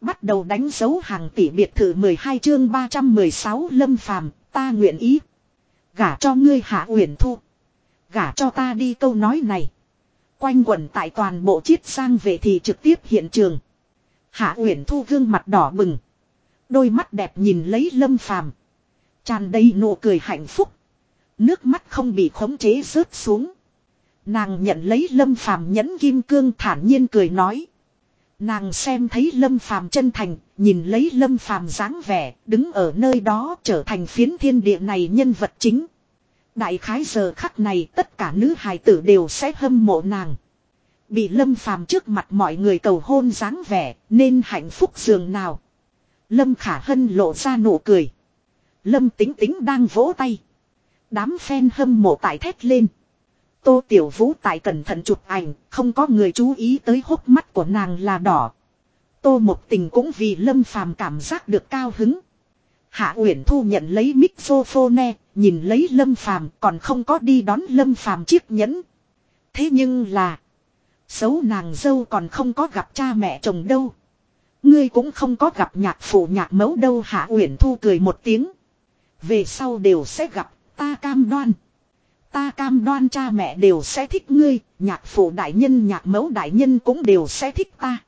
bắt đầu đánh dấu hàng tỷ biệt thự 12 chương 316 lâm phàm, ta nguyện ý. Gả cho ngươi hạ uyển thu. Gả cho ta đi câu nói này. Quanh quẩn tại toàn bộ chiết sang về thì trực tiếp hiện trường. Hạ uyển thu gương mặt đỏ bừng. Đôi mắt đẹp nhìn lấy lâm phàm. tràn đầy nụ cười hạnh phúc. Nước mắt không bị khống chế rớt xuống. Nàng nhận lấy lâm phàm nhẫn kim cương thản nhiên cười nói. Nàng xem thấy lâm phàm chân thành, nhìn lấy lâm phàm dáng vẻ, đứng ở nơi đó trở thành phiến thiên địa này nhân vật chính. Đại khái giờ khắc này tất cả nữ hài tử đều sẽ hâm mộ nàng. Bị lâm phàm trước mặt mọi người cầu hôn dáng vẻ, nên hạnh phúc dường nào. Lâm khả hân lộ ra nụ cười. Lâm tính tính đang vỗ tay. Đám phen hâm mộ tại thét lên. Tô Tiểu Vũ tại cẩn thận chụp ảnh, không có người chú ý tới hốc mắt của nàng là đỏ. Tô Một Tình cũng vì Lâm Phàm cảm giác được cao hứng. Hạ Uyển Thu nhận lấy mixophone, nhìn lấy Lâm Phàm, còn không có đi đón Lâm Phàm chiếc nhẫn. Thế nhưng là, xấu nàng dâu còn không có gặp cha mẹ chồng đâu. Ngươi cũng không có gặp nhạc phụ nhạc mẫu đâu Hạ Uyển Thu cười một tiếng. Về sau đều sẽ gặp, ta cam đoan. Ta cam đoan cha mẹ đều sẽ thích ngươi, nhạc phụ đại nhân nhạc mẫu đại nhân cũng đều sẽ thích ta.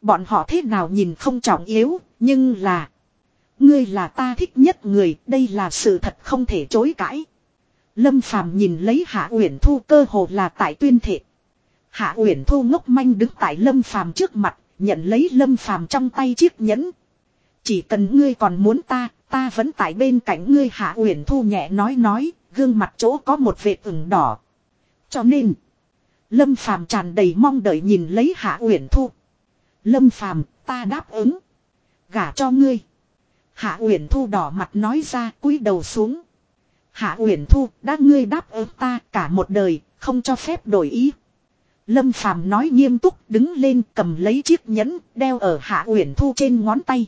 Bọn họ thế nào nhìn không trọng yếu, nhưng là... Ngươi là ta thích nhất người, đây là sự thật không thể chối cãi. Lâm Phàm nhìn lấy Hạ Uyển Thu cơ hồ là tại tuyên thệ. Hạ Uyển Thu ngốc manh đứng tại Lâm Phàm trước mặt, nhận lấy Lâm Phàm trong tay chiếc nhẫn. Chỉ cần ngươi còn muốn ta, ta vẫn tại bên cạnh ngươi Hạ Uyển Thu nhẹ nói nói, gương mặt chỗ có một vệt ửng đỏ. Cho nên, Lâm Phàm tràn đầy mong đợi nhìn lấy Hạ Uyển Thu. Lâm Phàm, ta đáp ứng, gả cho ngươi. Hạ Uyển Thu đỏ mặt nói ra, cúi đầu xuống. Hạ Uyển Thu, đã ngươi đáp ứng ta cả một đời, không cho phép đổi ý. Lâm Phàm nói nghiêm túc, đứng lên cầm lấy chiếc nhẫn, đeo ở Hạ Uyển Thu trên ngón tay.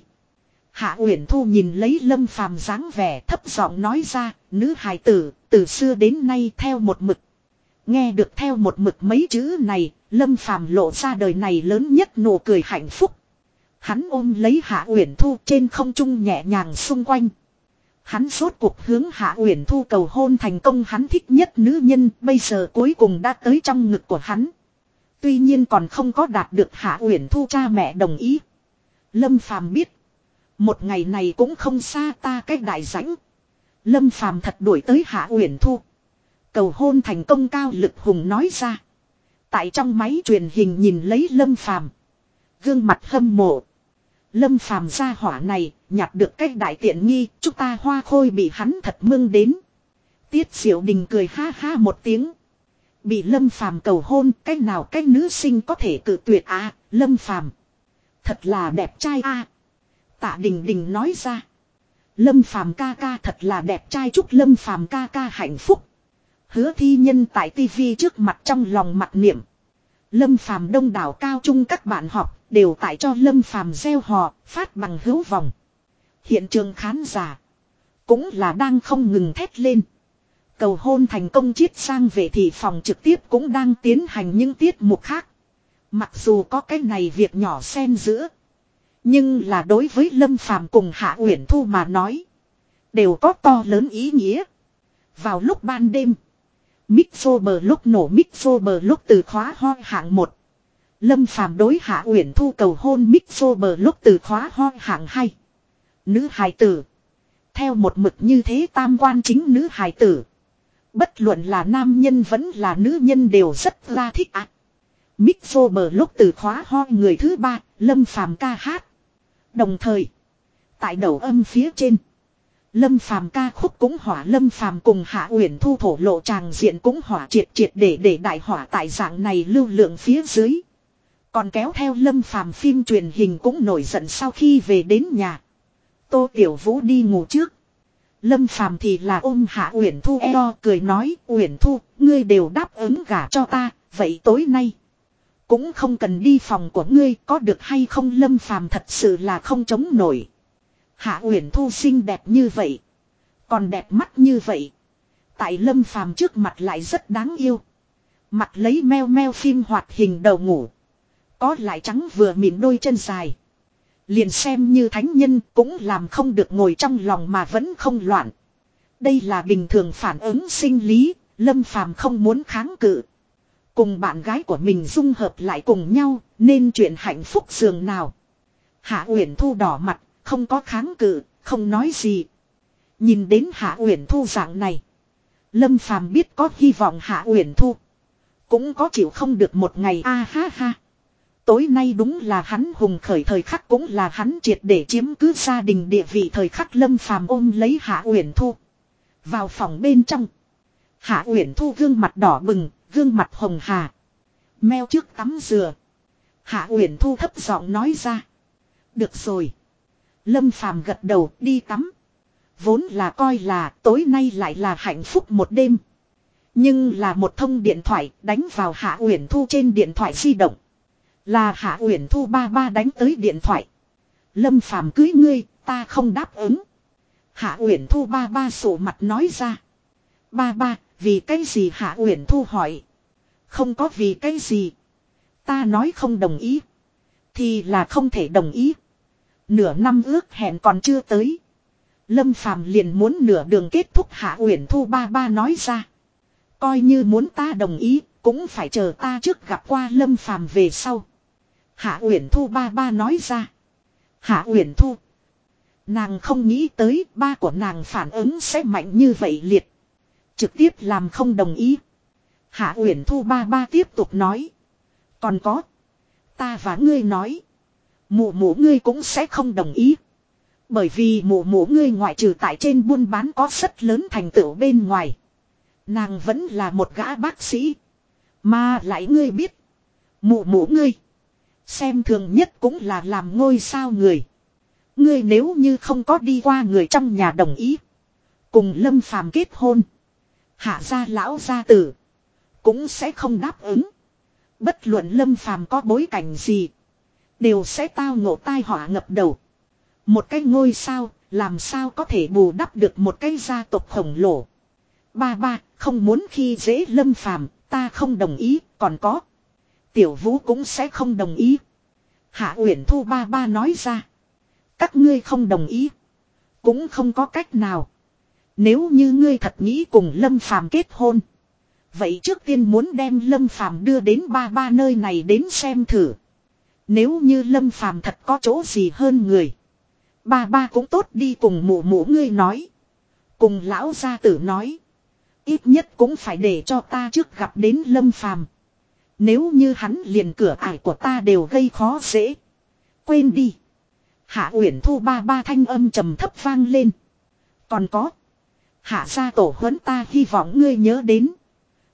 Hạ Uyển Thu nhìn lấy Lâm Phàm dáng vẻ thấp giọng nói ra, nữ hài tử, từ xưa đến nay theo một mực. Nghe được theo một mực mấy chữ này, Lâm Phàm lộ ra đời này lớn nhất nụ cười hạnh phúc. Hắn ôm lấy Hạ Uyển Thu trên không trung nhẹ nhàng xung quanh. Hắn rốt cuộc hướng Hạ Uyển Thu cầu hôn thành công hắn thích nhất nữ nhân, bây giờ cuối cùng đã tới trong ngực của hắn. Tuy nhiên còn không có đạt được Hạ Uyển Thu cha mẹ đồng ý. Lâm Phàm biết, một ngày này cũng không xa ta cách đại rãnh. Lâm Phàm thật đuổi tới Hạ Uyển Thu. Cầu hôn thành công cao lực hùng nói ra. Tại trong máy truyền hình nhìn lấy Lâm Phàm, gương mặt hâm mộ. Lâm Phàm gia hỏa này, nhặt được cách đại tiện nghi, chúng ta hoa khôi bị hắn thật mưng đến. Tiết Diệu Đình cười ha ha một tiếng. Bị Lâm Phàm cầu hôn, cách nào cách nữ sinh có thể cự tuyệt à, Lâm Phàm Thật là đẹp trai a Tạ Đình Đình nói ra. Lâm Phàm ca ca thật là đẹp trai chúc Lâm Phàm ca ca hạnh phúc. Hứa thi nhân tại tivi trước mặt trong lòng mặt niệm. Lâm Phàm đông đảo cao trung các bạn học đều tại cho Lâm Phàm gieo hò, phát bằng hữu vòng. Hiện trường khán giả cũng là đang không ngừng thét lên. Cầu hôn thành công chiết sang về thị phòng trực tiếp cũng đang tiến hành những tiết mục khác. Mặc dù có cái này việc nhỏ xen giữa. Nhưng là đối với Lâm Phàm cùng Hạ Uyển Thu mà nói. Đều có to lớn ý nghĩa. Vào lúc ban đêm. Mixo bờ lúc nổ Mixo bờ lúc từ khóa ho hạng một Lâm Phàm đối Hạ Uyển Thu cầu hôn Mixo bờ lúc từ khóa ho hạng hai Nữ hài tử. Theo một mực như thế tam quan chính nữ hài tử. Bất luận là nam nhân vẫn là nữ nhân đều rất ra thích ạ. Mixo bờ lúc từ khóa ho người thứ ba, Lâm Phàm ca hát. Đồng thời, tại đầu âm phía trên, Lâm Phàm ca khúc cũng hỏa Lâm Phàm cùng Hạ Uyển Thu thổ lộ tràng diện cũng hỏa triệt triệt để để đại hỏa tại dạng này lưu lượng phía dưới. Còn kéo theo Lâm Phàm phim truyền hình cũng nổi giận sau khi về đến nhà. Tô Tiểu Vũ đi ngủ trước. Lâm Phàm thì là ôm Hạ Uyển Thu eo cười nói, "Uyển Thu, ngươi đều đáp ứng gả cho ta, vậy tối nay cũng không cần đi phòng của ngươi có được hay không lâm phàm thật sự là không chống nổi. Hạ Uyển Thu xinh đẹp như vậy. Còn đẹp mắt như vậy. Tại lâm phàm trước mặt lại rất đáng yêu. Mặt lấy meo meo phim hoạt hình đầu ngủ. Có lại trắng vừa mịn đôi chân dài. Liền xem như thánh nhân cũng làm không được ngồi trong lòng mà vẫn không loạn. Đây là bình thường phản ứng sinh lý, Lâm Phàm không muốn kháng cự. Cùng bạn gái của mình dung hợp lại cùng nhau, nên chuyện hạnh phúc giường nào. Hạ Uyển Thu đỏ mặt, không có kháng cự, không nói gì. Nhìn đến Hạ Uyển Thu dạng này, Lâm Phàm biết có hy vọng Hạ Uyển Thu cũng có chịu không được một ngày a ha ha. Tối nay đúng là hắn hùng khởi thời khắc cũng là hắn triệt để chiếm cứ gia đình địa vị thời khắc Lâm Phàm ôm lấy Hạ Uyển Thu. Vào phòng bên trong. Hạ Uyển Thu gương mặt đỏ bừng, gương mặt hồng hà. Meo trước tắm dừa. Hạ Uyển Thu thấp giọng nói ra. Được rồi. Lâm Phàm gật đầu đi tắm. Vốn là coi là tối nay lại là hạnh phúc một đêm. Nhưng là một thông điện thoại đánh vào Hạ Uyển Thu trên điện thoại di động. Là Hạ Uyển Thu ba ba đánh tới điện thoại. Lâm Phàm cưới ngươi, ta không đáp ứng. Hạ Uyển Thu ba ba sổ mặt nói ra. Ba ba, vì cái gì Hạ Uyển Thu hỏi. Không có vì cái gì. Ta nói không đồng ý. Thì là không thể đồng ý. Nửa năm ước hẹn còn chưa tới. Lâm Phàm liền muốn nửa đường kết thúc Hạ Uyển Thu ba ba nói ra. Coi như muốn ta đồng ý, cũng phải chờ ta trước gặp qua Lâm Phàm về sau. Hạ Uyển Thu ba ba nói ra. Hạ Uyển Thu. Nàng không nghĩ tới ba của nàng phản ứng sẽ mạnh như vậy liệt. Trực tiếp làm không đồng ý. Hạ Uyển Thu ba ba tiếp tục nói. Còn có. Ta và ngươi nói. Mụ mụ ngươi cũng sẽ không đồng ý. Bởi vì mụ mụ ngươi ngoại trừ tại trên buôn bán có rất lớn thành tựu bên ngoài. Nàng vẫn là một gã bác sĩ. Mà lại ngươi biết. Mụ mụ ngươi. Xem thường nhất cũng là làm ngôi sao người. Ngươi nếu như không có đi qua người trong nhà đồng ý. Cùng lâm phàm kết hôn. Hạ gia lão gia tử. Cũng sẽ không đáp ứng. Bất luận lâm phàm có bối cảnh gì. Đều sẽ tao ngộ tai họa ngập đầu. Một cái ngôi sao. Làm sao có thể bù đắp được một cái gia tộc khổng lồ. Ba ba, không muốn khi dễ lâm phàm, ta không đồng ý, còn có. Tiểu vũ cũng sẽ không đồng ý. Hạ Uyển Thu ba ba nói ra. Các ngươi không đồng ý. Cũng không có cách nào. Nếu như ngươi thật nghĩ cùng Lâm Phàm kết hôn. Vậy trước tiên muốn đem Lâm Phàm đưa đến ba ba nơi này đến xem thử. Nếu như Lâm Phàm thật có chỗ gì hơn người. Ba ba cũng tốt đi cùng mụ mụ ngươi nói. Cùng lão gia tử nói. Ít nhất cũng phải để cho ta trước gặp đến lâm phàm. Nếu như hắn liền cửa ải của ta đều gây khó dễ. Quên đi. Hạ Uyển Thu ba ba thanh âm trầm thấp vang lên. Còn có. Hạ gia tổ huấn ta hy vọng ngươi nhớ đến.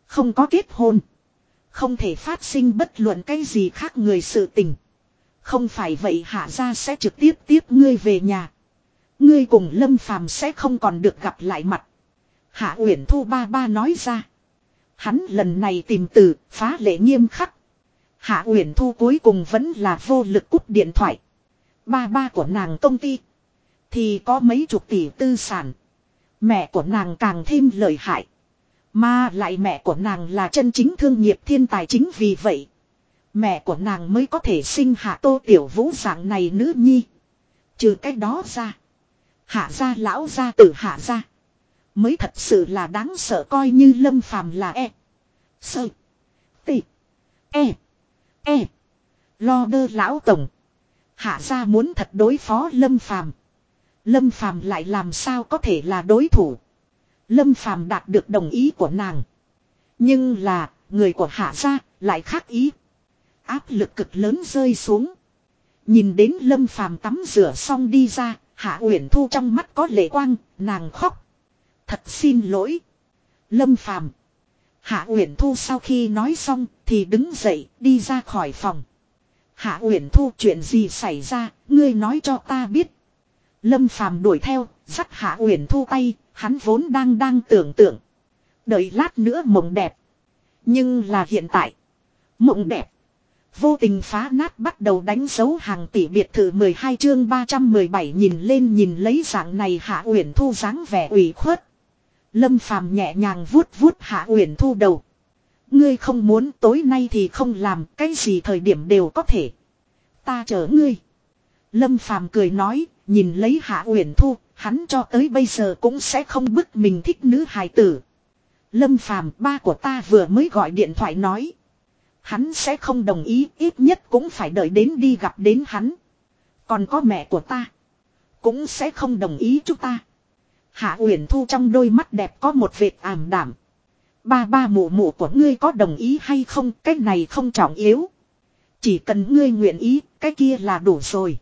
Không có kết hôn. Không thể phát sinh bất luận cái gì khác người sự tình. Không phải vậy hạ gia sẽ trực tiếp tiếp ngươi về nhà. Ngươi cùng Lâm Phàm sẽ không còn được gặp lại mặt. Hạ Uyển Thu ba ba nói ra. Hắn lần này tìm từ, phá lệ nghiêm khắc. Hạ Uyển Thu cuối cùng vẫn là vô lực cúp điện thoại. Ba ba của nàng công ty. Thì có mấy chục tỷ tư sản. Mẹ của nàng càng thêm lợi hại. Mà lại mẹ của nàng là chân chính thương nghiệp thiên tài chính vì vậy. Mẹ của nàng mới có thể sinh hạ tô tiểu vũ dạng này nữ nhi. Trừ cách đó ra. Hạ gia lão gia tử hạ gia. Mới thật sự là đáng sợ coi như lâm phàm là e. Sơ. Tị. E. E. Lo đơ lão tổng. Hạ ra muốn thật đối phó lâm phàm. Lâm phàm lại làm sao có thể là đối thủ. Lâm phàm đạt được đồng ý của nàng. Nhưng là, người của hạ gia lại khác ý. Áp lực cực lớn rơi xuống. Nhìn đến lâm phàm tắm rửa xong đi ra, hạ uyển thu trong mắt có lệ quang, nàng khóc. Thật xin lỗi. Lâm Phàm. Hạ Uyển Thu sau khi nói xong thì đứng dậy đi ra khỏi phòng. Hạ Uyển Thu chuyện gì xảy ra, ngươi nói cho ta biết. Lâm Phàm đuổi theo, dắt Hạ Uyển Thu tay, hắn vốn đang đang tưởng tượng. Đợi lát nữa mộng đẹp. Nhưng là hiện tại. Mộng đẹp. Vô tình phá nát bắt đầu đánh dấu hàng tỷ biệt thự 12 chương 317 nhìn lên nhìn lấy dạng này Hạ Uyển Thu dáng vẻ ủy khuất. Lâm Phàm nhẹ nhàng vuốt vuốt Hạ Uyển Thu đầu. Ngươi không muốn tối nay thì không làm, cái gì thời điểm đều có thể. Ta chờ ngươi. Lâm Phàm cười nói, nhìn lấy Hạ Uyển Thu, hắn cho tới bây giờ cũng sẽ không bức mình thích nữ hài tử. Lâm Phàm ba của ta vừa mới gọi điện thoại nói. Hắn sẽ không đồng ý, ít nhất cũng phải đợi đến đi gặp đến hắn. Còn có mẹ của ta. Cũng sẽ không đồng ý chúng ta. Hạ Uyển Thu trong đôi mắt đẹp có một vệt ảm đảm. Ba ba mụ mụ của ngươi có đồng ý hay không, cái này không trọng yếu. Chỉ cần ngươi nguyện ý, cái kia là đủ rồi.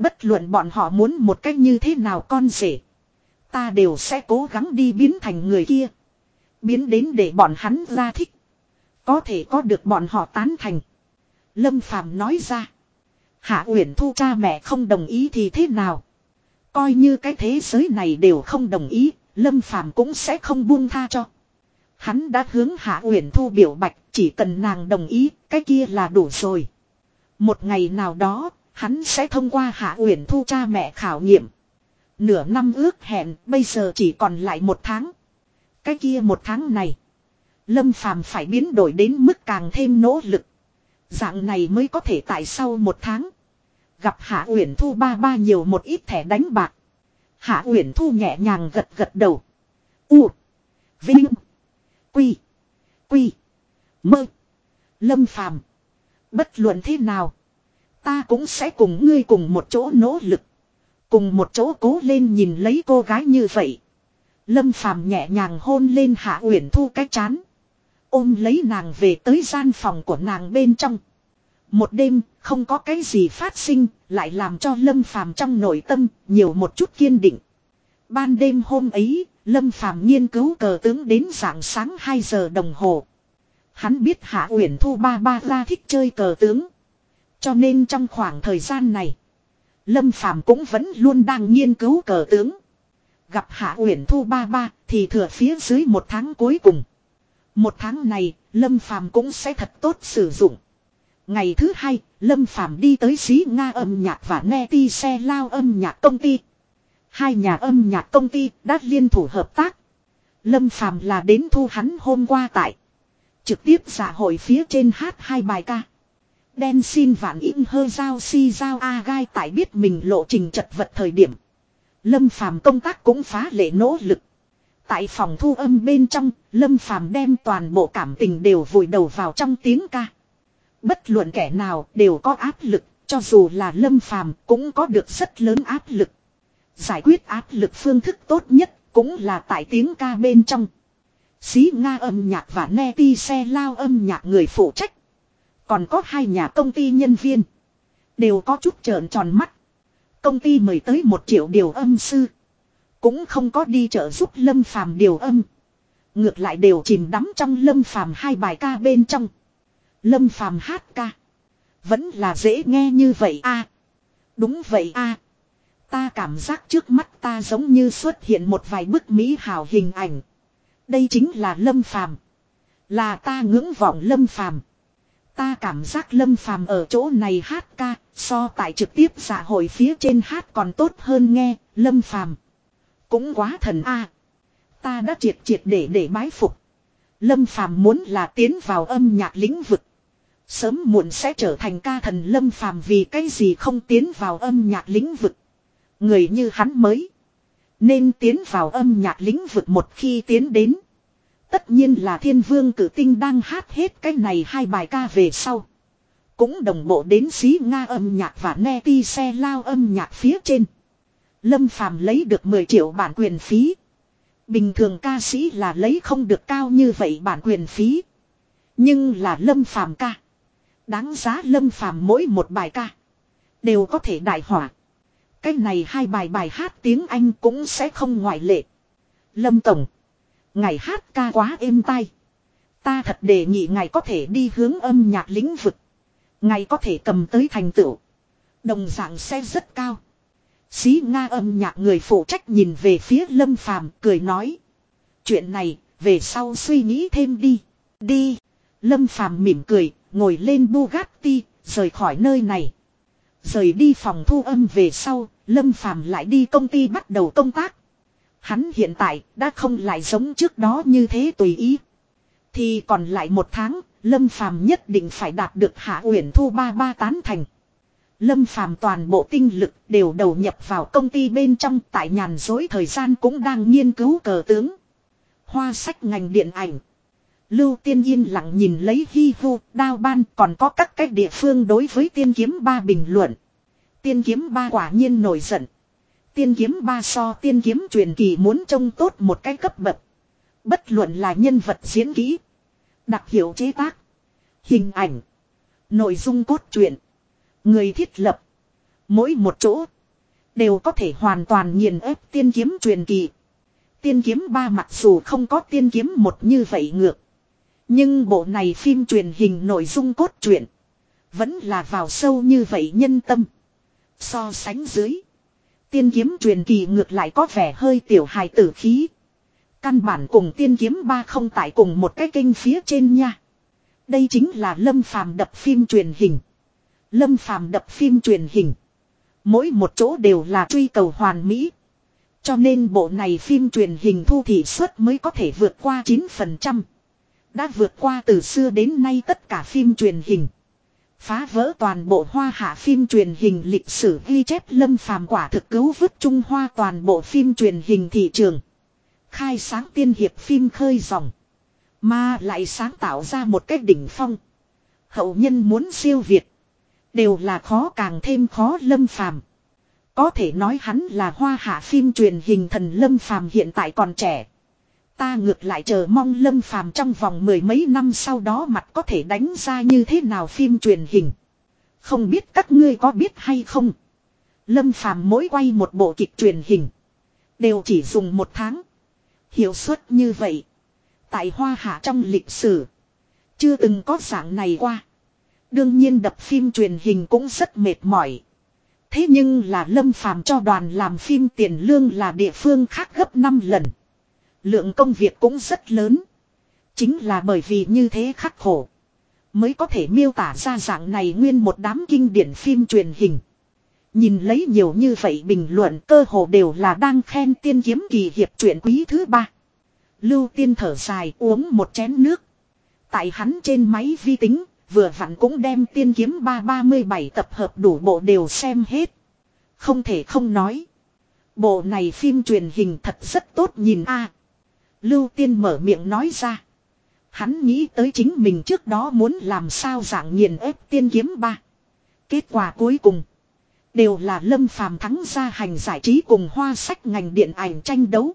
Bất luận bọn họ muốn một cách như thế nào con rể. Ta đều sẽ cố gắng đi biến thành người kia. Biến đến để bọn hắn ra thích. Có thể có được bọn họ tán thành. Lâm Phàm nói ra. Hạ Uyển Thu cha mẹ không đồng ý thì thế nào? Coi như cái thế giới này đều không đồng ý, Lâm Phàm cũng sẽ không buông tha cho. Hắn đã hướng Hạ Uyển Thu biểu bạch, chỉ cần nàng đồng ý, cái kia là đủ rồi. Một ngày nào đó, hắn sẽ thông qua Hạ Uyển Thu cha mẹ khảo nghiệm. Nửa năm ước hẹn, bây giờ chỉ còn lại một tháng. Cái kia một tháng này, Lâm Phàm phải biến đổi đến mức càng thêm nỗ lực. Dạng này mới có thể tại sau một tháng. Gặp Hạ Uyển Thu ba ba nhiều một ít thẻ đánh bạc. Hạ Uyển Thu nhẹ nhàng gật gật đầu. U. Vinh. Quy. Quy. Mơ. Lâm Phàm Bất luận thế nào. Ta cũng sẽ cùng ngươi cùng một chỗ nỗ lực. Cùng một chỗ cố lên nhìn lấy cô gái như vậy. Lâm Phàm nhẹ nhàng hôn lên Hạ Uyển Thu cái chán. Ôm lấy nàng về tới gian phòng của nàng bên trong. Một đêm, không có cái gì phát sinh, lại làm cho Lâm Phàm trong nội tâm nhiều một chút kiên định. Ban đêm hôm ấy, Lâm Phàm nghiên cứu cờ tướng đến dạng sáng 2 giờ đồng hồ. Hắn biết Hạ Uyển Thu ba ba ra thích chơi cờ tướng. Cho nên trong khoảng thời gian này, Lâm Phàm cũng vẫn luôn đang nghiên cứu cờ tướng. Gặp Hạ Uyển Thu ba ba thì thừa phía dưới một tháng cuối cùng. Một tháng này, Lâm Phàm cũng sẽ thật tốt sử dụng. Ngày thứ hai, Lâm Phàm đi tới xí Nga âm nhạc và nghe ti xe lao âm nhạc công ty. Hai nhà âm nhạc công ty đã liên thủ hợp tác. Lâm Phàm là đến thu hắn hôm qua tại. Trực tiếp xã hội phía trên hát hai bài ca. Đen xin vạn in hơ giao si giao a gai tại biết mình lộ trình chật vật thời điểm. Lâm Phàm công tác cũng phá lệ nỗ lực. Tại phòng thu âm bên trong, Lâm Phàm đem toàn bộ cảm tình đều vùi đầu vào trong tiếng ca. Bất luận kẻ nào đều có áp lực, cho dù là Lâm Phàm cũng có được rất lớn áp lực. Giải quyết áp lực phương thức tốt nhất cũng là tại tiếng ca bên trong. Xí Nga âm nhạc và Ne Ti xe lao âm nhạc người phụ trách. Còn có hai nhà công ty nhân viên. Đều có chút trợn tròn mắt. Công ty mời tới một triệu điều âm sư. Cũng không có đi trợ giúp Lâm Phàm điều âm. Ngược lại đều chìm đắm trong Lâm Phàm hai bài ca bên trong. Lâm Phàm hát ca. Vẫn là dễ nghe như vậy a. đúng vậy a. Ta cảm giác trước mắt ta giống như xuất hiện một vài bức mỹ hào hình ảnh. Đây chính là Lâm Phàm. Là ta ngưỡng vọng Lâm Phàm. Ta cảm giác Lâm Phàm ở chỗ này hát ca, so tại trực tiếp dạ hội phía trên hát còn tốt hơn nghe, Lâm Phàm. Cũng quá thần a. Ta đã triệt triệt để để bái phục. Lâm Phàm muốn là tiến vào âm nhạc lĩnh vực. Sớm muộn sẽ trở thành ca thần Lâm Phàm vì cái gì không tiến vào âm nhạc lĩnh vực. Người như hắn mới. Nên tiến vào âm nhạc lĩnh vực một khi tiến đến. Tất nhiên là thiên vương cử tinh đang hát hết cái này hai bài ca về sau. Cũng đồng bộ đến xí Nga âm nhạc và ne ti xe lao âm nhạc phía trên. Lâm Phàm lấy được 10 triệu bản quyền phí. Bình thường ca sĩ là lấy không được cao như vậy bản quyền phí. Nhưng là Lâm Phàm ca. Đáng giá Lâm Phàm mỗi một bài ca. Đều có thể đại hỏa. Cái này hai bài bài hát tiếng Anh cũng sẽ không ngoại lệ. Lâm Tổng. Ngày hát ca quá êm tai. Ta thật đề nghị ngài có thể đi hướng âm nhạc lĩnh vực. Ngài có thể cầm tới thành tựu. Đồng dạng sẽ rất cao. Xí Nga âm nhạc người phụ trách nhìn về phía Lâm Phàm cười nói. Chuyện này, về sau suy nghĩ thêm đi. Đi. Lâm Phàm mỉm cười, ngồi lên Bugatti, rời khỏi nơi này. Rời đi phòng thu âm về sau, Lâm Phàm lại đi công ty bắt đầu công tác. Hắn hiện tại đã không lại giống trước đó như thế tùy ý. Thì còn lại một tháng, Lâm Phàm nhất định phải đạt được Hạ Uyển Thu ba ba tán thành. Lâm Phàm toàn bộ tinh lực đều đầu nhập vào công ty bên trong tại nhàn dối thời gian cũng đang nghiên cứu cờ tướng. Hoa sách ngành điện ảnh. Lưu tiên yên lặng nhìn lấy hi hu, đao ban còn có các cách địa phương đối với tiên kiếm ba bình luận. Tiên kiếm ba quả nhiên nổi giận. Tiên kiếm ba so tiên kiếm truyền kỳ muốn trông tốt một cái cấp bậc. Bất luận là nhân vật diễn kỹ. Đặc hiệu chế tác. Hình ảnh. Nội dung cốt truyện. Người thiết lập. Mỗi một chỗ. Đều có thể hoàn toàn nghiền ép tiên kiếm truyền kỳ. Tiên kiếm ba mặc dù không có tiên kiếm một như vậy ngược. Nhưng bộ này phim truyền hình nội dung cốt truyện. Vẫn là vào sâu như vậy nhân tâm. So sánh dưới. Tiên kiếm truyền kỳ ngược lại có vẻ hơi tiểu hài tử khí. Căn bản cùng tiên kiếm ba không tại cùng một cái kênh phía trên nha. Đây chính là lâm phàm đập phim truyền hình. Lâm phàm đập phim truyền hình. Mỗi một chỗ đều là truy cầu hoàn mỹ. Cho nên bộ này phim truyền hình thu thị suất mới có thể vượt qua 9%. Đã vượt qua từ xưa đến nay tất cả phim truyền hình. Phá vỡ toàn bộ hoa hạ phim truyền hình lịch sử ghi chép lâm phàm quả thực cứu vứt Trung Hoa toàn bộ phim truyền hình thị trường. Khai sáng tiên hiệp phim khơi dòng. Mà lại sáng tạo ra một cách đỉnh phong. Hậu nhân muốn siêu việt. Đều là khó càng thêm khó lâm phàm. Có thể nói hắn là hoa hạ phim truyền hình thần lâm phàm hiện tại còn trẻ. Ta ngược lại chờ mong lâm phàm trong vòng mười mấy năm sau đó mặt có thể đánh ra như thế nào phim truyền hình. Không biết các ngươi có biết hay không. Lâm phàm mỗi quay một bộ kịch truyền hình. Đều chỉ dùng một tháng. Hiệu suất như vậy. Tại hoa hạ trong lịch sử. Chưa từng có dạng này qua. Đương nhiên đập phim truyền hình cũng rất mệt mỏi. Thế nhưng là lâm phàm cho đoàn làm phim tiền lương là địa phương khác gấp 5 lần. Lượng công việc cũng rất lớn. Chính là bởi vì như thế khắc khổ. Mới có thể miêu tả ra dạng này nguyên một đám kinh điển phim truyền hình. Nhìn lấy nhiều như vậy bình luận cơ hồ đều là đang khen tiên kiếm kỳ hiệp truyện quý thứ ba. Lưu tiên thở dài uống một chén nước. Tại hắn trên máy vi tính, vừa vặn cũng đem tiên kiếm ba ba mươi bảy tập hợp đủ bộ đều xem hết. Không thể không nói. Bộ này phim truyền hình thật rất tốt nhìn a. Lưu tiên mở miệng nói ra. Hắn nghĩ tới chính mình trước đó muốn làm sao dạng nghiền ép tiên kiếm ba. Kết quả cuối cùng. Đều là lâm phàm thắng ra hành giải trí cùng hoa sách ngành điện ảnh tranh đấu.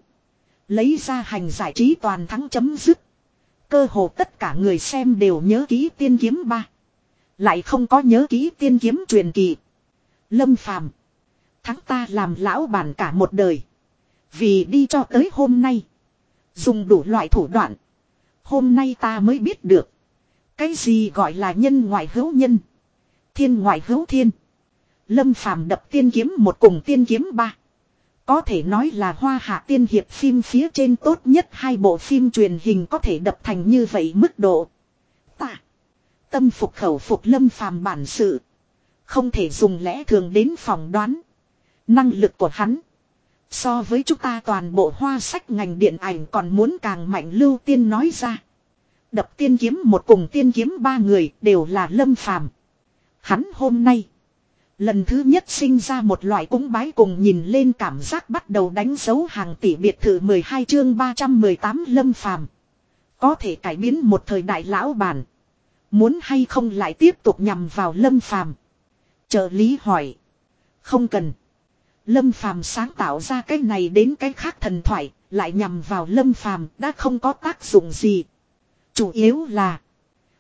Lấy ra hành giải trí toàn thắng chấm dứt. Cơ hồ tất cả người xem đều nhớ ký tiên kiếm ba. Lại không có nhớ ký tiên kiếm truyền kỳ. Lâm phàm. Thắng ta làm lão bản cả một đời. Vì đi cho tới hôm nay. Dùng đủ loại thủ đoạn. Hôm nay ta mới biết được. Cái gì gọi là nhân ngoại hữu nhân. Thiên ngoại hữu thiên. Lâm phàm đập tiên kiếm một cùng tiên kiếm ba. Có thể nói là hoa hạ tiên hiệp phim phía trên tốt nhất hai bộ phim truyền hình có thể đập thành như vậy mức độ. Ta. Tâm phục khẩu phục lâm phàm bản sự. Không thể dùng lẽ thường đến phỏng đoán. Năng lực của hắn. So với chúng ta toàn bộ hoa sách ngành điện ảnh còn muốn càng mạnh lưu tiên nói ra. Đập tiên kiếm một cùng tiên kiếm ba người đều là lâm phàm. Hắn hôm nay. Lần thứ nhất sinh ra một loại cúng bái cùng nhìn lên cảm giác bắt đầu đánh dấu hàng tỷ biệt thự 12 chương 318 lâm phàm. Có thể cải biến một thời đại lão bản. Muốn hay không lại tiếp tục nhằm vào lâm phàm. Trợ lý hỏi. Không cần. Lâm phàm sáng tạo ra cái này đến cái khác thần thoại, lại nhằm vào lâm phàm đã không có tác dụng gì. Chủ yếu là.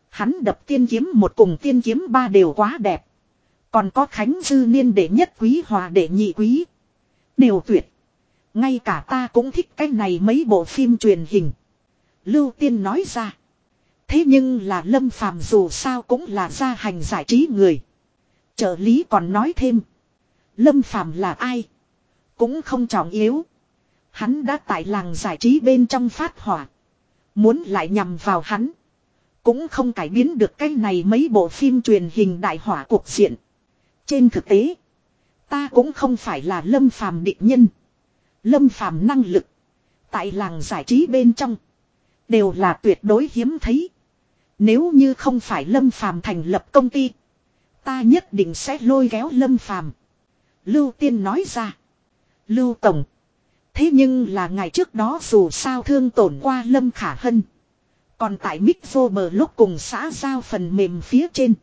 Hắn đập tiên kiếm một cùng tiên kiếm ba đều quá đẹp. Còn có Khánh Dư Niên để nhất quý hòa để nhị quý. Đều tuyệt. Ngay cả ta cũng thích cái này mấy bộ phim truyền hình. Lưu Tiên nói ra. Thế nhưng là Lâm Phàm dù sao cũng là gia hành giải trí người. Trợ lý còn nói thêm. Lâm Phàm là ai? Cũng không trọng yếu. Hắn đã tại làng giải trí bên trong phát hỏa. Muốn lại nhằm vào hắn. Cũng không cải biến được cái này mấy bộ phim truyền hình đại hỏa cuộc diện. Trên thực tế, ta cũng không phải là lâm phàm định nhân. Lâm phàm năng lực. Tại làng giải trí bên trong. Đều là tuyệt đối hiếm thấy. Nếu như không phải lâm phàm thành lập công ty. Ta nhất định sẽ lôi kéo Lâm Phàm. Lưu Tiên nói ra. Lưu Tổng. Thế nhưng là ngày trước đó dù sao thương tổn qua Lâm Khả Hân. Còn tại Mick vô bờ lúc cùng xã giao phần mềm phía trên.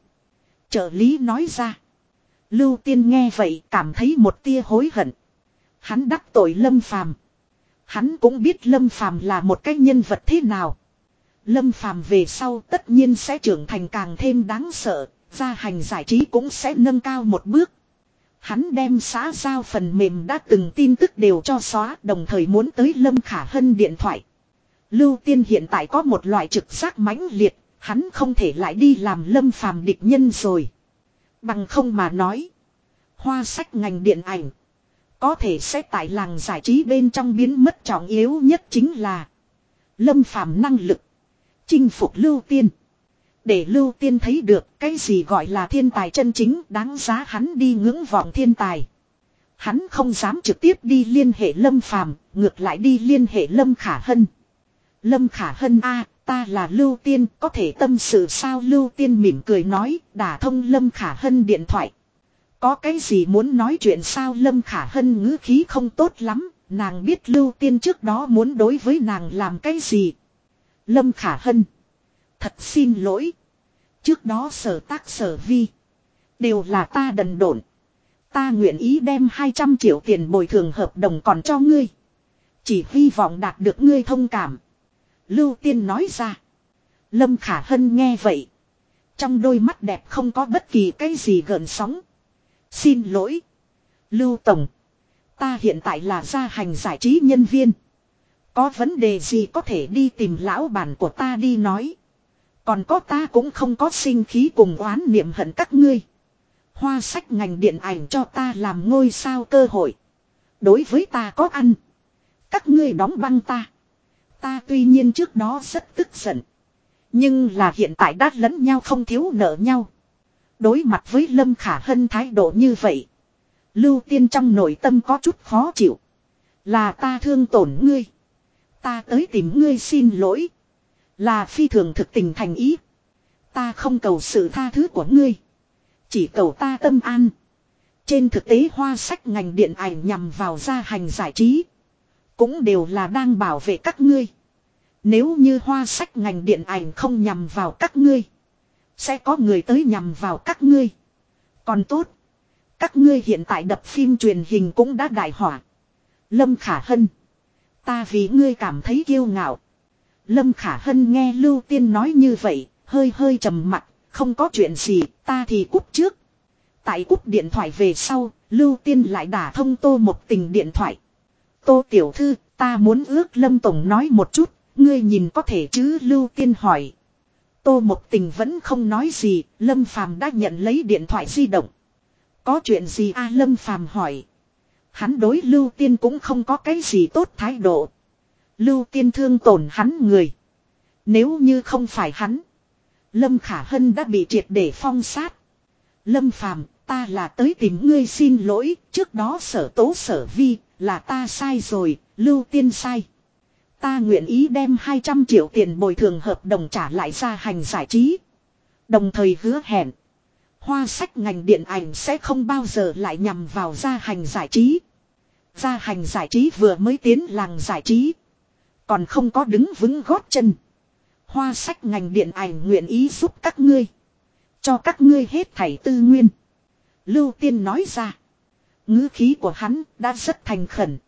Trợ lý nói ra. Lưu Tiên nghe vậy cảm thấy một tia hối hận. Hắn đắc tội Lâm Phàm. Hắn cũng biết Lâm Phàm là một cái nhân vật thế nào. Lâm Phàm về sau tất nhiên sẽ trưởng thành càng thêm đáng sợ, gia hành giải trí cũng sẽ nâng cao một bước. Hắn đem xã giao phần mềm đã từng tin tức đều cho xóa đồng thời muốn tới Lâm Khả Hân điện thoại. Lưu Tiên hiện tại có một loại trực giác mãnh liệt, hắn không thể lại đi làm Lâm Phàm địch nhân rồi. Bằng không mà nói. Hoa sách ngành điện ảnh. Có thể sẽ tại làng giải trí bên trong biến mất trọng yếu nhất chính là Lâm Phàm năng lực Chinh phục Lưu Tiên để Lưu Tiên thấy được cái gì gọi là thiên tài chân chính đáng giá hắn đi ngưỡng vọng thiên tài Hắn không dám trực tiếp đi liên hệ Lâm Phàm ngược lại đi liên hệ Lâm Khả Hân Lâm Khả Hân a ta là Lưu Tiên có thể tâm sự sao Lưu Tiên mỉm cười nói đả thông Lâm Khả Hân điện thoại có cái gì muốn nói chuyện sao Lâm Khả Hân ngữ khí không tốt lắm, nàng biết Lưu Tiên trước đó muốn đối với nàng làm cái gì. Lâm Khả Hân. Thật xin lỗi. Trước đó sở tác sở vi. Đều là ta đần độn. Ta nguyện ý đem 200 triệu tiền bồi thường hợp đồng còn cho ngươi. Chỉ hy vọng đạt được ngươi thông cảm. Lưu Tiên nói ra. Lâm Khả Hân nghe vậy. Trong đôi mắt đẹp không có bất kỳ cái gì gợn sóng. Xin lỗi. Lưu Tổng. Ta hiện tại là gia hành giải trí nhân viên. Có vấn đề gì có thể đi tìm lão bản của ta đi nói. Còn có ta cũng không có sinh khí cùng oán niệm hận các ngươi. Hoa sách ngành điện ảnh cho ta làm ngôi sao cơ hội. Đối với ta có ăn. Các ngươi đóng băng ta. Ta tuy nhiên trước đó rất tức giận. Nhưng là hiện tại đã lẫn nhau không thiếu nợ nhau. Đối mặt với Lâm Khả Hân thái độ như vậy. Lưu Tiên trong nội tâm có chút khó chịu. Là ta thương tổn ngươi. Ta tới tìm ngươi xin lỗi. Là phi thường thực tình thành ý. Ta không cầu sự tha thứ của ngươi. Chỉ cầu ta tâm an. Trên thực tế hoa sách ngành điện ảnh nhằm vào gia hành giải trí. Cũng đều là đang bảo vệ các ngươi. Nếu như hoa sách ngành điện ảnh không nhằm vào các ngươi. Sẽ có người tới nhằm vào các ngươi. Còn tốt. Các ngươi hiện tại đập phim truyền hình cũng đã đại hỏa. Lâm Khả Hân. Ta vì ngươi cảm thấy kiêu ngạo. Lâm Khả Hân nghe Lưu Tiên nói như vậy, hơi hơi trầm mặt, không có chuyện gì, ta thì cúp trước. Tại cúp điện thoại về sau, Lưu Tiên lại đả thông Tô một tình điện thoại. Tô Tiểu Thư, ta muốn ước Lâm Tổng nói một chút, ngươi nhìn có thể chứ Lưu Tiên hỏi. Tô Mộc Tình vẫn không nói gì, Lâm Phàm đã nhận lấy điện thoại di động. Có chuyện gì a Lâm Phàm hỏi. Hắn đối Lưu Tiên cũng không có cái gì tốt thái độ. Lưu Tiên thương tổn hắn người. Nếu như không phải hắn. Lâm Khả Hân đã bị triệt để phong sát. Lâm Phàm ta là tới tìm ngươi xin lỗi, trước đó sở tố sở vi, là ta sai rồi, Lưu Tiên sai. Ta nguyện ý đem 200 triệu tiền bồi thường hợp đồng trả lại ra hành giải trí. Đồng thời hứa hẹn. Hoa sách ngành điện ảnh sẽ không bao giờ lại nhằm vào gia hành giải trí. Gia hành giải trí vừa mới tiến làng giải trí. Còn không có đứng vững gót chân. Hoa sách ngành điện ảnh nguyện ý giúp các ngươi. Cho các ngươi hết thảy tư nguyên. Lưu Tiên nói ra. ngữ khí của hắn đã rất thành khẩn.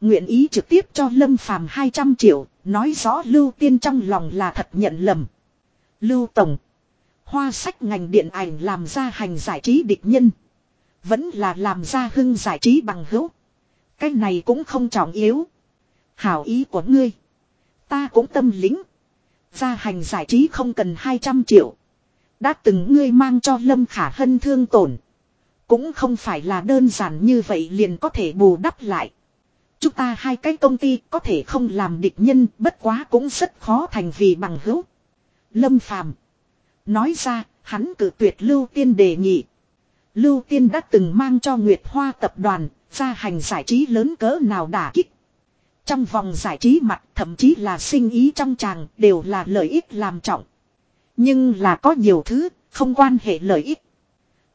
Nguyện ý trực tiếp cho Lâm Phàm 200 triệu, nói rõ Lưu Tiên trong lòng là thật nhận lầm. Lưu Tổng. Hoa sách ngành điện ảnh làm ra hành giải trí địch nhân. Vẫn là làm ra hưng giải trí bằng hữu. Cái này cũng không trọng yếu. Hảo ý của ngươi. Ta cũng tâm lính. Gia hành giải trí không cần 200 triệu. Đã từng ngươi mang cho Lâm Khả Hân thương tổn. Cũng không phải là đơn giản như vậy liền có thể bù đắp lại. Chúng ta hai cái công ty có thể không làm địch nhân bất quá cũng rất khó thành vì bằng hữu. Lâm Phàm Nói ra, hắn cử tuyệt Lưu Tiên đề nghị. Lưu Tiên đã từng mang cho Nguyệt Hoa tập đoàn, ra hành giải trí lớn cỡ nào đả kích. Trong vòng giải trí mặt, thậm chí là sinh ý trong chàng, đều là lợi ích làm trọng. Nhưng là có nhiều thứ, không quan hệ lợi ích.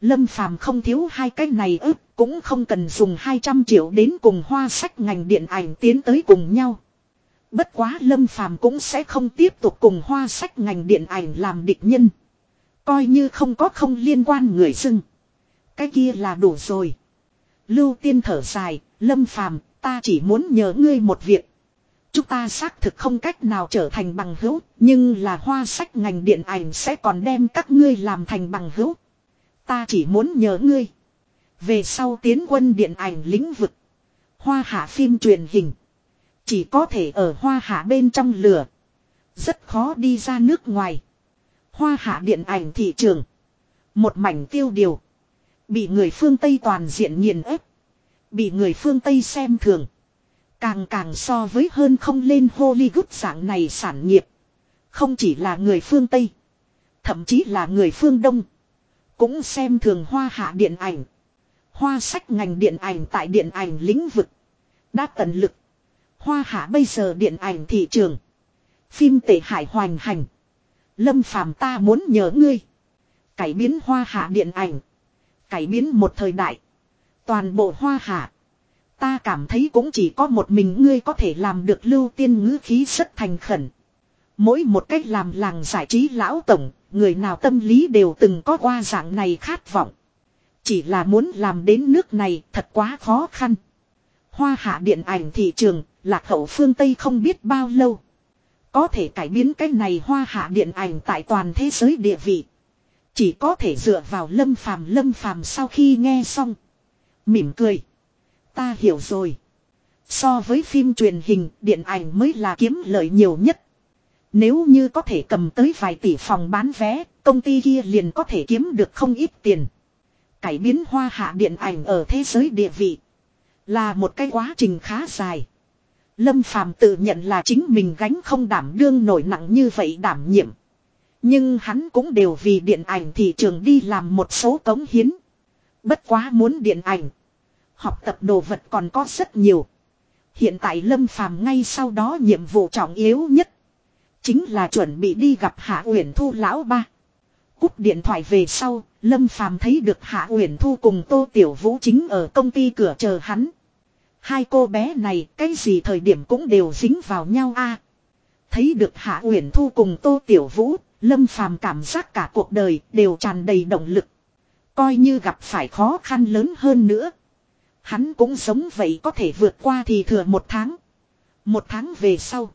Lâm Phàm không thiếu hai cái này ức, cũng không cần dùng 200 triệu đến cùng hoa sách ngành điện ảnh tiến tới cùng nhau. Bất quá Lâm Phàm cũng sẽ không tiếp tục cùng hoa sách ngành điện ảnh làm địch nhân. Coi như không có không liên quan người dưng. Cái kia là đủ rồi. Lưu tiên thở dài, Lâm Phàm ta chỉ muốn nhờ ngươi một việc. Chúng ta xác thực không cách nào trở thành bằng hữu, nhưng là hoa sách ngành điện ảnh sẽ còn đem các ngươi làm thành bằng hữu. Ta chỉ muốn nhờ ngươi. Về sau tiến quân điện ảnh lĩnh vực. Hoa hạ phim truyền hình. Chỉ có thể ở hoa hạ bên trong lửa. Rất khó đi ra nước ngoài. Hoa hạ điện ảnh thị trường. Một mảnh tiêu điều. Bị người phương Tây toàn diện nghiền ép. Bị người phương Tây xem thường. Càng càng so với hơn không lên Hollywood dạng này sản nghiệp. Không chỉ là người phương Tây. Thậm chí là người phương Đông. Cũng xem thường hoa hạ điện ảnh. Hoa sách ngành điện ảnh tại điện ảnh lĩnh vực. Đã tận lực. Hoa hạ bây giờ điện ảnh thị trường. Phim tệ hải hoành hành. Lâm phàm ta muốn nhớ ngươi. Cải biến hoa hạ điện ảnh. Cải biến một thời đại. Toàn bộ hoa hạ. Ta cảm thấy cũng chỉ có một mình ngươi có thể làm được lưu tiên ngữ khí rất thành khẩn. Mỗi một cách làm làng giải trí lão tổng, người nào tâm lý đều từng có qua dạng này khát vọng. Chỉ là muốn làm đến nước này thật quá khó khăn. Hoa hạ điện ảnh thị trường, lạc hậu phương Tây không biết bao lâu. Có thể cải biến cái này hoa hạ điện ảnh tại toàn thế giới địa vị. Chỉ có thể dựa vào lâm phàm lâm phàm sau khi nghe xong. Mỉm cười. Ta hiểu rồi. So với phim truyền hình, điện ảnh mới là kiếm lợi nhiều nhất. Nếu như có thể cầm tới vài tỷ phòng bán vé, công ty kia liền có thể kiếm được không ít tiền. Cải biến hoa hạ điện ảnh ở thế giới địa vị. Là một cái quá trình khá dài. Lâm Phàm tự nhận là chính mình gánh không đảm đương nổi nặng như vậy đảm nhiệm. Nhưng hắn cũng đều vì điện ảnh thị trường đi làm một số cống hiến. Bất quá muốn điện ảnh. Học tập đồ vật còn có rất nhiều. Hiện tại Lâm Phàm ngay sau đó nhiệm vụ trọng yếu nhất. Chính là chuẩn bị đi gặp Hạ Uyển Thu lão ba. Cúp điện thoại về sau, Lâm Phàm thấy được Hạ Uyển Thu cùng Tô Tiểu Vũ chính ở công ty cửa chờ hắn. Hai cô bé này cái gì thời điểm cũng đều dính vào nhau a. thấy được Hạ Uyển Thu cùng Tô Tiểu Vũ, Lâm Phàm cảm giác cả cuộc đời đều tràn đầy động lực. Coi như gặp phải khó khăn lớn hơn nữa. Hắn cũng sống vậy có thể vượt qua thì thừa một tháng. Một tháng về sau.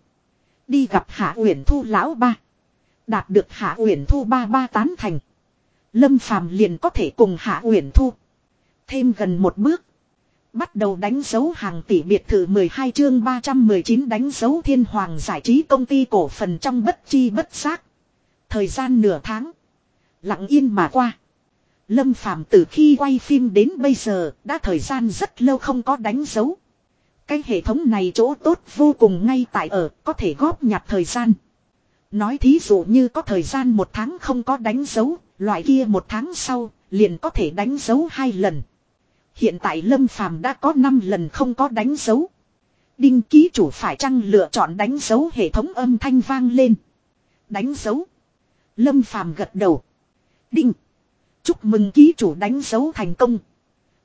Đi gặp Hạ Uyển Thu lão ba. Đạt được Hạ Uyển Thu ba ba tán thành. Lâm Phàm liền có thể cùng Hạ Uyển Thu. Thêm gần một bước. Bắt đầu đánh dấu hàng tỷ biệt thự 12 chương 319 đánh dấu thiên hoàng giải trí công ty cổ phần trong bất chi bất giác. Thời gian nửa tháng. Lặng yên mà qua. Lâm Phàm từ khi quay phim đến bây giờ đã thời gian rất lâu không có đánh dấu. Cái hệ thống này chỗ tốt vô cùng ngay tại ở có thể góp nhặt thời gian. Nói thí dụ như có thời gian một tháng không có đánh dấu, loại kia một tháng sau liền có thể đánh dấu hai lần. Hiện tại Lâm Phàm đã có 5 lần không có đánh dấu. Đinh ký chủ phải chăng lựa chọn đánh dấu hệ thống âm thanh vang lên. Đánh dấu. Lâm Phàm gật đầu. Đinh. Chúc mừng ký chủ đánh dấu thành công.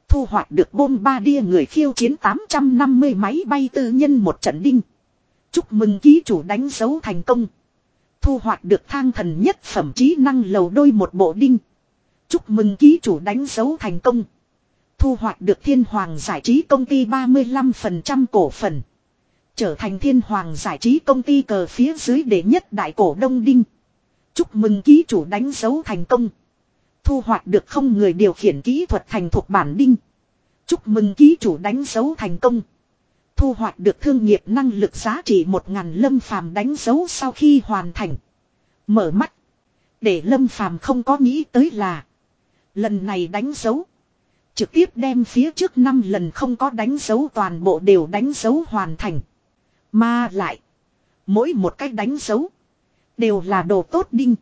Thu hoạch được bom ba đia người khiêu chiến 850 máy bay tư nhân một trận đinh. Chúc mừng ký chủ đánh dấu thành công. Thu hoạch được thang thần nhất phẩm trí năng lầu đôi một bộ đinh. Chúc mừng ký chủ đánh dấu thành công. Thu hoạch được thiên hoàng giải trí công ty 35% cổ phần. Trở thành thiên hoàng giải trí công ty cờ phía dưới đệ nhất đại cổ đông đinh. Chúc mừng ký chủ đánh dấu thành công. Thu hoạch được không người điều khiển kỹ thuật thành thuộc bản đinh. Chúc mừng ký chủ đánh dấu thành công. Thu hoạch được thương nghiệp năng lực giá trị một ngàn lâm phàm đánh dấu sau khi hoàn thành. Mở mắt. Để lâm phàm không có nghĩ tới là. Lần này đánh dấu. Trực tiếp đem phía trước năm lần không có đánh dấu toàn bộ đều đánh dấu hoàn thành. Mà lại. Mỗi một cách đánh dấu. Đều là đồ tốt đinh.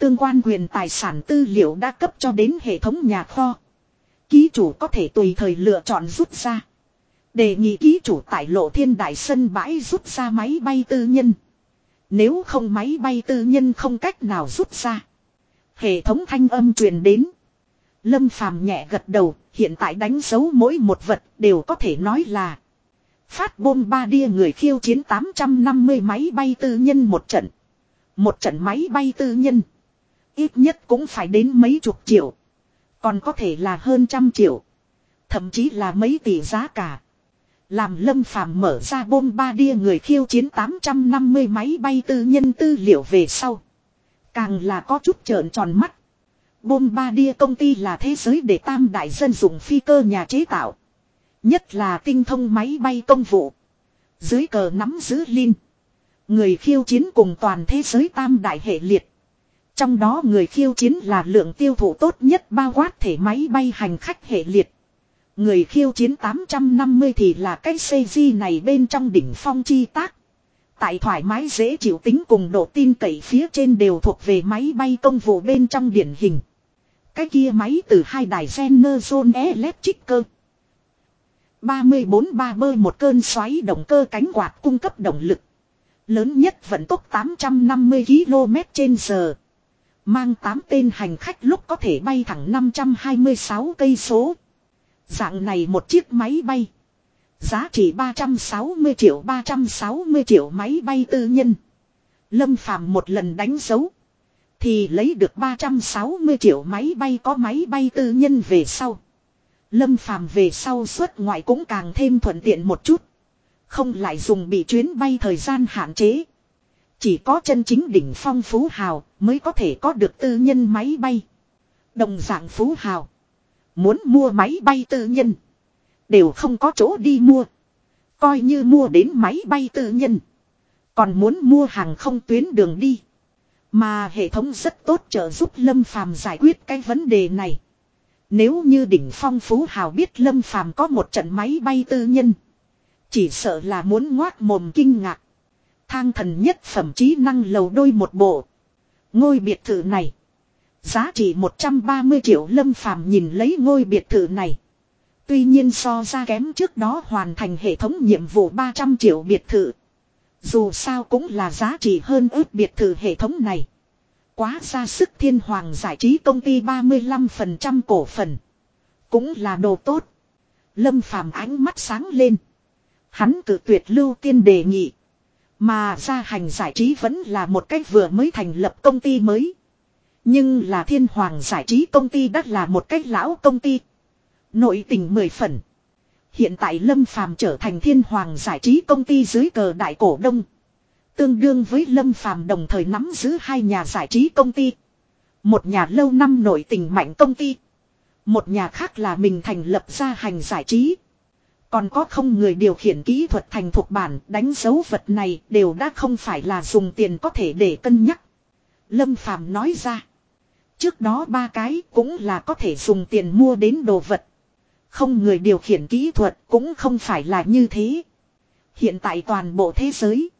Tương quan quyền tài sản tư liệu đã cấp cho đến hệ thống nhà kho. Ký chủ có thể tùy thời lựa chọn rút ra. Đề nghị ký chủ tại lộ thiên đại sân bãi rút ra máy bay tư nhân. Nếu không máy bay tư nhân không cách nào rút ra. Hệ thống thanh âm truyền đến. Lâm Phàm nhẹ gật đầu, hiện tại đánh dấu mỗi một vật đều có thể nói là phát bom ba đia người khiêu chiến 850 máy bay tư nhân một trận. Một trận máy bay tư nhân. Ít nhất cũng phải đến mấy chục triệu. Còn có thể là hơn trăm triệu. Thậm chí là mấy tỷ giá cả. Làm lâm phàm mở ra bom ba đia người khiêu chiến 850 máy bay tư nhân tư liệu về sau. Càng là có chút trợn tròn mắt. Bom ba đia công ty là thế giới để tam đại dân dùng phi cơ nhà chế tạo. Nhất là tinh thông máy bay công vụ. Dưới cờ nắm giữ Linh. Người khiêu chiến cùng toàn thế giới tam đại hệ liệt. Trong đó người khiêu chiến là lượng tiêu thụ tốt nhất bao quát thể máy bay hành khách hệ liệt. Người khiêu chiến 850 thì là cái CG này bên trong đỉnh phong chi tác. Tại thoải mái dễ chịu tính cùng độ tin cậy phía trên đều thuộc về máy bay công vụ bên trong điển hình. Cái kia máy từ hai đài Generation Electric cơ. 34 ba bơi một cơn xoáy động cơ cánh quạt cung cấp động lực. Lớn nhất vận tốc 850 km trên giờ. Mang 8 tên hành khách lúc có thể bay thẳng 526 cây số. Dạng này một chiếc máy bay. Giá trị 360 triệu 360 triệu máy bay tư nhân. Lâm Phàm một lần đánh dấu. Thì lấy được 360 triệu máy bay có máy bay tư nhân về sau. Lâm Phàm về sau xuất ngoại cũng càng thêm thuận tiện một chút. Không lại dùng bị chuyến bay thời gian hạn chế. Chỉ có chân chính đỉnh phong phú hào mới có thể có được tư nhân máy bay. Đồng dạng phú hào. Muốn mua máy bay tư nhân. Đều không có chỗ đi mua. Coi như mua đến máy bay tư nhân. Còn muốn mua hàng không tuyến đường đi. Mà hệ thống rất tốt trợ giúp Lâm Phàm giải quyết cái vấn đề này. Nếu như đỉnh phong phú hào biết Lâm Phàm có một trận máy bay tư nhân. Chỉ sợ là muốn ngoác mồm kinh ngạc. Thang thần nhất phẩm trí năng lầu đôi một bộ. Ngôi biệt thự này. Giá trị 130 triệu Lâm Phàm nhìn lấy ngôi biệt thự này. Tuy nhiên so ra kém trước đó hoàn thành hệ thống nhiệm vụ 300 triệu biệt thự. Dù sao cũng là giá trị hơn ước biệt thự hệ thống này. Quá ra sức thiên hoàng giải trí công ty 35% cổ phần. Cũng là đồ tốt. Lâm phàm ánh mắt sáng lên. Hắn cử tuyệt lưu tiên đề nghị. Mà gia hành giải trí vẫn là một cách vừa mới thành lập công ty mới. Nhưng là thiên hoàng giải trí công ty đã là một cách lão công ty. Nội tình mười phần. Hiện tại Lâm Phàm trở thành thiên hoàng giải trí công ty dưới cờ đại cổ đông. Tương đương với Lâm Phàm đồng thời nắm giữ hai nhà giải trí công ty. Một nhà lâu năm nội tình mạnh công ty. Một nhà khác là mình thành lập ra hành giải trí. Còn có không người điều khiển kỹ thuật thành thuộc bản đánh dấu vật này đều đã không phải là dùng tiền có thể để cân nhắc. Lâm Phàm nói ra. Trước đó ba cái cũng là có thể dùng tiền mua đến đồ vật. Không người điều khiển kỹ thuật cũng không phải là như thế. Hiện tại toàn bộ thế giới.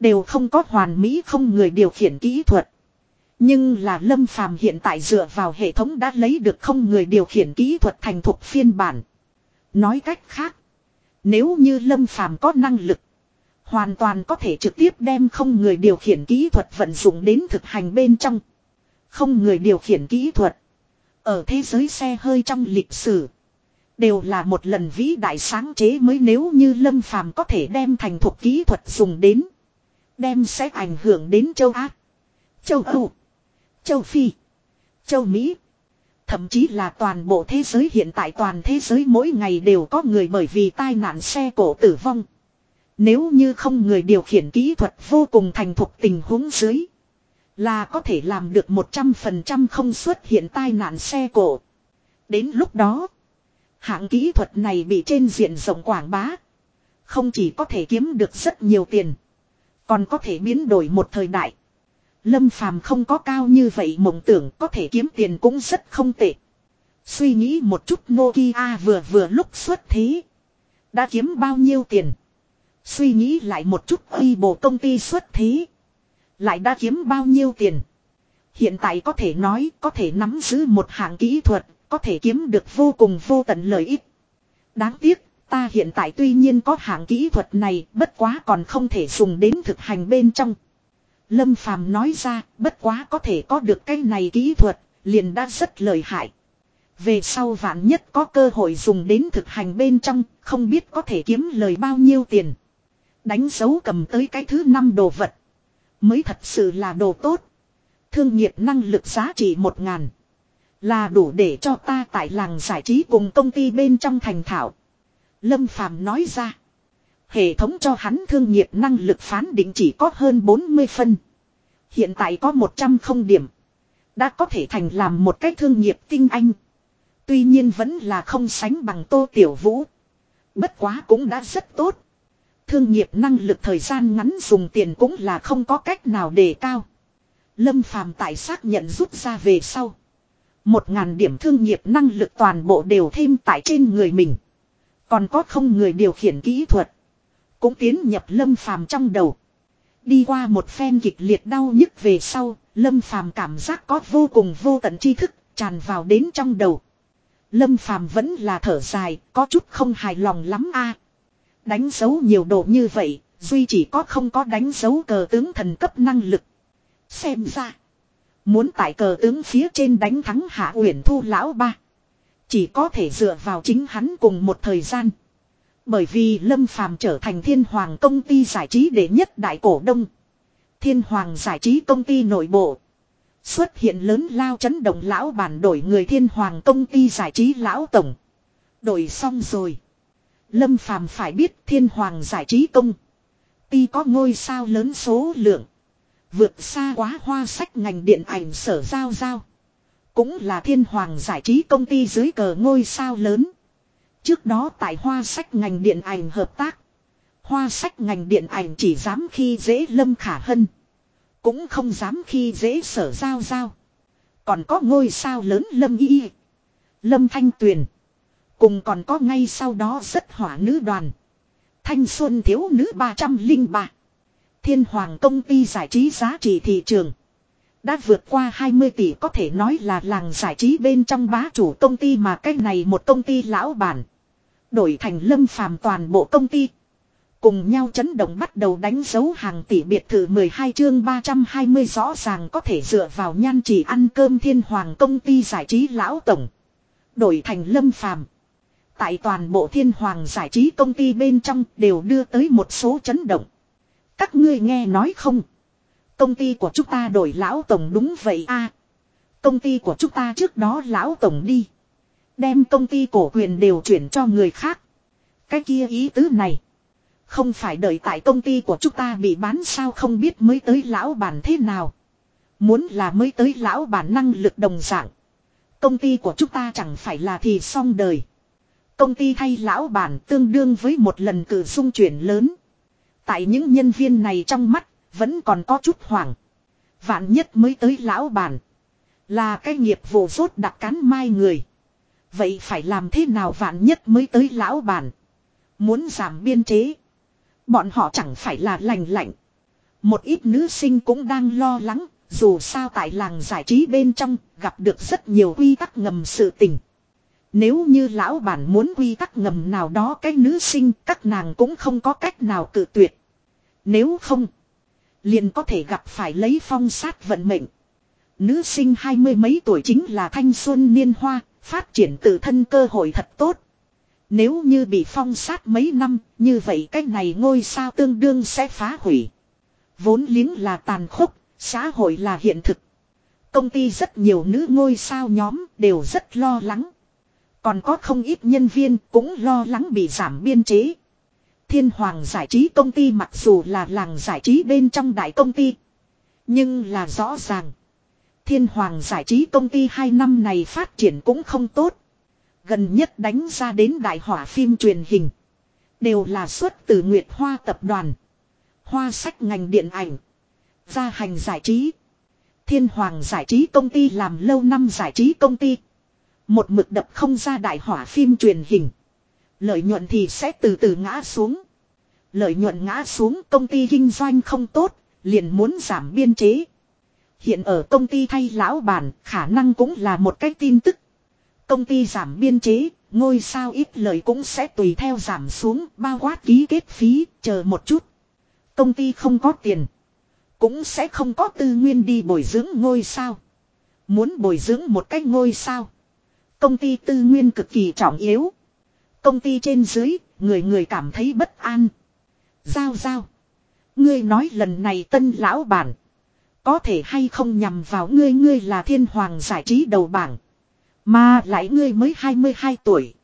Đều không có hoàn mỹ không người điều khiển kỹ thuật. Nhưng là lâm phàm hiện tại dựa vào hệ thống đã lấy được không người điều khiển kỹ thuật thành thục phiên bản. Nói cách khác. Nếu như lâm phàm có năng lực. Hoàn toàn có thể trực tiếp đem không người điều khiển kỹ thuật vận dụng đến thực hành bên trong. Không người điều khiển kỹ thuật. Ở thế giới xe hơi trong lịch sử. Đều là một lần vĩ đại sáng chế mới nếu như Lâm Phàm có thể đem thành thuộc kỹ thuật dùng đến. Đem sẽ ảnh hưởng đến châu Á, châu Âu, châu Phi, châu Mỹ. Thậm chí là toàn bộ thế giới hiện tại toàn thế giới mỗi ngày đều có người bởi vì tai nạn xe cổ tử vong. Nếu như không người điều khiển kỹ thuật vô cùng thành thục tình huống dưới. Là có thể làm được 100% không xuất hiện tai nạn xe cổ. Đến lúc đó. Hạng kỹ thuật này bị trên diện rộng quảng bá. Không chỉ có thể kiếm được rất nhiều tiền. Còn có thể biến đổi một thời đại. Lâm Phàm không có cao như vậy mộng tưởng có thể kiếm tiền cũng rất không tệ. Suy nghĩ một chút Nokia vừa vừa lúc xuất thế. Đã kiếm bao nhiêu tiền. Suy nghĩ lại một chút uy bộ công ty xuất thế. Lại đã kiếm bao nhiêu tiền. Hiện tại có thể nói có thể nắm giữ một hạng kỹ thuật có thể kiếm được vô cùng vô tận lợi ích. Đáng tiếc, ta hiện tại tuy nhiên có hạng kỹ thuật này, bất quá còn không thể dùng đến thực hành bên trong. Lâm Phàm nói ra, bất quá có thể có được cái này kỹ thuật, liền đã rất lợi hại. Về sau vạn nhất có cơ hội dùng đến thực hành bên trong, không biết có thể kiếm lời bao nhiêu tiền. Đánh dấu cầm tới cái thứ năm đồ vật. Mới thật sự là đồ tốt. Thương nghiệp năng lực giá trị một ngàn. Là đủ để cho ta tại làng giải trí cùng công ty bên trong thành thảo. Lâm Phàm nói ra. Hệ thống cho hắn thương nghiệp năng lực phán định chỉ có hơn 40 phân. Hiện tại có 100 không điểm. Đã có thể thành làm một cái thương nghiệp tinh anh. Tuy nhiên vẫn là không sánh bằng tô tiểu vũ. Bất quá cũng đã rất tốt. Thương nghiệp năng lực thời gian ngắn dùng tiền cũng là không có cách nào đề cao. Lâm phàm tại xác nhận rút ra về sau. Một ngàn điểm thương nghiệp năng lực toàn bộ đều thêm tại trên người mình. Còn có không người điều khiển kỹ thuật. Cũng tiến nhập lâm phàm trong đầu. Đi qua một phen kịch liệt đau nhức về sau, lâm phàm cảm giác có vô cùng vô tận tri thức tràn vào đến trong đầu. Lâm phàm vẫn là thở dài, có chút không hài lòng lắm a. Đánh dấu nhiều độ như vậy, duy chỉ có không có đánh dấu cờ tướng thần cấp năng lực. Xem ra, muốn tại cờ tướng phía trên đánh thắng hạ uyển thu lão ba. Chỉ có thể dựa vào chính hắn cùng một thời gian. Bởi vì Lâm Phàm trở thành thiên hoàng công ty giải trí đệ nhất đại cổ đông. Thiên hoàng giải trí công ty nội bộ. Xuất hiện lớn lao chấn động lão bản đổi người thiên hoàng công ty giải trí lão tổng. Đổi xong rồi. Lâm Phàm phải biết thiên hoàng giải trí công. Ty có ngôi sao lớn số lượng. Vượt xa quá hoa sách ngành điện ảnh sở giao giao. Cũng là thiên hoàng giải trí công ty dưới cờ ngôi sao lớn. Trước đó tại hoa sách ngành điện ảnh hợp tác. Hoa sách ngành điện ảnh chỉ dám khi dễ lâm khả hân. Cũng không dám khi dễ sở giao giao. Còn có ngôi sao lớn lâm y. Lâm thanh tuyền. Cùng còn có ngay sau đó rất hỏa nữ đoàn. Thanh xuân thiếu nữ 303. Thiên hoàng công ty giải trí giá trị thị trường. Đã vượt qua 20 tỷ có thể nói là làng giải trí bên trong bá chủ công ty mà cách này một công ty lão bản. Đổi thành lâm phàm toàn bộ công ty. Cùng nhau chấn động bắt đầu đánh dấu hàng tỷ biệt thự 12 chương 320 rõ ràng có thể dựa vào nhan chỉ ăn cơm thiên hoàng công ty giải trí lão tổng. Đổi thành lâm phàm. Tại toàn bộ thiên hoàng giải trí công ty bên trong đều đưa tới một số chấn động. Các ngươi nghe nói không? Công ty của chúng ta đổi lão tổng đúng vậy a Công ty của chúng ta trước đó lão tổng đi. Đem công ty cổ quyền đều chuyển cho người khác. Cái kia ý tứ này. Không phải đợi tại công ty của chúng ta bị bán sao không biết mới tới lão bản thế nào. Muốn là mới tới lão bản năng lực đồng dạng. Công ty của chúng ta chẳng phải là thì xong đời. Công ty thay lão bản tương đương với một lần cử xung chuyển lớn. Tại những nhân viên này trong mắt, vẫn còn có chút hoảng. Vạn nhất mới tới lão bản. Là cái nghiệp vụ rốt đặc cán mai người. Vậy phải làm thế nào vạn nhất mới tới lão bản. Muốn giảm biên chế. Bọn họ chẳng phải là lành lạnh. Một ít nữ sinh cũng đang lo lắng, dù sao tại làng giải trí bên trong, gặp được rất nhiều quy tắc ngầm sự tình. Nếu như lão bản muốn quy tắc ngầm nào đó cái nữ sinh, các nàng cũng không có cách nào cự tuyệt. Nếu không, liền có thể gặp phải lấy phong sát vận mệnh. Nữ sinh hai mươi mấy tuổi chính là thanh xuân niên hoa, phát triển tự thân cơ hội thật tốt. Nếu như bị phong sát mấy năm, như vậy cái này ngôi sao tương đương sẽ phá hủy. Vốn liếng là tàn khốc, xã hội là hiện thực. Công ty rất nhiều nữ ngôi sao nhóm đều rất lo lắng. Còn có không ít nhân viên cũng lo lắng bị giảm biên chế. Thiên Hoàng giải trí công ty mặc dù là làng giải trí bên trong đại công ty. Nhưng là rõ ràng. Thiên Hoàng giải trí công ty hai năm này phát triển cũng không tốt. Gần nhất đánh ra đến đại hỏa phim truyền hình. Đều là xuất từ Nguyệt Hoa tập đoàn. Hoa sách ngành điện ảnh. Gia hành giải trí. Thiên Hoàng giải trí công ty làm lâu năm giải trí công ty. Một mực đập không ra đại hỏa phim truyền hình. Lợi nhuận thì sẽ từ từ ngã xuống. Lợi nhuận ngã xuống công ty kinh doanh không tốt, liền muốn giảm biên chế. Hiện ở công ty thay lão bản khả năng cũng là một cái tin tức. Công ty giảm biên chế, ngôi sao ít lợi cũng sẽ tùy theo giảm xuống bao quát ký kết phí, chờ một chút. Công ty không có tiền. Cũng sẽ không có tư nguyên đi bồi dưỡng ngôi sao. Muốn bồi dưỡng một cái ngôi sao. Công ty tư nguyên cực kỳ trọng yếu. Công ty trên dưới, người người cảm thấy bất an. Giao giao. Ngươi nói lần này tân lão bản. Có thể hay không nhằm vào ngươi ngươi là thiên hoàng giải trí đầu bảng. Mà lại ngươi mới 22 tuổi.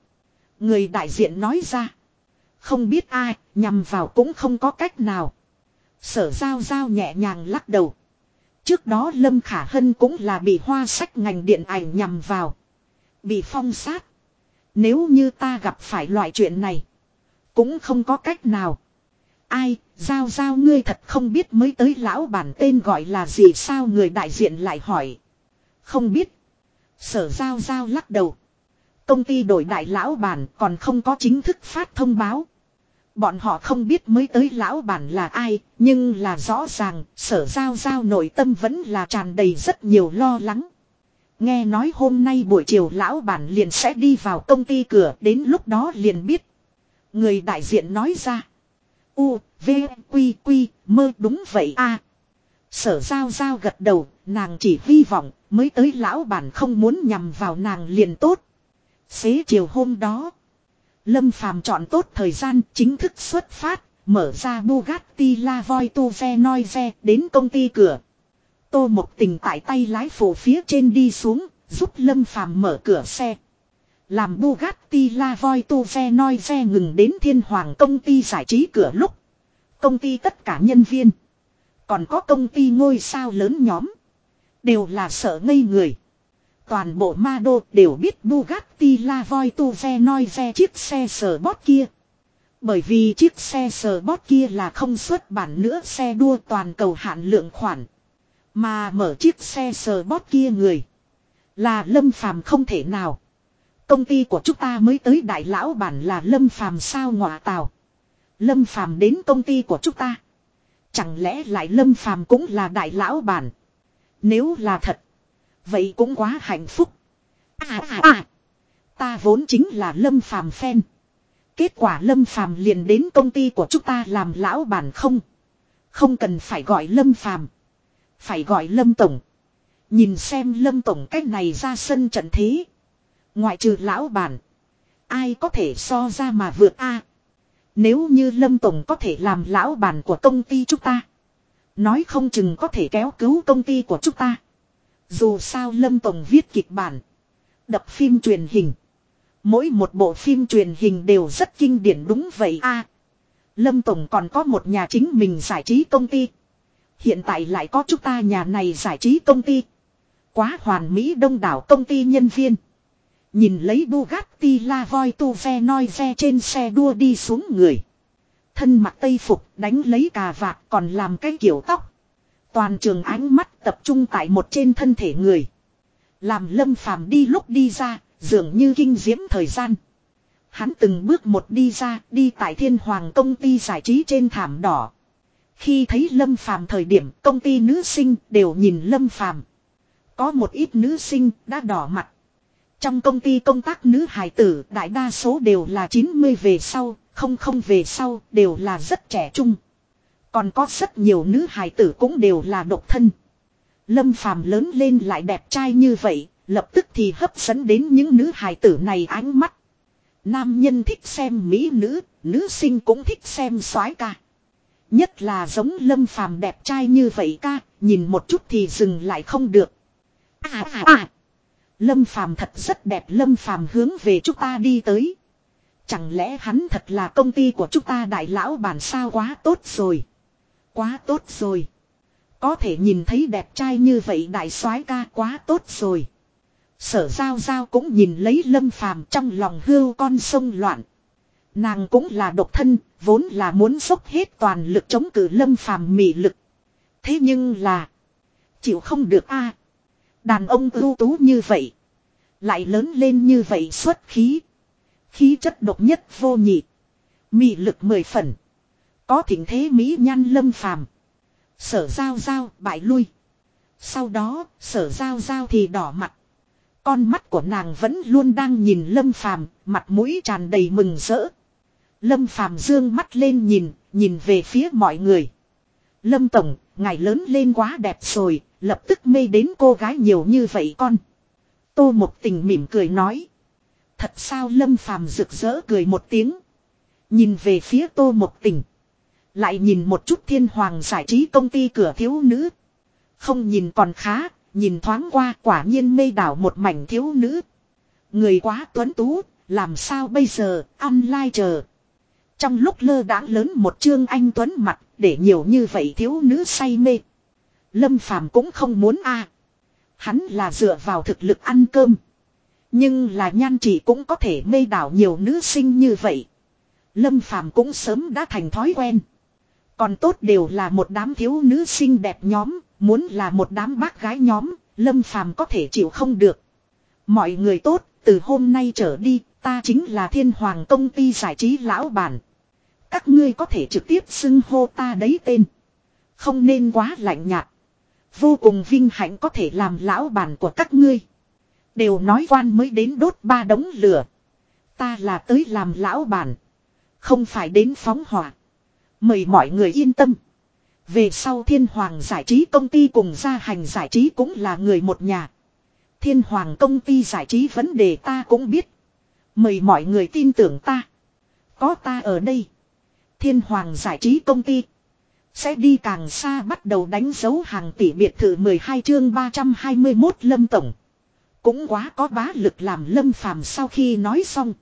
Người đại diện nói ra. Không biết ai, nhằm vào cũng không có cách nào. Sở giao giao nhẹ nhàng lắc đầu. Trước đó Lâm Khả Hân cũng là bị hoa sách ngành điện ảnh nhằm vào. Bị phong sát. Nếu như ta gặp phải loại chuyện này. Cũng không có cách nào. Ai, giao giao ngươi thật không biết mới tới lão bản tên gọi là gì sao người đại diện lại hỏi. Không biết. Sở giao giao lắc đầu. Công ty đổi đại lão bản còn không có chính thức phát thông báo. Bọn họ không biết mới tới lão bản là ai, nhưng là rõ ràng, sở giao giao nội tâm vẫn là tràn đầy rất nhiều lo lắng. Nghe nói hôm nay buổi chiều lão bản liền sẽ đi vào công ty cửa, đến lúc đó liền biết. Người đại diện nói ra. U, V, Quy, Quy, mơ đúng vậy a Sở giao giao gật đầu, nàng chỉ hy vọng, mới tới lão bản không muốn nhằm vào nàng liền tốt. Xế chiều hôm đó. Lâm Phàm chọn tốt thời gian chính thức xuất phát, mở ra Bugatti La Voi Tu Ve Noi Ve đến công ty cửa. Tô một tình tại tay lái phủ phía trên đi xuống, giúp Lâm Phàm mở cửa xe. Làm Bugatti La Voi Tu Ve Noi Ve ngừng đến thiên hoàng công ty giải trí cửa lúc. Công ty tất cả nhân viên. Còn có công ty ngôi sao lớn nhóm. Đều là sợ ngây người. Toàn bộ ma đô đều biết Bugatti La Voi Tu Ve Noi Ve chiếc xe sờ bót kia. Bởi vì chiếc xe sờ bót kia là không xuất bản nữa, xe đua toàn cầu hạn lượng khoản. Mà mở chiếc xe sờ bót kia người. Là Lâm Phàm không thể nào. Công ty của chúng ta mới tới đại lão bản là Lâm Phàm sao ngọa tào. Lâm Phàm đến công ty của chúng ta. Chẳng lẽ lại Lâm Phàm cũng là đại lão bản. Nếu là thật. Vậy cũng quá hạnh phúc. À à à. Ta vốn chính là Lâm Phàm fan. Kết quả Lâm Phàm liền đến công ty của chúng ta làm lão bản không. Không cần phải gọi Lâm Phàm. Phải gọi Lâm Tổng. Nhìn xem Lâm Tổng cách này ra sân trận thế. Ngoại trừ lão bản. Ai có thể so ra mà vượt A. Nếu như Lâm Tổng có thể làm lão bản của công ty chúng ta. Nói không chừng có thể kéo cứu công ty của chúng ta. Dù sao Lâm Tổng viết kịch bản. Đập phim truyền hình. Mỗi một bộ phim truyền hình đều rất kinh điển đúng vậy a. Lâm Tổng còn có một nhà chính mình giải trí công ty. Hiện tại lại có chúng ta nhà này giải trí công ty. Quá hoàn mỹ đông đảo công ty nhân viên. Nhìn lấy Bugatti La Voi Tu Ve Noi Ve trên xe đua đi xuống người. Thân mặc tây phục đánh lấy cà vạt còn làm cái kiểu tóc. Toàn trường ánh mắt tập trung tại một trên thân thể người. Làm lâm phàm đi lúc đi ra, dường như kinh diễm thời gian. Hắn từng bước một đi ra, đi tại thiên hoàng công ty giải trí trên thảm đỏ. Khi thấy lâm phàm thời điểm công ty nữ sinh đều nhìn lâm phàm. Có một ít nữ sinh đã đỏ mặt. Trong công ty công tác nữ hài tử đại đa số đều là 90 về sau, không không về sau đều là rất trẻ trung. Còn có rất nhiều nữ hài tử cũng đều là độc thân. Lâm phàm lớn lên lại đẹp trai như vậy, lập tức thì hấp dẫn đến những nữ hài tử này ánh mắt. Nam nhân thích xem mỹ nữ, nữ sinh cũng thích xem soái ca. Nhất là giống lâm phàm đẹp trai như vậy ca, nhìn một chút thì dừng lại không được. À à à. Lâm phàm thật rất đẹp lâm phàm hướng về chúng ta đi tới. Chẳng lẽ hắn thật là công ty của chúng ta đại lão bản sao quá tốt rồi. Quá tốt rồi. Có thể nhìn thấy đẹp trai như vậy đại soái ca quá tốt rồi. Sở giao giao cũng nhìn lấy lâm phàm trong lòng hưu con sông loạn. Nàng cũng là độc thân, vốn là muốn dốc hết toàn lực chống cự lâm phàm mị lực. Thế nhưng là, chịu không được a Đàn ông ưu tú như vậy, lại lớn lên như vậy xuất khí. Khí chất độc nhất vô nhị, mị lực mười phần. Có thỉnh thế mỹ nhan lâm phàm. Sở giao giao bại lui. Sau đó, sở giao giao thì đỏ mặt. Con mắt của nàng vẫn luôn đang nhìn lâm phàm, mặt mũi tràn đầy mừng rỡ. Lâm phàm dương mắt lên nhìn, nhìn về phía mọi người. Lâm Tổng, ngài lớn lên quá đẹp rồi, lập tức mê đến cô gái nhiều như vậy con. Tô Mộc Tình mỉm cười nói. Thật sao Lâm Phàm rực rỡ cười một tiếng. Nhìn về phía Tô Mộc Tình. Lại nhìn một chút thiên hoàng giải trí công ty cửa thiếu nữ. Không nhìn còn khá, nhìn thoáng qua quả nhiên mê đảo một mảnh thiếu nữ. Người quá tuấn tú, làm sao bây giờ, online chờ. Trong lúc lơ đãng lớn một chương anh tuấn mặt, để nhiều như vậy thiếu nữ say mê. Lâm Phàm cũng không muốn a. Hắn là dựa vào thực lực ăn cơm. Nhưng là nhan chỉ cũng có thể mê đảo nhiều nữ sinh như vậy. Lâm Phàm cũng sớm đã thành thói quen. Còn tốt đều là một đám thiếu nữ xinh đẹp nhóm, muốn là một đám bác gái nhóm, Lâm Phàm có thể chịu không được. Mọi người tốt, từ hôm nay trở đi, ta chính là thiên hoàng công ty giải trí lão bản. Các ngươi có thể trực tiếp xưng hô ta đấy tên. Không nên quá lạnh nhạt. Vô cùng vinh hạnh có thể làm lão bản của các ngươi. Đều nói quan mới đến đốt ba đống lửa. Ta là tới làm lão bản. Không phải đến phóng hỏa. Mời mọi người yên tâm. Về sau thiên hoàng giải trí công ty cùng gia hành giải trí cũng là người một nhà. Thiên hoàng công ty giải trí vấn đề ta cũng biết. Mời mọi người tin tưởng ta. Có ta ở đây. Thiên hoàng giải trí công ty. Sẽ đi càng xa bắt đầu đánh dấu hàng tỷ biệt thự 12 chương 321 lâm tổng. Cũng quá có bá lực làm lâm phàm sau khi nói xong.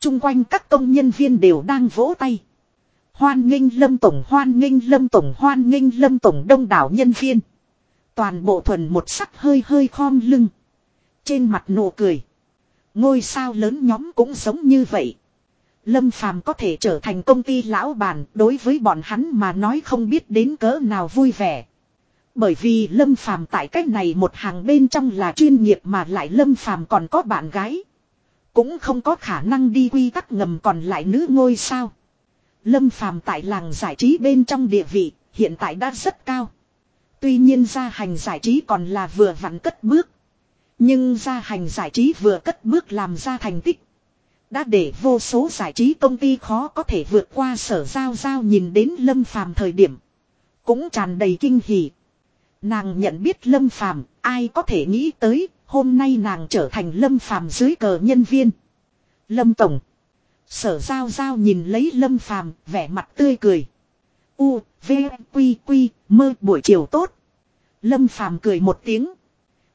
Trung quanh các công nhân viên đều đang vỗ tay. Hoan nghênh lâm tổng, hoan nghênh lâm tổng, hoan nghênh lâm tổng đông đảo nhân viên. Toàn bộ thuần một sắc hơi hơi khom lưng. Trên mặt nụ cười. Ngôi sao lớn nhóm cũng giống như vậy. Lâm Phàm có thể trở thành công ty lão bản đối với bọn hắn mà nói không biết đến cỡ nào vui vẻ. Bởi vì Lâm Phàm tại cách này một hàng bên trong là chuyên nghiệp mà lại Lâm Phàm còn có bạn gái. Cũng không có khả năng đi quy tắc ngầm còn lại nữ ngôi sao. Lâm Phàm tại làng giải trí bên trong địa vị, hiện tại đã rất cao. Tuy nhiên gia hành giải trí còn là vừa vặn cất bước. Nhưng gia hành giải trí vừa cất bước làm ra thành tích. Đã để vô số giải trí công ty khó có thể vượt qua sở giao giao nhìn đến Lâm Phàm thời điểm. Cũng tràn đầy kinh hỉ. Nàng nhận biết Lâm Phàm ai có thể nghĩ tới, hôm nay nàng trở thành Lâm Phàm dưới cờ nhân viên. Lâm Tổng. Sở giao giao nhìn lấy lâm phàm, vẻ mặt tươi cười. U, V, Quy, Quy, mơ buổi chiều tốt. Lâm phàm cười một tiếng.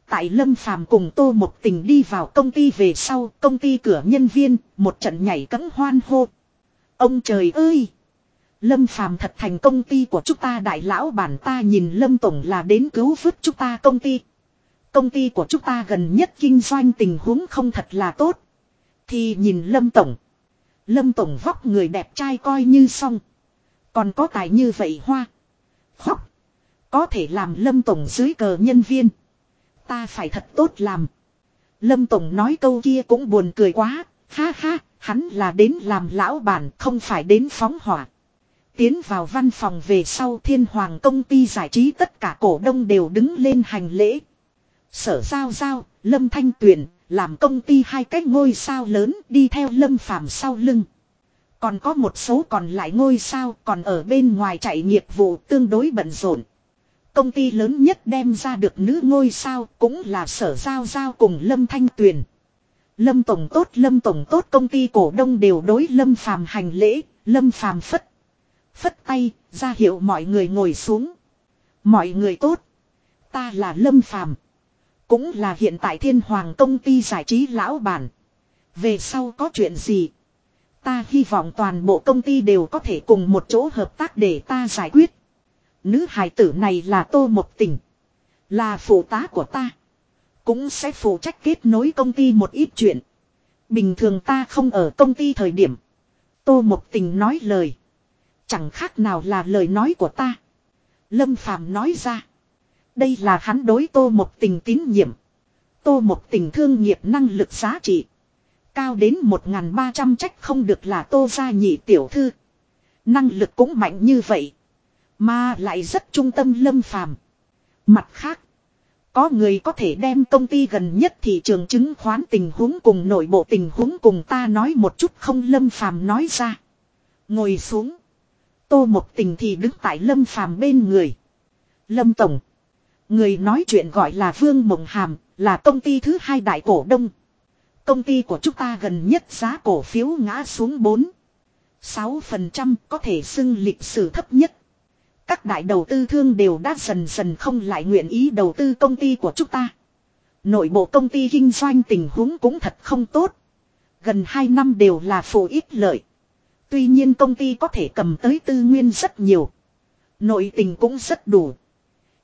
Tại Lâm Phàm cùng Tô Một Tình đi vào công ty về sau, công ty cửa nhân viên, một trận nhảy cẫng hoan hô. Ông trời ơi! Lâm Phàm thật thành công ty của chúng ta đại lão bản ta nhìn Lâm Tổng là đến cứu vớt chúng ta công ty. Công ty của chúng ta gần nhất kinh doanh tình huống không thật là tốt. Thì nhìn Lâm Tổng. Lâm Tổng vóc người đẹp trai coi như xong. Còn có tài như vậy hoa. Khóc. Có thể làm Lâm Tổng dưới cờ nhân viên. Ta phải thật tốt làm. Lâm Tổng nói câu kia cũng buồn cười quá. Ha ha, hắn là đến làm lão bản không phải đến phóng hỏa. Tiến vào văn phòng về sau thiên hoàng công ty giải trí tất cả cổ đông đều đứng lên hành lễ. Sở giao giao, Lâm Thanh Tuyền, làm công ty hai cái ngôi sao lớn đi theo lâm phàm sau lưng. Còn có một số còn lại ngôi sao còn ở bên ngoài chạy nghiệp vụ tương đối bận rộn. Công ty lớn nhất đem ra được nữ ngôi sao cũng là sở giao giao cùng Lâm Thanh Tuyền. Lâm Tổng tốt Lâm Tổng tốt công ty cổ đông đều đối Lâm Phàm hành lễ, Lâm Phàm phất. Phất tay, ra hiệu mọi người ngồi xuống. Mọi người tốt. Ta là Lâm Phàm cũng là hiện tại thiên hoàng công ty giải trí lão bản. Về sau có chuyện gì? Ta hy vọng toàn bộ công ty đều có thể cùng một chỗ hợp tác để ta giải quyết. Nữ hài tử này là tô một tỉnh. Là phụ tá của ta. Cũng sẽ phụ trách kết nối công ty một ít chuyện. Bình thường ta không ở công ty thời điểm. Tô một tình nói lời. Chẳng khác nào là lời nói của ta. Lâm Phàm nói ra. Đây là hắn đối tô một tình tín nhiệm. Tô một tình thương nghiệp năng lực giá trị. Cao đến 1.300 trách không được là tô gia nhị tiểu thư. Năng lực cũng mạnh như vậy. Mà lại rất trung tâm lâm phàm. Mặt khác. Có người có thể đem công ty gần nhất thị trường chứng khoán tình huống cùng nội bộ tình huống cùng ta nói một chút không lâm phàm nói ra. Ngồi xuống. Tô một tình thì đứng tại lâm phàm bên người. Lâm tổng. Người nói chuyện gọi là Vương Mộng Hàm, là công ty thứ hai đại cổ đông. Công ty của chúng ta gần nhất giá cổ phiếu ngã xuống 4. 6% có thể xưng lịch sử thấp nhất. Các đại đầu tư thương đều đã dần dần không lại nguyện ý đầu tư công ty của chúng ta. Nội bộ công ty kinh doanh tình huống cũng thật không tốt. Gần 2 năm đều là phụ ít lợi. Tuy nhiên công ty có thể cầm tới tư nguyên rất nhiều. Nội tình cũng rất đủ.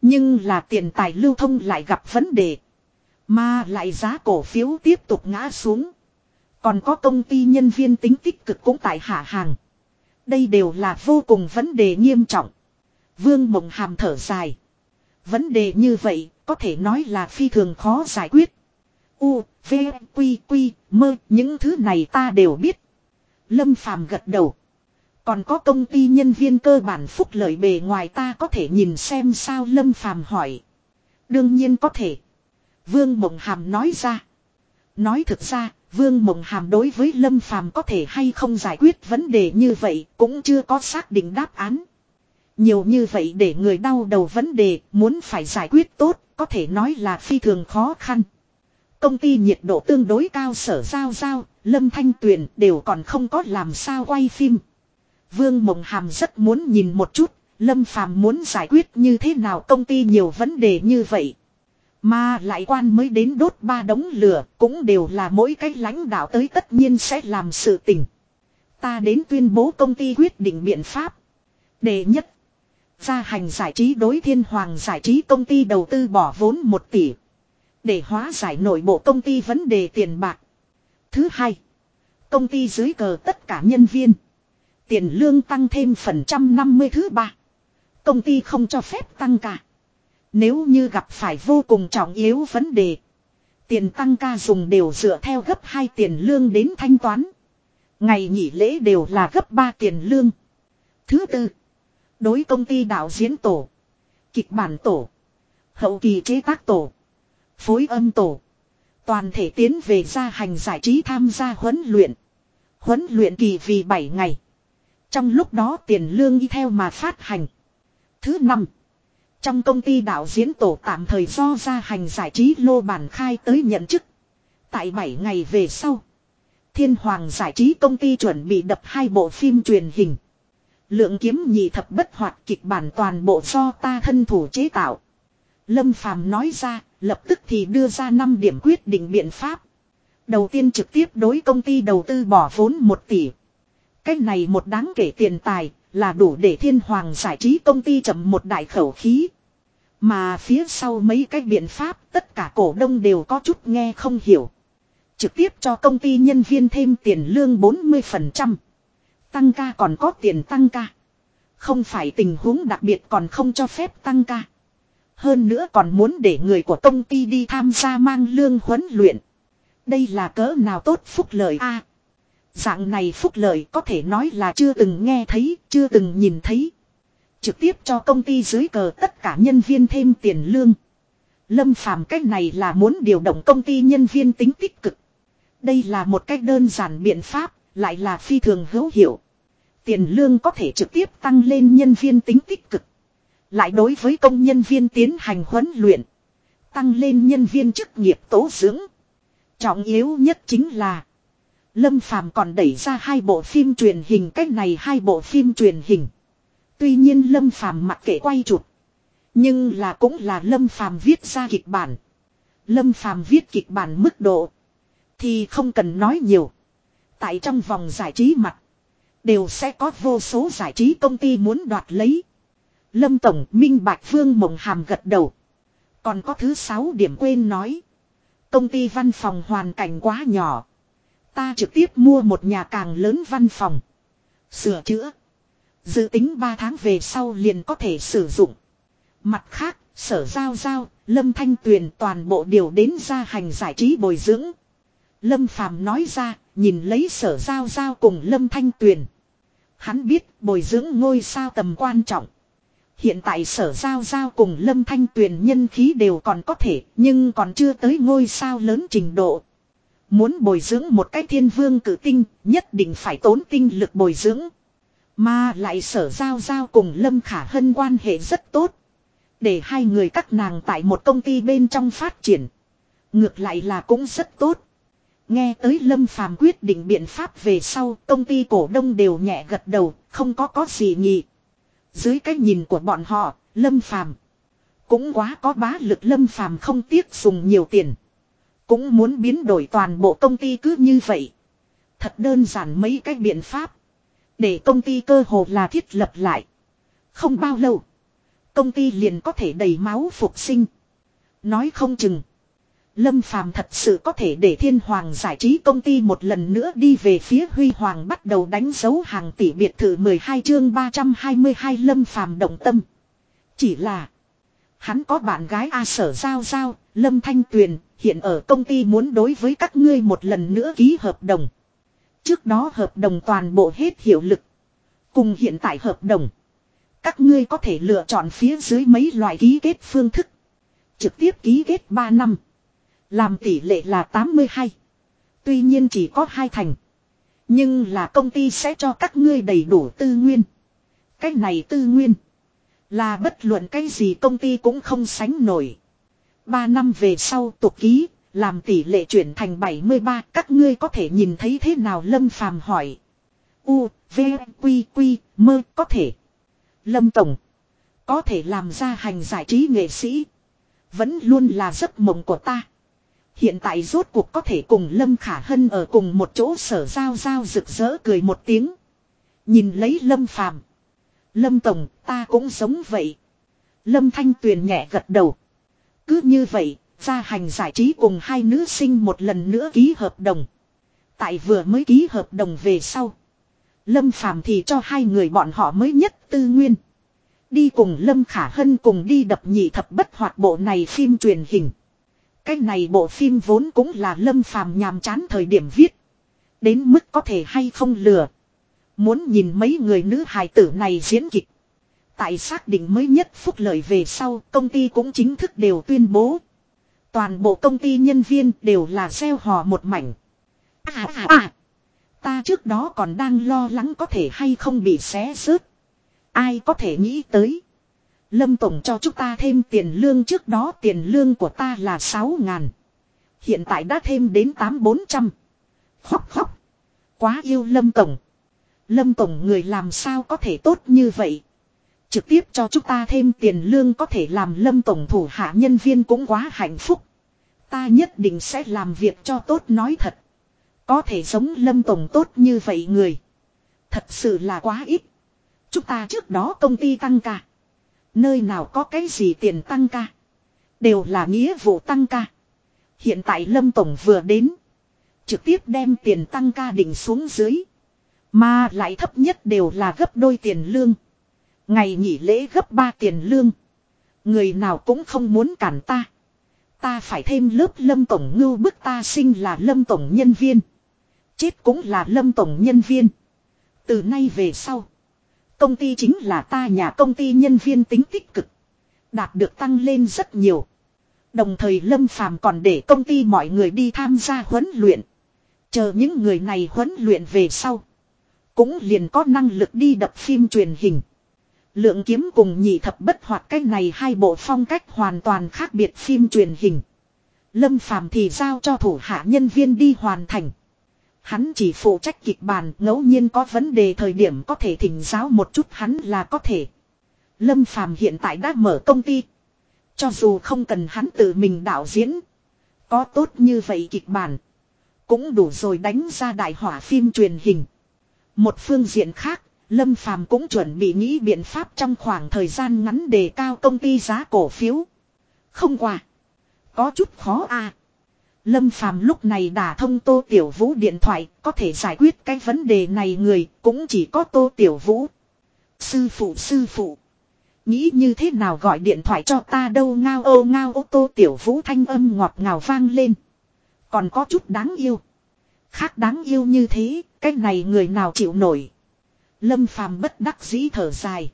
Nhưng là tiền tài lưu thông lại gặp vấn đề. Mà lại giá cổ phiếu tiếp tục ngã xuống. Còn có công ty nhân viên tính tích cực cũng tại hạ hàng. Đây đều là vô cùng vấn đề nghiêm trọng. Vương Mộng Hàm thở dài. Vấn đề như vậy có thể nói là phi thường khó giải quyết. U, V, Quy, Quy, Mơ, những thứ này ta đều biết. Lâm Phàm gật đầu. Còn có công ty nhân viên cơ bản phúc lợi bề ngoài ta có thể nhìn xem sao Lâm Phàm hỏi. Đương nhiên có thể. Vương Mộng Hàm nói ra. Nói thực ra, Vương Mộng Hàm đối với Lâm Phàm có thể hay không giải quyết vấn đề như vậy cũng chưa có xác định đáp án. Nhiều như vậy để người đau đầu vấn đề muốn phải giải quyết tốt có thể nói là phi thường khó khăn. Công ty nhiệt độ tương đối cao sở giao giao, Lâm Thanh Tuyền đều còn không có làm sao quay phim. Vương Mộng Hàm rất muốn nhìn một chút, Lâm Phàm muốn giải quyết như thế nào công ty nhiều vấn đề như vậy. Mà lại quan mới đến đốt ba đống lửa, cũng đều là mỗi cái lãnh đạo tới tất nhiên sẽ làm sự tình. Ta đến tuyên bố công ty quyết định biện pháp. Đệ nhất, gia hành giải trí đối thiên hoàng giải trí công ty đầu tư bỏ vốn 1 tỷ. Để hóa giải nội bộ công ty vấn đề tiền bạc. Thứ hai, công ty dưới cờ tất cả nhân viên. Tiền lương tăng thêm phần trăm năm mươi thứ ba. Công ty không cho phép tăng cả. Nếu như gặp phải vô cùng trọng yếu vấn đề. Tiền tăng ca dùng đều dựa theo gấp 2 tiền lương đến thanh toán. Ngày nghỉ lễ đều là gấp 3 tiền lương. Thứ tư. Đối công ty đạo diễn tổ. Kịch bản tổ. Hậu kỳ chế tác tổ. Phối âm tổ. Toàn thể tiến về gia hành giải trí tham gia huấn luyện. Huấn luyện kỳ vì 7 ngày. Trong lúc đó tiền lương y theo mà phát hành. Thứ năm. Trong công ty đạo diễn tổ tạm thời do gia hành giải trí lô bản khai tới nhận chức. Tại 7 ngày về sau. Thiên Hoàng giải trí công ty chuẩn bị đập hai bộ phim truyền hình. Lượng kiếm nhị thập bất hoạt kịch bản toàn bộ do ta thân thủ chế tạo. Lâm Phàm nói ra, lập tức thì đưa ra 5 điểm quyết định biện pháp. Đầu tiên trực tiếp đối công ty đầu tư bỏ vốn 1 tỷ. Cách này một đáng kể tiền tài, là đủ để thiên hoàng giải trí công ty chậm một đại khẩu khí. Mà phía sau mấy cái biện pháp tất cả cổ đông đều có chút nghe không hiểu. Trực tiếp cho công ty nhân viên thêm tiền lương 40%. Tăng ca còn có tiền tăng ca. Không phải tình huống đặc biệt còn không cho phép tăng ca. Hơn nữa còn muốn để người của công ty đi tham gia mang lương huấn luyện. Đây là cỡ nào tốt phúc lợi a Dạng này phúc lợi có thể nói là chưa từng nghe thấy, chưa từng nhìn thấy. Trực tiếp cho công ty dưới cờ tất cả nhân viên thêm tiền lương. Lâm phàm cách này là muốn điều động công ty nhân viên tính tích cực. Đây là một cách đơn giản biện pháp, lại là phi thường hữu hiệu. Tiền lương có thể trực tiếp tăng lên nhân viên tính tích cực. Lại đối với công nhân viên tiến hành huấn luyện. Tăng lên nhân viên chức nghiệp tố dưỡng. Trọng yếu nhất chính là Lâm Phàm còn đẩy ra hai bộ phim truyền hình cách này hai bộ phim truyền hình. Tuy nhiên Lâm Phàm mặc kệ quay chụp, nhưng là cũng là Lâm Phàm viết ra kịch bản. Lâm Phàm viết kịch bản mức độ thì không cần nói nhiều. Tại trong vòng giải trí mặt đều sẽ có vô số giải trí công ty muốn đoạt lấy. Lâm Tổng Minh Bạch Phương Mộng Hàm gật đầu. Còn có thứ sáu điểm quên nói. Công ty văn phòng hoàn cảnh quá nhỏ. Ta trực tiếp mua một nhà càng lớn văn phòng. Sửa chữa. Dự tính 3 tháng về sau liền có thể sử dụng. Mặt khác, sở giao giao, Lâm Thanh Tuyền toàn bộ điều đến gia hành giải trí bồi dưỡng. Lâm Phàm nói ra, nhìn lấy sở giao giao cùng Lâm Thanh Tuyền. Hắn biết bồi dưỡng ngôi sao tầm quan trọng. Hiện tại sở giao giao cùng Lâm Thanh Tuyền nhân khí đều còn có thể, nhưng còn chưa tới ngôi sao lớn trình độ. Muốn bồi dưỡng một cái thiên vương cử tinh, nhất định phải tốn tinh lực bồi dưỡng. Mà lại sở giao giao cùng Lâm Khả Hân quan hệ rất tốt. Để hai người các nàng tại một công ty bên trong phát triển. Ngược lại là cũng rất tốt. Nghe tới Lâm Phàm quyết định biện pháp về sau, công ty cổ đông đều nhẹ gật đầu, không có có gì nhỉ. Dưới cái nhìn của bọn họ, Lâm Phàm cũng quá có bá lực Lâm Phàm không tiếc dùng nhiều tiền, cũng muốn biến đổi toàn bộ công ty cứ như vậy. Thật đơn giản mấy cái biện pháp để công ty cơ hồ là thiết lập lại. Không bao lâu, công ty liền có thể đầy máu phục sinh. Nói không chừng Lâm Phàm thật sự có thể để thiên hoàng giải trí công ty một lần nữa đi về phía huy hoàng bắt đầu đánh dấu hàng tỷ biệt thự 12 chương 322 Lâm Phàm động tâm. Chỉ là hắn có bạn gái A sở giao giao, Lâm Thanh Tuyền, hiện ở công ty muốn đối với các ngươi một lần nữa ký hợp đồng. Trước đó hợp đồng toàn bộ hết hiệu lực. Cùng hiện tại hợp đồng. Các ngươi có thể lựa chọn phía dưới mấy loại ký kết phương thức. Trực tiếp ký kết 3 năm. Làm tỷ lệ là 82. Tuy nhiên chỉ có hai thành. Nhưng là công ty sẽ cho các ngươi đầy đủ tư nguyên. Cái này tư nguyên. Là bất luận cái gì công ty cũng không sánh nổi. Ba năm về sau tục ký, làm tỷ lệ chuyển thành 73, các ngươi có thể nhìn thấy thế nào Lâm Phàm hỏi. U, V, Quy, Quy, mơ, có thể. Lâm Tổng. Có thể làm ra hành giải trí nghệ sĩ. Vẫn luôn là giấc mộng của ta. Hiện tại rốt cuộc có thể cùng Lâm Khả Hân ở cùng một chỗ sở giao giao rực rỡ cười một tiếng. Nhìn lấy Lâm Phàm Lâm Tổng, ta cũng giống vậy. Lâm Thanh Tuyền nhẹ gật đầu. Cứ như vậy, gia hành giải trí cùng hai nữ sinh một lần nữa ký hợp đồng. Tại vừa mới ký hợp đồng về sau. Lâm Phàm thì cho hai người bọn họ mới nhất tư nguyên. Đi cùng Lâm Khả Hân cùng đi đập nhị thập bất hoạt bộ này phim truyền hình. Cái này bộ phim vốn cũng là lâm phàm nhàm chán thời điểm viết. Đến mức có thể hay không lừa. Muốn nhìn mấy người nữ hài tử này diễn kịch. Tại xác định mới nhất phúc lợi về sau, công ty cũng chính thức đều tuyên bố. Toàn bộ công ty nhân viên đều là gieo hò một mảnh. À à à. Ta trước đó còn đang lo lắng có thể hay không bị xé rớt. Ai có thể nghĩ tới. Lâm Tổng cho chúng ta thêm tiền lương, trước đó tiền lương của ta là 6 ngàn. Hiện tại đã thêm đến 8-400. Khóc khóc. Quá yêu Lâm Tổng. Lâm Tổng người làm sao có thể tốt như vậy. Trực tiếp cho chúng ta thêm tiền lương có thể làm Lâm Tổng thủ hạ nhân viên cũng quá hạnh phúc. Ta nhất định sẽ làm việc cho tốt nói thật. Có thể giống Lâm Tổng tốt như vậy người. Thật sự là quá ít. Chúng ta trước đó công ty tăng cả. Nơi nào có cái gì tiền tăng ca. Đều là nghĩa vụ tăng ca. Hiện tại Lâm Tổng vừa đến. Trực tiếp đem tiền tăng ca đỉnh xuống dưới. Mà lại thấp nhất đều là gấp đôi tiền lương. Ngày nghỉ lễ gấp ba tiền lương. Người nào cũng không muốn cản ta. Ta phải thêm lớp Lâm Tổng ngưu bức ta sinh là Lâm Tổng nhân viên. Chết cũng là Lâm Tổng nhân viên. Từ nay về sau. Công ty chính là ta, nhà công ty nhân viên tính tích cực. Đạt được tăng lên rất nhiều. Đồng thời Lâm Phàm còn để công ty mọi người đi tham gia huấn luyện. Chờ những người này huấn luyện về sau. Cũng liền có năng lực đi đập phim truyền hình. Lượng kiếm cùng nhị thập bất hoạt, cái này hai bộ phong cách hoàn toàn khác biệt phim truyền hình. Lâm Phàm thì giao cho thủ hạ nhân viên đi hoàn thành. Hắn chỉ phụ trách kịch bản ngẫu nhiên có vấn đề thời điểm có thể thỉnh giáo một chút hắn là có thể. Lâm Phàm hiện tại đã mở công ty. Cho dù không cần hắn tự mình đạo diễn. Có tốt như vậy kịch bản. Cũng đủ rồi đánh ra đại hỏa phim truyền hình. Một phương diện khác, Lâm Phàm cũng chuẩn bị nghĩ biện pháp trong khoảng thời gian ngắn đề cao công ty giá cổ phiếu. Không qua. Có chút khó à. Lâm Phàm lúc này đã thông Tô Tiểu Vũ điện thoại, có thể giải quyết cái vấn đề này người, cũng chỉ có Tô Tiểu Vũ. Sư phụ sư phụ. Nghĩ như thế nào gọi điện thoại cho ta đâu ngao ô ngao ô Tô Tiểu Vũ thanh âm ngọt ngào vang lên. Còn có chút đáng yêu. Khác đáng yêu như thế, cái này người nào chịu nổi. Lâm Phàm bất đắc dĩ thở dài.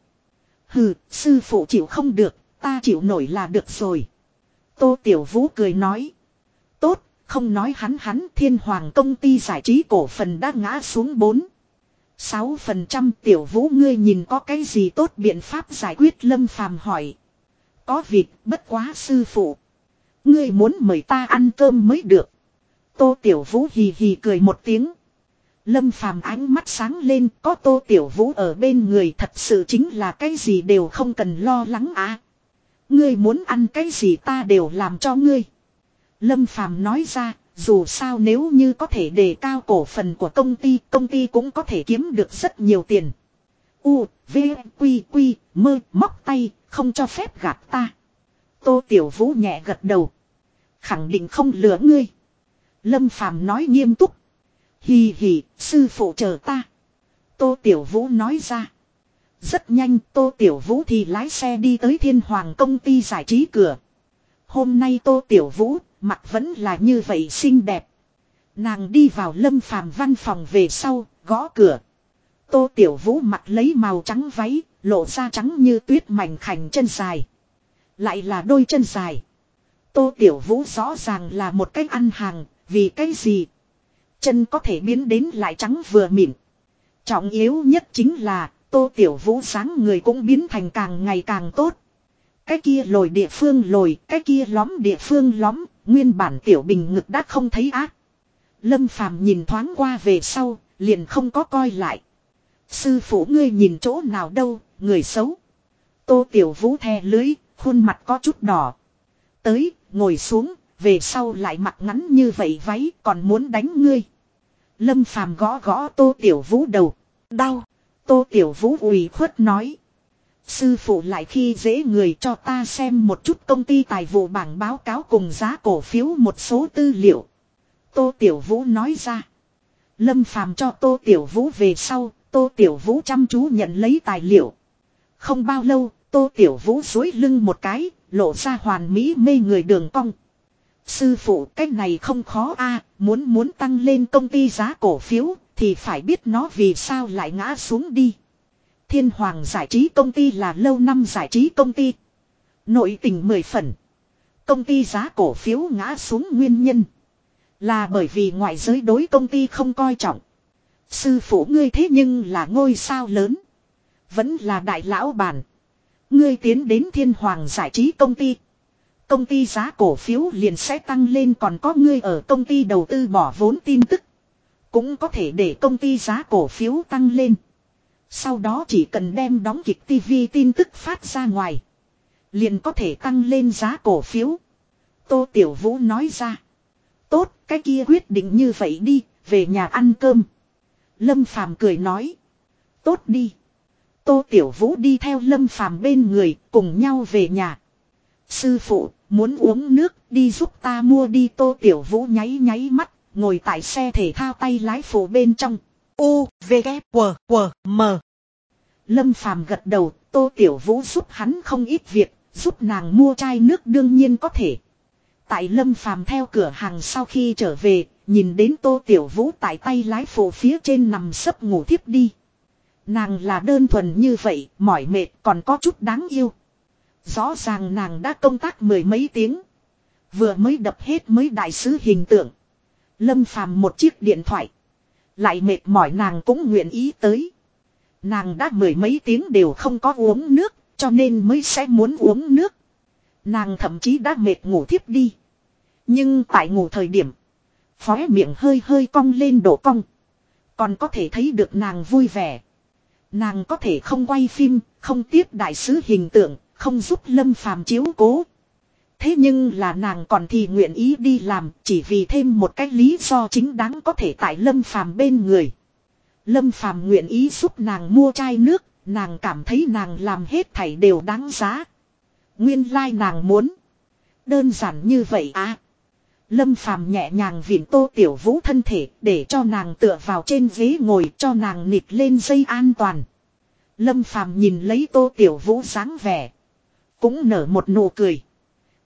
Hừ, sư phụ chịu không được, ta chịu nổi là được rồi. Tô Tiểu Vũ cười nói. Không nói hắn hắn thiên hoàng công ty giải trí cổ phần đã ngã xuống 4. 6% tiểu vũ ngươi nhìn có cái gì tốt biện pháp giải quyết lâm phàm hỏi. có vịt, bất quá sư phụ. Ngươi muốn mời ta ăn cơm mới được. Tô Tiểu Vũ hì hì cười một tiếng. Lâm Phàm ánh mắt sáng lên có Tô Tiểu Vũ ở bên người thật sự chính là cái gì đều không cần lo lắng à. Ngươi muốn ăn cái gì ta đều làm cho ngươi. Lâm Phàm nói ra, dù sao nếu như có thể đề cao cổ phần của công ty, công ty cũng có thể kiếm được rất nhiều tiền. U, V, Quy, Quy, mơ, móc tay, không cho phép gạt ta. Tô Tiểu Vũ nhẹ gật đầu. Khẳng định không lừa ngươi. Lâm Phàm nói nghiêm túc. Hì hì, sư phụ chờ ta. Tô Tiểu Vũ nói ra. Rất nhanh Tô Tiểu Vũ thì lái xe đi tới Thiên Hoàng công ty giải trí cửa. Hôm nay Tô Tiểu Vũ mặt vẫn là như vậy xinh đẹp. Nàng đi vào lâm phàm văn phòng về sau, gõ cửa. Tô Tiểu Vũ mặt lấy màu trắng váy, lộ ra trắng như tuyết mảnh khảnh chân dài. Lại là đôi chân dài. Tô Tiểu Vũ rõ ràng là một cách ăn hàng, vì cái gì? Chân có thể biến đến lại trắng vừa mịn. Trọng yếu nhất chính là, Tô Tiểu Vũ sáng người cũng biến thành càng ngày càng tốt. Cái kia lồi địa phương lồi, cái kia lõm địa phương lõm, nguyên bản Tiểu Bình ngực đã không thấy ác. Lâm Phàm nhìn thoáng qua về sau, liền không có coi lại. Sư phụ ngươi nhìn chỗ nào đâu, người xấu. Tô Tiểu Vũ the lưới, khuôn mặt có chút đỏ. Tới, ngồi xuống, về sau lại mặc ngắn như vậy váy còn muốn đánh ngươi. Lâm Phàm gõ gõ Tô Tiểu Vũ đầu. Đau. Tô Tiểu Vũ ủy khuất nói. Sư phụ lại khi dễ người cho ta xem một chút công ty tài vụ bảng báo cáo cùng giá cổ phiếu một số tư liệu. Tô Tiểu Vũ nói ra. Lâm Phàm cho Tô Tiểu Vũ về sau, Tô Tiểu Vũ chăm chú nhận lấy tài liệu. Không bao lâu, Tô Tiểu Vũ dối lưng một cái, lộ ra hoàn mỹ mê người đường cong. Sư phụ cách này không khó a muốn muốn tăng lên công ty giá cổ phiếu, thì phải biết nó vì sao lại ngã xuống đi. Thiên Hoàng giải trí công ty là lâu năm giải trí công ty. Nội tình mười phần. Công ty giá cổ phiếu ngã xuống nguyên nhân. Là bởi vì ngoại giới đối công ty không coi trọng. Sư phụ ngươi thế nhưng là ngôi sao lớn. Vẫn là đại lão bản. Ngươi tiến đến thiên hoàng giải trí công ty. Công ty giá cổ phiếu liền sẽ tăng lên còn có ngươi ở công ty đầu tư bỏ vốn tin tức. Cũng có thể để công ty giá cổ phiếu tăng lên. Sau đó chỉ cần đem đóng kịch TV tin tức phát ra ngoài. Liền có thể tăng lên giá cổ phiếu. Tô Tiểu Vũ nói ra. Tốt, cái kia quyết định như vậy đi, về nhà ăn cơm. Lâm Phàm cười nói. Tốt đi. Tô Tiểu Vũ đi theo Lâm Phàm bên người, cùng nhau về nhà. Sư phụ, muốn uống nước, đi giúp ta mua đi Tô Tiểu Vũ nháy nháy mắt, ngồi tại xe thể thao tay lái phụ bên trong. U, V, K, W, W, M. Lâm Phàm gật đầu, Tô Tiểu Vũ giúp hắn không ít việc, giúp nàng mua chai nước đương nhiên có thể. Tại Lâm Phàm theo cửa hàng sau khi trở về, nhìn đến Tô Tiểu Vũ tại tay lái phụ phía trên nằm sấp ngủ thiếp đi. Nàng là đơn thuần như vậy, mỏi mệt còn có chút đáng yêu. Rõ ràng nàng đã công tác mười mấy tiếng. Vừa mới đập hết mới đại sứ hình tượng. Lâm phàm một chiếc điện thoại. Lại mệt mỏi nàng cũng nguyện ý tới. Nàng đã mười mấy tiếng đều không có uống nước, cho nên mới sẽ muốn uống nước. Nàng thậm chí đã mệt ngủ thiếp đi. Nhưng tại ngủ thời điểm, phóe miệng hơi hơi cong lên độ cong. Còn có thể thấy được nàng vui vẻ. Nàng có thể không quay phim, không tiếp đại sứ hình tượng, không giúp Lâm Phàm chiếu cố. Thế nhưng là nàng còn thì nguyện ý đi làm chỉ vì thêm một cái lý do chính đáng có thể tại Lâm Phàm bên người. Lâm Phàm nguyện ý giúp nàng mua chai nước, nàng cảm thấy nàng làm hết thảy đều đáng giá. Nguyên lai like nàng muốn. Đơn giản như vậy à. Lâm Phàm nhẹ nhàng viện tô tiểu vũ thân thể để cho nàng tựa vào trên ghế ngồi cho nàng nịt lên dây an toàn. Lâm Phàm nhìn lấy tô tiểu vũ dáng vẻ. Cũng nở một nụ cười.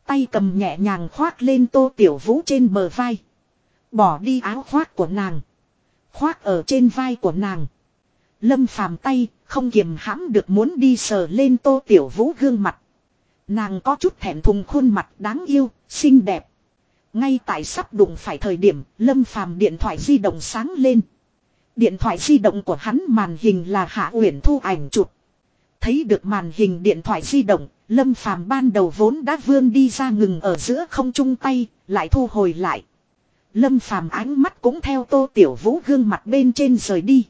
Tay cầm nhẹ nhàng khoác lên tô tiểu vũ trên bờ vai. Bỏ đi áo khoác của nàng. Khoác ở trên vai của nàng. Lâm phàm tay không kiềm hãm được muốn đi sờ lên tô tiểu vũ gương mặt. Nàng có chút thẹn thùng khuôn mặt đáng yêu, xinh đẹp. Ngay tại sắp đụng phải thời điểm, Lâm Phàm điện thoại di động sáng lên. Điện thoại di động của hắn màn hình là Hạ Uyển Thu ảnh chụp. Thấy được màn hình điện thoại di động, Lâm Phàm ban đầu vốn đã vươn đi ra ngừng ở giữa không trung tay, lại thu hồi lại. Lâm Phàm ánh mắt cũng theo Tô Tiểu Vũ gương mặt bên trên rời đi.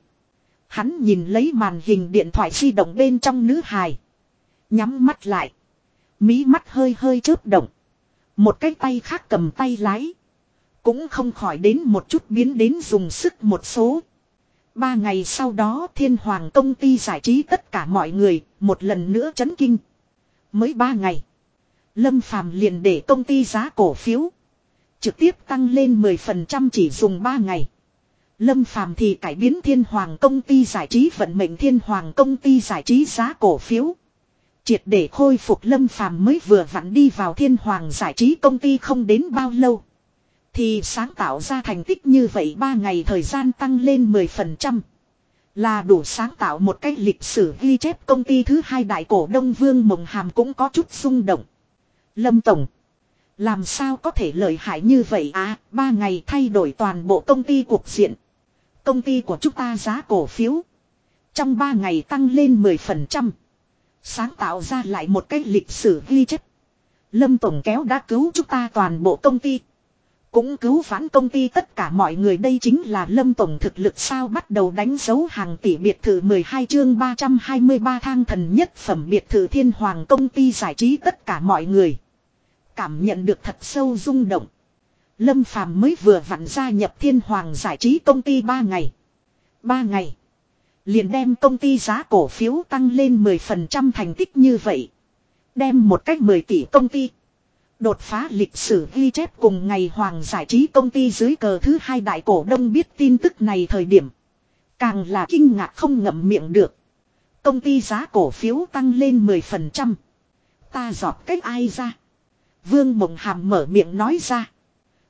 Hắn nhìn lấy màn hình điện thoại di động bên trong nữ hài. Nhắm mắt lại. Mí mắt hơi hơi chớp động. Một cái tay khác cầm tay lái. Cũng không khỏi đến một chút biến đến dùng sức một số. Ba ngày sau đó thiên hoàng công ty giải trí tất cả mọi người, một lần nữa chấn kinh. Mới ba ngày. Lâm Phàm liền để công ty giá cổ phiếu. Trực tiếp tăng lên 10% chỉ dùng ba ngày. Lâm Phàm thì cải biến thiên hoàng công ty giải trí vận mệnh thiên hoàng công ty giải trí giá cổ phiếu. Triệt để khôi phục Lâm Phàm mới vừa vặn đi vào thiên hoàng giải trí công ty không đến bao lâu. Thì sáng tạo ra thành tích như vậy 3 ngày thời gian tăng lên 10%. Là đủ sáng tạo một cách lịch sử ghi chép công ty thứ hai đại cổ Đông Vương Mộng Hàm cũng có chút xung động. Lâm Tổng. Làm sao có thể lợi hại như vậy à, ba ngày thay đổi toàn bộ công ty cuộc diện. Công ty của chúng ta giá cổ phiếu. Trong ba ngày tăng lên 10%. Sáng tạo ra lại một cái lịch sử ghi chép. Lâm Tổng kéo đã cứu chúng ta toàn bộ công ty. Cũng cứu vãn công ty tất cả mọi người đây chính là Lâm Tổng thực lực sao bắt đầu đánh dấu hàng tỷ biệt thự 12 chương 323 thang thần nhất phẩm biệt thự thiên hoàng công ty giải trí tất cả mọi người. Cảm nhận được thật sâu rung động. Lâm Phàm mới vừa vặn gia nhập thiên hoàng giải trí công ty 3 ngày. 3 ngày. Liền đem công ty giá cổ phiếu tăng lên 10% thành tích như vậy. Đem một cách 10 tỷ công ty. Đột phá lịch sử ghi chép cùng ngày Hoàng giải trí công ty dưới cờ thứ hai đại cổ đông biết tin tức này thời điểm. Càng là kinh ngạc không ngậm miệng được. Công ty giá cổ phiếu tăng lên 10%. Ta giọt cách ai ra. Vương Mộng Hàm mở miệng nói ra.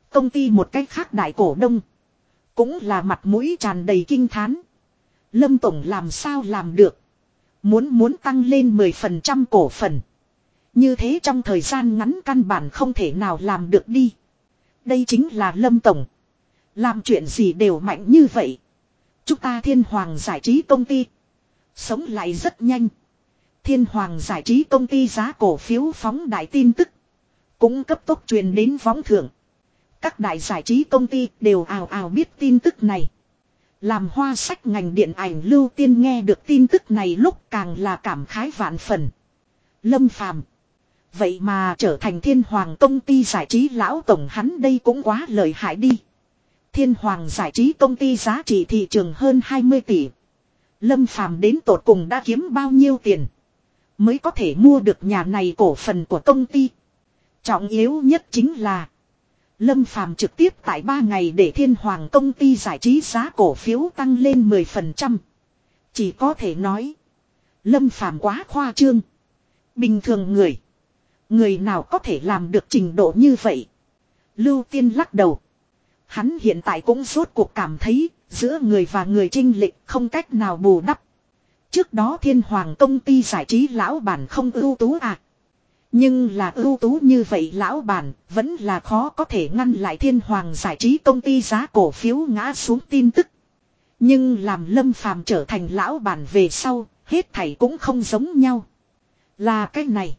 Công ty một cách khác đại cổ đông. Cũng là mặt mũi tràn đầy kinh thán. Lâm Tổng làm sao làm được. Muốn muốn tăng lên 10% cổ phần. Như thế trong thời gian ngắn căn bản không thể nào làm được đi. Đây chính là Lâm Tổng. Làm chuyện gì đều mạnh như vậy. Chúng ta thiên hoàng giải trí công ty. Sống lại rất nhanh. Thiên hoàng giải trí công ty giá cổ phiếu phóng đại tin tức. Cũng cấp tốc truyền đến võng thưởng. Các đại giải trí công ty đều ào ào biết tin tức này. Làm hoa sách ngành điện ảnh lưu tiên nghe được tin tức này lúc càng là cảm khái vạn phần. Lâm Phàm Vậy mà trở thành thiên hoàng công ty giải trí lão tổng hắn đây cũng quá lợi hại đi. Thiên hoàng giải trí công ty giá trị thị trường hơn 20 tỷ. Lâm phàm đến tột cùng đã kiếm bao nhiêu tiền. Mới có thể mua được nhà này cổ phần của công ty. Trọng yếu nhất chính là. Lâm phàm trực tiếp tại 3 ngày để thiên hoàng công ty giải trí giá cổ phiếu tăng lên 10%. Chỉ có thể nói. Lâm phàm quá khoa trương. Bình thường người. Người nào có thể làm được trình độ như vậy? Lưu Tiên lắc đầu. Hắn hiện tại cũng rốt cuộc cảm thấy, giữa người và người trinh lịch không cách nào bù đắp. Trước đó thiên hoàng công ty giải trí lão bản không ưu tú à. Nhưng là ưu tú như vậy lão bản vẫn là khó có thể ngăn lại thiên hoàng giải trí công ty giá cổ phiếu ngã xuống tin tức. Nhưng làm lâm phàm trở thành lão bản về sau, hết thảy cũng không giống nhau. Là cái này.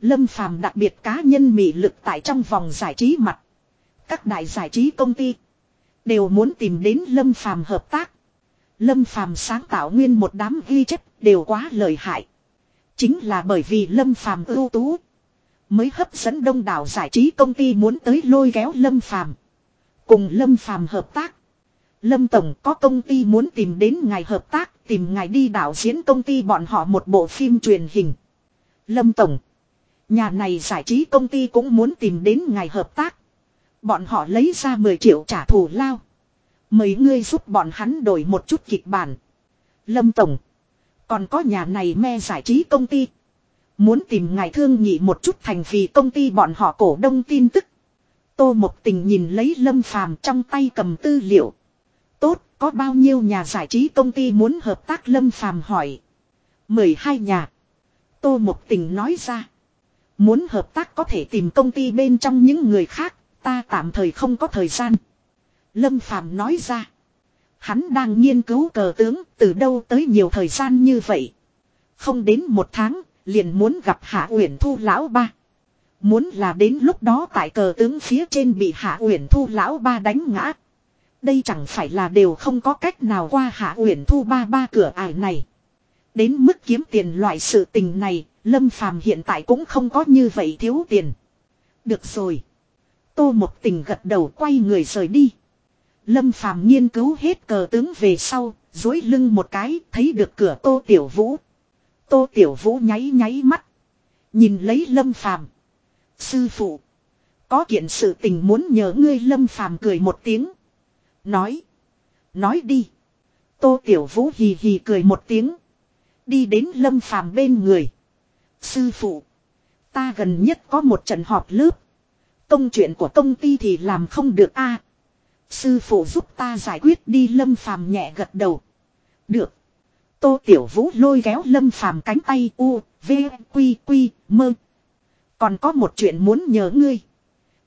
Lâm Phàm đặc biệt cá nhân mị lực tại trong vòng giải trí mặt. Các đại giải trí công ty đều muốn tìm đến Lâm Phàm hợp tác. Lâm Phàm sáng tạo nguyên một đám ghi chép đều quá lợi hại. Chính là bởi vì Lâm Phàm ưu tú mới hấp dẫn đông đảo giải trí công ty muốn tới lôi kéo Lâm Phàm. Cùng Lâm Phàm hợp tác. Lâm Tổng có công ty muốn tìm đến ngài hợp tác, tìm ngài đi đạo diễn công ty bọn họ một bộ phim truyền hình. Lâm Tổng Nhà này giải trí công ty cũng muốn tìm đến ngài hợp tác. Bọn họ lấy ra 10 triệu trả thù lao. Mấy ngươi giúp bọn hắn đổi một chút kịch bản. Lâm Tổng. Còn có nhà này me giải trí công ty. Muốn tìm ngài thương nhị một chút thành vì công ty bọn họ cổ đông tin tức. Tô Mộc Tình nhìn lấy Lâm Phàm trong tay cầm tư liệu. Tốt, có bao nhiêu nhà giải trí công ty muốn hợp tác Lâm Phàm hỏi. 12 nhà. Tô Mộc Tình nói ra. Muốn hợp tác có thể tìm công ty bên trong những người khác, ta tạm thời không có thời gian. Lâm Phàm nói ra. Hắn đang nghiên cứu cờ tướng, từ đâu tới nhiều thời gian như vậy. Không đến một tháng, liền muốn gặp Hạ Uyển Thu lão ba. Muốn là đến lúc đó tại cờ tướng phía trên bị Hạ Uyển Thu lão ba đánh ngã. Đây chẳng phải là đều không có cách nào qua Hạ Uyển Thu ba ba cửa ải này. Đến mức kiếm tiền loại sự tình này, Lâm Phàm hiện tại cũng không có như vậy thiếu tiền. Được rồi. Tô một tình gật đầu quay người rời đi. Lâm Phàm nghiên cứu hết cờ tướng về sau, dối lưng một cái, thấy được cửa Tô Tiểu Vũ. Tô Tiểu Vũ nháy nháy mắt. Nhìn lấy Lâm Phàm Sư phụ. Có kiện sự tình muốn nhờ ngươi Lâm Phàm cười một tiếng. Nói. Nói đi. Tô Tiểu Vũ hì hì cười một tiếng. Đi đến Lâm Phàm bên người. Sư phụ. Ta gần nhất có một trận họp lớp. Công chuyện của công ty thì làm không được a. Sư phụ giúp ta giải quyết đi Lâm Phàm nhẹ gật đầu. Được. Tô Tiểu Vũ lôi kéo Lâm Phàm cánh tay u, v, quy, quy, mơ. Còn có một chuyện muốn nhớ ngươi.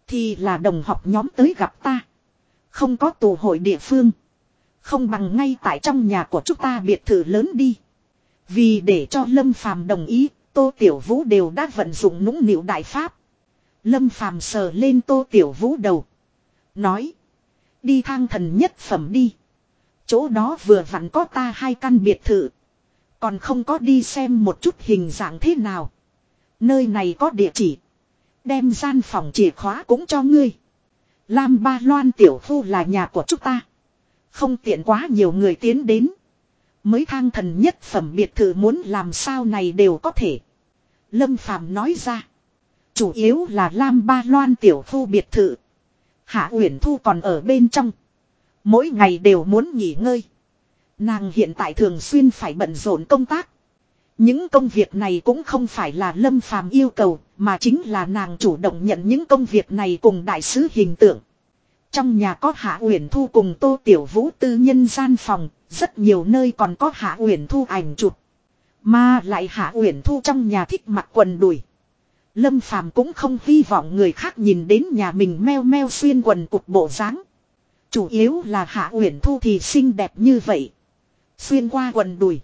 Thì là đồng học nhóm tới gặp ta. Không có tù hội địa phương. Không bằng ngay tại trong nhà của chúng ta biệt thự lớn đi. Vì để cho Lâm Phàm đồng ý, Tô Tiểu Vũ đều đã vận dụng nũng nịu đại pháp. Lâm Phàm sờ lên Tô Tiểu Vũ đầu. Nói. Đi thang thần nhất phẩm đi. Chỗ đó vừa vặn có ta hai căn biệt thự. Còn không có đi xem một chút hình dạng thế nào. Nơi này có địa chỉ. Đem gian phòng chìa khóa cũng cho ngươi. Lam Ba Loan tiểu khu là nhà của chúng ta. Không tiện quá nhiều người tiến đến. Mới thang thần nhất phẩm biệt thự muốn làm sao này đều có thể. Lâm Phàm nói ra. Chủ yếu là Lam Ba Loan tiểu thu biệt thự. Hạ Uyển Thu còn ở bên trong. Mỗi ngày đều muốn nghỉ ngơi. Nàng hiện tại thường xuyên phải bận rộn công tác. Những công việc này cũng không phải là Lâm Phàm yêu cầu, mà chính là nàng chủ động nhận những công việc này cùng đại sứ hình tượng. Trong nhà có Hạ Uyển Thu cùng Tô Tiểu Vũ tư nhân gian phòng, rất nhiều nơi còn có Hạ Uyển Thu ảnh chụp. Mà lại Hạ Uyển Thu trong nhà thích mặc quần đùi. Lâm Phàm cũng không hy vọng người khác nhìn đến nhà mình meo meo xuyên quần cục bộ dáng. Chủ yếu là Hạ Uyển Thu thì xinh đẹp như vậy. Xuyên qua quần đùi.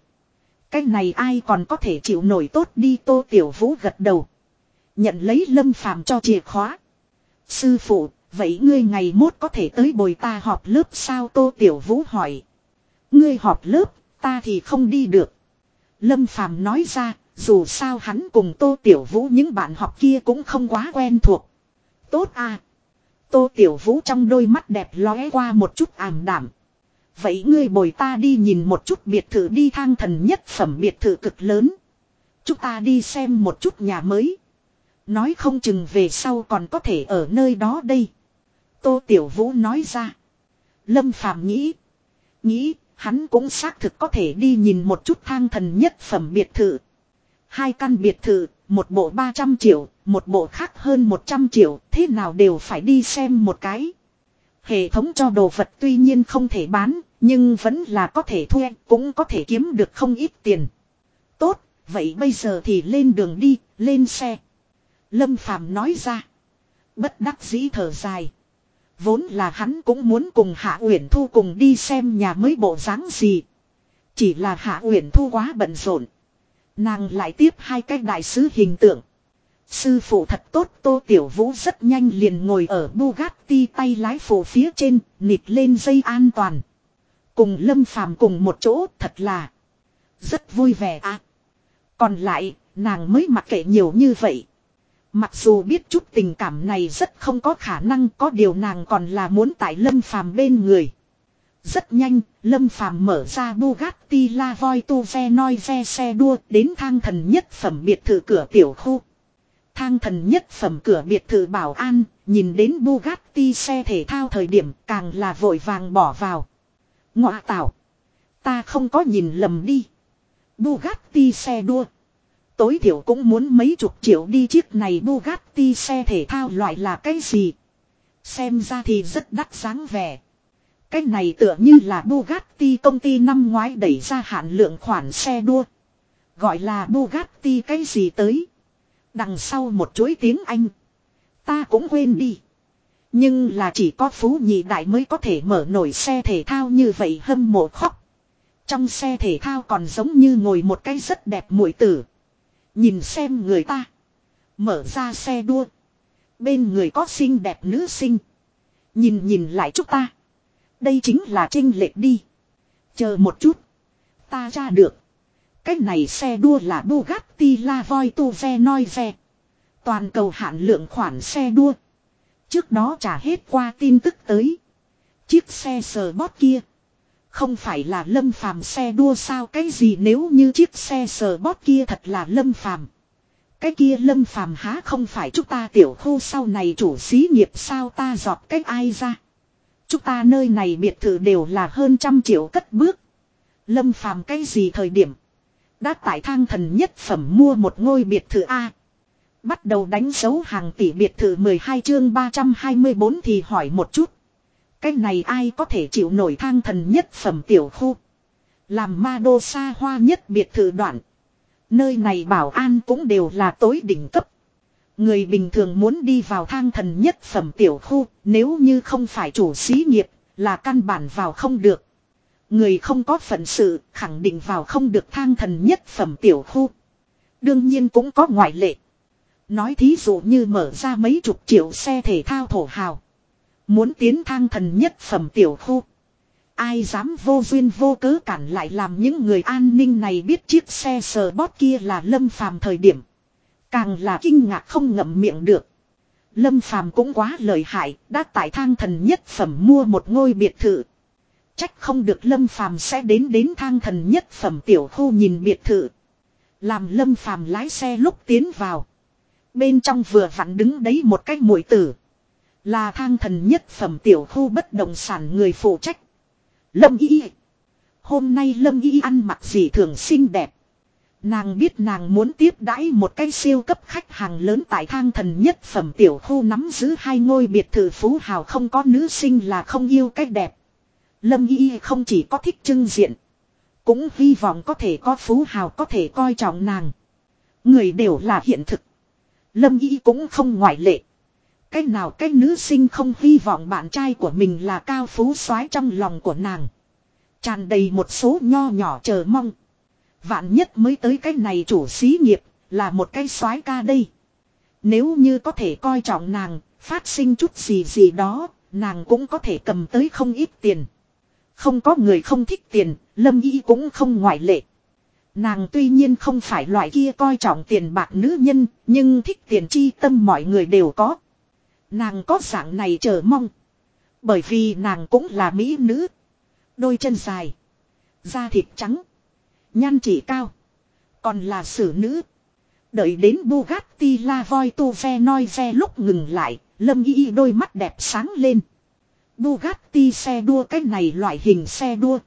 Cái này ai còn có thể chịu nổi tốt đi Tô Tiểu Vũ gật đầu. Nhận lấy Lâm Phàm cho chìa khóa. Sư phụ, vậy ngươi ngày mốt có thể tới bồi ta họp lớp sao Tô Tiểu Vũ hỏi. Ngươi họp lớp, ta thì không đi được. Lâm Phàm nói ra, dù sao hắn cùng Tô Tiểu Vũ những bạn học kia cũng không quá quen thuộc. Tốt à. Tô Tiểu Vũ trong đôi mắt đẹp lóe qua một chút ảm đảm. Vậy ngươi bồi ta đi nhìn một chút biệt thự đi thang thần nhất phẩm biệt thự cực lớn. Chúng ta đi xem một chút nhà mới. Nói không chừng về sau còn có thể ở nơi đó đây. Tô Tiểu Vũ nói ra. Lâm Phàm nghĩ. Nghĩ hắn cũng xác thực có thể đi nhìn một chút thang thần nhất phẩm biệt thự. Hai căn biệt thự, một bộ 300 triệu, một bộ khác hơn 100 triệu, thế nào đều phải đi xem một cái. Hệ thống cho đồ vật tuy nhiên không thể bán, nhưng vẫn là có thể thuê, cũng có thể kiếm được không ít tiền. Tốt, vậy bây giờ thì lên đường đi, lên xe. Lâm Phàm nói ra. Bất đắc dĩ thở dài. Vốn là hắn cũng muốn cùng Hạ Uyển Thu cùng đi xem nhà mới bộ dáng gì. Chỉ là Hạ Uyển Thu quá bận rộn. Nàng lại tiếp hai cái đại sứ hình tượng. Sư phụ thật tốt Tô Tiểu Vũ rất nhanh liền ngồi ở Bugatti tay lái phụ phía trên, nịt lên dây an toàn. Cùng Lâm Phàm cùng một chỗ thật là rất vui vẻ à. Còn lại, nàng mới mặc kệ nhiều như vậy. Mặc dù biết chút tình cảm này rất không có khả năng có điều nàng còn là muốn tại Lâm Phàm bên người. Rất nhanh, Lâm Phàm mở ra Bugatti La Voi Tu Ve Noi Ve xe đua đến thang thần nhất phẩm biệt thự cửa tiểu khu. Thang thần nhất phẩm cửa biệt thự bảo an, nhìn đến Bugatti xe thể thao thời điểm càng là vội vàng bỏ vào. Ngọa tạo. Ta không có nhìn lầm đi. Bugatti xe đua. Tối thiểu cũng muốn mấy chục triệu đi chiếc này Bugatti xe thể thao loại là cái gì. Xem ra thì rất đắt sáng vẻ. Cái này tựa như là Bugatti công ty năm ngoái đẩy ra hạn lượng khoản xe đua. Gọi là Bugatti cái gì tới. Đằng sau một chuỗi tiếng Anh. Ta cũng quên đi. Nhưng là chỉ có phú nhị đại mới có thể mở nổi xe thể thao như vậy hâm mộ khóc. Trong xe thể thao còn giống như ngồi một cái rất đẹp mũi tử. Nhìn xem người ta. Mở ra xe đua. Bên người có xinh đẹp nữ sinh. Nhìn nhìn lại chúng ta. Đây chính là trinh lệch đi. Chờ một chút. Ta ra được. Cái này xe đua là Bugatti La Voi Tu Ve Noi Ve. Toàn cầu hạn lượng khoản xe đua. Trước đó trả hết qua tin tức tới. Chiếc xe sờ bót kia. Không phải là lâm phàm xe đua sao cái gì nếu như chiếc xe sờ bót kia thật là lâm phàm. Cái kia lâm phàm há không phải chúng ta tiểu khu sau này chủ xí nghiệp sao ta dọt cách ai ra. Chúng ta nơi này biệt thự đều là hơn trăm triệu cất bước. Lâm phàm cái gì thời điểm. Đã tại thang thần nhất phẩm mua một ngôi biệt thự A. Bắt đầu đánh dấu hàng tỷ biệt thự 12 chương 324 thì hỏi một chút. Cái này ai có thể chịu nổi thang thần nhất phẩm tiểu khu. Làm ma đô xa hoa nhất biệt thự đoạn. Nơi này bảo an cũng đều là tối đỉnh cấp. Người bình thường muốn đi vào thang thần nhất phẩm tiểu khu, nếu như không phải chủ xí nghiệp, là căn bản vào không được. Người không có phận sự, khẳng định vào không được thang thần nhất phẩm tiểu khu. Đương nhiên cũng có ngoại lệ. Nói thí dụ như mở ra mấy chục triệu xe thể thao thổ hào. Muốn tiến thang thần nhất phẩm tiểu khu. Ai dám vô duyên vô cớ cản lại làm những người an ninh này biết chiếc xe sờ bót kia là lâm phàm thời điểm. Càng là kinh ngạc không ngậm miệng được. Lâm phàm cũng quá lợi hại, đã tại thang thần nhất phẩm mua một ngôi biệt thự. Trách không được lâm phàm sẽ đến đến thang thần nhất phẩm tiểu khu nhìn biệt thự. Làm lâm phàm lái xe lúc tiến vào. Bên trong vừa vặn đứng đấy một cái mũi tử. Là thang thần nhất phẩm tiểu khu bất động sản người phụ trách. Lâm Y. Hôm nay Lâm Y ăn mặc gì thường xinh đẹp. Nàng biết nàng muốn tiếp đãi một cái siêu cấp khách hàng lớn tại thang thần nhất phẩm tiểu khu nắm giữ hai ngôi biệt thự phú hào không có nữ sinh là không yêu cách đẹp. Lâm Y không chỉ có thích trưng diện. Cũng hy vọng có thể có phú hào có thể coi trọng nàng. Người đều là hiện thực. Lâm Y cũng không ngoại lệ. Cái nào cái nữ sinh không hy vọng bạn trai của mình là cao phú soái trong lòng của nàng. Tràn đầy một số nho nhỏ chờ mong. Vạn nhất mới tới cái này chủ xí nghiệp, là một cái soái ca đây. Nếu như có thể coi trọng nàng, phát sinh chút gì gì đó, nàng cũng có thể cầm tới không ít tiền. Không có người không thích tiền, Lâm Y cũng không ngoại lệ. Nàng tuy nhiên không phải loại kia coi trọng tiền bạc nữ nhân, nhưng thích tiền chi tâm mọi người đều có. Nàng có dạng này chờ mong. Bởi vì nàng cũng là mỹ nữ. Đôi chân dài. Da thịt trắng. Nhan chỉ cao. Còn là xử nữ. Đợi đến Bugatti La Voi Tu Ve Noi Ve lúc ngừng lại, Lâm Y đôi mắt đẹp sáng lên. Bugatti xe đua cái này loại hình xe đua.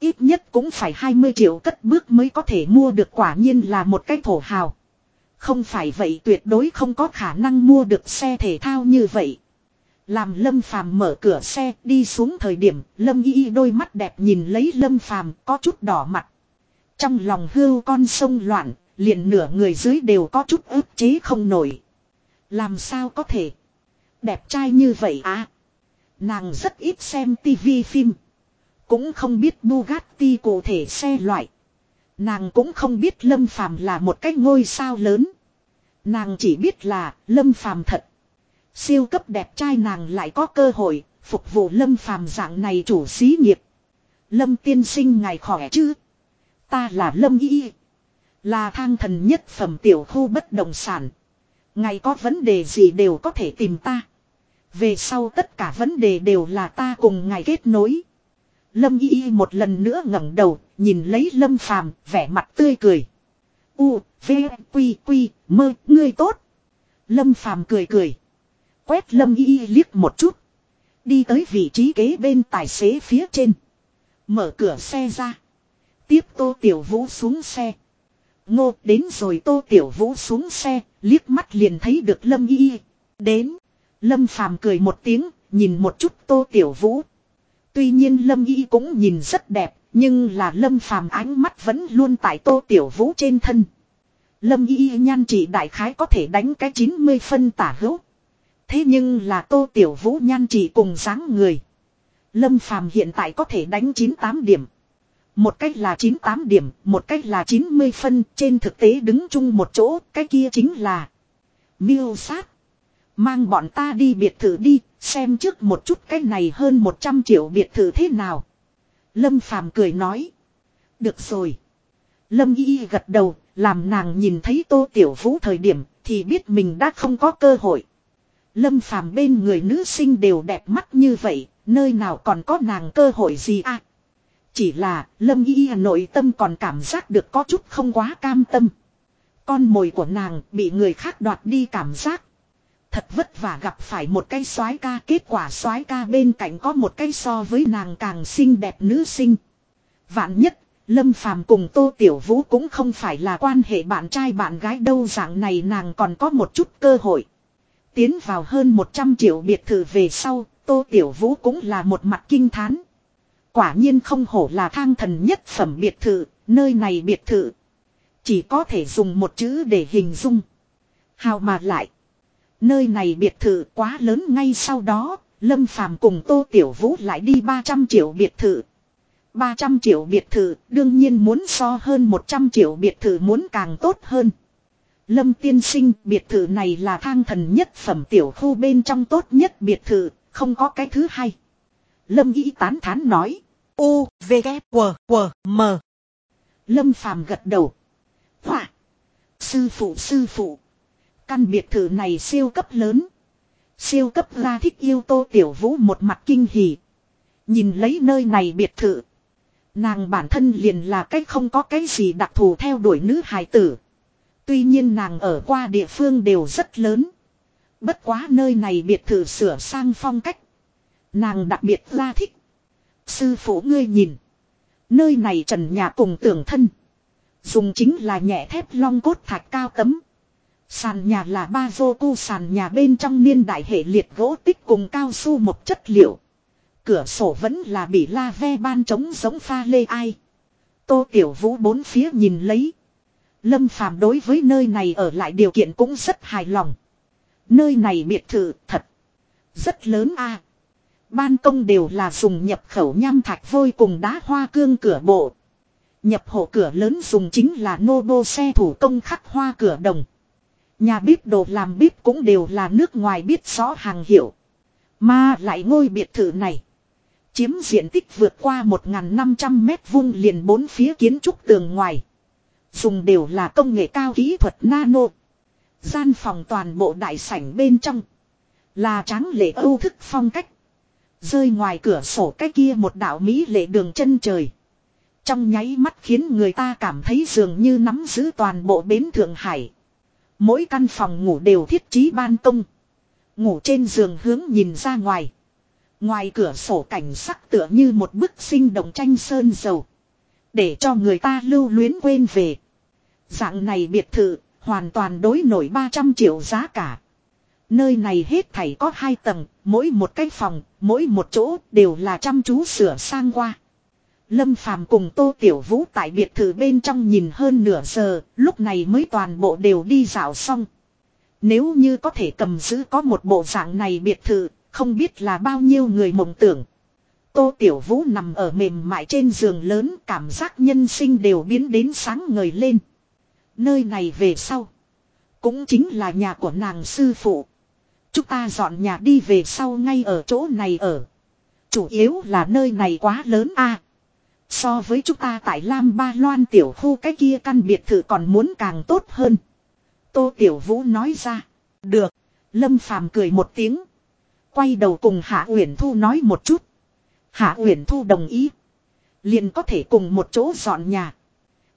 Ít nhất cũng phải 20 triệu cất bước mới có thể mua được quả nhiên là một cái thổ hào. Không phải vậy tuyệt đối không có khả năng mua được xe thể thao như vậy. Làm Lâm Phàm mở cửa xe đi xuống thời điểm Lâm Y đôi mắt đẹp nhìn lấy Lâm Phàm có chút đỏ mặt. Trong lòng hưu con sông loạn, liền nửa người dưới đều có chút ức chế không nổi. Làm sao có thể? Đẹp trai như vậy à? Nàng rất ít xem tivi phim. Cũng không biết Bugatti cụ thể xe loại. Nàng cũng không biết Lâm Phàm là một cái ngôi sao lớn. Nàng chỉ biết là Lâm Phàm thật. Siêu cấp đẹp trai nàng lại có cơ hội phục vụ Lâm Phàm dạng này chủ xí nghiệp. Lâm tiên sinh ngài khỏe chứ? Ta là Lâm Y. Là thang thần nhất phẩm tiểu khu bất động sản. Ngài có vấn đề gì đều có thể tìm ta. Về sau tất cả vấn đề đều là ta cùng ngài kết nối. Lâm Y một lần nữa ngẩng đầu, nhìn lấy Lâm Phàm, vẻ mặt tươi cười. U, V, Quy, Quy, mơ, ngươi tốt. Lâm Phàm cười cười. Quét Lâm Y liếc một chút. Đi tới vị trí kế bên tài xế phía trên. Mở cửa xe ra. Tiếp Tô Tiểu Vũ xuống xe. Ngô đến rồi Tô Tiểu Vũ xuống xe, liếc mắt liền thấy được Lâm Y. Đến. Lâm Phàm cười một tiếng, nhìn một chút Tô Tiểu Vũ. Tuy nhiên Lâm Y cũng nhìn rất đẹp, nhưng là Lâm Phàm ánh mắt vẫn luôn tại Tô Tiểu Vũ trên thân. Lâm Y nhan chỉ đại khái có thể đánh cái 90 phân tả hữu. Thế nhưng là Tô Tiểu Vũ nhan chỉ cùng dáng người. Lâm Phàm hiện tại có thể đánh 98 điểm. Một cách là 98 điểm, một cách là 90 phân, trên thực tế đứng chung một chỗ, cái kia chính là miêu sát. Mang bọn ta đi biệt thự đi, xem trước một chút cái này hơn 100 triệu biệt thự thế nào. Lâm Phàm cười nói. Được rồi. Lâm Y gật đầu, làm nàng nhìn thấy Tô Tiểu Vũ thời điểm thì biết mình đã không có cơ hội. Lâm Phàm bên người nữ sinh đều đẹp mắt như vậy, nơi nào còn có nàng cơ hội gì à? Chỉ là Lâm Y nội tâm còn cảm giác được có chút không quá cam tâm. Con mồi của nàng bị người khác đoạt đi cảm giác. Thật vất vả gặp phải một cây soái ca kết quả soái ca bên cạnh có một cây so với nàng càng xinh đẹp nữ sinh. Vạn nhất, Lâm Phàm cùng Tô Tiểu Vũ cũng không phải là quan hệ bạn trai bạn gái đâu dạng này nàng còn có một chút cơ hội. Tiến vào hơn 100 triệu biệt thự về sau, Tô Tiểu Vũ cũng là một mặt kinh thán. Quả nhiên không hổ là thang thần nhất phẩm biệt thự, nơi này biệt thự. Chỉ có thể dùng một chữ để hình dung. Hào mà lại. Nơi này biệt thự quá lớn ngay sau đó, Lâm Phàm cùng Tô Tiểu Vũ lại đi 300 triệu biệt thự. 300 triệu biệt thự đương nhiên muốn so hơn 100 triệu biệt thự muốn càng tốt hơn. Lâm tiên sinh biệt thự này là thang thần nhất phẩm tiểu khu bên trong tốt nhất biệt thự, không có cái thứ hai. Lâm nghĩ tán thán nói. U, V, K, W, W, M. Lâm phàm gật đầu. Họa. Sư phụ sư phụ. Căn biệt thự này siêu cấp lớn. Siêu cấp ra thích yêu tô tiểu vũ một mặt kinh hỉ. Nhìn lấy nơi này biệt thự. Nàng bản thân liền là cách không có cái gì đặc thù theo đuổi nữ hài tử. Tuy nhiên nàng ở qua địa phương đều rất lớn. Bất quá nơi này biệt thự sửa sang phong cách. Nàng đặc biệt ra thích. Sư phụ ngươi nhìn. Nơi này trần nhà cùng tường thân. Dùng chính là nhẹ thép long cốt thạch cao tấm. Sàn nhà là ba vô cu sàn nhà bên trong niên đại hệ liệt gỗ tích cùng cao su một chất liệu. Cửa sổ vẫn là bị la ve ban trống giống pha lê ai. Tô Tiểu Vũ bốn phía nhìn lấy. Lâm Phàm đối với nơi này ở lại điều kiện cũng rất hài lòng. Nơi này biệt thự thật. Rất lớn a. Ban công đều là dùng nhập khẩu nham thạch vôi cùng đá hoa cương cửa bộ. Nhập hộ cửa lớn dùng chính là nô bô xe thủ công khắc hoa cửa đồng. Nhà bếp đồ làm bếp cũng đều là nước ngoài biết rõ hàng hiệu. Mà lại ngôi biệt thự này. Chiếm diện tích vượt qua 1.500 mét vuông liền bốn phía kiến trúc tường ngoài. Dùng đều là công nghệ cao kỹ thuật nano. Gian phòng toàn bộ đại sảnh bên trong. Là tráng lệ âu thức phong cách. Rơi ngoài cửa sổ cái kia một đạo Mỹ lệ đường chân trời. Trong nháy mắt khiến người ta cảm thấy dường như nắm giữ toàn bộ bến Thượng Hải. Mỗi căn phòng ngủ đều thiết trí ban công. Ngủ trên giường hướng nhìn ra ngoài. Ngoài cửa sổ cảnh sắc tựa như một bức sinh động tranh sơn dầu. Để cho người ta lưu luyến quên về. Dạng này biệt thự, hoàn toàn đối nổi 300 triệu giá cả. Nơi này hết thảy có hai tầng, mỗi một cái phòng, mỗi một chỗ đều là chăm chú sửa sang qua. Lâm Phàm cùng Tô Tiểu Vũ tại biệt thự bên trong nhìn hơn nửa giờ, lúc này mới toàn bộ đều đi dạo xong. Nếu như có thể cầm giữ có một bộ dạng này biệt thự, không biết là bao nhiêu người mộng tưởng. Tô Tiểu Vũ nằm ở mềm mại trên giường lớn cảm giác nhân sinh đều biến đến sáng ngời lên. Nơi này về sau. Cũng chính là nhà của nàng sư phụ. Chúng ta dọn nhà đi về sau ngay ở chỗ này ở. Chủ yếu là nơi này quá lớn a. So với chúng ta tại Lam Ba Loan tiểu khu cái kia căn biệt thự còn muốn càng tốt hơn. Tô Tiểu Vũ nói ra. Được. Lâm Phàm cười một tiếng. Quay đầu cùng Hạ Uyển Thu nói một chút. Hạ Uyển Thu đồng ý. Liền có thể cùng một chỗ dọn nhà.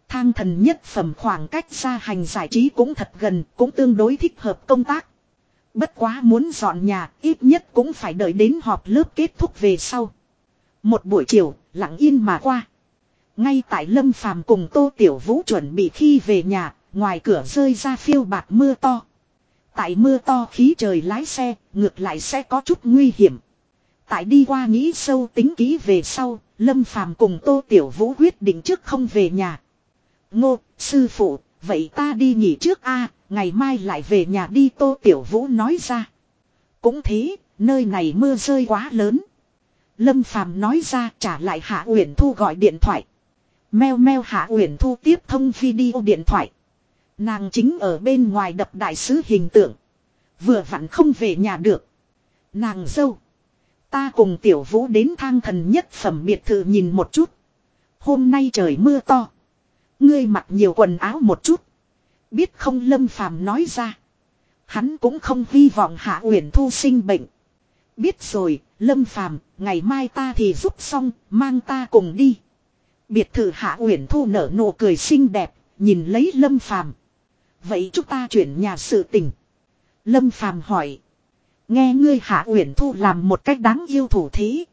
Thang thần nhất phẩm khoảng cách xa hành giải trí cũng thật gần, cũng tương đối thích hợp công tác. Bất quá muốn dọn nhà, ít nhất cũng phải đợi đến họp lớp kết thúc về sau. Một buổi chiều, lặng yên mà qua. Ngay tại Lâm Phàm cùng Tô Tiểu Vũ chuẩn bị khi về nhà, ngoài cửa rơi ra phiêu bạc mưa to. Tại mưa to khí trời lái xe, ngược lại sẽ có chút nguy hiểm. Tại đi qua nghĩ sâu tính kỹ về sau, Lâm Phàm cùng Tô Tiểu Vũ quyết định trước không về nhà. Ngô, sư phụ, vậy ta đi nghỉ trước a ngày mai lại về nhà đi Tô Tiểu Vũ nói ra. Cũng thế, nơi này mưa rơi quá lớn. Lâm Phàm nói ra trả lại Hạ Uyển Thu gọi điện thoại. Meo meo hạ uyển thu tiếp thông video điện thoại. Nàng chính ở bên ngoài đập đại sứ hình tượng. Vừa vặn không về nhà được. Nàng dâu. Ta cùng tiểu vũ đến thang thần nhất phẩm biệt thự nhìn một chút. Hôm nay trời mưa to. Ngươi mặc nhiều quần áo một chút. Biết không lâm phàm nói ra. Hắn cũng không hy vọng hạ uyển thu sinh bệnh. Biết rồi, lâm phàm, ngày mai ta thì giúp xong, mang ta cùng đi. Biệt thự hạ uyển thu nở nụ cười xinh đẹp, nhìn lấy lâm phàm. Vậy chúng ta chuyển nhà sự tình. Lâm phàm hỏi. Nghe ngươi hạ uyển thu làm một cách đáng yêu thủ thí.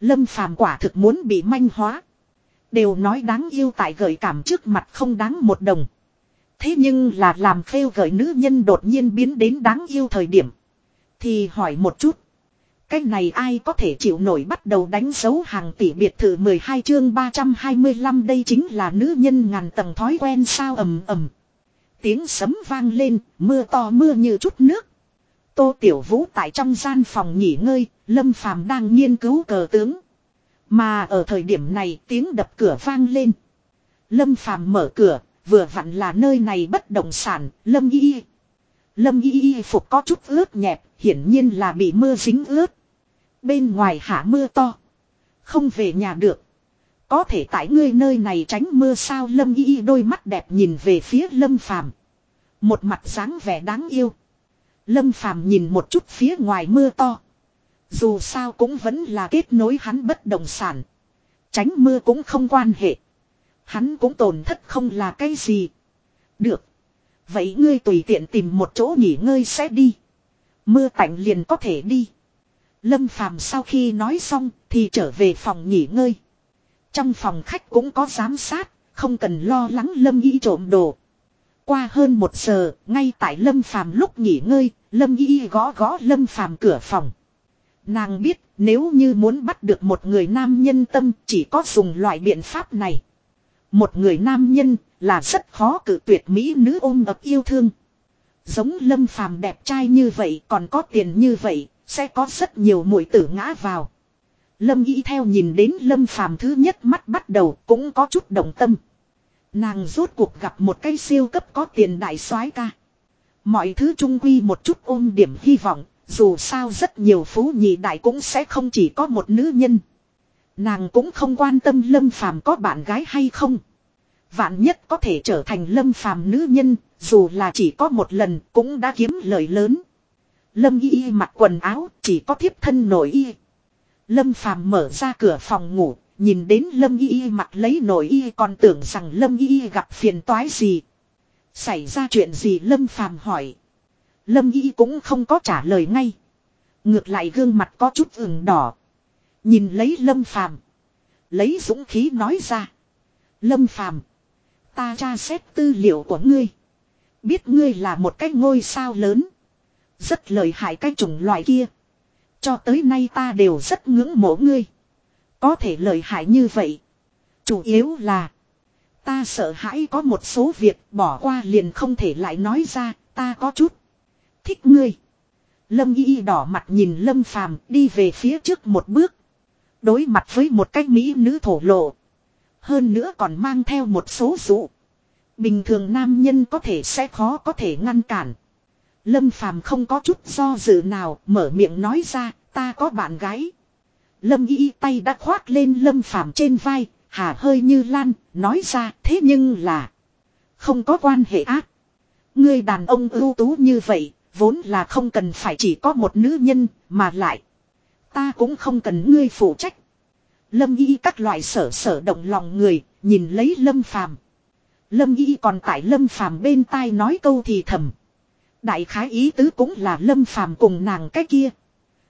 Lâm phàm quả thực muốn bị manh hóa. Đều nói đáng yêu tại gợi cảm trước mặt không đáng một đồng. Thế nhưng là làm phêu gợi nữ nhân đột nhiên biến đến đáng yêu thời điểm. Thì hỏi một chút. Cái này ai có thể chịu nổi bắt đầu đánh dấu hàng tỷ biệt thự 12 chương 325 đây chính là nữ nhân ngàn tầng thói quen sao ầm ầm. Tiếng sấm vang lên, mưa to mưa như chút nước. Tô Tiểu Vũ tại trong gian phòng nghỉ ngơi, Lâm Phàm đang nghiên cứu cờ tướng. Mà ở thời điểm này tiếng đập cửa vang lên. Lâm Phàm mở cửa, vừa vặn là nơi này bất động sản, Lâm Y Y. Lâm Y Y phục có chút ướt nhẹp, hiển nhiên là bị mưa dính ướt. Bên ngoài hạ mưa to. Không về nhà được. Có thể tại ngươi nơi này tránh mưa sao Lâm Y Y đôi mắt đẹp nhìn về phía Lâm Phàm Một mặt dáng vẻ đáng yêu. Lâm Phàm nhìn một chút phía ngoài mưa to. Dù sao cũng vẫn là kết nối hắn bất động sản. Tránh mưa cũng không quan hệ. Hắn cũng tổn thất không là cái gì. Được. Vậy ngươi tùy tiện tìm một chỗ nghỉ ngơi sẽ đi. Mưa tạnh liền có thể đi. Lâm Phàm sau khi nói xong thì trở về phòng nghỉ ngơi. Trong phòng khách cũng có giám sát, không cần lo lắng Lâm Y trộm đồ. Qua hơn một giờ, ngay tại Lâm Phàm lúc nghỉ ngơi, Lâm Y gõ gõ Lâm Phàm cửa phòng. Nàng biết nếu như muốn bắt được một người nam nhân tâm chỉ có dùng loại biện pháp này. Một người nam nhân là rất khó cử tuyệt mỹ nữ ôm ập yêu thương. Giống lâm phàm đẹp trai như vậy còn có tiền như vậy sẽ có rất nhiều mũi tử ngã vào. Lâm Y theo nhìn đến lâm phàm thứ nhất mắt bắt đầu cũng có chút động tâm. Nàng rốt cuộc gặp một cây siêu cấp có tiền đại soái ca. Mọi thứ trung quy một chút ôm điểm hy vọng, dù sao rất nhiều phú nhị đại cũng sẽ không chỉ có một nữ nhân. Nàng cũng không quan tâm Lâm Phàm có bạn gái hay không. Vạn nhất có thể trở thành Lâm Phàm nữ nhân, dù là chỉ có một lần cũng đã kiếm lời lớn. Lâm y y mặc quần áo, chỉ có thiếp thân nổi y. Lâm Phàm mở ra cửa phòng ngủ, nhìn đến Lâm y y mặc lấy nổi y còn tưởng rằng Lâm y y gặp phiền toái gì. Xảy ra chuyện gì Lâm Phàm hỏi. Lâm y cũng không có trả lời ngay. Ngược lại gương mặt có chút ửng đỏ. Nhìn lấy Lâm Phàm, lấy dũng khí nói ra. Lâm Phàm, ta tra xét tư liệu của ngươi, biết ngươi là một cái ngôi sao lớn, rất lợi hại cái chủng loại kia. Cho tới nay ta đều rất ngưỡng mộ ngươi. Có thể lợi hại như vậy. Chủ yếu là ta sợ hãi có một số việc bỏ qua liền không thể lại nói ra, ta có chút thích ngươi. Lâm y đỏ mặt nhìn Lâm Phàm đi về phía trước một bước. Đối mặt với một cái mỹ nữ thổ lộ. Hơn nữa còn mang theo một số dụ. Bình thường nam nhân có thể sẽ khó có thể ngăn cản. Lâm Phàm không có chút do dự nào mở miệng nói ra ta có bạn gái. Lâm y tay đã khoác lên Lâm Phàm trên vai, hà hơi như lan, nói ra thế nhưng là không có quan hệ ác. Người đàn ông ưu tú như vậy, vốn là không cần phải chỉ có một nữ nhân, mà lại Ta cũng không cần ngươi phụ trách. Lâm y các loại sở sở động lòng người, nhìn lấy lâm phàm. Lâm y còn tại lâm phàm bên tai nói câu thì thầm. Đại khái ý tứ cũng là lâm phàm cùng nàng cái kia.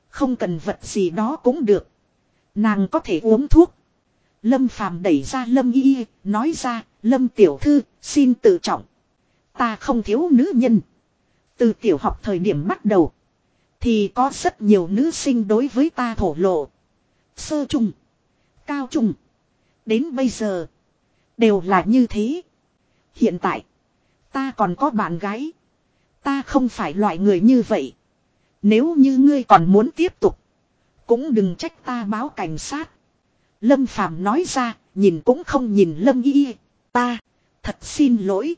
Không cần vật gì đó cũng được. Nàng có thể uống thuốc. Lâm phàm đẩy ra lâm y, nói ra, lâm tiểu thư, xin tự trọng. Ta không thiếu nữ nhân. Từ tiểu học thời điểm bắt đầu. Thì có rất nhiều nữ sinh đối với ta thổ lộ. Sơ trung. Cao trung. Đến bây giờ. Đều là như thế. Hiện tại. Ta còn có bạn gái. Ta không phải loại người như vậy. Nếu như ngươi còn muốn tiếp tục. Cũng đừng trách ta báo cảnh sát. Lâm Phàm nói ra, nhìn cũng không nhìn Lâm Y Y. Ta, thật xin lỗi.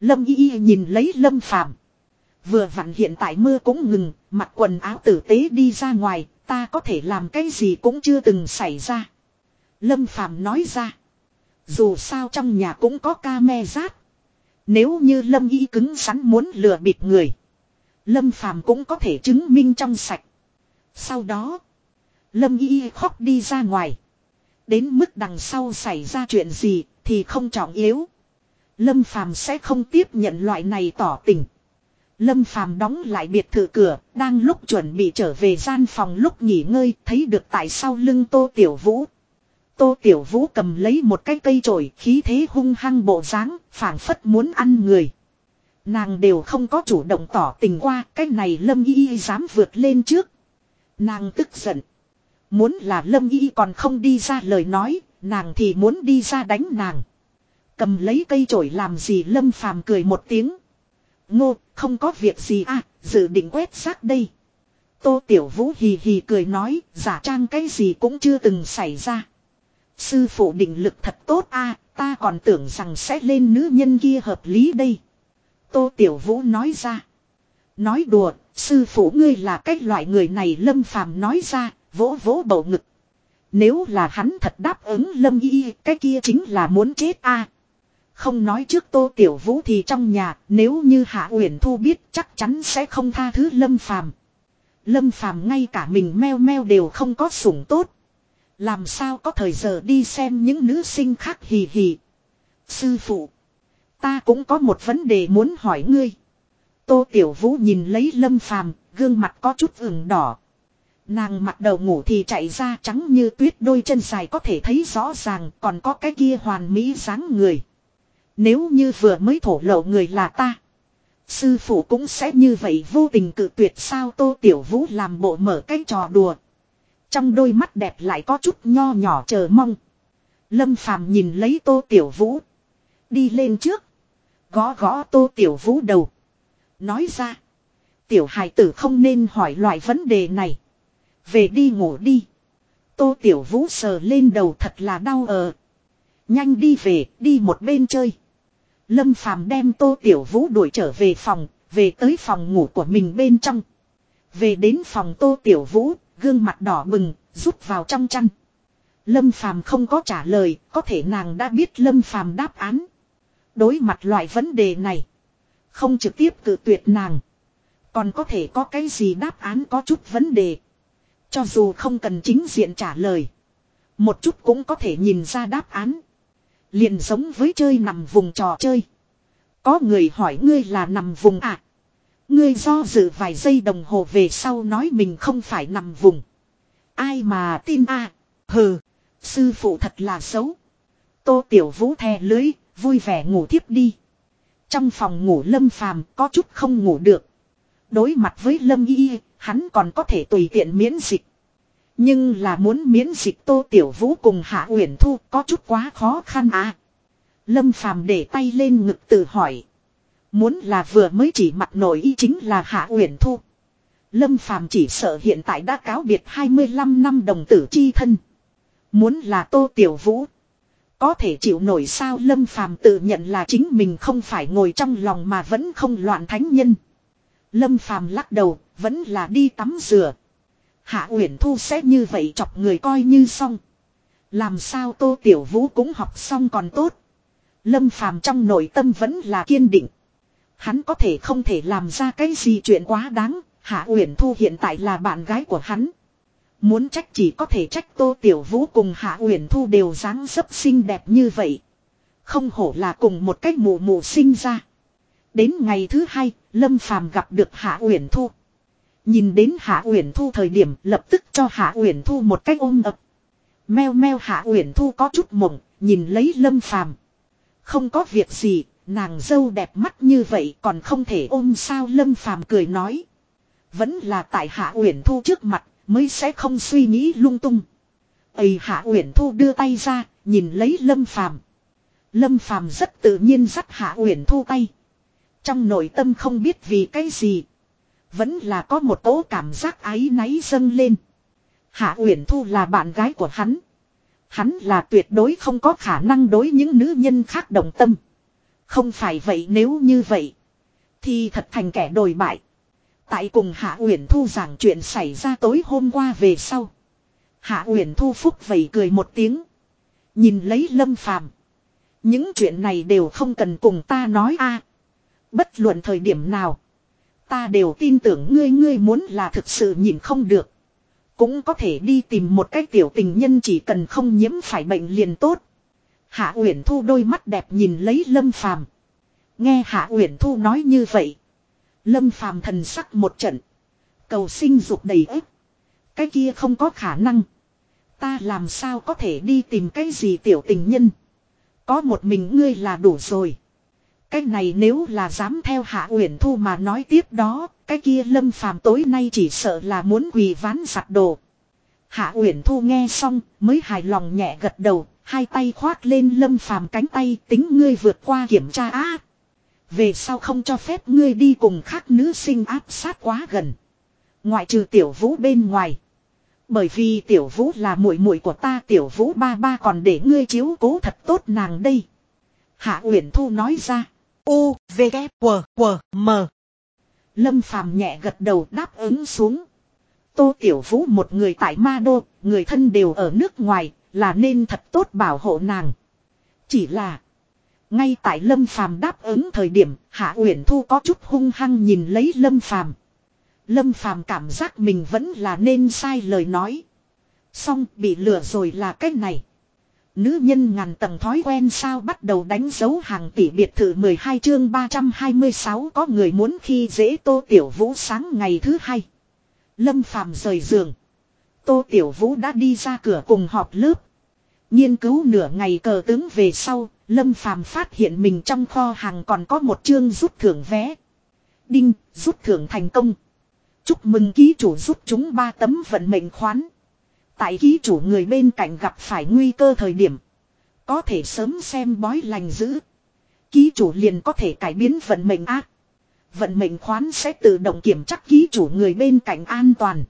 Lâm Y Y nhìn lấy Lâm Phàm Vừa vặn hiện tại mưa cũng ngừng, mặc quần áo tử tế đi ra ngoài, ta có thể làm cái gì cũng chưa từng xảy ra. Lâm Phàm nói ra. Dù sao trong nhà cũng có ca me rát. Nếu như Lâm Y cứng rắn muốn lừa bịp người. Lâm Phàm cũng có thể chứng minh trong sạch. Sau đó. Lâm Y khóc đi ra ngoài. Đến mức đằng sau xảy ra chuyện gì thì không trọng yếu. Lâm Phàm sẽ không tiếp nhận loại này tỏ tình. Lâm Phàm đóng lại biệt thự cửa, đang lúc chuẩn bị trở về gian phòng lúc nghỉ ngơi, thấy được tại sau lưng Tô Tiểu Vũ. Tô Tiểu Vũ cầm lấy một cái cây chổi, khí thế hung hăng bộ dáng, phảng phất muốn ăn người. Nàng đều không có chủ động tỏ tình qua, cái này Lâm Y Y dám vượt lên trước. Nàng tức giận. Muốn là Lâm Y còn không đi ra lời nói, nàng thì muốn đi ra đánh nàng. Cầm lấy cây chổi làm gì Lâm Phàm cười một tiếng. Ngô, không có việc gì à, dự định quét xác đây. Tô Tiểu Vũ hì hì cười nói, giả trang cái gì cũng chưa từng xảy ra. Sư phụ định lực thật tốt a, ta còn tưởng rằng sẽ lên nữ nhân kia hợp lý đây. Tô Tiểu Vũ nói ra. Nói đùa, sư phụ ngươi là cái loại người này lâm phàm nói ra, vỗ vỗ bầu ngực. Nếu là hắn thật đáp ứng lâm y, cái kia chính là muốn chết a. Không nói trước Tô Tiểu Vũ thì trong nhà, nếu như Hạ Uyển Thu biết chắc chắn sẽ không tha thứ Lâm Phàm. Lâm Phàm ngay cả mình meo meo đều không có sủng tốt. Làm sao có thời giờ đi xem những nữ sinh khác hì hì. Sư phụ. Ta cũng có một vấn đề muốn hỏi ngươi. Tô Tiểu Vũ nhìn lấy Lâm Phàm, gương mặt có chút ửng đỏ. Nàng mặt đầu ngủ thì chạy ra trắng như tuyết đôi chân dài có thể thấy rõ ràng còn có cái kia hoàn mỹ dáng người. Nếu như vừa mới thổ lộ người là ta. Sư phụ cũng sẽ như vậy vô tình cự tuyệt sao Tô Tiểu Vũ làm bộ mở cái trò đùa. Trong đôi mắt đẹp lại có chút nho nhỏ chờ mong. Lâm Phàm nhìn lấy Tô Tiểu Vũ. Đi lên trước. Gõ gõ Tô Tiểu Vũ đầu. Nói ra. Tiểu hài tử không nên hỏi loại vấn đề này. Về đi ngủ đi. Tô Tiểu Vũ sờ lên đầu thật là đau ờ. Nhanh đi về, đi một bên chơi. Lâm Phàm đem Tô Tiểu Vũ đuổi trở về phòng, về tới phòng ngủ của mình bên trong. Về đến phòng Tô Tiểu Vũ, gương mặt đỏ bừng, rút vào trong chăn. Lâm Phàm không có trả lời, có thể nàng đã biết Lâm Phàm đáp án. Đối mặt loại vấn đề này, không trực tiếp cự tuyệt nàng. Còn có thể có cái gì đáp án có chút vấn đề. Cho dù không cần chính diện trả lời. Một chút cũng có thể nhìn ra đáp án. Liền giống với chơi nằm vùng trò chơi. Có người hỏi ngươi là nằm vùng à? Ngươi do dự vài giây đồng hồ về sau nói mình không phải nằm vùng. Ai mà tin à? Hừ, sư phụ thật là xấu. Tô Tiểu Vũ thè lưới, vui vẻ ngủ tiếp đi. Trong phòng ngủ Lâm Phàm có chút không ngủ được. Đối mặt với Lâm Y, hắn còn có thể tùy tiện miễn dịch. Nhưng là muốn miễn dịch Tô Tiểu Vũ cùng Hạ Uyển Thu có chút quá khó khăn à. Lâm Phàm để tay lên ngực tự hỏi. Muốn là vừa mới chỉ mặt nổi y chính là Hạ Uyển Thu. Lâm Phàm chỉ sợ hiện tại đã cáo biệt 25 năm đồng tử chi thân. Muốn là Tô Tiểu Vũ. Có thể chịu nổi sao Lâm Phàm tự nhận là chính mình không phải ngồi trong lòng mà vẫn không loạn thánh nhân. Lâm Phàm lắc đầu, vẫn là đi tắm rửa. Hạ Uyển Thu sẽ như vậy chọc người coi như xong. Làm sao Tô Tiểu Vũ cũng học xong còn tốt. Lâm Phàm trong nội tâm vẫn là kiên định. Hắn có thể không thể làm ra cái gì chuyện quá đáng, Hạ Uyển Thu hiện tại là bạn gái của hắn. Muốn trách chỉ có thể trách Tô Tiểu Vũ cùng Hạ Uyển Thu đều dáng dấp xinh đẹp như vậy. Không hổ là cùng một cách mù mù sinh ra. Đến ngày thứ hai, Lâm Phàm gặp được Hạ Uyển Thu. Nhìn đến Hạ Uyển Thu thời điểm lập tức cho Hạ Uyển Thu một cách ôm ập. Meo meo Hạ Uyển Thu có chút mộng, nhìn lấy Lâm Phàm. Không có việc gì, nàng dâu đẹp mắt như vậy còn không thể ôm sao Lâm Phàm cười nói. Vẫn là tại Hạ Uyển Thu trước mặt mới sẽ không suy nghĩ lung tung. Ây Hạ Uyển Thu đưa tay ra, nhìn lấy Lâm Phàm. Lâm Phàm rất tự nhiên dắt Hạ Uyển Thu tay. Trong nội tâm không biết vì cái gì, vẫn là có một tố cảm giác áy náy dâng lên. Hạ Uyển Thu là bạn gái của hắn. Hắn là tuyệt đối không có khả năng đối những nữ nhân khác đồng tâm. Không phải vậy nếu như vậy. Thì thật thành kẻ đồi bại. Tại cùng Hạ Uyển Thu giảng chuyện xảy ra tối hôm qua về sau. Hạ Uyển Thu phúc vẩy cười một tiếng. Nhìn lấy Lâm Phàm. Những chuyện này đều không cần cùng ta nói a. Bất luận thời điểm nào. Ta đều tin tưởng ngươi ngươi muốn là thực sự nhìn không được. Cũng có thể đi tìm một cái tiểu tình nhân chỉ cần không nhiễm phải bệnh liền tốt. Hạ Uyển Thu đôi mắt đẹp nhìn lấy Lâm Phàm. Nghe Hạ Uyển Thu nói như vậy, Lâm Phàm thần sắc một trận, cầu sinh dục đầy ếp. Cái kia không có khả năng. Ta làm sao có thể đi tìm cái gì tiểu tình nhân? Có một mình ngươi là đủ rồi. Cái này nếu là dám theo Hạ Uyển Thu mà nói tiếp đó, cái kia Lâm Phàm tối nay chỉ sợ là muốn quỳ ván giặt đồ. Hạ Uyển Thu nghe xong, mới hài lòng nhẹ gật đầu, hai tay khoác lên Lâm Phàm cánh tay, tính ngươi vượt qua kiểm tra á. về sau không cho phép ngươi đi cùng khác nữ sinh áp sát quá gần. Ngoại trừ Tiểu Vũ bên ngoài. Bởi vì Tiểu Vũ là muội muội của ta, Tiểu Vũ ba ba còn để ngươi chiếu cố thật tốt nàng đây. Hạ Uyển Thu nói ra. U, V, K, W, W, M. Lâm Phàm nhẹ gật đầu đáp ứng xuống. Tô Tiểu Vũ một người tại Ma Đô, người thân đều ở nước ngoài, là nên thật tốt bảo hộ nàng. Chỉ là, ngay tại Lâm Phàm đáp ứng thời điểm, Hạ Uyển Thu có chút hung hăng nhìn lấy Lâm Phàm. Lâm Phàm cảm giác mình vẫn là nên sai lời nói. Xong bị lừa rồi là cái này. Nữ nhân ngàn tầng thói quen sao bắt đầu đánh dấu hàng tỷ biệt thự 12 chương 326 có người muốn khi dễ tô tiểu vũ sáng ngày thứ hai. Lâm Phàm rời giường. Tô Tiểu Vũ đã đi ra cửa cùng họp lớp. Nghiên cứu nửa ngày cờ tướng về sau, Lâm Phàm phát hiện mình trong kho hàng còn có một chương rút thưởng vé. Đinh, rút thưởng thành công. Chúc mừng ký chủ rút chúng ba tấm vận mệnh khoán. Tại ký chủ người bên cạnh gặp phải nguy cơ thời điểm. Có thể sớm xem bói lành dữ. Ký chủ liền có thể cải biến vận mệnh ác. Vận mệnh khoán sẽ tự động kiểm chắc ký chủ người bên cạnh an toàn.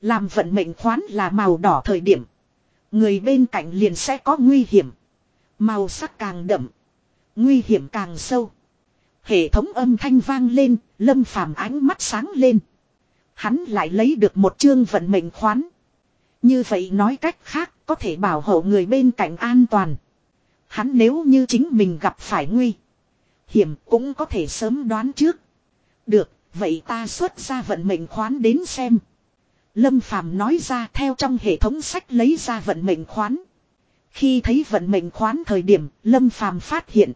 Làm vận mệnh khoán là màu đỏ thời điểm. Người bên cạnh liền sẽ có nguy hiểm. Màu sắc càng đậm. Nguy hiểm càng sâu. Hệ thống âm thanh vang lên, lâm phàm ánh mắt sáng lên. Hắn lại lấy được một chương vận mệnh khoán. Như vậy nói cách khác có thể bảo hộ người bên cạnh an toàn. Hắn nếu như chính mình gặp phải nguy hiểm cũng có thể sớm đoán trước. Được, vậy ta xuất ra vận mệnh khoán đến xem. Lâm Phàm nói ra theo trong hệ thống sách lấy ra vận mệnh khoán. Khi thấy vận mệnh khoán thời điểm, Lâm Phàm phát hiện.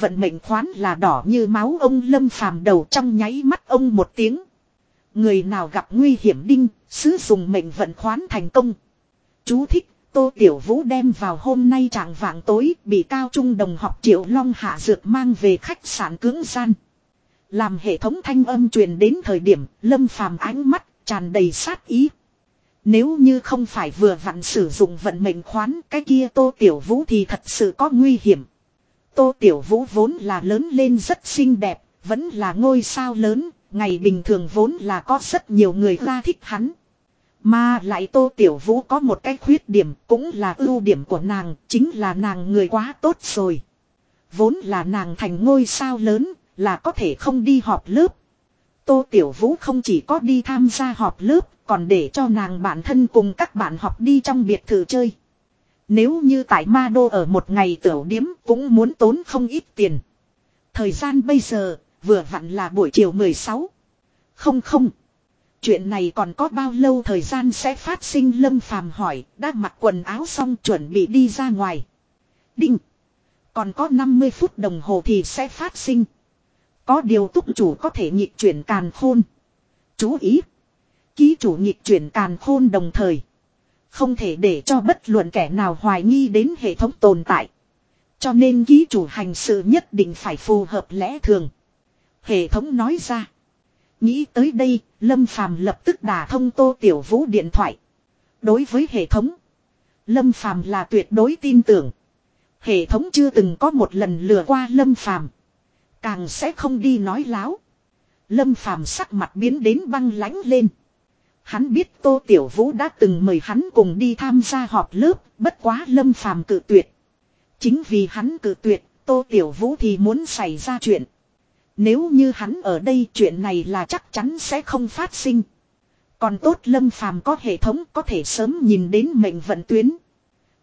Vận mệnh khoán là đỏ như máu ông Lâm Phàm đầu trong nháy mắt ông một tiếng. Người nào gặp nguy hiểm đinh, sử dụng mệnh vận khoán thành công. Chú thích, Tô Tiểu Vũ đem vào hôm nay trạng vạng tối bị cao trung đồng học Triệu Long Hạ Dược mang về khách sạn cưỡng gian. Làm hệ thống thanh âm truyền đến thời điểm lâm phàm ánh mắt tràn đầy sát ý. Nếu như không phải vừa vặn sử dụng vận mệnh khoán cái kia tô tiểu vũ thì thật sự có nguy hiểm. Tô tiểu vũ vốn là lớn lên rất xinh đẹp, vẫn là ngôi sao lớn, ngày bình thường vốn là có rất nhiều người ra thích hắn. Mà lại tô tiểu vũ có một cái khuyết điểm cũng là ưu điểm của nàng, chính là nàng người quá tốt rồi. Vốn là nàng thành ngôi sao lớn, là có thể không đi họp lớp. Tô Tiểu Vũ không chỉ có đi tham gia họp lớp, còn để cho nàng bản thân cùng các bạn học đi trong biệt thự chơi. Nếu như tại Ma Đô ở một ngày tiểu điếm cũng muốn tốn không ít tiền. Thời gian bây giờ, vừa vặn là buổi chiều 16. Không không. Chuyện này còn có bao lâu thời gian sẽ phát sinh Lâm Phàm hỏi, đã mặc quần áo xong chuẩn bị đi ra ngoài. Đinh. Còn có 50 phút đồng hồ thì sẽ phát sinh. Có điều túc chủ có thể nhịp chuyển càn khôn. Chú ý. Ký chủ nhịp chuyển càn khôn đồng thời. Không thể để cho bất luận kẻ nào hoài nghi đến hệ thống tồn tại. Cho nên ký chủ hành sự nhất định phải phù hợp lẽ thường. Hệ thống nói ra. Nghĩ tới đây, Lâm Phàm lập tức đả thông Tô Tiểu Vũ điện thoại. Đối với hệ thống, Lâm Phàm là tuyệt đối tin tưởng. Hệ thống chưa từng có một lần lừa qua Lâm Phàm. Càng sẽ không đi nói láo. Lâm phàm sắc mặt biến đến băng lãnh lên. Hắn biết Tô Tiểu Vũ đã từng mời hắn cùng đi tham gia họp lớp, bất quá Lâm Phàm cự tuyệt. Chính vì hắn cự tuyệt, Tô Tiểu Vũ thì muốn xảy ra chuyện. Nếu như hắn ở đây chuyện này là chắc chắn sẽ không phát sinh. Còn tốt Lâm Phàm có hệ thống có thể sớm nhìn đến mệnh vận tuyến.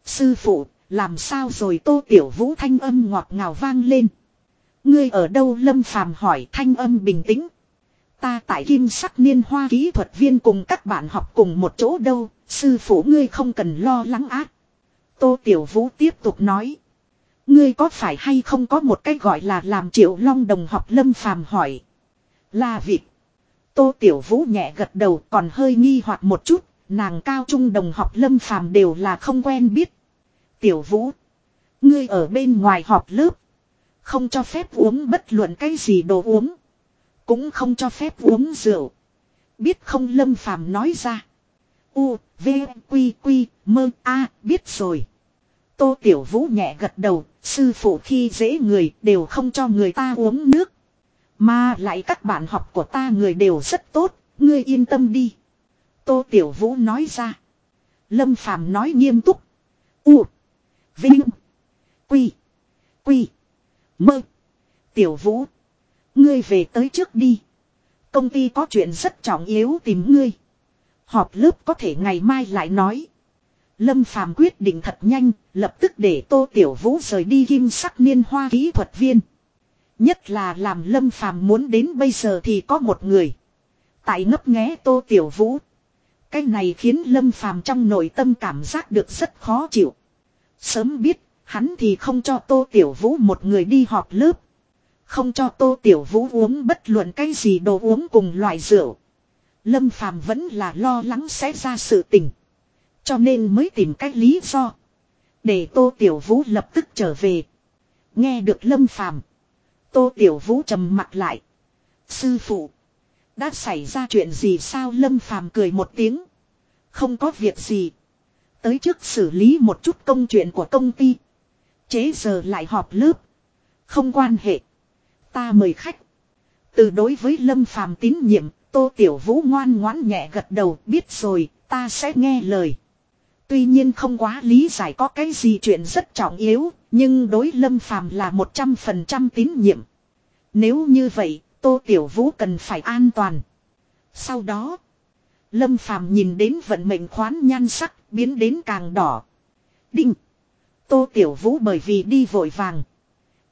Sư phụ, làm sao rồi Tô Tiểu Vũ thanh âm ngọt ngào vang lên. Ngươi ở đâu Lâm Phàm hỏi thanh âm bình tĩnh. Ta tại kim sắc niên hoa kỹ thuật viên cùng các bạn học cùng một chỗ đâu, sư phụ ngươi không cần lo lắng ác. Tô Tiểu Vũ tiếp tục nói. Ngươi có phải hay không có một cái gọi là làm triệu long đồng học lâm phàm hỏi. Là việc. Tô Tiểu Vũ nhẹ gật đầu còn hơi nghi hoặc một chút, nàng cao trung đồng học lâm phàm đều là không quen biết. Tiểu Vũ. Ngươi ở bên ngoài họp lớp. Không cho phép uống bất luận cái gì đồ uống. Cũng không cho phép uống rượu. Biết không lâm phàm nói ra. U, V, Quy, Quy, Mơ, A, biết rồi. Tô Tiểu Vũ nhẹ gật đầu, sư phụ khi dễ người đều không cho người ta uống nước. Mà lại các bạn học của ta người đều rất tốt, ngươi yên tâm đi. Tô Tiểu Vũ nói ra. Lâm Phàm nói nghiêm túc. U. Vinh. Quy. Quy. Mơ. Tiểu Vũ. Ngươi về tới trước đi. Công ty có chuyện rất trọng yếu tìm ngươi. Họp lớp có thể ngày mai lại nói. Lâm Phàm quyết định thật nhanh, lập tức để Tô Tiểu Vũ rời đi kim sắc niên hoa kỹ thuật viên. Nhất là làm Lâm Phàm muốn đến bây giờ thì có một người. Tại ngấp nghé Tô Tiểu Vũ. Cái này khiến Lâm Phàm trong nội tâm cảm giác được rất khó chịu. Sớm biết, hắn thì không cho Tô Tiểu Vũ một người đi họp lớp. Không cho Tô Tiểu Vũ uống bất luận cái gì đồ uống cùng loại rượu. Lâm Phàm vẫn là lo lắng sẽ ra sự tình. Cho nên mới tìm cách lý do. Để Tô Tiểu Vũ lập tức trở về. Nghe được Lâm Phàm, Tô Tiểu Vũ trầm mặt lại. Sư phụ. Đã xảy ra chuyện gì sao Lâm Phàm cười một tiếng. Không có việc gì. Tới trước xử lý một chút công chuyện của công ty. Chế giờ lại họp lớp. Không quan hệ. Ta mời khách. Từ đối với Lâm Phàm tín nhiệm, Tô Tiểu Vũ ngoan ngoãn nhẹ gật đầu, biết rồi, ta sẽ nghe lời. Tuy nhiên không quá lý giải có cái gì chuyện rất trọng yếu, nhưng đối Lâm Phàm là 100% tín nhiệm. Nếu như vậy, Tô Tiểu Vũ cần phải an toàn. Sau đó, Lâm Phàm nhìn đến vận mệnh khoán nhan sắc, biến đến càng đỏ. Đinh! Tô Tiểu Vũ bởi vì đi vội vàng.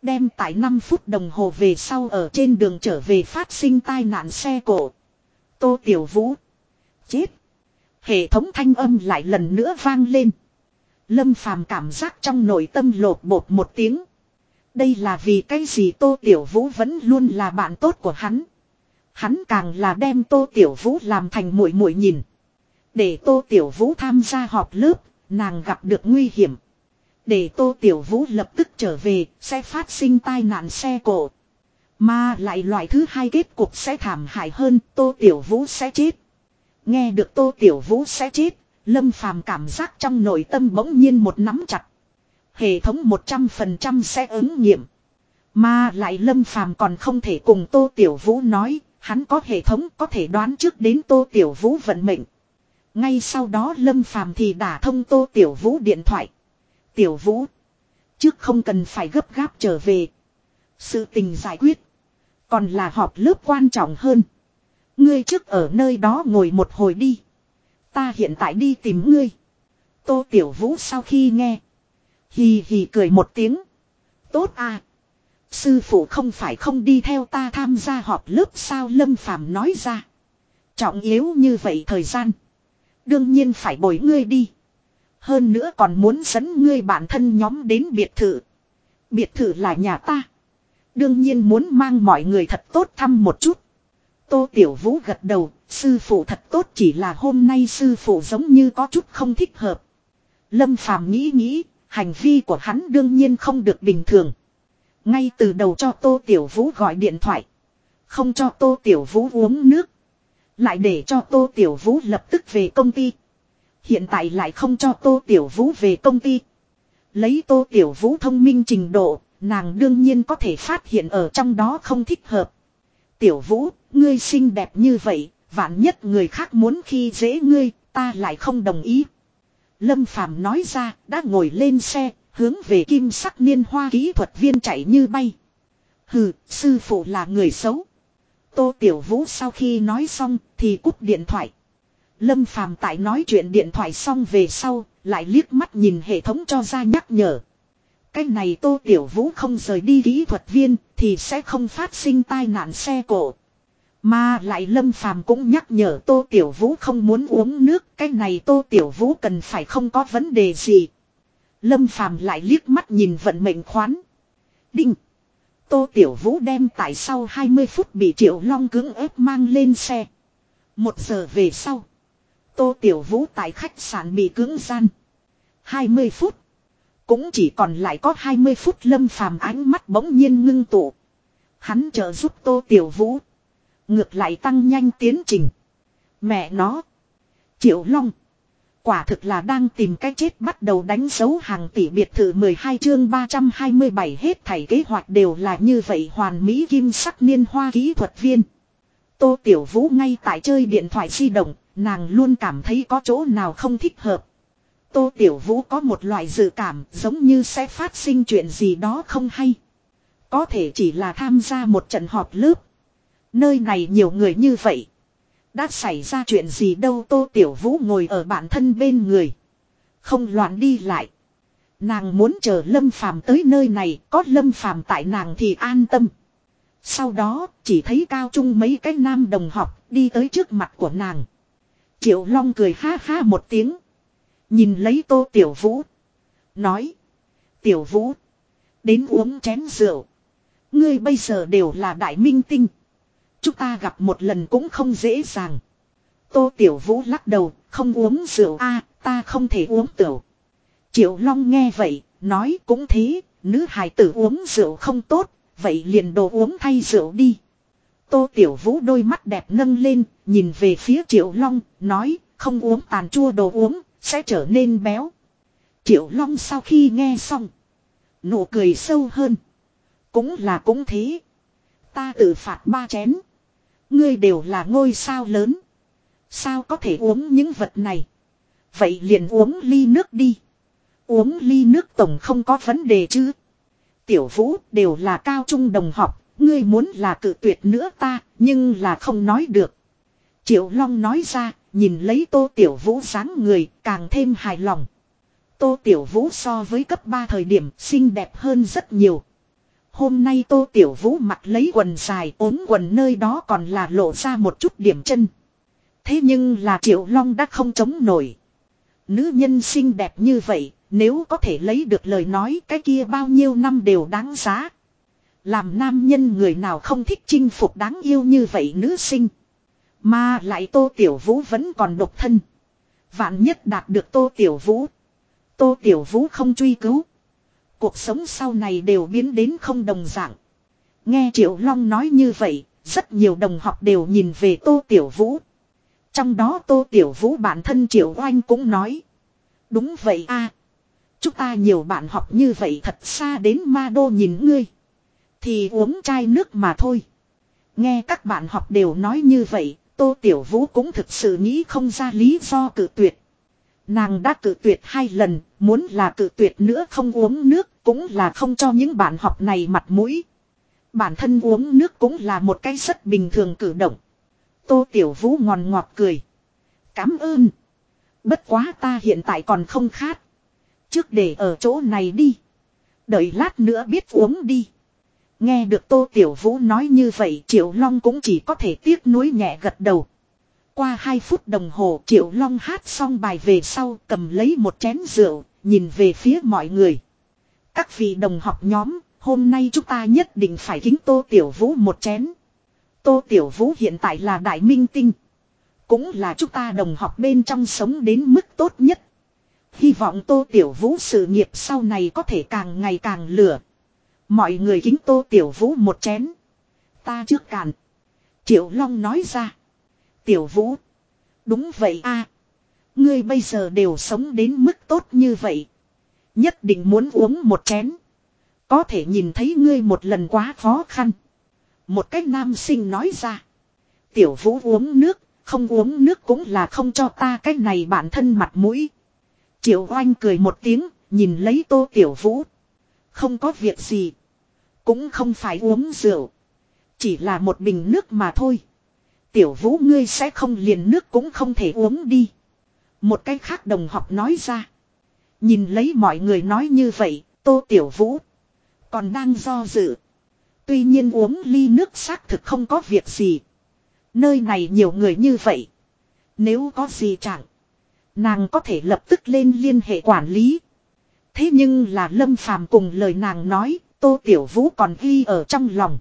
Đem tại 5 phút đồng hồ về sau ở trên đường trở về phát sinh tai nạn xe cổ. Tô Tiểu Vũ. Chết. Hệ thống thanh âm lại lần nữa vang lên. Lâm Phàm cảm giác trong nội tâm lột bột một tiếng. Đây là vì cái gì Tô Tiểu Vũ vẫn luôn là bạn tốt của hắn. Hắn càng là đem Tô Tiểu Vũ làm thành muội muội nhìn. Để Tô Tiểu Vũ tham gia họp lớp, nàng gặp được nguy hiểm. Để Tô Tiểu Vũ lập tức trở về, sẽ phát sinh tai nạn xe cổ. Mà lại loại thứ hai kết cục sẽ thảm hại hơn, Tô Tiểu Vũ sẽ chết. Nghe được Tô Tiểu Vũ sẽ chết, Lâm Phàm cảm giác trong nội tâm bỗng nhiên một nắm chặt. Hệ thống 100% sẽ ứng nghiệm. Mà lại Lâm Phàm còn không thể cùng Tô Tiểu Vũ nói, hắn có hệ thống có thể đoán trước đến Tô Tiểu Vũ vận mệnh. Ngay sau đó Lâm Phàm thì đả thông Tô Tiểu Vũ điện thoại. Tiểu Vũ, trước không cần phải gấp gáp trở về. Sự tình giải quyết, còn là họp lớp quan trọng hơn. Ngươi trước ở nơi đó ngồi một hồi đi. Ta hiện tại đi tìm ngươi. Tô Tiểu Vũ sau khi nghe. Hì hì cười một tiếng. Tốt à. Sư phụ không phải không đi theo ta tham gia họp lớp sao Lâm Phàm nói ra. Trọng yếu như vậy thời gian. Đương nhiên phải bồi ngươi đi. Hơn nữa còn muốn dẫn ngươi bản thân nhóm đến biệt thự. Biệt thự là nhà ta. Đương nhiên muốn mang mọi người thật tốt thăm một chút. Tô Tiểu Vũ gật đầu, sư phụ thật tốt chỉ là hôm nay sư phụ giống như có chút không thích hợp. Lâm Phàm nghĩ nghĩ, hành vi của hắn đương nhiên không được bình thường. Ngay từ đầu cho Tô Tiểu Vũ gọi điện thoại. Không cho Tô Tiểu Vũ uống nước. Lại để cho Tô Tiểu Vũ lập tức về công ty. Hiện tại lại không cho Tô Tiểu Vũ về công ty. Lấy Tô Tiểu Vũ thông minh trình độ, nàng đương nhiên có thể phát hiện ở trong đó không thích hợp. Tiểu Vũ, ngươi xinh đẹp như vậy, Vạn nhất người khác muốn khi dễ ngươi, ta lại không đồng ý. Lâm Phàm nói ra, đã ngồi lên xe, hướng về kim sắc niên hoa kỹ thuật viên chạy như bay. Hừ, sư phụ là người xấu. Tô Tiểu Vũ sau khi nói xong thì cúp điện thoại. Lâm Phàm tại nói chuyện điện thoại xong về sau, lại liếc mắt nhìn hệ thống cho ra nhắc nhở. Cái này Tô Tiểu Vũ không rời đi kỹ thuật viên thì sẽ không phát sinh tai nạn xe cổ. Mà lại Lâm Phàm cũng nhắc nhở Tô Tiểu Vũ không muốn uống nước, cái này Tô Tiểu Vũ cần phải không có vấn đề gì. Lâm Phàm lại liếc mắt nhìn vận mệnh khoán. Đinh. Tô Tiểu Vũ đem tại sau 20 phút bị Triệu Long cưỡng ép mang lên xe. Một giờ về sau. Tô Tiểu Vũ tại khách sạn bị cưỡng gian. 20 phút. Cũng chỉ còn lại có 20 phút lâm phàm ánh mắt bỗng nhiên ngưng tụ. Hắn trợ giúp Tô Tiểu Vũ. Ngược lại tăng nhanh tiến trình. Mẹ nó. Triệu Long. Quả thực là đang tìm cách chết bắt đầu đánh dấu hàng tỷ biệt thự 12 chương 327 hết thảy kế hoạch đều là như vậy hoàn mỹ kim sắc niên hoa kỹ thuật viên. Tô Tiểu Vũ ngay tại chơi điện thoại di động, nàng luôn cảm thấy có chỗ nào không thích hợp. Tô Tiểu Vũ có một loại dự cảm giống như sẽ phát sinh chuyện gì đó không hay. Có thể chỉ là tham gia một trận họp lớp. Nơi này nhiều người như vậy. Đã xảy ra chuyện gì đâu Tô Tiểu Vũ ngồi ở bản thân bên người. Không loạn đi lại. Nàng muốn chờ Lâm Phàm tới nơi này, có Lâm Phàm tại nàng thì an tâm. Sau đó, chỉ thấy cao trung mấy cái nam đồng học đi tới trước mặt của nàng. Triệu Long cười ha ha một tiếng. Nhìn lấy Tô Tiểu Vũ. Nói. Tiểu Vũ. Đến uống chén rượu. Ngươi bây giờ đều là đại minh tinh. Chúng ta gặp một lần cũng không dễ dàng. Tô Tiểu Vũ lắc đầu, không uống rượu a ta không thể uống tiểu. Triệu Long nghe vậy, nói cũng thế, nữ hài tử uống rượu không tốt, vậy liền đồ uống thay rượu đi. Tô Tiểu Vũ đôi mắt đẹp nâng lên, nhìn về phía Triệu Long, nói, không uống tàn chua đồ uống, sẽ trở nên béo. Triệu Long sau khi nghe xong, nụ cười sâu hơn. Cũng là cũng thế. Ta tự phạt ba chén. Ngươi đều là ngôi sao lớn. Sao có thể uống những vật này? Vậy liền uống ly nước đi. Uống ly nước tổng không có vấn đề chứ. Tiểu vũ đều là cao trung đồng học. Ngươi muốn là cự tuyệt nữa ta, nhưng là không nói được. Triệu Long nói ra, nhìn lấy tô tiểu vũ dáng người, càng thêm hài lòng. Tô tiểu vũ so với cấp 3 thời điểm xinh đẹp hơn rất nhiều. Hôm nay Tô Tiểu Vũ mặc lấy quần dài ốm quần nơi đó còn là lộ ra một chút điểm chân. Thế nhưng là Triệu Long đã không chống nổi. Nữ nhân xinh đẹp như vậy, nếu có thể lấy được lời nói cái kia bao nhiêu năm đều đáng giá. Làm nam nhân người nào không thích chinh phục đáng yêu như vậy nữ sinh. Mà lại Tô Tiểu Vũ vẫn còn độc thân. Vạn nhất đạt được Tô Tiểu Vũ. Tô Tiểu Vũ không truy cứu. Cuộc sống sau này đều biến đến không đồng dạng. Nghe Triệu Long nói như vậy, rất nhiều đồng học đều nhìn về Tô Tiểu Vũ. Trong đó Tô Tiểu Vũ bản thân Triệu Oanh cũng nói. Đúng vậy a Chúng ta nhiều bạn học như vậy thật xa đến ma đô nhìn ngươi. Thì uống chai nước mà thôi. Nghe các bạn học đều nói như vậy, Tô Tiểu Vũ cũng thực sự nghĩ không ra lý do cự tuyệt. Nàng đã cự tuyệt hai lần, muốn là cự tuyệt nữa không uống nước, cũng là không cho những bạn học này mặt mũi. Bản thân uống nước cũng là một cái rất bình thường cử động. Tô Tiểu Vũ ngòn ngọt cười. Cám ơn. Bất quá ta hiện tại còn không khát. Trước để ở chỗ này đi. Đợi lát nữa biết uống đi. Nghe được Tô Tiểu Vũ nói như vậy Triệu Long cũng chỉ có thể tiếc nuối nhẹ gật đầu. Qua 2 phút đồng hồ Triệu Long hát xong bài về sau cầm lấy một chén rượu, nhìn về phía mọi người. Các vị đồng học nhóm, hôm nay chúng ta nhất định phải kính Tô Tiểu Vũ một chén. Tô Tiểu Vũ hiện tại là đại minh tinh. Cũng là chúng ta đồng học bên trong sống đến mức tốt nhất. Hy vọng Tô Tiểu Vũ sự nghiệp sau này có thể càng ngày càng lửa. Mọi người kính Tô Tiểu Vũ một chén. Ta trước cạn. Triệu Long nói ra. Tiểu Vũ. Đúng vậy a Ngươi bây giờ đều sống đến mức tốt như vậy. Nhất định muốn uống một chén. Có thể nhìn thấy ngươi một lần quá khó khăn. Một cách nam sinh nói ra. Tiểu Vũ uống nước, Không uống nước cũng là không cho ta cái này bản thân mặt mũi. Triệu oanh cười một tiếng, nhìn lấy tô tiểu vũ. Không có việc gì. Cũng không phải uống rượu. Chỉ là một bình nước mà thôi. Tiểu vũ ngươi sẽ không liền nước cũng không thể uống đi. Một cái khác đồng học nói ra. Nhìn lấy mọi người nói như vậy, tô tiểu vũ. Còn đang do dự. Tuy nhiên uống ly nước xác thực không có việc gì. Nơi này nhiều người như vậy. Nếu có gì chẳng. Nàng có thể lập tức lên liên hệ quản lý. Thế nhưng là Lâm Phàm cùng lời nàng nói, Tô Tiểu Vũ còn ghi ở trong lòng.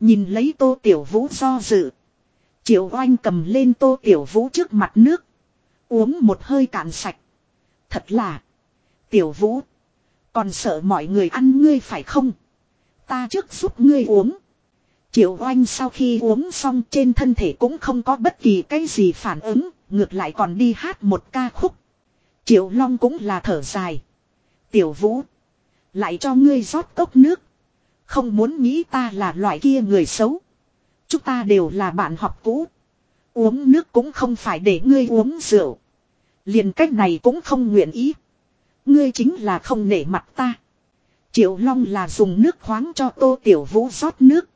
Nhìn lấy Tô Tiểu Vũ do dự. Triệu oanh cầm lên Tô Tiểu Vũ trước mặt nước. Uống một hơi cạn sạch. Thật là. Tiểu Vũ. Còn sợ mọi người ăn ngươi phải không? Ta trước giúp ngươi uống. Triệu oanh sau khi uống xong trên thân thể cũng không có bất kỳ cái gì phản ứng, ngược lại còn đi hát một ca khúc. Triệu Long cũng là thở dài. Tiểu Vũ. Lại cho ngươi rót cốc nước. Không muốn nghĩ ta là loại kia người xấu. Chúng ta đều là bạn học cũ. Uống nước cũng không phải để ngươi uống rượu. Liền cách này cũng không nguyện ý. Ngươi chính là không nể mặt ta. Triệu Long là dùng nước khoáng cho Tô Tiểu Vũ rót nước.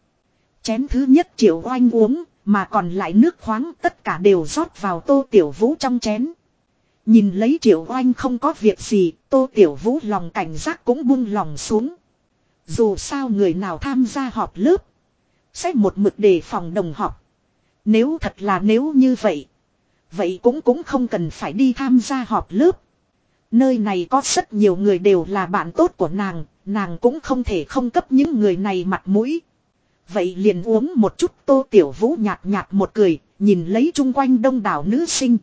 Chén thứ nhất Triệu Oanh uống, mà còn lại nước khoáng tất cả đều rót vào Tô Tiểu Vũ trong chén. Nhìn lấy Triệu Oanh không có việc gì, Tô Tiểu Vũ lòng cảnh giác cũng buông lòng xuống. Dù sao người nào tham gia họp lớp, sẽ một mực đề phòng đồng học. Nếu thật là nếu như vậy, vậy cũng cũng không cần phải đi tham gia họp lớp. Nơi này có rất nhiều người đều là bạn tốt của nàng, nàng cũng không thể không cấp những người này mặt mũi. Vậy liền uống một chút tô tiểu vũ nhạt nhạt một cười, nhìn lấy chung quanh đông đảo nữ sinh.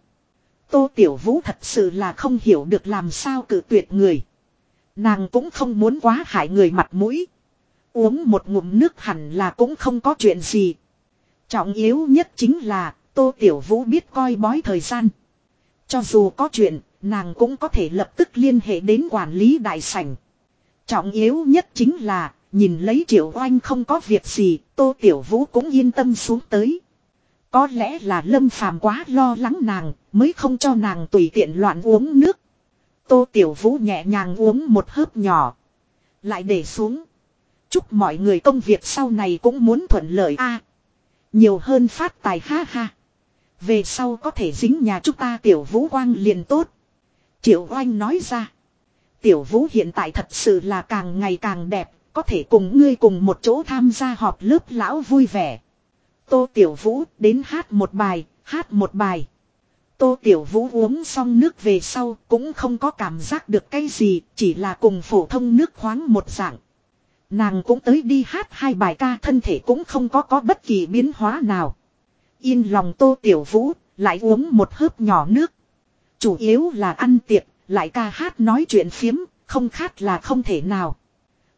Tô tiểu vũ thật sự là không hiểu được làm sao cử tuyệt người. Nàng cũng không muốn quá hại người mặt mũi. Uống một ngụm nước hẳn là cũng không có chuyện gì. Trọng yếu nhất chính là Tô Tiểu Vũ biết coi bói thời gian. Cho dù có chuyện, nàng cũng có thể lập tức liên hệ đến quản lý đại sảnh. Trọng yếu nhất chính là, nhìn lấy Triệu Oanh không có việc gì, Tô Tiểu Vũ cũng yên tâm xuống tới. Có lẽ là Lâm Phàm quá lo lắng nàng, mới không cho nàng tùy tiện loạn uống nước. Tô Tiểu Vũ nhẹ nhàng uống một hớp nhỏ. Lại để xuống. Chúc mọi người công việc sau này cũng muốn thuận lợi a Nhiều hơn phát tài ha ha. Về sau có thể dính nhà chúng ta Tiểu Vũ Quang liền tốt. Triệu Oanh nói ra. Tiểu Vũ hiện tại thật sự là càng ngày càng đẹp, có thể cùng ngươi cùng một chỗ tham gia họp lớp lão vui vẻ. Tô Tiểu Vũ đến hát một bài, hát một bài. Tô Tiểu Vũ uống xong nước về sau cũng không có cảm giác được cái gì, chỉ là cùng phổ thông nước khoáng một dạng. Nàng cũng tới đi hát hai bài ca thân thể cũng không có có bất kỳ biến hóa nào. Yên lòng Tô Tiểu Vũ, lại uống một hớp nhỏ nước. Chủ yếu là ăn tiệc, lại ca hát nói chuyện phiếm, không khát là không thể nào.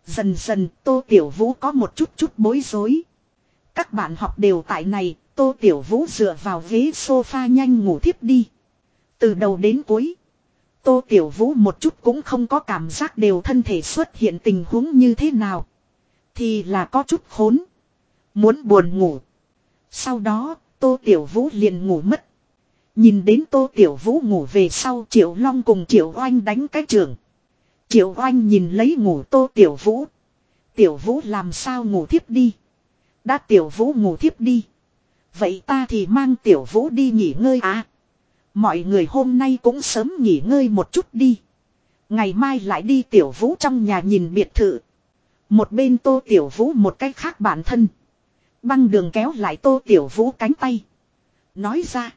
Dần dần Tô Tiểu Vũ có một chút chút bối rối. Các bạn học đều tại này, Tô Tiểu Vũ dựa vào ghế sofa nhanh ngủ thiếp đi. Từ đầu đến cuối. Tô Tiểu Vũ một chút cũng không có cảm giác đều thân thể xuất hiện tình huống như thế nào. Thì là có chút khốn. Muốn buồn ngủ. Sau đó, Tô Tiểu Vũ liền ngủ mất. Nhìn đến Tô Tiểu Vũ ngủ về sau Triệu Long cùng Triệu Oanh đánh cái trường. Triệu Oanh nhìn lấy ngủ Tô Tiểu Vũ. Tiểu Vũ làm sao ngủ thiếp đi. Đã Tiểu Vũ ngủ thiếp đi. Vậy ta thì mang Tiểu Vũ đi nghỉ ngơi à. Mọi người hôm nay cũng sớm nghỉ ngơi một chút đi. Ngày mai lại đi Tiểu Vũ trong nhà nhìn biệt thự. Một bên Tô Tiểu Vũ một cách khác bản thân. Băng đường kéo lại Tô Tiểu Vũ cánh tay. Nói ra.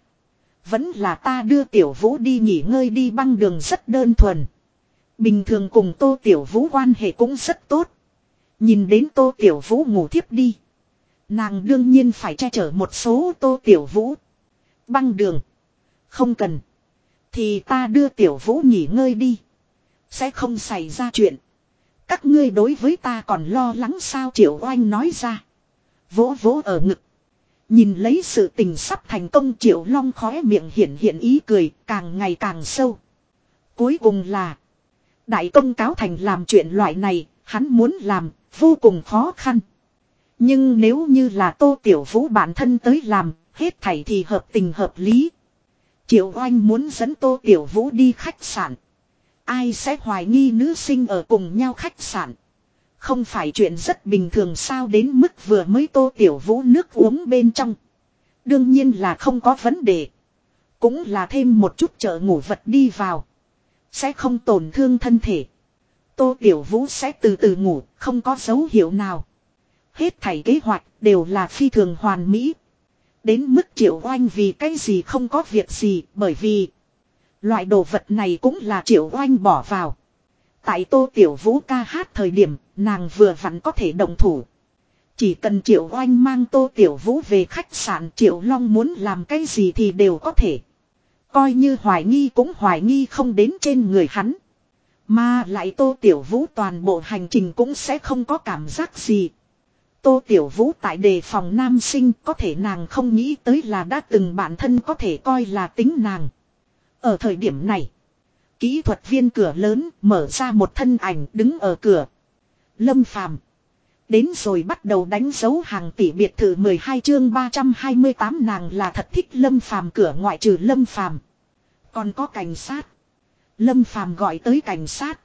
Vẫn là ta đưa Tiểu Vũ đi nghỉ ngơi đi, băng đường rất đơn thuần. Bình thường cùng Tô Tiểu Vũ quan hệ cũng rất tốt. Nhìn đến Tô Tiểu Vũ ngủ thiếp đi. Nàng đương nhiên phải che chở một số Tô Tiểu Vũ. Băng đường. Không cần. Thì ta đưa Tiểu Vũ nghỉ ngơi đi. Sẽ không xảy ra chuyện. Các ngươi đối với ta còn lo lắng sao Triệu Oanh nói ra. Vỗ vỗ ở ngực. Nhìn lấy sự tình sắp thành công Triệu Long khóe miệng hiện hiện ý cười càng ngày càng sâu. Cuối cùng là. Đại công cáo thành làm chuyện loại này, hắn muốn làm, vô cùng khó khăn. Nhưng nếu như là Tô Tiểu Vũ bản thân tới làm, hết thảy thì hợp tình hợp lý. Triệu Oanh muốn dẫn Tô Tiểu Vũ đi khách sạn. Ai sẽ hoài nghi nữ sinh ở cùng nhau khách sạn. Không phải chuyện rất bình thường sao đến mức vừa mới Tô Tiểu Vũ nước uống bên trong. Đương nhiên là không có vấn đề. Cũng là thêm một chút chợ ngủ vật đi vào. Sẽ không tổn thương thân thể. Tô Tiểu Vũ sẽ từ từ ngủ, không có dấu hiệu nào. Hết thảy kế hoạch đều là phi thường hoàn mỹ. Đến mức triệu oanh vì cái gì không có việc gì, bởi vì loại đồ vật này cũng là triệu oanh bỏ vào. Tại tô tiểu vũ ca hát thời điểm, nàng vừa vặn có thể đồng thủ. Chỉ cần triệu oanh mang tô tiểu vũ về khách sạn, triệu long muốn làm cái gì thì đều có thể. Coi như hoài nghi cũng hoài nghi không đến trên người hắn. Mà lại tô tiểu vũ toàn bộ hành trình cũng sẽ không có cảm giác gì. Tô Tiểu Vũ tại đề phòng nam sinh có thể nàng không nghĩ tới là đã từng bản thân có thể coi là tính nàng. Ở thời điểm này, kỹ thuật viên cửa lớn mở ra một thân ảnh đứng ở cửa. Lâm Phàm Đến rồi bắt đầu đánh dấu hàng tỷ biệt thự 12 chương 328 nàng là thật thích Lâm Phàm cửa ngoại trừ Lâm Phàm Còn có cảnh sát. Lâm Phàm gọi tới cảnh sát.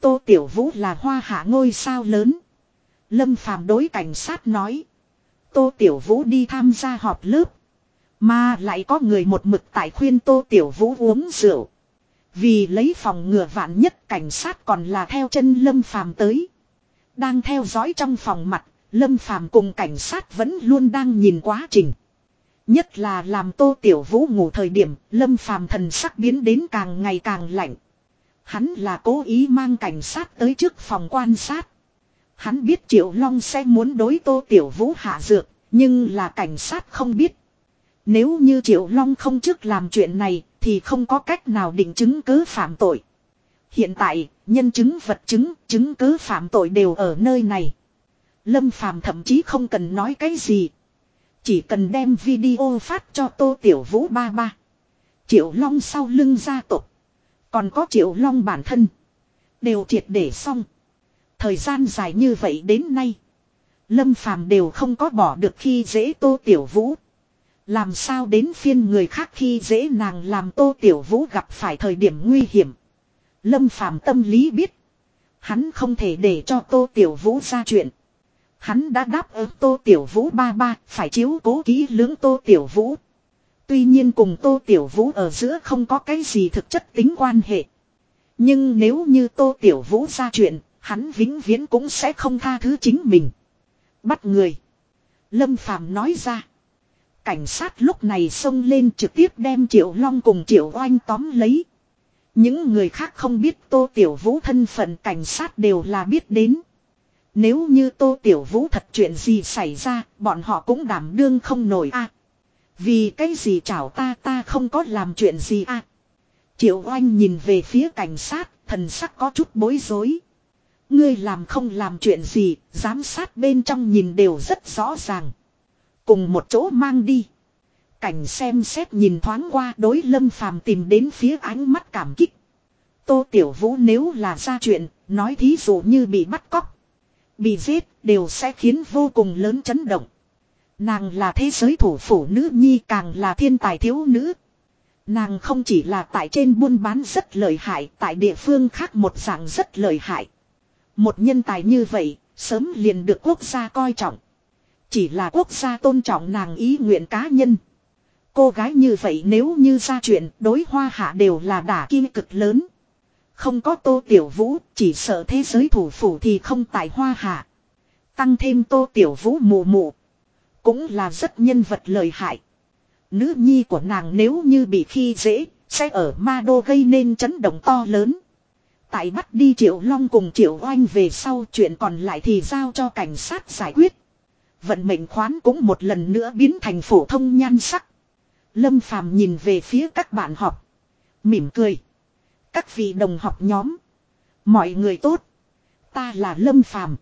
Tô Tiểu Vũ là hoa hạ ngôi sao lớn. Lâm Phàm đối cảnh sát nói. Tô Tiểu Vũ đi tham gia họp lớp. Mà lại có người một mực tại khuyên Tô Tiểu Vũ uống rượu. Vì lấy phòng ngừa vạn nhất cảnh sát còn là theo chân Lâm Phàm tới. Đang theo dõi trong phòng mặt, Lâm Phàm cùng cảnh sát vẫn luôn đang nhìn quá trình. Nhất là làm Tô Tiểu Vũ ngủ thời điểm, Lâm Phàm thần sắc biến đến càng ngày càng lạnh. Hắn là cố ý mang cảnh sát tới trước phòng quan sát. Hắn biết Triệu Long sẽ muốn đối Tô Tiểu Vũ hạ dược, nhưng là cảnh sát không biết. Nếu như Triệu Long không trước làm chuyện này, thì không có cách nào định chứng cứ phạm tội. Hiện tại, nhân chứng vật chứng, chứng cứ phạm tội đều ở nơi này. Lâm Phàm thậm chí không cần nói cái gì. Chỉ cần đem video phát cho Tô Tiểu Vũ ba ba. Triệu Long sau lưng gia tộc Còn có Triệu Long bản thân. Đều triệt để xong. Thời gian dài như vậy đến nay. Lâm Phàm đều không có bỏ được khi dễ Tô Tiểu Vũ. Làm sao đến phiên người khác khi dễ nàng làm Tô Tiểu Vũ gặp phải thời điểm nguy hiểm. Lâm Phàm tâm lý biết. Hắn không thể để cho Tô Tiểu Vũ ra chuyện. Hắn đã đáp ứng Tô Tiểu Vũ ba ba phải chiếu cố kỹ lưỡng Tô Tiểu Vũ. Tuy nhiên cùng Tô Tiểu Vũ ở giữa không có cái gì thực chất tính quan hệ. Nhưng nếu như Tô Tiểu Vũ ra chuyện, hắn vĩnh viễn cũng sẽ không tha thứ chính mình. Bắt người. Lâm Phàm nói ra. Cảnh sát lúc này xông lên trực tiếp đem Triệu Long cùng Triệu Oanh tóm lấy. Những người khác không biết Tô Tiểu Vũ thân phận cảnh sát đều là biết đến. Nếu như Tô Tiểu Vũ thật chuyện gì xảy ra, bọn họ cũng đảm đương không nổi a. vì cái gì chảo ta ta không có làm chuyện gì a. Triệu Oanh nhìn về phía cảnh sát, thần sắc có chút bối rối. Ngươi làm không làm chuyện gì, giám sát bên trong nhìn đều rất rõ ràng. Cùng một chỗ mang đi. Cảnh xem xét nhìn thoáng qua đối lâm phàm tìm đến phía ánh mắt cảm kích. Tô Tiểu Vũ nếu là ra chuyện, nói thí dụ như bị bắt cóc, bị giết, đều sẽ khiến vô cùng lớn chấn động. Nàng là thế giới thủ phủ nữ nhi càng là thiên tài thiếu nữ. Nàng không chỉ là tại trên buôn bán rất lợi hại, tại địa phương khác một dạng rất lợi hại. Một nhân tài như vậy, sớm liền được quốc gia coi trọng. Chỉ là quốc gia tôn trọng nàng ý nguyện cá nhân. Cô gái như vậy nếu như ra chuyện đối hoa hạ đều là đả kim cực lớn. Không có tô tiểu vũ, chỉ sợ thế giới thủ phủ thì không tại hoa hạ. Tăng thêm tô tiểu vũ mù mù. Cũng là rất nhân vật lợi hại. Nữ nhi của nàng nếu như bị khi dễ, sẽ ở ma đô gây nên chấn động to lớn. Tại bắt đi Triệu Long cùng Triệu Oanh về sau, chuyện còn lại thì giao cho cảnh sát giải quyết. Vận mệnh khoán cũng một lần nữa biến thành phổ thông nhan sắc. Lâm Phàm nhìn về phía các bạn học. Mỉm cười. Các vị đồng học nhóm. Mọi người tốt. Ta là Lâm Phàm,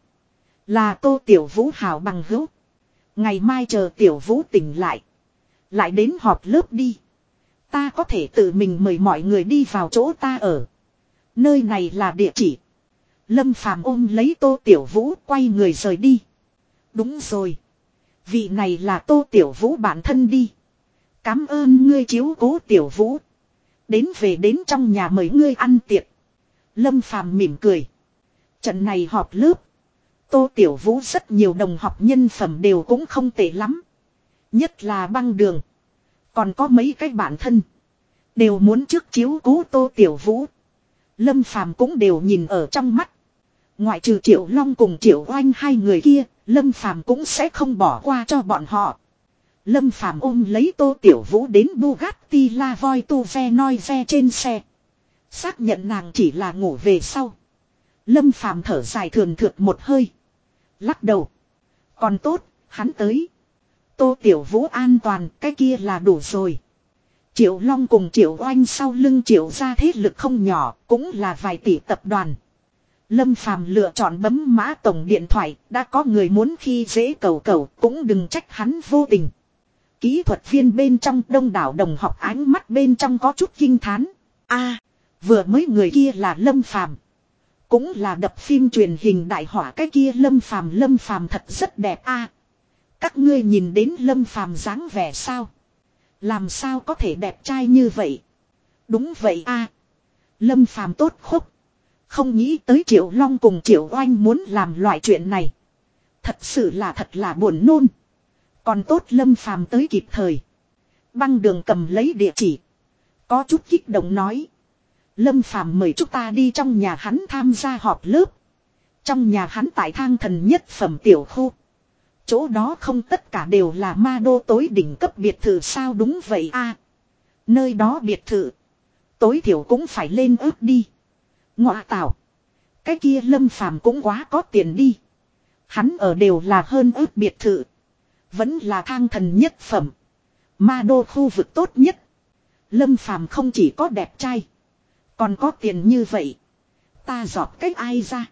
Là Tô Tiểu Vũ Hào bằng hữu. Ngày mai chờ Tiểu Vũ tỉnh lại. Lại đến họp lớp đi. Ta có thể tự mình mời mọi người đi vào chỗ ta ở. Nơi này là địa chỉ. Lâm Phàm ôm lấy Tô Tiểu Vũ, quay người rời đi. Đúng rồi. Vị này là Tô Tiểu Vũ bản thân đi. Cám ơn ngươi chiếu cố Tiểu Vũ. Đến về đến trong nhà mời ngươi ăn tiệc. Lâm Phàm mỉm cười. Trận này họp lớp. Tô Tiểu Vũ rất nhiều đồng học nhân phẩm đều cũng không tệ lắm. Nhất là băng đường. Còn có mấy cái bản thân. Đều muốn trước chiếu cố Tô Tiểu Vũ. Lâm Phàm cũng đều nhìn ở trong mắt. Ngoại trừ Triệu Long cùng Triệu Oanh hai người kia, Lâm Phàm cũng sẽ không bỏ qua cho bọn họ. Lâm Phàm ôm lấy Tô Tiểu Vũ đến Bugatti La Voi Tu Ve Noi Ve trên xe. Xác nhận nàng chỉ là ngủ về sau. Lâm Phàm thở dài thường thượt một hơi. Lắc đầu. Còn tốt, hắn tới. Tô Tiểu Vũ an toàn, cái kia là đủ rồi. Triệu Long cùng Triệu Oanh sau lưng Triệu ra thế lực không nhỏ, cũng là vài tỷ tập đoàn. Lâm Phàm lựa chọn bấm mã tổng điện thoại, đã có người muốn khi dễ cầu cầu, cũng đừng trách hắn vô tình. Kỹ thuật viên bên trong đông đảo đồng học ánh mắt bên trong có chút kinh thán. a vừa mới người kia là Lâm Phàm Cũng là đập phim truyền hình đại hỏa cái kia Lâm Phàm Lâm Phàm thật rất đẹp a Các ngươi nhìn đến Lâm Phàm dáng vẻ sao? Làm sao có thể đẹp trai như vậy? Đúng vậy a Lâm Phàm tốt khúc. Không nghĩ tới Triệu Long cùng Triệu Oanh muốn làm loại chuyện này. Thật sự là thật là buồn nôn. Còn tốt Lâm Phàm tới kịp thời. Băng đường cầm lấy địa chỉ. Có chút kích động nói. Lâm Phàm mời chúng ta đi trong nhà hắn tham gia họp lớp. Trong nhà hắn tại thang thần nhất phẩm tiểu khu. Chỗ đó không tất cả đều là ma đô tối đỉnh cấp biệt thự sao đúng vậy a Nơi đó biệt thự. Tối thiểu cũng phải lên ước đi. Ngọa tạo. Cái kia lâm phàm cũng quá có tiền đi. Hắn ở đều là hơn ước biệt thự. Vẫn là thang thần nhất phẩm. Ma đô khu vực tốt nhất. Lâm phàm không chỉ có đẹp trai. Còn có tiền như vậy. Ta giọt cách ai ra.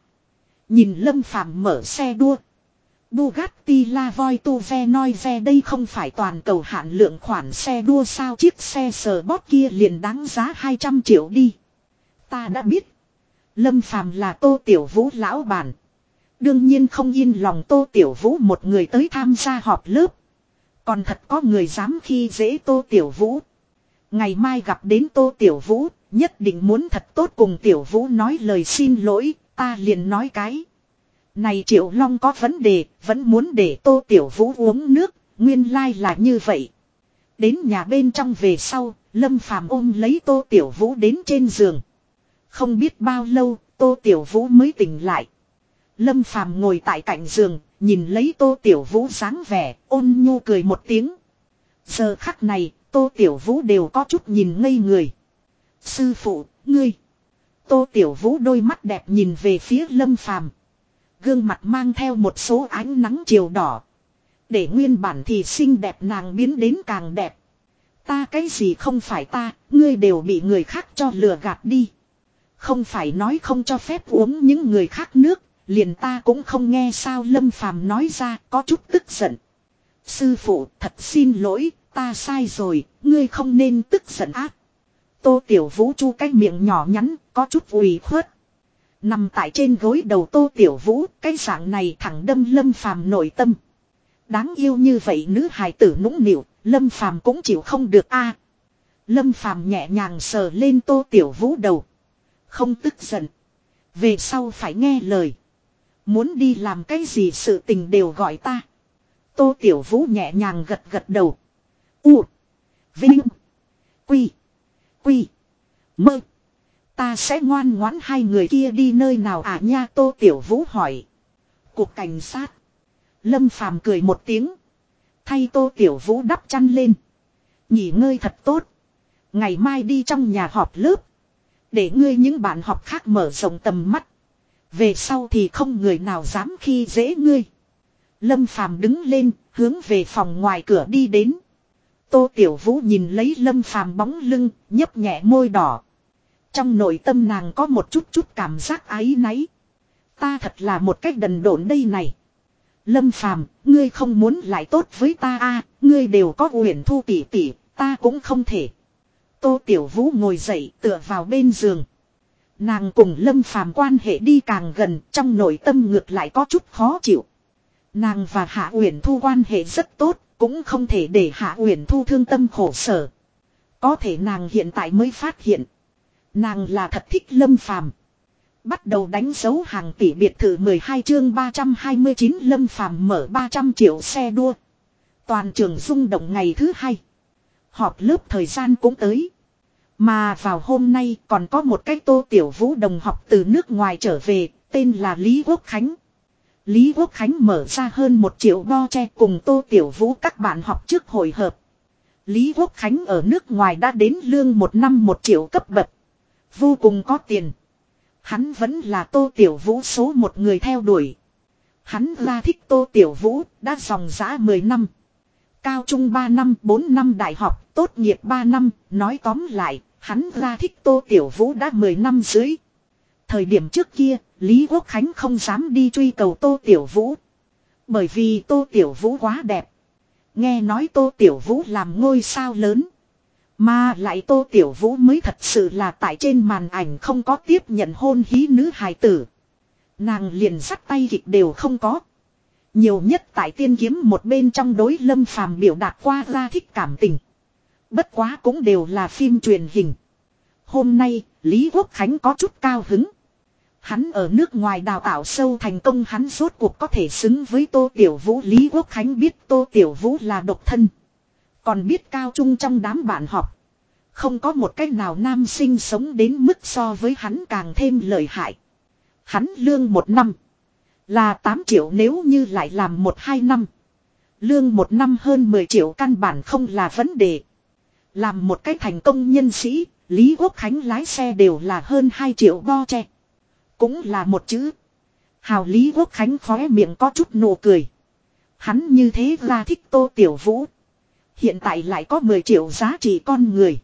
Nhìn lâm phàm mở xe đua. Bugatti La Voi Tu Ve Noi Ve đây không phải toàn cầu hạn lượng khoản xe đua sao chiếc xe sờ bót kia liền đáng giá 200 triệu đi. Ta đã biết. Lâm Phàm là Tô Tiểu Vũ lão bản. Đương nhiên không yên lòng Tô Tiểu Vũ một người tới tham gia họp lớp. Còn thật có người dám khi dễ Tô Tiểu Vũ. Ngày mai gặp đến Tô Tiểu Vũ, nhất định muốn thật tốt cùng Tiểu Vũ nói lời xin lỗi, ta liền nói cái. Này Triệu Long có vấn đề, vẫn muốn để Tô Tiểu Vũ uống nước, nguyên lai like là như vậy. Đến nhà bên trong về sau, Lâm Phàm ôm lấy Tô Tiểu Vũ đến trên giường. Không biết bao lâu, Tô Tiểu Vũ mới tỉnh lại. Lâm Phàm ngồi tại cạnh giường, nhìn lấy Tô Tiểu Vũ dáng vẻ, ôn nhu cười một tiếng. Giờ khắc này, Tô Tiểu Vũ đều có chút nhìn ngây người. Sư phụ, ngươi. Tô Tiểu Vũ đôi mắt đẹp nhìn về phía Lâm Phàm Gương mặt mang theo một số ánh nắng chiều đỏ. Để nguyên bản thì xinh đẹp nàng biến đến càng đẹp. Ta cái gì không phải ta, ngươi đều bị người khác cho lừa gạt đi. Không phải nói không cho phép uống những người khác nước, liền ta cũng không nghe sao Lâm Phàm nói ra có chút tức giận. Sư phụ thật xin lỗi, ta sai rồi, ngươi không nên tức giận ác. Tô Tiểu Vũ chu cái miệng nhỏ nhắn, có chút ủy khuất. Nằm tại trên gối đầu Tô Tiểu Vũ, cái dạng này thẳng đâm Lâm Phàm nội tâm. Đáng yêu như vậy nữ hài tử nũng nịu, Lâm Phàm cũng chịu không được a. Lâm Phàm nhẹ nhàng sờ lên Tô Tiểu Vũ đầu. Không tức giận. Về sau phải nghe lời. Muốn đi làm cái gì sự tình đều gọi ta. Tô Tiểu Vũ nhẹ nhàng gật gật đầu. U. Vinh. Quy. Quy. Mơ. Ta sẽ ngoan ngoãn hai người kia đi nơi nào à nha Tô Tiểu Vũ hỏi. Cục cảnh sát. Lâm Phàm cười một tiếng. Thay Tô Tiểu Vũ đắp chăn lên. Nghỉ ngơi thật tốt. Ngày mai đi trong nhà họp lớp. Để ngươi những bạn học khác mở rộng tầm mắt. Về sau thì không người nào dám khi dễ ngươi. Lâm Phàm đứng lên, hướng về phòng ngoài cửa đi đến. Tô Tiểu Vũ nhìn lấy Lâm Phàm bóng lưng, nhấp nhẹ môi đỏ. Trong nội tâm nàng có một chút chút cảm giác áy náy. Ta thật là một cách đần độn đây này. Lâm Phàm, ngươi không muốn lại tốt với ta a, à, ngươi đều có uyển thu tỷ tỷ, ta cũng không thể. Tô Tiểu Vũ ngồi dậy tựa vào bên giường. Nàng cùng Lâm Phàm quan hệ đi càng gần trong nội tâm ngược lại có chút khó chịu. Nàng và Hạ Uyển Thu quan hệ rất tốt, cũng không thể để Hạ Uyển Thu thương tâm khổ sở. Có thể nàng hiện tại mới phát hiện, nàng là thật thích Lâm Phàm. Bắt đầu đánh dấu hàng tỷ biệt thự 12 chương 329 Lâm Phàm mở 300 triệu xe đua. Toàn trường rung động ngày thứ hai. Họp lớp thời gian cũng tới. Mà vào hôm nay còn có một cái tô tiểu vũ đồng học từ nước ngoài trở về, tên là Lý Quốc Khánh. Lý Quốc Khánh mở ra hơn một triệu bo che cùng tô tiểu vũ các bạn học trước hồi hợp. Lý Quốc Khánh ở nước ngoài đã đến lương một năm một triệu cấp bậc. Vô cùng có tiền. Hắn vẫn là tô tiểu vũ số một người theo đuổi. Hắn ra thích tô tiểu vũ, đã dòng giã 10 năm. Cao trung 3 năm, 4 năm đại học, tốt nghiệp 3 năm, nói tóm lại, hắn ra thích tô tiểu vũ đã 10 năm dưới. Thời điểm trước kia, Lý Quốc Khánh không dám đi truy cầu tô tiểu vũ. Bởi vì tô tiểu vũ quá đẹp. Nghe nói tô tiểu vũ làm ngôi sao lớn. Mà lại tô tiểu vũ mới thật sự là tại trên màn ảnh không có tiếp nhận hôn hí nữ hài tử. Nàng liền sắt tay kịch đều không có. Nhiều nhất tại tiên kiếm một bên trong đối lâm phàm biểu đạt qua ra thích cảm tình. Bất quá cũng đều là phim truyền hình. Hôm nay, Lý Quốc Khánh có chút cao hứng. Hắn ở nước ngoài đào tạo sâu thành công hắn rốt cuộc có thể xứng với Tô Tiểu Vũ. Lý Quốc Khánh biết Tô Tiểu Vũ là độc thân. Còn biết cao trung trong đám bạn học. Không có một cách nào nam sinh sống đến mức so với hắn càng thêm lợi hại. Hắn lương một năm. Là 8 triệu nếu như lại làm một hai năm. Lương một năm hơn 10 triệu căn bản không là vấn đề. Làm một cái thành công nhân sĩ, Lý Quốc Khánh lái xe đều là hơn 2 triệu bo che. Cũng là một chữ. Hào Lý Quốc Khánh khóe miệng có chút nụ cười. Hắn như thế ra thích Tô Tiểu Vũ. Hiện tại lại có 10 triệu giá trị con người.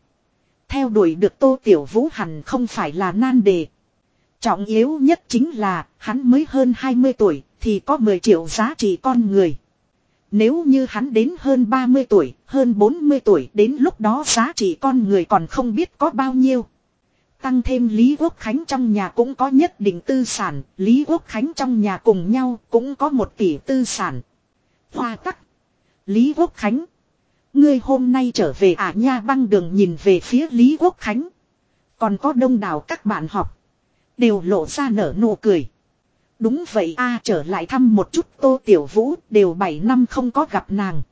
Theo đuổi được Tô Tiểu Vũ hẳn không phải là nan đề. Trọng yếu nhất chính là hắn mới hơn 20 tuổi thì có 10 triệu giá trị con người. Nếu như hắn đến hơn 30 tuổi, hơn 40 tuổi đến lúc đó giá trị con người còn không biết có bao nhiêu. Tăng thêm Lý Quốc Khánh trong nhà cũng có nhất định tư sản, Lý Quốc Khánh trong nhà cùng nhau cũng có một tỷ tư sản. Hoa tắc. Lý Quốc Khánh. Ngươi hôm nay trở về ả nha băng đường nhìn về phía Lý Quốc Khánh. Còn có đông đảo các bạn học. Đều lộ ra nở nụ cười. Đúng vậy a trở lại thăm một chút tô tiểu vũ đều 7 năm không có gặp nàng.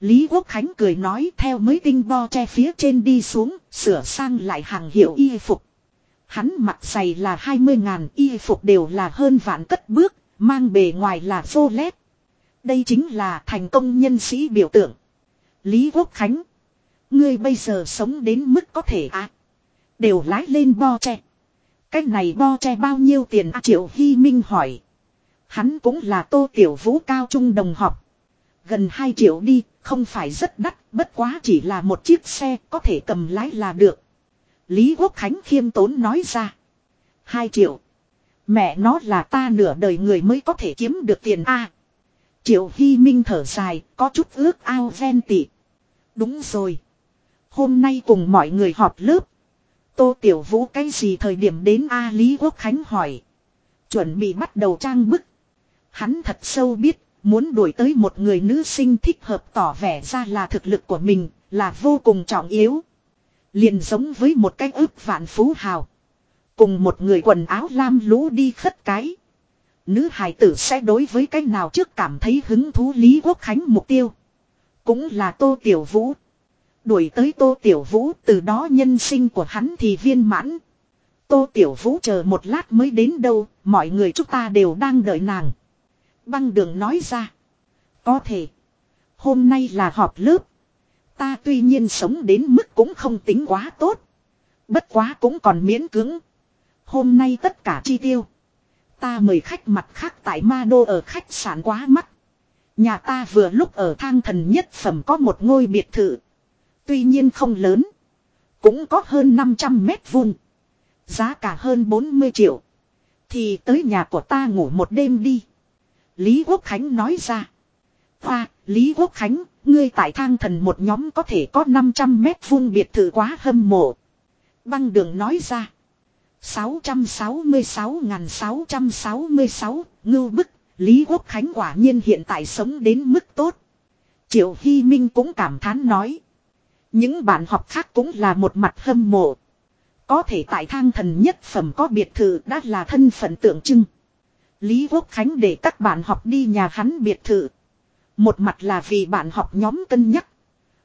Lý Quốc Khánh cười nói theo mới tinh bo che phía trên đi xuống, sửa sang lại hàng hiệu y phục. Hắn mặc giày là 20 ngàn y phục đều là hơn vạn cất bước, mang bề ngoài là vô lét. Đây chính là thành công nhân sĩ biểu tượng. Lý Quốc Khánh. Ngươi bây giờ sống đến mức có thể à. Đều lái lên bo tre. Cái này bo tre bao nhiêu tiền à, Triệu Hy Minh hỏi. Hắn cũng là tô tiểu vũ cao trung đồng học. Gần 2 triệu đi, không phải rất đắt, bất quá chỉ là một chiếc xe có thể cầm lái là được. Lý Quốc Khánh khiêm tốn nói ra. 2 triệu. Mẹ nó là ta nửa đời người mới có thể kiếm được tiền A. Triệu Hy Minh thở dài, có chút ước ao ven tị. Đúng rồi. Hôm nay cùng mọi người họp lớp. Tô Tiểu Vũ cái gì thời điểm đến A Lý Quốc Khánh hỏi. Chuẩn bị bắt đầu trang bức. Hắn thật sâu biết, muốn đuổi tới một người nữ sinh thích hợp tỏ vẻ ra là thực lực của mình, là vô cùng trọng yếu. Liền giống với một cái ức vạn phú hào. Cùng một người quần áo lam lũ đi khất cái. Nữ hài tử sẽ đối với cái nào trước cảm thấy hứng thú Lý Quốc Khánh mục tiêu. Cũng là Tô Tiểu Vũ. Đuổi tới Tô Tiểu Vũ từ đó nhân sinh của hắn thì viên mãn. Tô Tiểu Vũ chờ một lát mới đến đâu, mọi người chúng ta đều đang đợi nàng. Băng đường nói ra. Có thể. Hôm nay là họp lớp. Ta tuy nhiên sống đến mức cũng không tính quá tốt. Bất quá cũng còn miễn cưỡng. Hôm nay tất cả chi tiêu. Ta mời khách mặt khác tại Ma Đô ở khách sạn quá mắc. Nhà ta vừa lúc ở thang thần nhất phẩm có một ngôi biệt thự. Tuy nhiên không lớn. Cũng có hơn 500 mét vuông. Giá cả hơn 40 triệu. Thì tới nhà của ta ngủ một đêm đi. Lý Quốc Khánh nói ra. Hoa, Lý Quốc Khánh, ngươi tại thang thần một nhóm có thể có 500 mét vuông biệt thự quá hâm mộ. Băng đường nói ra. 666.666, ngưu bức, Lý Quốc Khánh quả nhiên hiện tại sống đến mức tốt. Triệu Hy Minh cũng cảm thán nói. Những bạn học khác cũng là một mặt hâm mộ. Có thể tại thang thần nhất phẩm có biệt thự đã là thân phận tượng trưng. Lý Quốc Khánh để các bạn học đi nhà hắn biệt thự. Một mặt là vì bạn học nhóm cân nhắc.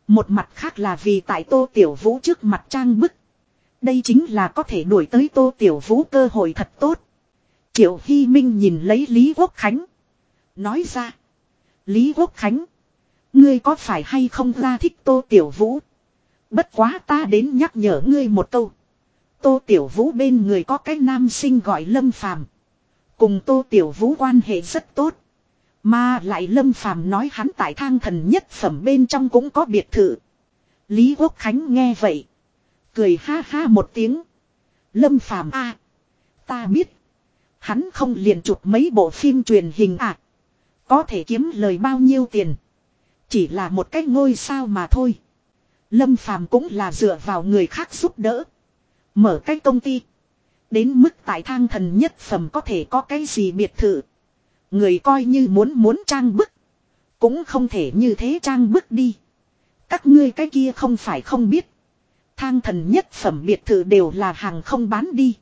Một mặt khác là vì tại Tô Tiểu Vũ trước mặt trang bức. Đây chính là có thể đuổi tới Tô Tiểu Vũ cơ hội thật tốt. Triệu Hy Minh nhìn lấy Lý Quốc Khánh. Nói ra. Lý Quốc Khánh. Ngươi có phải hay không ra thích Tô Tiểu Vũ? Bất quá ta đến nhắc nhở ngươi một câu. Tô Tiểu Vũ bên người có cái nam sinh gọi Lâm Phàm Cùng Tô Tiểu Vũ quan hệ rất tốt. Mà lại Lâm Phàm nói hắn tại thang thần nhất phẩm bên trong cũng có biệt thự. Lý Quốc Khánh nghe vậy. Cười ha ha một tiếng. Lâm Phàm a, Ta biết. Hắn không liền chụp mấy bộ phim truyền hình à. Có thể kiếm lời bao nhiêu tiền. Chỉ là một cái ngôi sao mà thôi. Lâm Phàm cũng là dựa vào người khác giúp đỡ. Mở cái công ty. Đến mức tại thang thần nhất phẩm có thể có cái gì biệt thự. Người coi như muốn muốn trang bức. Cũng không thể như thế trang bức đi. Các ngươi cái kia không phải không biết. Thang thần nhất phẩm biệt thự đều là hàng không bán đi.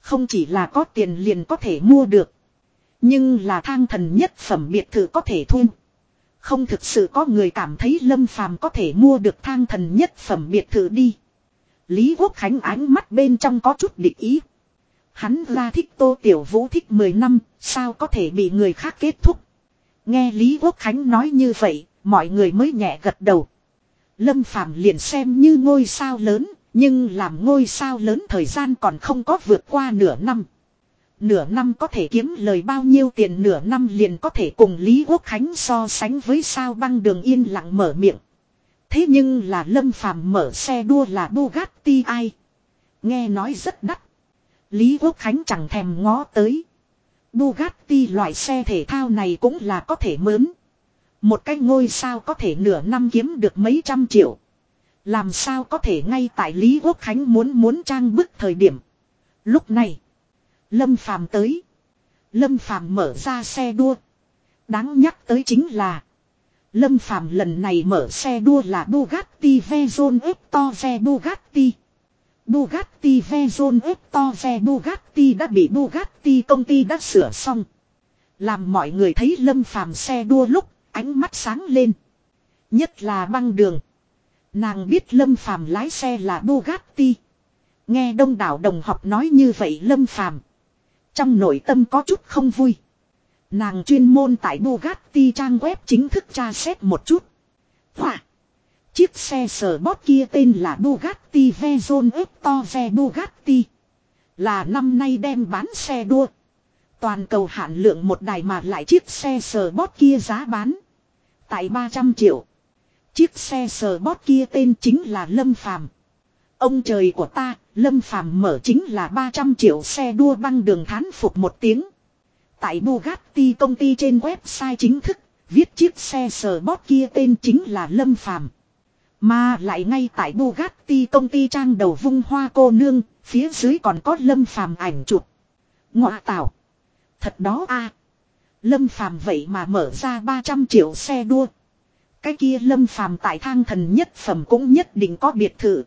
Không chỉ là có tiền liền có thể mua được. Nhưng là thang thần nhất phẩm biệt thự có thể thu. Không thực sự có người cảm thấy lâm phàm có thể mua được thang thần nhất phẩm biệt thự đi. Lý Quốc Khánh ánh mắt bên trong có chút địch ý. Hắn ra thích Tô Tiểu Vũ thích 10 năm, sao có thể bị người khác kết thúc. Nghe Lý Quốc Khánh nói như vậy, mọi người mới nhẹ gật đầu. Lâm Phàm liền xem như ngôi sao lớn, nhưng làm ngôi sao lớn thời gian còn không có vượt qua nửa năm. Nửa năm có thể kiếm lời bao nhiêu tiền nửa năm liền có thể cùng Lý Quốc Khánh so sánh với sao băng đường yên lặng mở miệng. Thế nhưng là Lâm Phàm mở xe đua là Bugatti ai? Nghe nói rất đắt. Lý Quốc Khánh chẳng thèm ngó tới. Bugatti loại xe thể thao này cũng là có thể mớn. Một cái ngôi sao có thể nửa năm kiếm được mấy trăm triệu. Làm sao có thể ngay tại Lý Quốc Khánh muốn muốn trang bức thời điểm. Lúc này. Lâm Phàm tới. Lâm Phàm mở ra xe đua. Đáng nhắc tới chính là. Lâm Phàm lần này mở xe đua là Bugatti Veyron Eptor Bugatti. Bugatti Veyron Eptor Bugatti đã bị Bugatti công ty đã sửa xong. Làm mọi người thấy Lâm Phàm xe đua lúc, ánh mắt sáng lên. Nhất là băng đường. Nàng biết Lâm Phàm lái xe là Bugatti. Nghe đông đảo đồng học nói như vậy Lâm Phàm trong nội tâm có chút không vui. Nàng chuyên môn tại Bugatti trang web chính thức tra xét một chút. Hòa! Chiếc xe sở bót kia tên là Bugatti Veyron Eptor Bugatti. Là năm nay đem bán xe đua. Toàn cầu hạn lượng một đài mà lại chiếc xe sờ bót kia giá bán. Tại 300 triệu. Chiếc xe sờ bót kia tên chính là Lâm Phàm. Ông trời của ta, Lâm Phàm mở chính là 300 triệu xe đua băng đường thán phục một tiếng. Tại Bugatti công ty trên website chính thức, viết chiếc xe sờ bót kia tên chính là Lâm Phàm. Mà lại ngay tại Bugatti công ty trang đầu vung hoa cô nương, phía dưới còn có Lâm Phàm ảnh chụp. Ngọa tạo. Thật đó a Lâm Phàm vậy mà mở ra 300 triệu xe đua. Cái kia Lâm Phàm tại thang thần nhất phẩm cũng nhất định có biệt thự.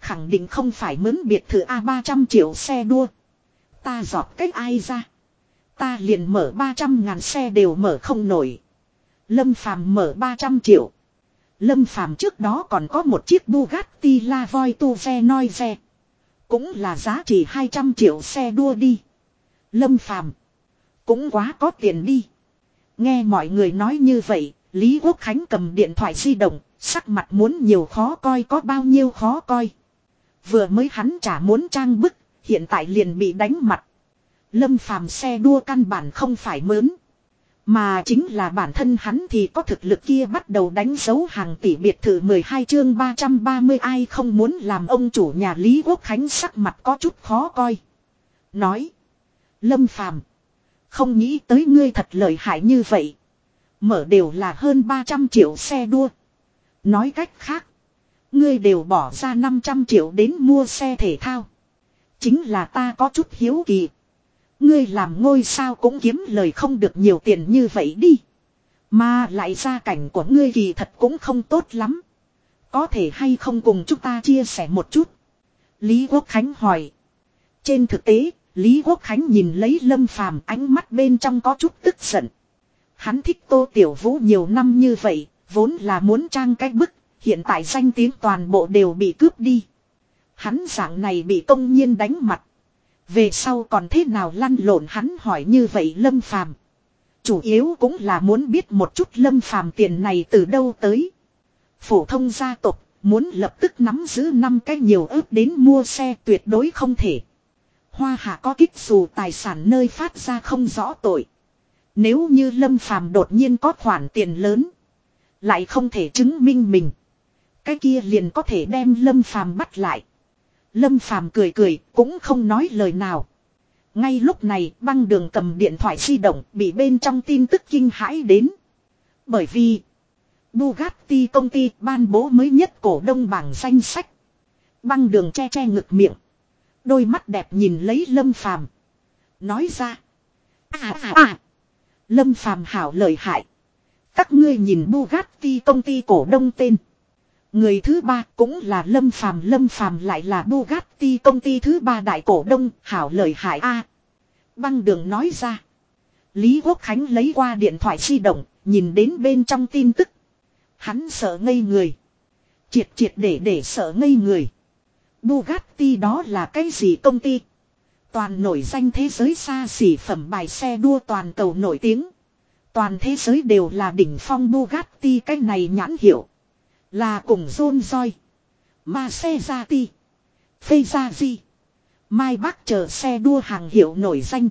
Khẳng định không phải mướn biệt thự A300 triệu xe đua. Ta giọt cách ai ra. Ta liền mở 300 ngàn xe đều mở không nổi. Lâm Phàm mở 300 triệu. Lâm Phàm trước đó còn có một chiếc Bugatti La Voi Tu Ve Noi Ve. Cũng là giá trị 200 triệu xe đua đi. Lâm Phàm Cũng quá có tiền đi. Nghe mọi người nói như vậy, Lý Quốc Khánh cầm điện thoại di động, sắc mặt muốn nhiều khó coi có bao nhiêu khó coi. Vừa mới hắn chả muốn trang bức, hiện tại liền bị đánh mặt. Lâm phàm xe đua căn bản không phải mớn. Mà chính là bản thân hắn thì có thực lực kia bắt đầu đánh dấu hàng tỷ biệt thự 12 chương 330 ai không muốn làm ông chủ nhà Lý Quốc Khánh sắc mặt có chút khó coi. Nói. Lâm phàm. Không nghĩ tới ngươi thật lợi hại như vậy. Mở đều là hơn 300 triệu xe đua. Nói cách khác. Ngươi đều bỏ ra 500 triệu đến mua xe thể thao. Chính là ta có chút hiếu kỳ. Ngươi làm ngôi sao cũng kiếm lời không được nhiều tiền như vậy đi. Mà lại gia cảnh của ngươi kỳ thật cũng không tốt lắm. Có thể hay không cùng chúng ta chia sẻ một chút. Lý Quốc Khánh hỏi. Trên thực tế, Lý Quốc Khánh nhìn lấy Lâm Phàm ánh mắt bên trong có chút tức giận. Hắn thích Tô Tiểu Vũ nhiều năm như vậy, vốn là muốn trang cách bức, hiện tại danh tiếng toàn bộ đều bị cướp đi. Hắn dạng này bị công nhiên đánh mặt. Về sau còn thế nào lăn lộn hắn hỏi như vậy Lâm Phàm Chủ yếu cũng là muốn biết một chút Lâm Phàm tiền này từ đâu tới. Phổ thông gia tộc muốn lập tức nắm giữ năm cái nhiều ước đến mua xe tuyệt đối không thể. Hoa hạ có kích dù tài sản nơi phát ra không rõ tội. Nếu như Lâm Phàm đột nhiên có khoản tiền lớn. Lại không thể chứng minh mình. Cái kia liền có thể đem Lâm Phàm bắt lại. Lâm Phàm cười cười, cũng không nói lời nào. Ngay lúc này, băng đường cầm điện thoại di động bị bên trong tin tức kinh hãi đến. Bởi vì, Bugatti công ty ban bố mới nhất cổ đông bảng danh sách. Băng đường che che ngực miệng. Đôi mắt đẹp nhìn lấy Lâm Phàm Nói ra. À à à. Lâm Phàm hảo lợi hại. Các ngươi nhìn Bugatti công ty cổ đông tên. Người thứ ba cũng là Lâm Phàm Lâm Phàm lại là Bugatti công ty thứ ba đại cổ đông, hảo lợi hại A. băng đường nói ra. Lý Quốc Khánh lấy qua điện thoại di động, nhìn đến bên trong tin tức. Hắn sợ ngây người. Triệt triệt để để sợ ngây người. Bugatti đó là cái gì công ty? Toàn nổi danh thế giới xa xỉ phẩm bài xe đua toàn cầu nổi tiếng. Toàn thế giới đều là đỉnh phong Bugatti, cái này nhãn hiệu. Là cùng John Joy. Maserati. Ferrari. Mai bác chờ xe đua hàng hiệu nổi danh.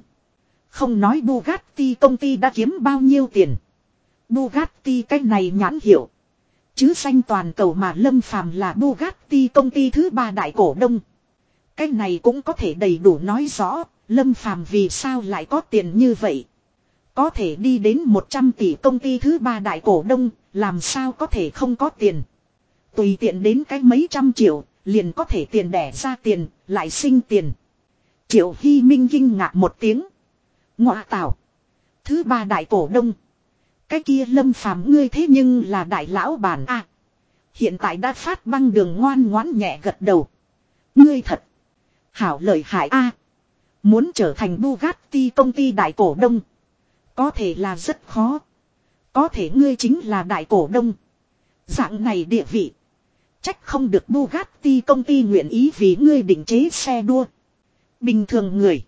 Không nói Bugatti, công ty đã kiếm bao nhiêu tiền. Bugatti, cái này nhãn hiệu. Chứ xanh toàn cầu mà Lâm Phàm là Bugatti, công ty thứ ba đại cổ đông. Cái này cũng có thể đầy đủ nói rõ, Lâm Phàm vì sao lại có tiền như vậy. Có thể đi đến 100 tỷ công ty thứ ba đại cổ đông, làm sao có thể không có tiền. Tùy tiện đến cái mấy trăm triệu, liền có thể tiền đẻ ra tiền, lại sinh tiền. Triệu Hy Minh kinh ngạc một tiếng. Ngọa tạo. Thứ ba đại cổ đông. Cái kia lâm phàm ngươi thế nhưng là đại lão bản a Hiện tại đã phát băng đường ngoan ngoãn nhẹ gật đầu. Ngươi thật. Hảo lợi hại a Muốn trở thành Bugatti công ty đại cổ đông. Có thể là rất khó. Có thể ngươi chính là đại cổ đông. Dạng này địa vị. Trách không được Bugatti công ty nguyện ý vì ngươi định chế xe đua. Bình thường người.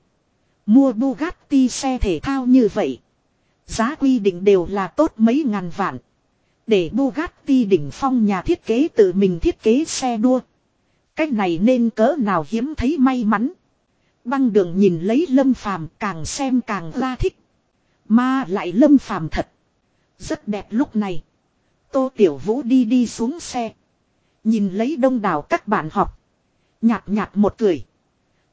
Mua Bugatti xe thể thao như vậy. Giá quy định đều là tốt mấy ngàn vạn. Để Bugatti đỉnh phong nhà thiết kế tự mình thiết kế xe đua. Cách này nên cỡ nào hiếm thấy may mắn. Băng đường nhìn lấy lâm phàm càng xem càng ra thích. Mà lại lâm phàm thật. Rất đẹp lúc này. Tô Tiểu Vũ đi đi xuống xe. Nhìn lấy đông đảo các bạn học. Nhạt nhạt một cười.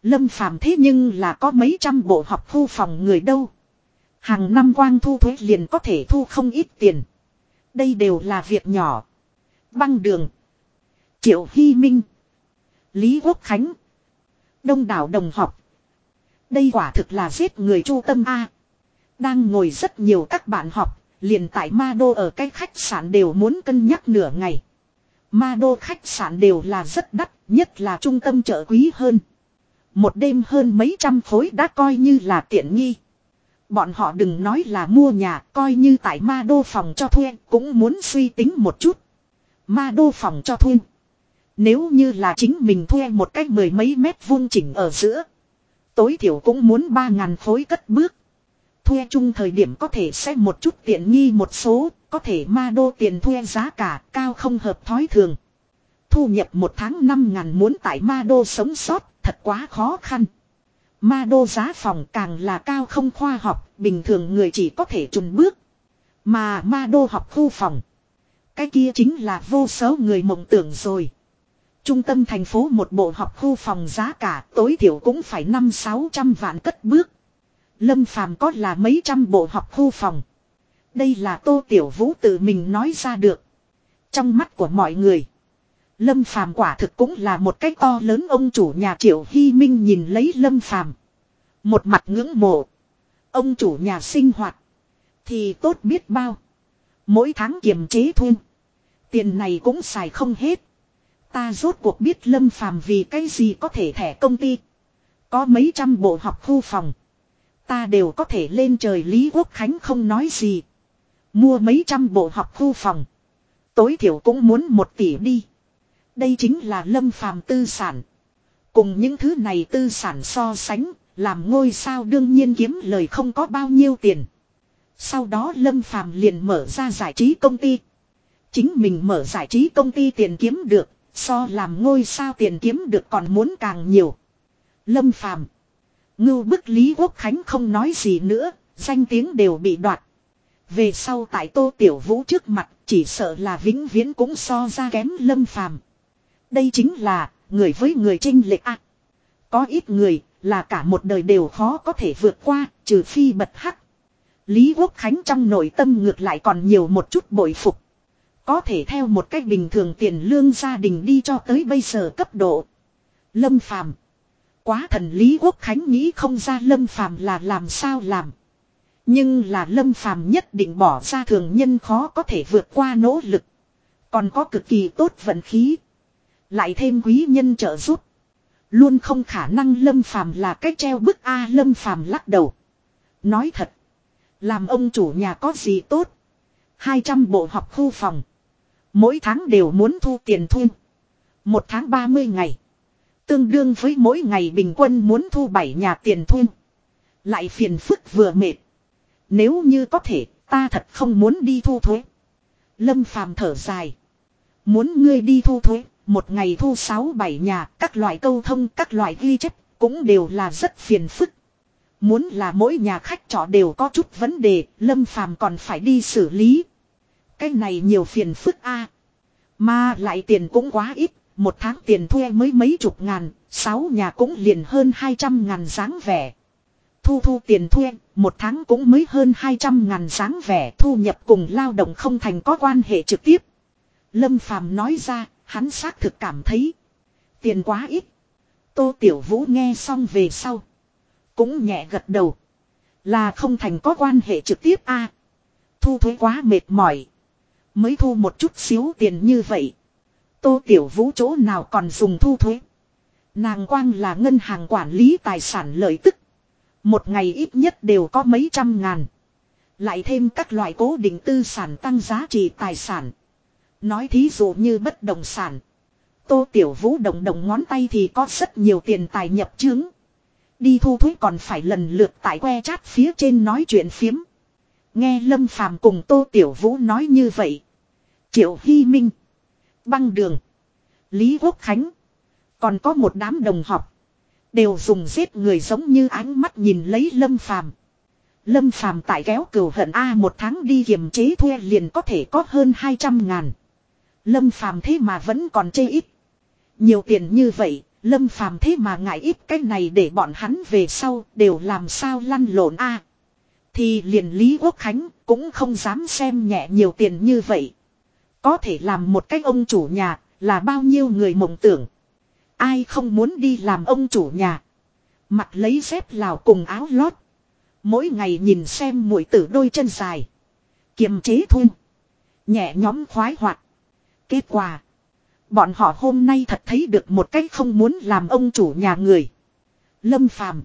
Lâm phàm thế nhưng là có mấy trăm bộ học thu phòng người đâu. Hàng năm quang thu thuế liền có thể thu không ít tiền. Đây đều là việc nhỏ. Băng đường. Triệu Hy Minh. Lý Quốc Khánh. Đông đảo đồng học. Đây quả thực là giết người chu tâm A. Đang ngồi rất nhiều các bạn học. Liền tại Ma Đô ở cái khách sạn đều muốn cân nhắc nửa ngày. Ma Đô khách sạn đều là rất đắt. Nhất là trung tâm chợ quý hơn. Một đêm hơn mấy trăm khối đã coi như là tiện nghi. Bọn họ đừng nói là mua nhà, coi như tại ma đô phòng cho thuê, cũng muốn suy tính một chút. Ma đô phòng cho thuê. Nếu như là chính mình thuê một cách mười mấy mét vuông chỉnh ở giữa. Tối thiểu cũng muốn ba ngàn khối cất bước. Thuê chung thời điểm có thể sẽ một chút tiện nghi một số, có thể ma đô tiền thuê giá cả cao không hợp thói thường. Thu nhập một tháng năm ngàn muốn tại ma đô sống sót, thật quá khó khăn. Ma đô giá phòng càng là cao không khoa học, bình thường người chỉ có thể trùn bước. Mà ma đô học khu phòng. Cái kia chính là vô số người mộng tưởng rồi. Trung tâm thành phố một bộ học khu phòng giá cả, tối thiểu cũng phải năm sáu trăm vạn cất bước. Lâm phàm có là mấy trăm bộ học khu phòng. Đây là tô tiểu vũ tự mình nói ra được. Trong mắt của mọi người. Lâm Phàm quả thực cũng là một cái to lớn ông chủ nhà Triệu Hy Minh nhìn lấy Lâm Phàm Một mặt ngưỡng mộ. Ông chủ nhà sinh hoạt. Thì tốt biết bao. Mỗi tháng kiềm chế thu. Tiền này cũng xài không hết. Ta rốt cuộc biết lâm phàm vì cái gì có thể thẻ công ty. Có mấy trăm bộ học khu phòng. Ta đều có thể lên trời Lý Quốc Khánh không nói gì. Mua mấy trăm bộ học khu phòng. Tối thiểu cũng muốn một tỷ đi. Đây chính là lâm phàm tư sản. Cùng những thứ này tư sản so sánh, làm ngôi sao đương nhiên kiếm lời không có bao nhiêu tiền. Sau đó lâm phàm liền mở ra giải trí công ty. Chính mình mở giải trí công ty tiền kiếm được, so làm ngôi sao tiền kiếm được còn muốn càng nhiều. Lâm phàm. Ngưu bức Lý Quốc Khánh không nói gì nữa, danh tiếng đều bị đoạt. Về sau tại Tô Tiểu Vũ trước mặt, chỉ sợ là vĩnh viễn cũng so ra kém Lâm Phàm. Đây chính là người với người chênh lệch ạ. có ít người là cả một đời đều khó có thể vượt qua, trừ phi bật hắc. Lý Quốc Khánh trong nội tâm ngược lại còn nhiều một chút bội phục. Có thể theo một cách bình thường tiền lương gia đình đi cho tới bây giờ cấp độ. Lâm Phàm Quá thần Lý Quốc Khánh nghĩ không ra Lâm Phàm là làm sao làm. Nhưng là Lâm Phàm nhất định bỏ ra thường nhân khó có thể vượt qua nỗ lực. Còn có cực kỳ tốt vận khí. Lại thêm quý nhân trợ giúp. Luôn không khả năng Lâm Phàm là cách treo bức A Lâm Phàm lắc đầu. Nói thật. Làm ông chủ nhà có gì tốt. 200 bộ học khu phòng. Mỗi tháng đều muốn thu tiền thu. Một tháng 30 ngày. Tương đương với mỗi ngày bình quân muốn thu 7 nhà tiền thu. Lại phiền phức vừa mệt. Nếu như có thể, ta thật không muốn đi thu thuế. Lâm phàm thở dài. Muốn ngươi đi thu thuế, một ngày thu 6-7 nhà, các loại câu thông, các loại ghi chép, cũng đều là rất phiền phức. Muốn là mỗi nhà khách trọ đều có chút vấn đề, Lâm Phàm còn phải đi xử lý. Cái này nhiều phiền phức a. Mà lại tiền cũng quá ít, một tháng tiền thuê mới mấy chục ngàn, sáu nhà cũng liền hơn 200 ngàn dáng vẻ. Thu thu tiền thuê, một tháng cũng mới hơn 200 ngàn dáng vẻ thu nhập cùng lao động không thành có quan hệ trực tiếp. Lâm Phàm nói ra, hắn xác thực cảm thấy. Tiền quá ít. Tô Tiểu Vũ nghe xong về sau. Cũng nhẹ gật đầu. Là không thành có quan hệ trực tiếp a Thu thuế quá mệt mỏi. Mới thu một chút xíu tiền như vậy. Tô Tiểu Vũ chỗ nào còn dùng thu thuế. Nàng quang là ngân hàng quản lý tài sản lợi tức. Một ngày ít nhất đều có mấy trăm ngàn. Lại thêm các loại cố định tư sản tăng giá trị tài sản. Nói thí dụ như bất động sản. Tô Tiểu Vũ động động ngón tay thì có rất nhiều tiền tài nhập chứng. Đi thu thuế còn phải lần lượt tại que chat phía trên nói chuyện phiếm. Nghe Lâm Phàm cùng Tô Tiểu Vũ nói như vậy. Triệu Hy Minh. Băng đường. Lý Quốc Khánh. Còn có một đám đồng học. Đều dùng giết người giống như ánh mắt nhìn lấy Lâm Phàm. Lâm Phàm tại kéo cừu hận A một tháng đi kiềm chế thuê liền có thể có hơn 200 ngàn. Lâm Phàm thế mà vẫn còn chê ít. Nhiều tiền như vậy, Lâm Phàm thế mà ngại ít cái này để bọn hắn về sau đều làm sao lăn lộn A. Thì liền Lý Quốc Khánh cũng không dám xem nhẹ nhiều tiền như vậy. Có thể làm một cách ông chủ nhà là bao nhiêu người mộng tưởng. Ai không muốn đi làm ông chủ nhà. Mặt lấy dép lào cùng áo lót. Mỗi ngày nhìn xem mũi tử đôi chân dài. Kiềm chế thun Nhẹ nhóm khoái hoạt. Kết quả. Bọn họ hôm nay thật thấy được một cách không muốn làm ông chủ nhà người. Lâm Phàm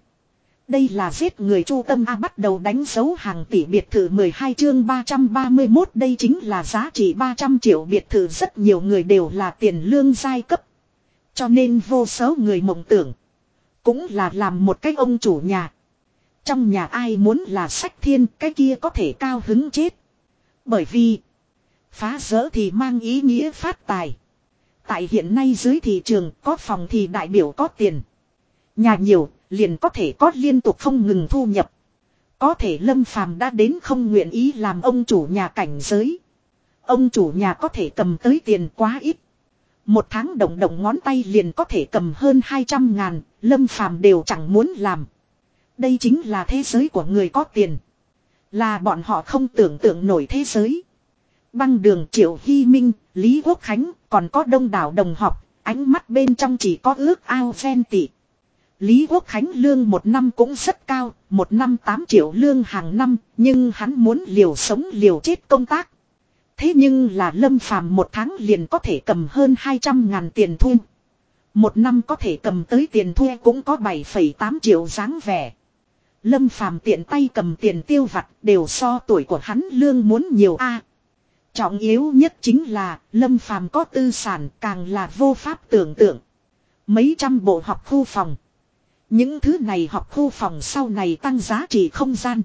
đây là giết người chu tâm A bắt đầu đánh dấu hàng tỷ biệt thự 12 chương 331 đây chính là giá trị 300 triệu biệt thự rất nhiều người đều là tiền lương giai cấp. Cho nên vô số người mộng tưởng. Cũng là làm một cái ông chủ nhà. Trong nhà ai muốn là sách thiên, cái kia có thể cao hứng chết. Bởi vì phá rỡ thì mang ý nghĩa phát tài. Tại hiện nay dưới thị trường, có phòng thì đại biểu có tiền. Nhà nhiều liền có thể có liên tục không ngừng thu nhập. Có thể lâm phàm đã đến không nguyện ý làm ông chủ nhà cảnh giới. Ông chủ nhà có thể cầm tới tiền quá ít. Một tháng động động ngón tay liền có thể cầm hơn 200 ngàn, lâm phàm đều chẳng muốn làm. Đây chính là thế giới của người có tiền. Là bọn họ không tưởng tượng nổi thế giới. Băng đường Triệu Hy Minh, Lý Quốc Khánh, còn có đông đảo đồng học, ánh mắt bên trong chỉ có ước ao ven tị. Lý Quốc Khánh lương một năm cũng rất cao, một năm 8 triệu lương hàng năm, nhưng hắn muốn liều sống liều chết công tác. Thế nhưng là Lâm Phàm một tháng liền có thể cầm hơn 200 ngàn tiền thuê. Một năm có thể cầm tới tiền thuê cũng có 7,8 triệu dáng vẻ. Lâm Phàm tiện tay cầm tiền tiêu vặt đều so tuổi của hắn lương muốn nhiều a. trọng yếu nhất chính là Lâm Phàm có tư sản càng là vô pháp tưởng tượng. Mấy trăm bộ học khu phòng. Những thứ này học khu phòng sau này tăng giá trị không gian.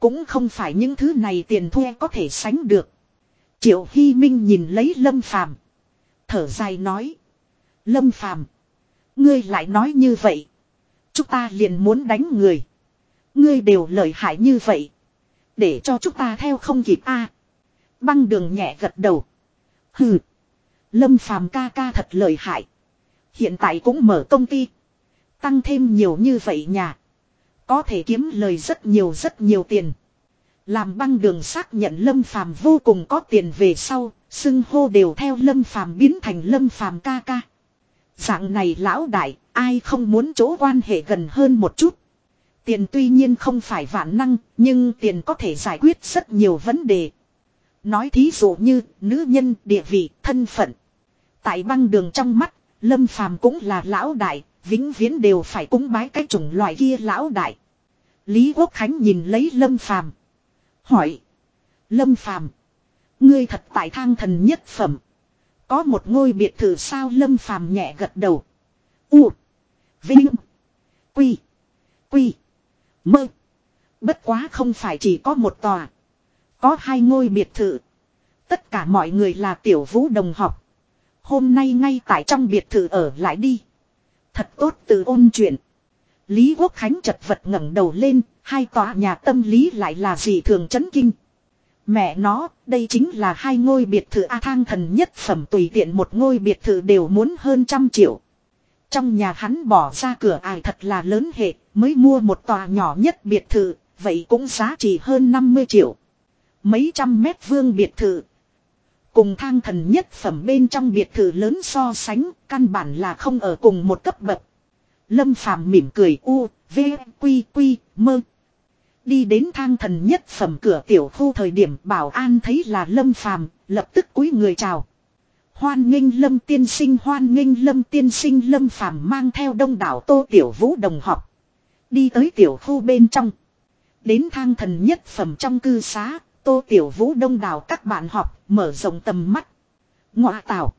Cũng không phải những thứ này tiền thuê có thể sánh được. Triệu Hy Minh nhìn lấy Lâm Phàm Thở dài nói. Lâm Phàm, Ngươi lại nói như vậy. Chúng ta liền muốn đánh người. Ngươi đều lợi hại như vậy. Để cho chúng ta theo không kịp a. Băng đường nhẹ gật đầu. Hừ. Lâm Phàm ca ca thật lợi hại. Hiện tại cũng mở công ty. Tăng thêm nhiều như vậy nhà. Có thể kiếm lời rất nhiều rất nhiều tiền. Làm băng đường xác nhận Lâm Phàm vô cùng có tiền về sau, xưng hô đều theo Lâm Phàm biến thành Lâm Phàm ca ca. Dạng này lão đại, ai không muốn chỗ quan hệ gần hơn một chút. Tiền tuy nhiên không phải vạn năng, nhưng tiền có thể giải quyết rất nhiều vấn đề. Nói thí dụ như nữ nhân, địa vị, thân phận. Tại băng đường trong mắt, Lâm Phàm cũng là lão đại, vĩnh viễn đều phải cúng bái cái chủng loại kia lão đại. Lý Quốc Khánh nhìn lấy Lâm Phàm hỏi: "Lâm Phàm, ngươi thật tại thang thần nhất phẩm, có một ngôi biệt thự sao?" Lâm Phàm nhẹ gật đầu. "U, Vinh, Quy, Quy, Mơ. Bất quá không phải chỉ có một tòa, có hai ngôi biệt thự. Tất cả mọi người là tiểu vũ đồng học. Hôm nay ngay tại trong biệt thự ở lại đi. Thật tốt từ ôn chuyện. Lý Quốc Khánh chật vật ngẩng đầu lên, hai tòa nhà tâm lý lại là gì thường chấn kinh. Mẹ nó, đây chính là hai ngôi biệt thự A thang thần nhất phẩm tùy tiện một ngôi biệt thự đều muốn hơn trăm triệu. Trong nhà hắn bỏ ra cửa ải thật là lớn hệ, mới mua một tòa nhỏ nhất biệt thự, vậy cũng giá trị hơn 50 triệu. Mấy trăm mét vuông biệt thự. Cùng thang thần nhất phẩm bên trong biệt thự lớn so sánh, căn bản là không ở cùng một cấp bậc. Lâm Phàm mỉm cười u, v, quy quy, mơ. Đi đến thang thần nhất phẩm cửa tiểu khu thời điểm bảo an thấy là Lâm Phàm lập tức cúi người chào. Hoan nghênh Lâm tiên sinh hoan nghênh Lâm tiên sinh Lâm Phàm mang theo đông đảo tô tiểu vũ đồng học. Đi tới tiểu khu bên trong. Đến thang thần nhất phẩm trong cư xá, tô tiểu vũ đông đảo các bạn học, mở rộng tầm mắt. Ngọa tảo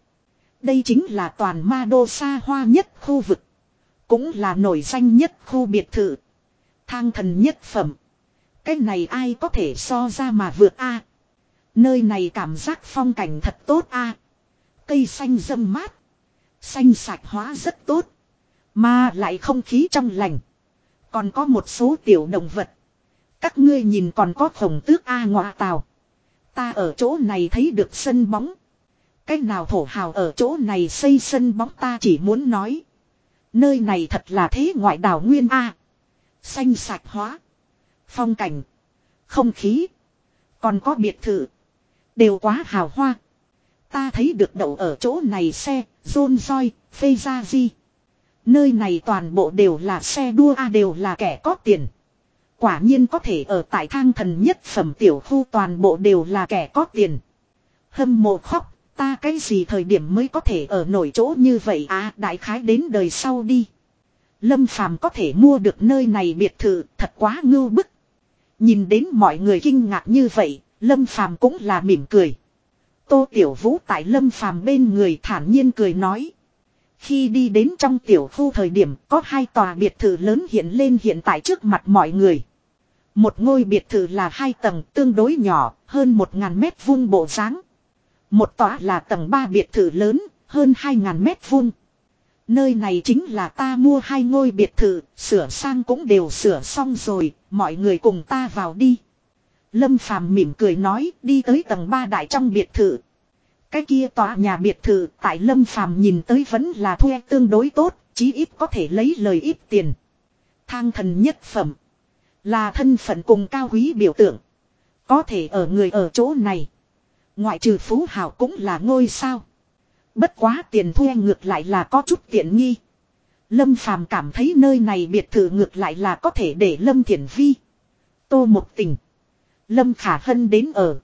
Đây chính là toàn ma đô xa hoa nhất khu vực. Cũng là nổi danh nhất khu biệt thự. Thang thần nhất phẩm. Cái này ai có thể so ra mà vượt a Nơi này cảm giác phong cảnh thật tốt a Cây xanh râm mát. Xanh sạch hóa rất tốt. Mà lại không khí trong lành. Còn có một số tiểu động vật. Các ngươi nhìn còn có khổng tước A ngọa tàu. Ta ở chỗ này thấy được sân bóng. Cách nào thổ hào ở chỗ này xây sân bóng ta chỉ muốn nói. Nơi này thật là thế ngoại đảo nguyên A. Xanh sạch hóa. Phong cảnh. Không khí. Còn có biệt thự. Đều quá hào hoa. Ta thấy được đậu ở chỗ này xe, rôn roi, phê ra di. Nơi này toàn bộ đều là xe đua A đều là kẻ có tiền. Quả nhiên có thể ở tại thang thần nhất phẩm tiểu khu toàn bộ đều là kẻ có tiền. Hâm mộ khóc, ta cái gì thời điểm mới có thể ở nổi chỗ như vậy à đại khái đến đời sau đi. Lâm phàm có thể mua được nơi này biệt thự thật quá ngưu bức. Nhìn đến mọi người kinh ngạc như vậy, Lâm phàm cũng là mỉm cười. Tô Tiểu Vũ tại Lâm phàm bên người thản nhiên cười nói. Khi đi đến trong tiểu khu thời điểm có hai tòa biệt thự lớn hiện lên hiện tại trước mặt mọi người. Một ngôi biệt thự là hai tầng tương đối nhỏ, hơn một ngàn mét vuông bộ dáng. Một tòa là tầng ba biệt thự lớn, hơn hai ngàn mét vuông. Nơi này chính là ta mua hai ngôi biệt thự, sửa sang cũng đều sửa xong rồi, mọi người cùng ta vào đi. Lâm Phàm mỉm cười nói đi tới tầng ba đại trong biệt thự. Cái kia tòa nhà biệt thự tại Lâm Phàm nhìn tới vẫn là thuê tương đối tốt, chí ít có thể lấy lời ít tiền. Thang thần nhất phẩm. Là thân phận cùng cao quý biểu tượng. Có thể ở người ở chỗ này. Ngoại trừ phú hào cũng là ngôi sao. Bất quá tiền thuê ngược lại là có chút tiện nghi. Lâm Phàm cảm thấy nơi này biệt thự ngược lại là có thể để Lâm Thiển Vi. Tô Mộc Tình. Lâm Khả Hân đến ở.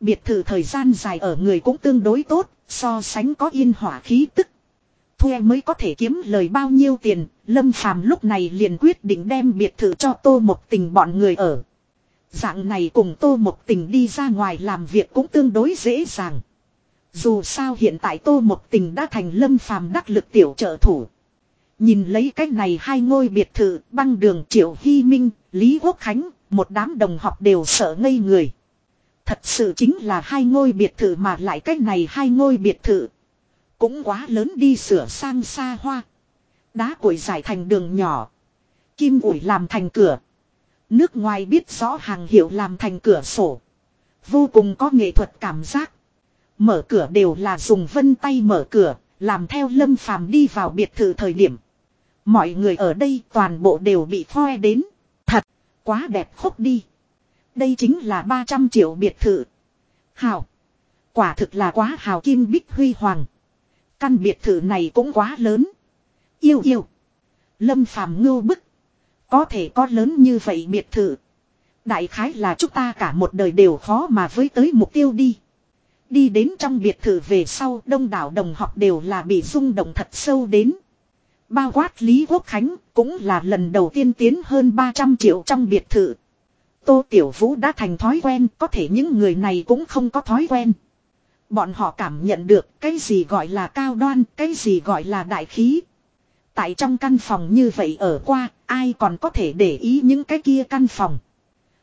Biệt thự thời gian dài ở người cũng tương đối tốt, so sánh có yên hỏa khí tức. Thuê mới có thể kiếm lời bao nhiêu tiền, Lâm Phàm lúc này liền quyết định đem biệt thự cho Tô Mộc Tình bọn người ở. Dạng này cùng Tô Mộc Tình đi ra ngoài làm việc cũng tương đối dễ dàng. Dù sao hiện tại Tô Mộc Tình đã thành Lâm Phàm đắc lực tiểu trợ thủ. Nhìn lấy cách này hai ngôi biệt thự băng đường Triệu Hy Minh, Lý Quốc Khánh, một đám đồng học đều sợ ngây người. Thật sự chính là hai ngôi biệt thự mà lại cách này hai ngôi biệt thự. Cũng quá lớn đi sửa sang xa hoa. Đá củi giải thành đường nhỏ. Kim ủi làm thành cửa. Nước ngoài biết rõ hàng hiệu làm thành cửa sổ. Vô cùng có nghệ thuật cảm giác. Mở cửa đều là dùng vân tay mở cửa, làm theo lâm phàm đi vào biệt thự thời điểm. Mọi người ở đây toàn bộ đều bị thoe đến. Thật, quá đẹp khúc đi. Đây chính là 300 triệu biệt thự. Hào. Quả thực là quá hào kim bích huy hoàng. Căn biệt thự này cũng quá lớn. Yêu yêu. Lâm phàm ngưu bức. Có thể có lớn như vậy biệt thự. Đại khái là chúng ta cả một đời đều khó mà với tới mục tiêu đi. Đi đến trong biệt thự về sau, đông đảo đồng học đều là bị rung động thật sâu đến. Bao quát Lý Quốc Khánh cũng là lần đầu tiên tiến hơn 300 triệu trong biệt thự. Tô Tiểu Vũ đã thành thói quen, có thể những người này cũng không có thói quen. Bọn họ cảm nhận được cái gì gọi là cao đoan, cái gì gọi là đại khí. Tại trong căn phòng như vậy ở qua, ai còn có thể để ý những cái kia căn phòng.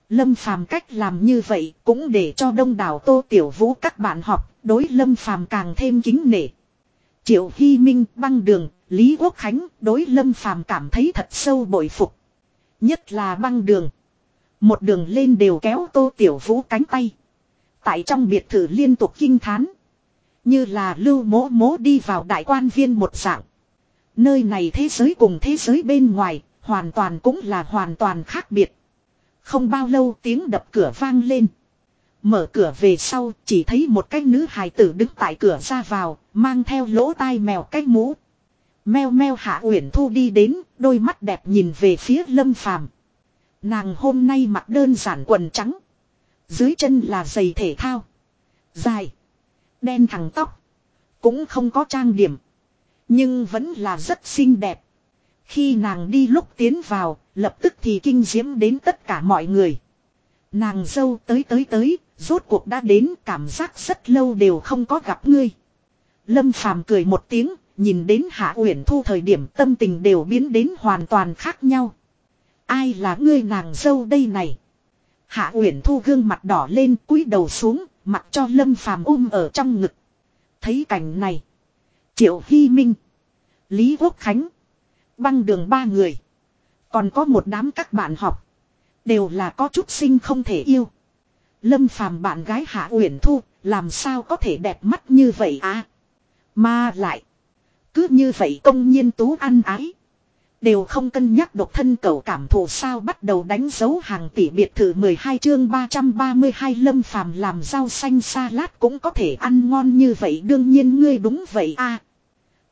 Lâm Phàm cách làm như vậy cũng để cho đông đảo Tô Tiểu Vũ các bạn học đối Lâm Phàm càng thêm kính nể. Triệu Hy Minh băng đường, Lý Quốc Khánh đối Lâm Phàm cảm thấy thật sâu bội phục. Nhất là băng đường. Một đường lên đều kéo Tô Tiểu Vũ cánh tay. Tại trong biệt thự liên tục kinh thán. Như là lưu mố mố đi vào đại quan viên một dạng. Nơi này thế giới cùng thế giới bên ngoài, hoàn toàn cũng là hoàn toàn khác biệt. Không bao lâu tiếng đập cửa vang lên. Mở cửa về sau, chỉ thấy một cái nữ hài tử đứng tại cửa ra vào, mang theo lỗ tai mèo cái mũ. mèo mèo hạ uyển thu đi đến, đôi mắt đẹp nhìn về phía lâm phàm. Nàng hôm nay mặc đơn giản quần trắng. Dưới chân là giày thể thao. Dài. Đen thẳng tóc. Cũng không có trang điểm. Nhưng vẫn là rất xinh đẹp. Khi nàng đi lúc tiến vào, lập tức thì kinh diễm đến tất cả mọi người. Nàng dâu tới tới tới, rốt cuộc đã đến cảm giác rất lâu đều không có gặp ngươi. Lâm phàm cười một tiếng, nhìn đến Hạ Uyển Thu thời điểm tâm tình đều biến đến hoàn toàn khác nhau. Ai là ngươi nàng dâu đây này? Hạ Uyển Thu gương mặt đỏ lên cúi đầu xuống, mặc cho Lâm Phàm ôm ở trong ngực. Thấy cảnh này, Triệu Hy Minh, Lý Quốc Khánh, băng đường ba người, còn có một đám các bạn học, đều là có chút sinh không thể yêu. Lâm Phàm bạn gái Hạ Uyển Thu, làm sao có thể đẹp mắt như vậy à? Mà lại, cứ như vậy công nhiên tú ăn ái. Đều không cân nhắc độc thân cầu cảm thụ sao bắt đầu đánh dấu hàng tỷ biệt thự 12 chương 332 lâm phàm làm rau xanh salad cũng có thể ăn ngon như vậy, đương nhiên ngươi đúng vậy a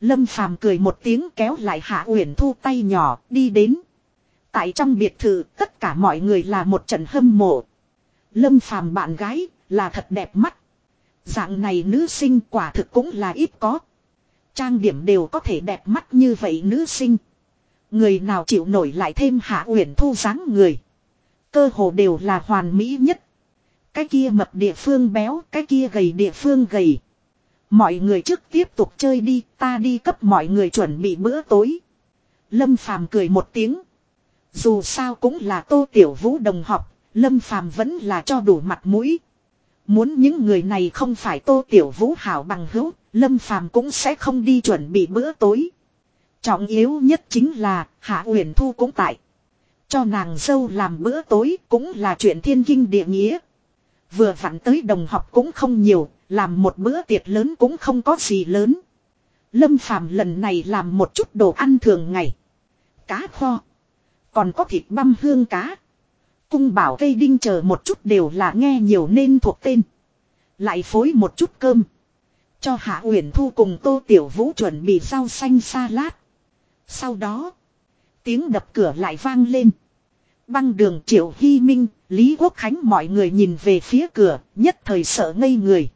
Lâm phàm cười một tiếng kéo lại hạ uyển thu tay nhỏ, đi đến. Tại trong biệt thự, tất cả mọi người là một trận hâm mộ. Lâm phàm bạn gái, là thật đẹp mắt. Dạng này nữ sinh quả thực cũng là ít có. Trang điểm đều có thể đẹp mắt như vậy nữ sinh. Người nào chịu nổi lại thêm hạ uyển thu dáng người. Cơ hồ đều là hoàn mỹ nhất. Cái kia mập địa phương béo, cái kia gầy địa phương gầy. Mọi người trước tiếp tục chơi đi, ta đi cấp mọi người chuẩn bị bữa tối. Lâm Phàm cười một tiếng. Dù sao cũng là tô tiểu vũ đồng học, Lâm Phàm vẫn là cho đủ mặt mũi. Muốn những người này không phải tô tiểu vũ hảo bằng hữu, Lâm Phàm cũng sẽ không đi chuẩn bị bữa tối. Trọng yếu nhất chính là Hạ Uyển Thu cũng tại. Cho nàng dâu làm bữa tối cũng là chuyện thiên kinh địa nghĩa. Vừa vặn tới đồng học cũng không nhiều, làm một bữa tiệc lớn cũng không có gì lớn. Lâm Phàm lần này làm một chút đồ ăn thường ngày. Cá kho. Còn có thịt băm hương cá. Cung bảo cây đinh chờ một chút đều là nghe nhiều nên thuộc tên. Lại phối một chút cơm. Cho Hạ Uyển Thu cùng Tô Tiểu Vũ chuẩn bị rau xanh salad. Sau đó. Tiếng đập cửa lại vang lên. Băng đường Triệu Hy Minh, Lý Quốc Khánh mọi người nhìn về phía cửa, nhất thời sợ ngây người.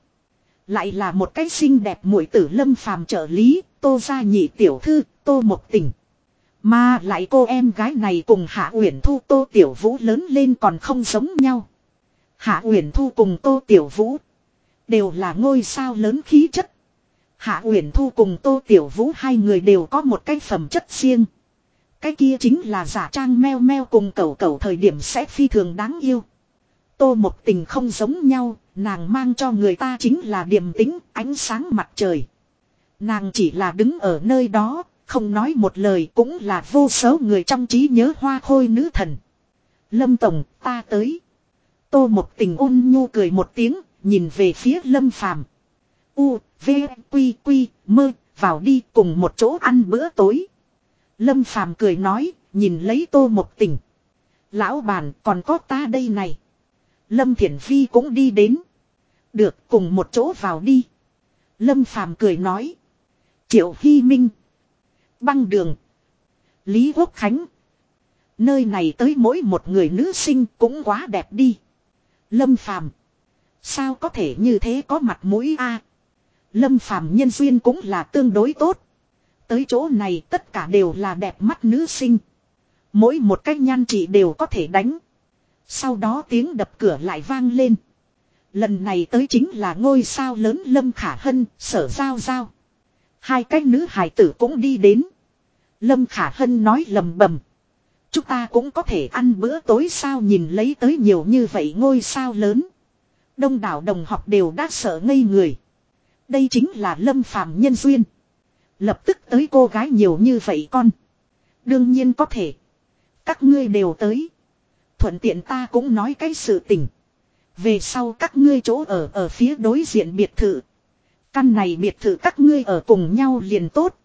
Lại là một cái xinh đẹp mũi tử lâm phàm trợ lý, tô gia nhị tiểu thư, tô một tình. Mà lại cô em gái này cùng Hạ Uyển Thu Tô Tiểu Vũ lớn lên còn không giống nhau. Hạ Uyển Thu cùng Tô Tiểu Vũ đều là ngôi sao lớn khí chất. Hạ Uyển Thu cùng Tô Tiểu Vũ hai người đều có một cái phẩm chất riêng. Cái kia chính là giả trang meo meo cùng cẩu cẩu thời điểm sẽ phi thường đáng yêu. Tô một tình không giống nhau, nàng mang cho người ta chính là điềm tĩnh, ánh sáng mặt trời. Nàng chỉ là đứng ở nơi đó, không nói một lời cũng là vô số người trong trí nhớ hoa khôi nữ thần. Lâm Tổng, ta tới. Tô một tình ôn nhu cười một tiếng, nhìn về phía Lâm Phàm. U, V, Quy, Quy, mơ, vào đi cùng một chỗ ăn bữa tối. Lâm Phàm cười nói, nhìn lấy tô một tình. Lão bàn còn có ta đây này. Lâm Thiển Phi cũng đi đến. Được cùng một chỗ vào đi. Lâm Phàm cười nói. Triệu Hy Minh. Băng đường. Lý Quốc Khánh. Nơi này tới mỗi một người nữ sinh cũng quá đẹp đi. Lâm Phàm Sao có thể như thế có mặt mũi a Lâm Phàm nhân duyên cũng là tương đối tốt. Tới chỗ này tất cả đều là đẹp mắt nữ sinh. Mỗi một cách nhan trị đều có thể đánh. Sau đó tiếng đập cửa lại vang lên. Lần này tới chính là ngôi sao lớn Lâm Khả Hân, sở giao giao. Hai cái nữ hải tử cũng đi đến. Lâm Khả Hân nói lầm bầm. Chúng ta cũng có thể ăn bữa tối sao nhìn lấy tới nhiều như vậy ngôi sao lớn. Đông đảo đồng học đều đã sợ ngây người. Đây chính là lâm phàm nhân duyên. Lập tức tới cô gái nhiều như vậy con. Đương nhiên có thể. Các ngươi đều tới. Thuận tiện ta cũng nói cái sự tình. Về sau các ngươi chỗ ở ở phía đối diện biệt thự. Căn này biệt thự các ngươi ở cùng nhau liền tốt.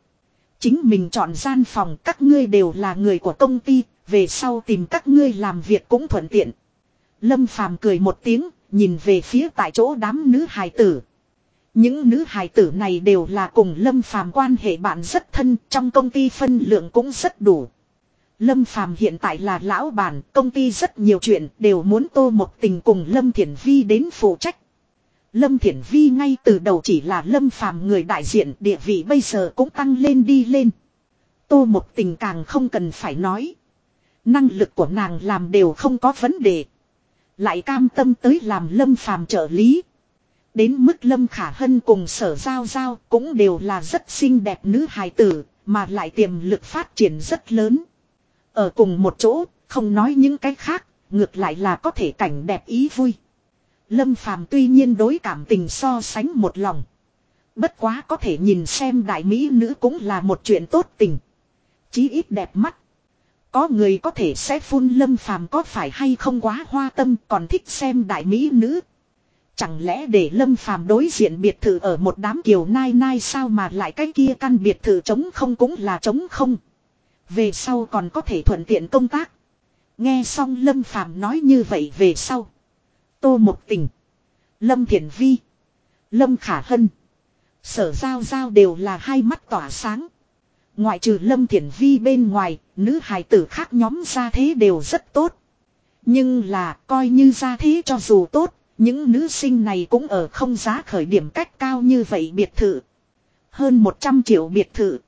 Chính mình chọn gian phòng các ngươi đều là người của công ty. Về sau tìm các ngươi làm việc cũng thuận tiện. Lâm Phàm cười một tiếng, nhìn về phía tại chỗ đám nữ hài tử. Những nữ hài tử này đều là cùng Lâm Phàm quan hệ bạn rất thân, trong công ty phân lượng cũng rất đủ. Lâm Phàm hiện tại là lão bản, công ty rất nhiều chuyện đều muốn tô một tình cùng Lâm Thiển Vi đến phụ trách. Lâm Thiển Vi ngay từ đầu chỉ là Lâm Phàm người đại diện địa vị bây giờ cũng tăng lên đi lên. Tô một tình càng không cần phải nói. Năng lực của nàng làm đều không có vấn đề. Lại cam tâm tới làm Lâm Phàm trợ lý. Đến mức Lâm Khả Hân cùng sở giao giao cũng đều là rất xinh đẹp nữ hài tử, mà lại tiềm lực phát triển rất lớn. Ở cùng một chỗ, không nói những cái khác, ngược lại là có thể cảnh đẹp ý vui. Lâm Phàm tuy nhiên đối cảm tình so sánh một lòng. Bất quá có thể nhìn xem đại mỹ nữ cũng là một chuyện tốt tình. Chí ít đẹp mắt. Có người có thể sẽ phun lâm phàm có phải hay không quá hoa tâm còn thích xem đại mỹ nữ. Chẳng lẽ để lâm phàm đối diện biệt thự ở một đám kiều nai nai sao mà lại cái kia căn biệt thự trống không cũng là trống không. Về sau còn có thể thuận tiện công tác. Nghe xong lâm phàm nói như vậy về sau. Tô một tình. Lâm Thiển vi. Lâm khả hân. Sở giao giao đều là hai mắt tỏa sáng. Ngoại trừ Lâm Thiển Vi bên ngoài, nữ hài tử khác nhóm gia thế đều rất tốt. Nhưng là coi như gia thế cho dù tốt, những nữ sinh này cũng ở không giá khởi điểm cách cao như vậy biệt thự. Hơn 100 triệu biệt thự.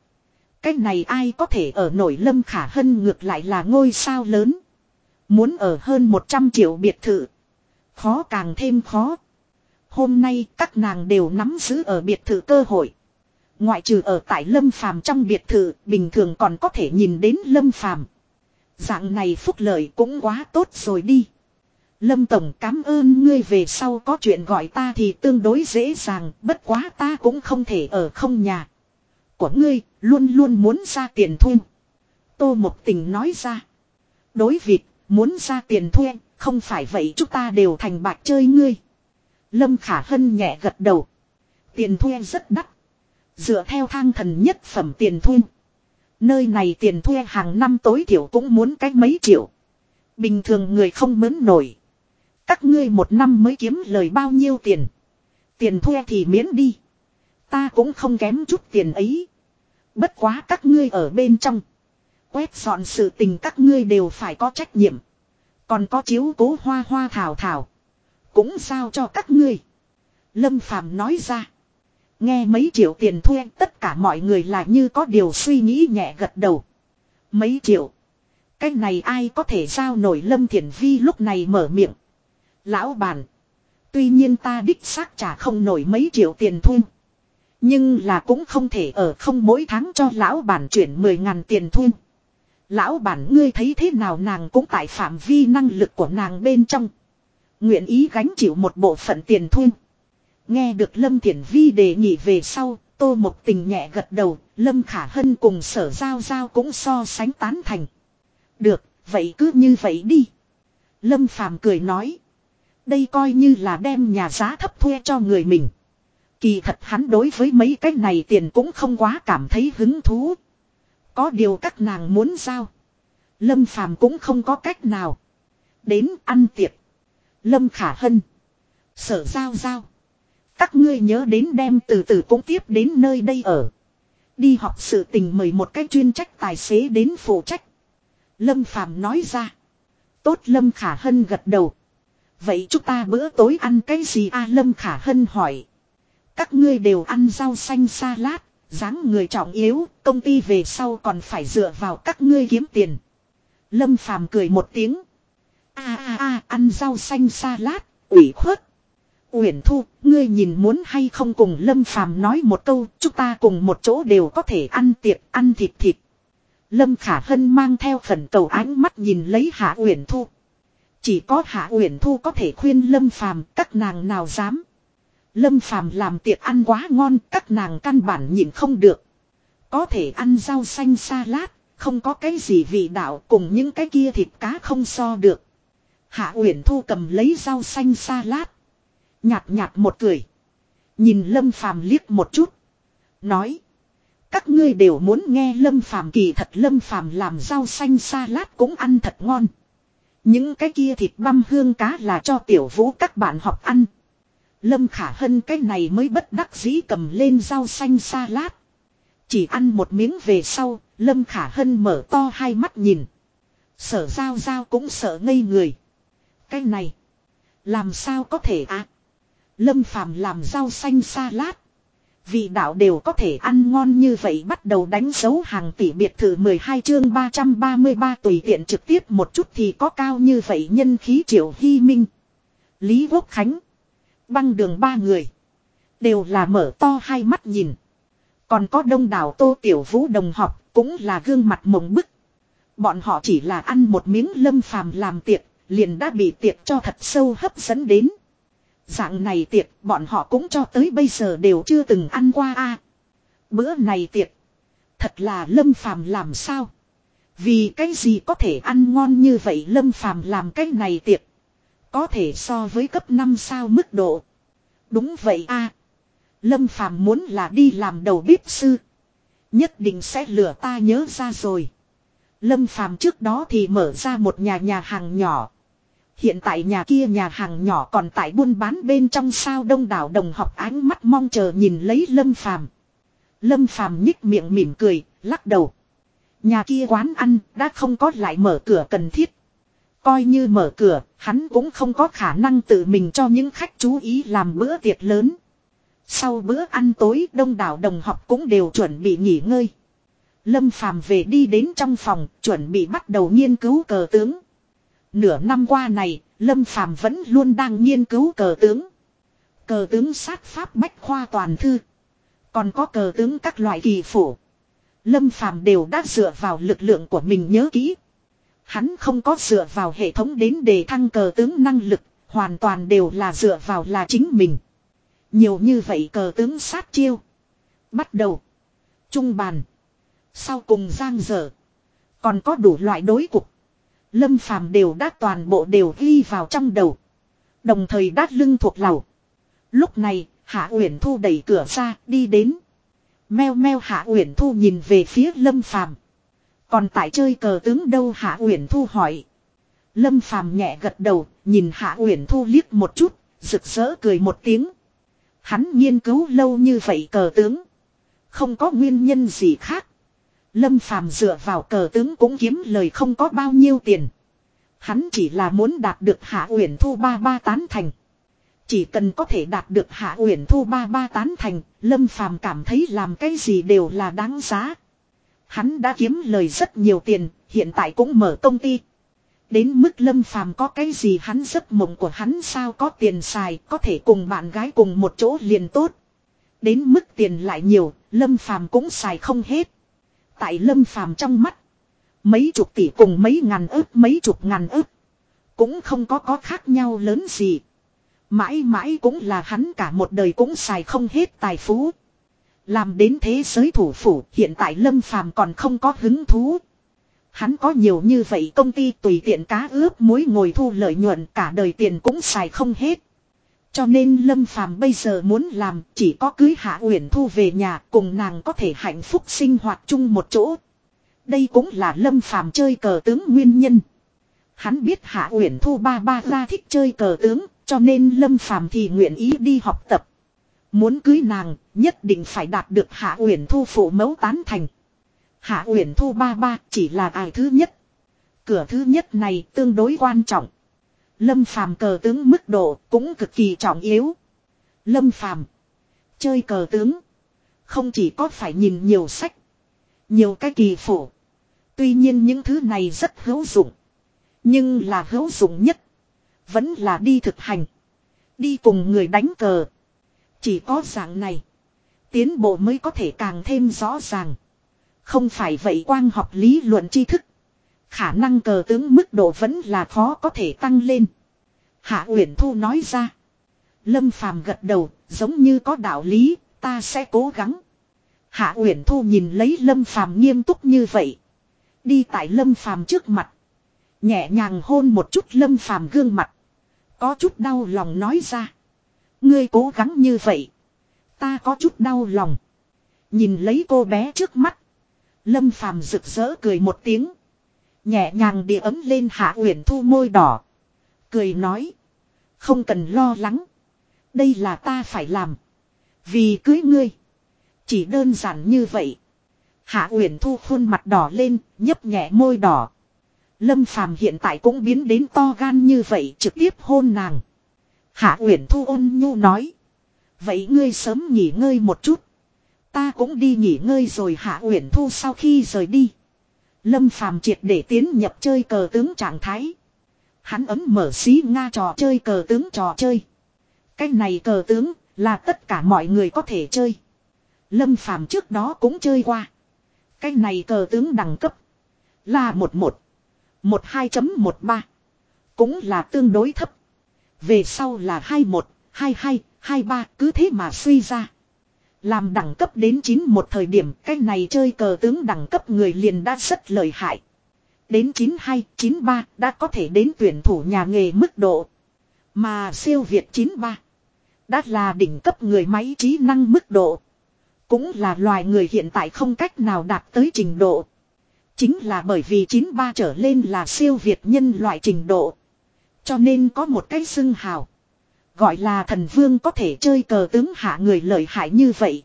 Cách này ai có thể ở nổi Lâm Khả Hân ngược lại là ngôi sao lớn. Muốn ở hơn 100 triệu biệt thự. Khó càng thêm khó. Hôm nay các nàng đều nắm giữ ở biệt thự cơ hội. Ngoại trừ ở tại Lâm Phàm trong biệt thự, bình thường còn có thể nhìn đến Lâm Phàm. Dạng này phúc lợi cũng quá tốt rồi đi. Lâm Tổng cảm ơn ngươi về sau có chuyện gọi ta thì tương đối dễ dàng, bất quá ta cũng không thể ở không nhà. Của ngươi, luôn luôn muốn ra tiền thuê. Tô Mộc Tình nói ra. Đối vịt, muốn ra tiền thuê, không phải vậy chúng ta đều thành bạc chơi ngươi. Lâm Khả Hân nhẹ gật đầu. Tiền thuê rất đắt. Dựa theo thang thần nhất phẩm tiền thuê. Nơi này tiền thuê hàng năm tối thiểu cũng muốn cách mấy triệu. Bình thường người không mớn nổi. Các ngươi một năm mới kiếm lời bao nhiêu tiền. Tiền thuê thì miễn đi. Ta cũng không kém chút tiền ấy. Bất quá các ngươi ở bên trong. Quét dọn sự tình các ngươi đều phải có trách nhiệm. Còn có chiếu cố hoa hoa thảo thảo. Cũng sao cho các ngươi. Lâm Phàm nói ra. Nghe mấy triệu tiền thuê, tất cả mọi người là như có điều suy nghĩ nhẹ gật đầu. Mấy triệu. Cái này ai có thể giao nổi Lâm Thiển Vi lúc này mở miệng. Lão bản. Tuy nhiên ta đích xác trả không nổi mấy triệu tiền thu Nhưng là cũng không thể ở không mỗi tháng cho lão bản chuyển 10 ngàn tiền thu. Lão bản ngươi thấy thế nào nàng cũng tại phạm vi năng lực của nàng bên trong. Nguyện ý gánh chịu một bộ phận tiền thu. Nghe được Lâm Thiển Vi đề nghị về sau, tô một tình nhẹ gật đầu, Lâm Khả Hân cùng sở giao giao cũng so sánh tán thành. Được, vậy cứ như vậy đi. Lâm Phàm cười nói. Đây coi như là đem nhà giá thấp thuê cho người mình. Kỳ thật hắn đối với mấy cái này tiền cũng không quá cảm thấy hứng thú. Có điều các nàng muốn giao. Lâm Phàm cũng không có cách nào. Đến ăn tiệc. Lâm Khả Hân. Sở giao giao. Các ngươi nhớ đến đem từ từ cũng tiếp đến nơi đây ở. Đi học sự tình mời một cái chuyên trách tài xế đến phụ trách. Lâm Phàm nói ra. Tốt Lâm Khả Hân gật đầu. Vậy chúng ta bữa tối ăn cái gì a Lâm Khả Hân hỏi. Các ngươi đều ăn rau xanh salad, dáng người trọng yếu, công ty về sau còn phải dựa vào các ngươi kiếm tiền. Lâm Phàm cười một tiếng. A a a, ăn rau xanh salad, ủy khuất. Uyển Thu, ngươi nhìn muốn hay không cùng Lâm Phàm nói một câu, chúng ta cùng một chỗ đều có thể ăn tiệc, ăn thịt thịt. Lâm Khả Hân mang theo khẩn cầu ánh mắt nhìn lấy Hạ Uyển Thu. Chỉ có Hạ Uyển Thu có thể khuyên Lâm Phàm, các nàng nào dám. Lâm Phàm làm tiệc ăn quá ngon, các nàng căn bản nhịn không được. Có thể ăn rau xanh salad, không có cái gì vị đạo cùng những cái kia thịt cá không so được. Hạ Uyển Thu cầm lấy rau xanh salad, nhạt nhạt một cười, nhìn Lâm Phàm liếc một chút, nói: "Các ngươi đều muốn nghe Lâm Phàm kỳ thật Lâm Phàm làm rau xanh salad cũng ăn thật ngon." Những cái kia thịt băm hương cá là cho tiểu vũ các bạn học ăn. Lâm Khả Hân cái này mới bất đắc dĩ cầm lên rau xanh salad. Chỉ ăn một miếng về sau, Lâm Khả Hân mở to hai mắt nhìn. Sở giao giao cũng sợ ngây người. Cái này, làm sao có thể à? Lâm Phàm làm rau xanh salad. Vị đạo đều có thể ăn ngon như vậy bắt đầu đánh dấu hàng tỷ biệt thự 12 chương 333 tùy tiện trực tiếp một chút thì có cao như vậy nhân khí triệu hy minh. Lý Quốc Khánh. Băng đường ba người. Đều là mở to hai mắt nhìn. Còn có đông đảo tô tiểu vũ đồng học cũng là gương mặt mộng bức. Bọn họ chỉ là ăn một miếng lâm phàm làm tiệc, liền đã bị tiệc cho thật sâu hấp dẫn đến. Dạng này tiệc, bọn họ cũng cho tới bây giờ đều chưa từng ăn qua a. bữa này tiệc. Thật là lâm phàm làm sao? Vì cái gì có thể ăn ngon như vậy lâm phàm làm cái này tiệc. Có thể so với cấp 5 sao mức độ. Đúng vậy a. Lâm Phàm muốn là đi làm đầu bếp sư. Nhất định sẽ lừa ta nhớ ra rồi. Lâm Phàm trước đó thì mở ra một nhà nhà hàng nhỏ. Hiện tại nhà kia nhà hàng nhỏ còn tại buôn bán bên trong sao đông đảo đồng học ánh mắt mong chờ nhìn lấy Lâm Phàm. Lâm Phàm nhích miệng mỉm cười, lắc đầu. Nhà kia quán ăn đã không có lại mở cửa cần thiết. Coi như mở cửa, hắn cũng không có khả năng tự mình cho những khách chú ý làm bữa tiệc lớn. Sau bữa ăn tối đông đảo đồng học cũng đều chuẩn bị nghỉ ngơi. Lâm Phàm về đi đến trong phòng, chuẩn bị bắt đầu nghiên cứu cờ tướng. Nửa năm qua này, Lâm Phàm vẫn luôn đang nghiên cứu cờ tướng. Cờ tướng sát pháp bách khoa toàn thư. Còn có cờ tướng các loại kỳ phủ. Lâm Phàm đều đã dựa vào lực lượng của mình nhớ kỹ. Hắn không có dựa vào hệ thống đến đề thăng cờ tướng năng lực, hoàn toàn đều là dựa vào là chính mình. Nhiều như vậy cờ tướng sát chiêu. Bắt đầu. Trung bàn. Sau cùng giang dở. Còn có đủ loại đối cục. Lâm phàm đều đã toàn bộ đều ghi vào trong đầu. Đồng thời đát lưng thuộc lầu. Lúc này, Hạ Uyển Thu đẩy cửa ra, đi đến. Meo meo Hạ Uyển Thu nhìn về phía Lâm phàm. Còn tại chơi cờ tướng đâu Hạ Uyển Thu hỏi. Lâm Phàm nhẹ gật đầu, nhìn Hạ Uyển Thu liếc một chút, rực rỡ cười một tiếng. Hắn nghiên cứu lâu như vậy cờ tướng. Không có nguyên nhân gì khác. Lâm Phàm dựa vào cờ tướng cũng kiếm lời không có bao nhiêu tiền. Hắn chỉ là muốn đạt được Hạ Uyển Thu ba ba tán thành. Chỉ cần có thể đạt được Hạ Uyển Thu ba ba tán thành, Lâm Phàm cảm thấy làm cái gì đều là đáng giá. Hắn đã kiếm lời rất nhiều tiền, hiện tại cũng mở công ty. Đến mức Lâm Phàm có cái gì hắn giấc mộng của hắn sao có tiền xài, có thể cùng bạn gái cùng một chỗ liền tốt. Đến mức tiền lại nhiều, Lâm Phàm cũng xài không hết. Tại Lâm Phàm trong mắt, mấy chục tỷ cùng mấy ngàn ức mấy chục ngàn ức cũng không có có khác nhau lớn gì. Mãi mãi cũng là hắn cả một đời cũng xài không hết tài phú. Làm đến thế giới thủ phủ hiện tại Lâm Phàm còn không có hứng thú. Hắn có nhiều như vậy công ty tùy tiện cá ướp muối ngồi thu lợi nhuận cả đời tiền cũng xài không hết. Cho nên Lâm Phàm bây giờ muốn làm chỉ có cưới Hạ Uyển Thu về nhà cùng nàng có thể hạnh phúc sinh hoạt chung một chỗ. Đây cũng là Lâm Phàm chơi cờ tướng nguyên nhân. Hắn biết Hạ Uyển Thu ba ba ra thích chơi cờ tướng, cho nên Lâm Phàm thì nguyện ý đi học tập. Muốn cưới nàng, nhất định phải đạt được Hạ Uyển Thu phụ mẫu tán thành. Hạ Uyển Thu ba ba chỉ là ai thứ nhất. Cửa thứ nhất này tương đối quan trọng. Lâm Phàm cờ tướng mức độ cũng cực kỳ trọng yếu. Lâm Phàm chơi cờ tướng không chỉ có phải nhìn nhiều sách, nhiều cái kỳ phổ. Tuy nhiên những thứ này rất hữu dụng, nhưng là hữu dụng nhất vẫn là đi thực hành, đi cùng người đánh cờ. Chỉ có dạng này, tiến bộ mới có thể càng thêm rõ ràng. Không phải vậy quang học lý luận tri thức. Khả năng cờ tướng mức độ vẫn là khó có thể tăng lên. Hạ Uyển Thu nói ra. Lâm Phàm gật đầu, giống như có đạo lý, ta sẽ cố gắng. Hạ Uyển Thu nhìn lấy Lâm Phàm nghiêm túc như vậy, đi tại Lâm Phàm trước mặt, nhẹ nhàng hôn một chút Lâm Phàm gương mặt, có chút đau lòng nói ra, ngươi cố gắng như vậy, ta có chút đau lòng. Nhìn lấy cô bé trước mắt, Lâm Phàm rực rỡ cười một tiếng. Nhẹ nhàng địa ấm lên Hạ Uyển Thu môi đỏ. Cười nói. Không cần lo lắng. Đây là ta phải làm. Vì cưới ngươi. Chỉ đơn giản như vậy. Hạ Uyển Thu khuôn mặt đỏ lên, nhấp nhẹ môi đỏ. Lâm Phàm hiện tại cũng biến đến to gan như vậy trực tiếp hôn nàng. Hạ Uyển Thu ôn nhu nói. Vậy ngươi sớm nghỉ ngơi một chút. Ta cũng đi nghỉ ngơi rồi Hạ Uyển Thu sau khi rời đi. Lâm Phàm triệt để tiến nhập chơi cờ tướng trạng thái. Hắn ấm mở xí Nga trò chơi cờ tướng trò chơi. Cái này cờ tướng là tất cả mọi người có thể chơi. Lâm Phàm trước đó cũng chơi qua. Cái này cờ tướng đẳng cấp là 11, 12.13. Cũng là tương đối thấp. Về sau là 21, 22, 23 cứ thế mà suy ra. Làm đẳng cấp đến 9 một thời điểm cái này chơi cờ tướng đẳng cấp người liền đã rất lợi hại. Đến 92, 93 đã có thể đến tuyển thủ nhà nghề mức độ. Mà siêu Việt 93 đã là đỉnh cấp người máy trí năng mức độ. Cũng là loài người hiện tại không cách nào đạt tới trình độ. Chính là bởi vì 93 trở lên là siêu Việt nhân loại trình độ. Cho nên có một cái xưng hào. Gọi là thần vương có thể chơi cờ tướng hạ người lợi hại như vậy.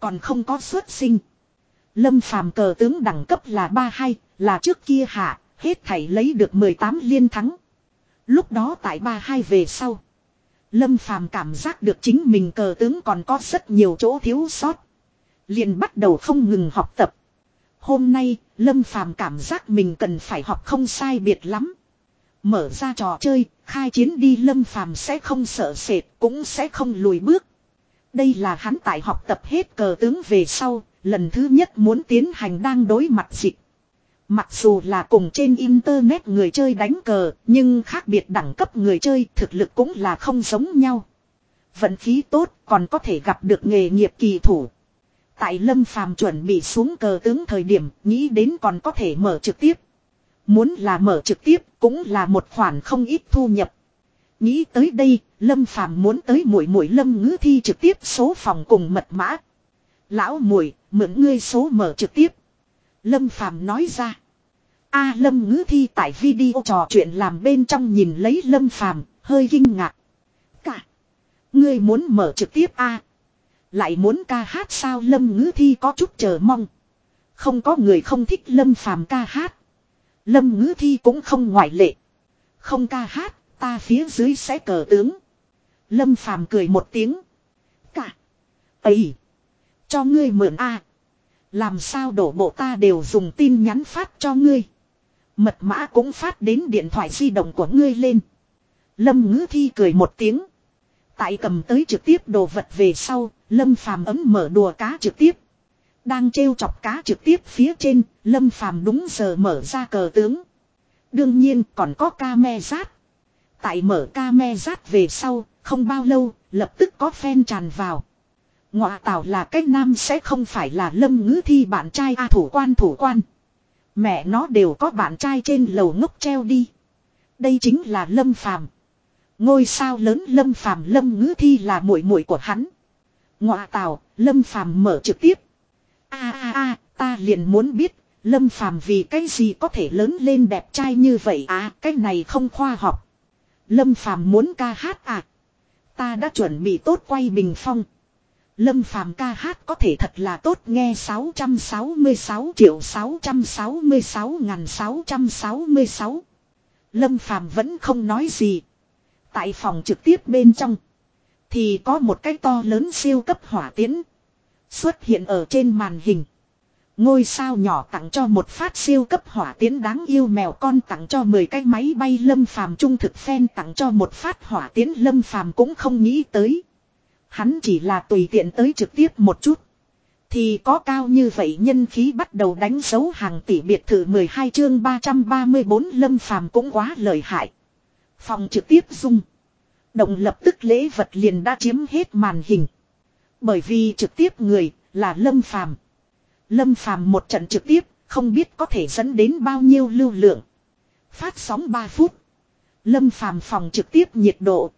Còn không có xuất sinh. Lâm phàm cờ tướng đẳng cấp là 32, là trước kia hạ, hết thảy lấy được 18 liên thắng. Lúc đó tại 32 về sau. Lâm phàm cảm giác được chính mình cờ tướng còn có rất nhiều chỗ thiếu sót. liền bắt đầu không ngừng học tập. Hôm nay, Lâm phàm cảm giác mình cần phải học không sai biệt lắm. Mở ra trò chơi, khai chiến đi lâm phàm sẽ không sợ sệt, cũng sẽ không lùi bước. Đây là hắn tại học tập hết cờ tướng về sau, lần thứ nhất muốn tiến hành đang đối mặt dịch. Mặc dù là cùng trên internet người chơi đánh cờ, nhưng khác biệt đẳng cấp người chơi thực lực cũng là không giống nhau. Vận khí tốt còn có thể gặp được nghề nghiệp kỳ thủ. Tại Lâm Phàm chuẩn bị xuống cờ tướng thời điểm, nghĩ đến còn có thể mở trực tiếp. Muốn là mở trực tiếp cũng là một khoản không ít thu nhập. Nghĩ tới đây, Lâm Phàm muốn tới mũi mũi Lâm Ngữ Thi trực tiếp số phòng cùng mật mã. Lão muội mượn ngươi số mở trực tiếp. Lâm Phàm nói ra. A Lâm Ngữ Thi tại video trò chuyện làm bên trong nhìn lấy Lâm Phàm hơi kinh ngạc. Cả. Ngươi muốn mở trực tiếp A. Lại muốn ca hát sao Lâm Ngữ Thi có chút chờ mong. Không có người không thích Lâm Phàm ca hát. Lâm ngữ thi cũng không ngoại lệ. Không ca hát, ta phía dưới sẽ cờ tướng. Lâm Phàm cười một tiếng. Cả. ấy Cho ngươi mượn a Làm sao đổ bộ ta đều dùng tin nhắn phát cho ngươi. Mật mã cũng phát đến điện thoại di động của ngươi lên. Lâm ngữ thi cười một tiếng. Tại cầm tới trực tiếp đồ vật về sau, Lâm Phàm ấm mở đùa cá trực tiếp. Đang trêu chọc cá trực tiếp phía trên, Lâm Phàm đúng giờ mở ra cờ tướng. Đương nhiên còn có ca me rát. Tại mở ca me rát về sau, không bao lâu, lập tức có phen tràn vào. Ngọa tảo là cái nam sẽ không phải là lâm ngữ thi bạn trai A thủ quan thủ quan. Mẹ nó đều có bạn trai trên lầu ngốc treo đi. Đây chính là lâm phàm. Ngôi sao lớn lâm phàm lâm ngữ thi là muội muội của hắn. Ngọa tảo lâm phàm mở trực tiếp a a a ta liền muốn biết, lâm phàm vì cái gì có thể lớn lên đẹp trai như vậy à, cái này không khoa học. Lâm phàm muốn ca hát à. Ta đã chuẩn bị tốt quay bình phong. Lâm phàm ca hát có thể thật là tốt nghe 666 triệu 666 ngàn 666. Lâm phàm vẫn không nói gì. Tại phòng trực tiếp bên trong. Thì có một cái to lớn siêu cấp hỏa tiến. Xuất hiện ở trên màn hình. Ngôi sao nhỏ tặng cho một phát siêu cấp hỏa tiến đáng yêu mèo con tặng cho 10 cái máy bay lâm phàm trung thực phen tặng cho một phát hỏa tiến lâm phàm cũng không nghĩ tới. Hắn chỉ là tùy tiện tới trực tiếp một chút. Thì có cao như vậy nhân khí bắt đầu đánh dấu hàng tỷ biệt thự 12 chương 334 lâm phàm cũng quá lợi hại. Phòng trực tiếp dung. Động lập tức lễ vật liền đã chiếm hết màn hình. Bởi vì trực tiếp người là lâm phàm. Lâm phàm một trận trực tiếp không biết có thể dẫn đến bao nhiêu lưu lượng. Phát sóng 3 phút. Lâm phàm phòng trực tiếp nhiệt độ.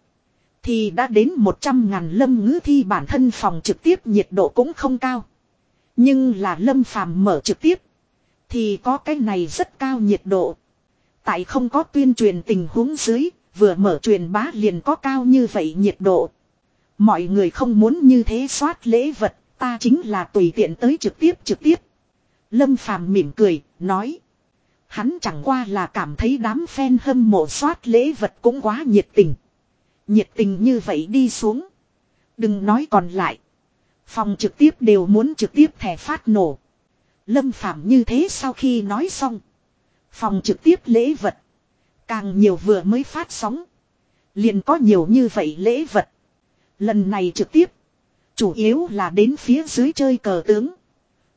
Thì đã đến 100 ngàn lâm ngữ thi bản thân phòng trực tiếp nhiệt độ cũng không cao. Nhưng là lâm phàm mở trực tiếp. Thì có cái này rất cao nhiệt độ. Tại không có tuyên truyền tình huống dưới, vừa mở truyền bá liền có cao như vậy nhiệt độ. Mọi người không muốn như thế soát lễ vật, ta chính là tùy tiện tới trực tiếp trực tiếp. Lâm Phàm mỉm cười, nói. Hắn chẳng qua là cảm thấy đám fan hâm mộ soát lễ vật cũng quá nhiệt tình. Nhiệt tình như vậy đi xuống. Đừng nói còn lại. Phòng trực tiếp đều muốn trực tiếp thẻ phát nổ. Lâm Phạm như thế sau khi nói xong. Phòng trực tiếp lễ vật. Càng nhiều vừa mới phát sóng. Liền có nhiều như vậy lễ vật. Lần này trực tiếp. Chủ yếu là đến phía dưới chơi cờ tướng.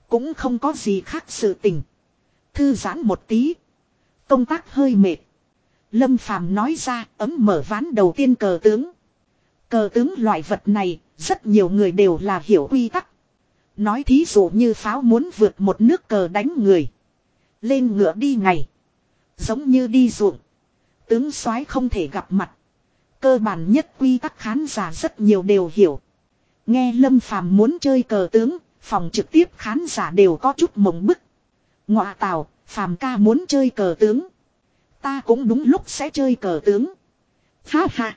Cũng không có gì khác sự tình. Thư giãn một tí. Công tác hơi mệt. Lâm Phàm nói ra ấm mở ván đầu tiên cờ tướng. Cờ tướng loại vật này, rất nhiều người đều là hiểu quy tắc. Nói thí dụ như pháo muốn vượt một nước cờ đánh người. Lên ngựa đi ngày. Giống như đi ruộng. Tướng soái không thể gặp mặt. Cơ bản nhất quy tắc khán giả rất nhiều đều hiểu. Nghe Lâm Phàm muốn chơi cờ tướng, phòng trực tiếp khán giả đều có chút mộng bức. Ngọa tào, Phàm ca muốn chơi cờ tướng. Ta cũng đúng lúc sẽ chơi cờ tướng. Ha ha.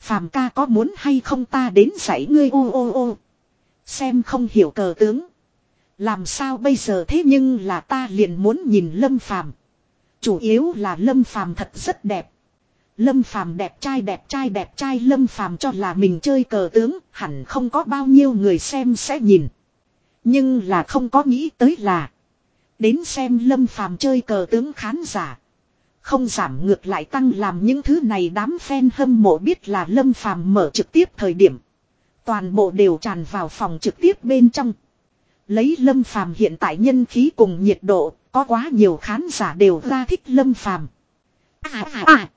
Phàm ca có muốn hay không ta đến dạy ngươi ô ô ô. Xem không hiểu cờ tướng. Làm sao bây giờ thế nhưng là ta liền muốn nhìn Lâm Phàm. Chủ yếu là Lâm Phàm thật rất đẹp. Lâm Phàm đẹp trai đẹp trai đẹp trai Lâm Phàm cho là mình chơi cờ tướng, hẳn không có bao nhiêu người xem sẽ nhìn. Nhưng là không có nghĩ tới là đến xem Lâm Phàm chơi cờ tướng khán giả. Không giảm ngược lại tăng làm những thứ này đám fan hâm mộ biết là Lâm Phàm mở trực tiếp thời điểm. Toàn bộ đều tràn vào phòng trực tiếp bên trong. Lấy Lâm Phàm hiện tại nhân khí cùng nhiệt độ, có quá nhiều khán giả đều ra thích Lâm Phàm. À à à.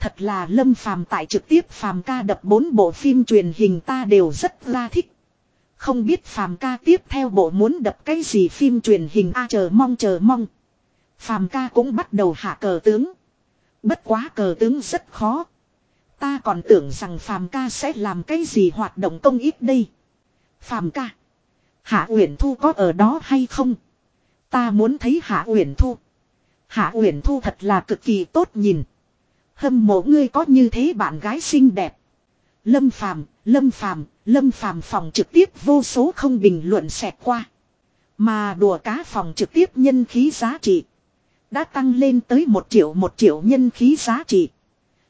Thật là Lâm Phàm tại trực tiếp Phàm ca đập bốn bộ phim truyền hình ta đều rất ra thích. Không biết Phàm ca tiếp theo bộ muốn đập cái gì phim truyền hình a chờ mong chờ mong. Phàm ca cũng bắt đầu hạ cờ tướng. Bất quá cờ tướng rất khó. Ta còn tưởng rằng Phàm ca sẽ làm cái gì hoạt động công ích đây. Phàm ca. Hạ Uyển Thu có ở đó hay không? Ta muốn thấy Hạ Uyển Thu. Hạ Uyển Thu thật là cực kỳ tốt nhìn. Hâm mộ ngươi có như thế bạn gái xinh đẹp. Lâm Phàm, Lâm Phàm, Lâm Phàm phòng trực tiếp vô số không bình luận xẹt qua. Mà đùa cá phòng trực tiếp nhân khí giá trị. Đã tăng lên tới một triệu một triệu nhân khí giá trị.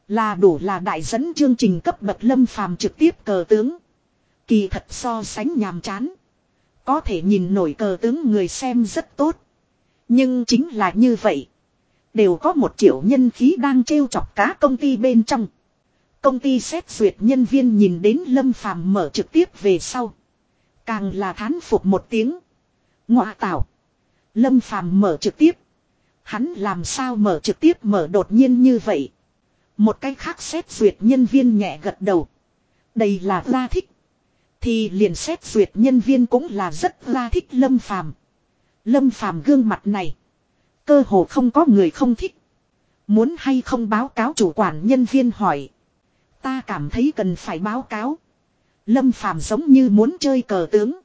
Là đủ là đại dẫn chương trình cấp bậc lâm phàm trực tiếp cờ tướng. Kỳ thật so sánh nhàm chán. Có thể nhìn nổi cờ tướng người xem rất tốt. Nhưng chính là như vậy. Đều có một triệu nhân khí đang trêu chọc cá công ty bên trong. Công ty xét duyệt nhân viên nhìn đến Lâm Phàm mở trực tiếp về sau. Càng là thán phục một tiếng. Ngoạ tạo. Lâm Phàm mở trực tiếp. Hắn làm sao mở trực tiếp mở đột nhiên như vậy. Một cái khác xét duyệt nhân viên nhẹ gật đầu. Đây là la thích. Thì liền xét duyệt nhân viên cũng là rất la thích Lâm Phàm. Lâm Phàm gương mặt này. Cơ hồ không có người không thích. Muốn hay không báo cáo chủ quản nhân viên hỏi. Ta cảm thấy cần phải báo cáo. Lâm Phàm giống như muốn chơi cờ tướng.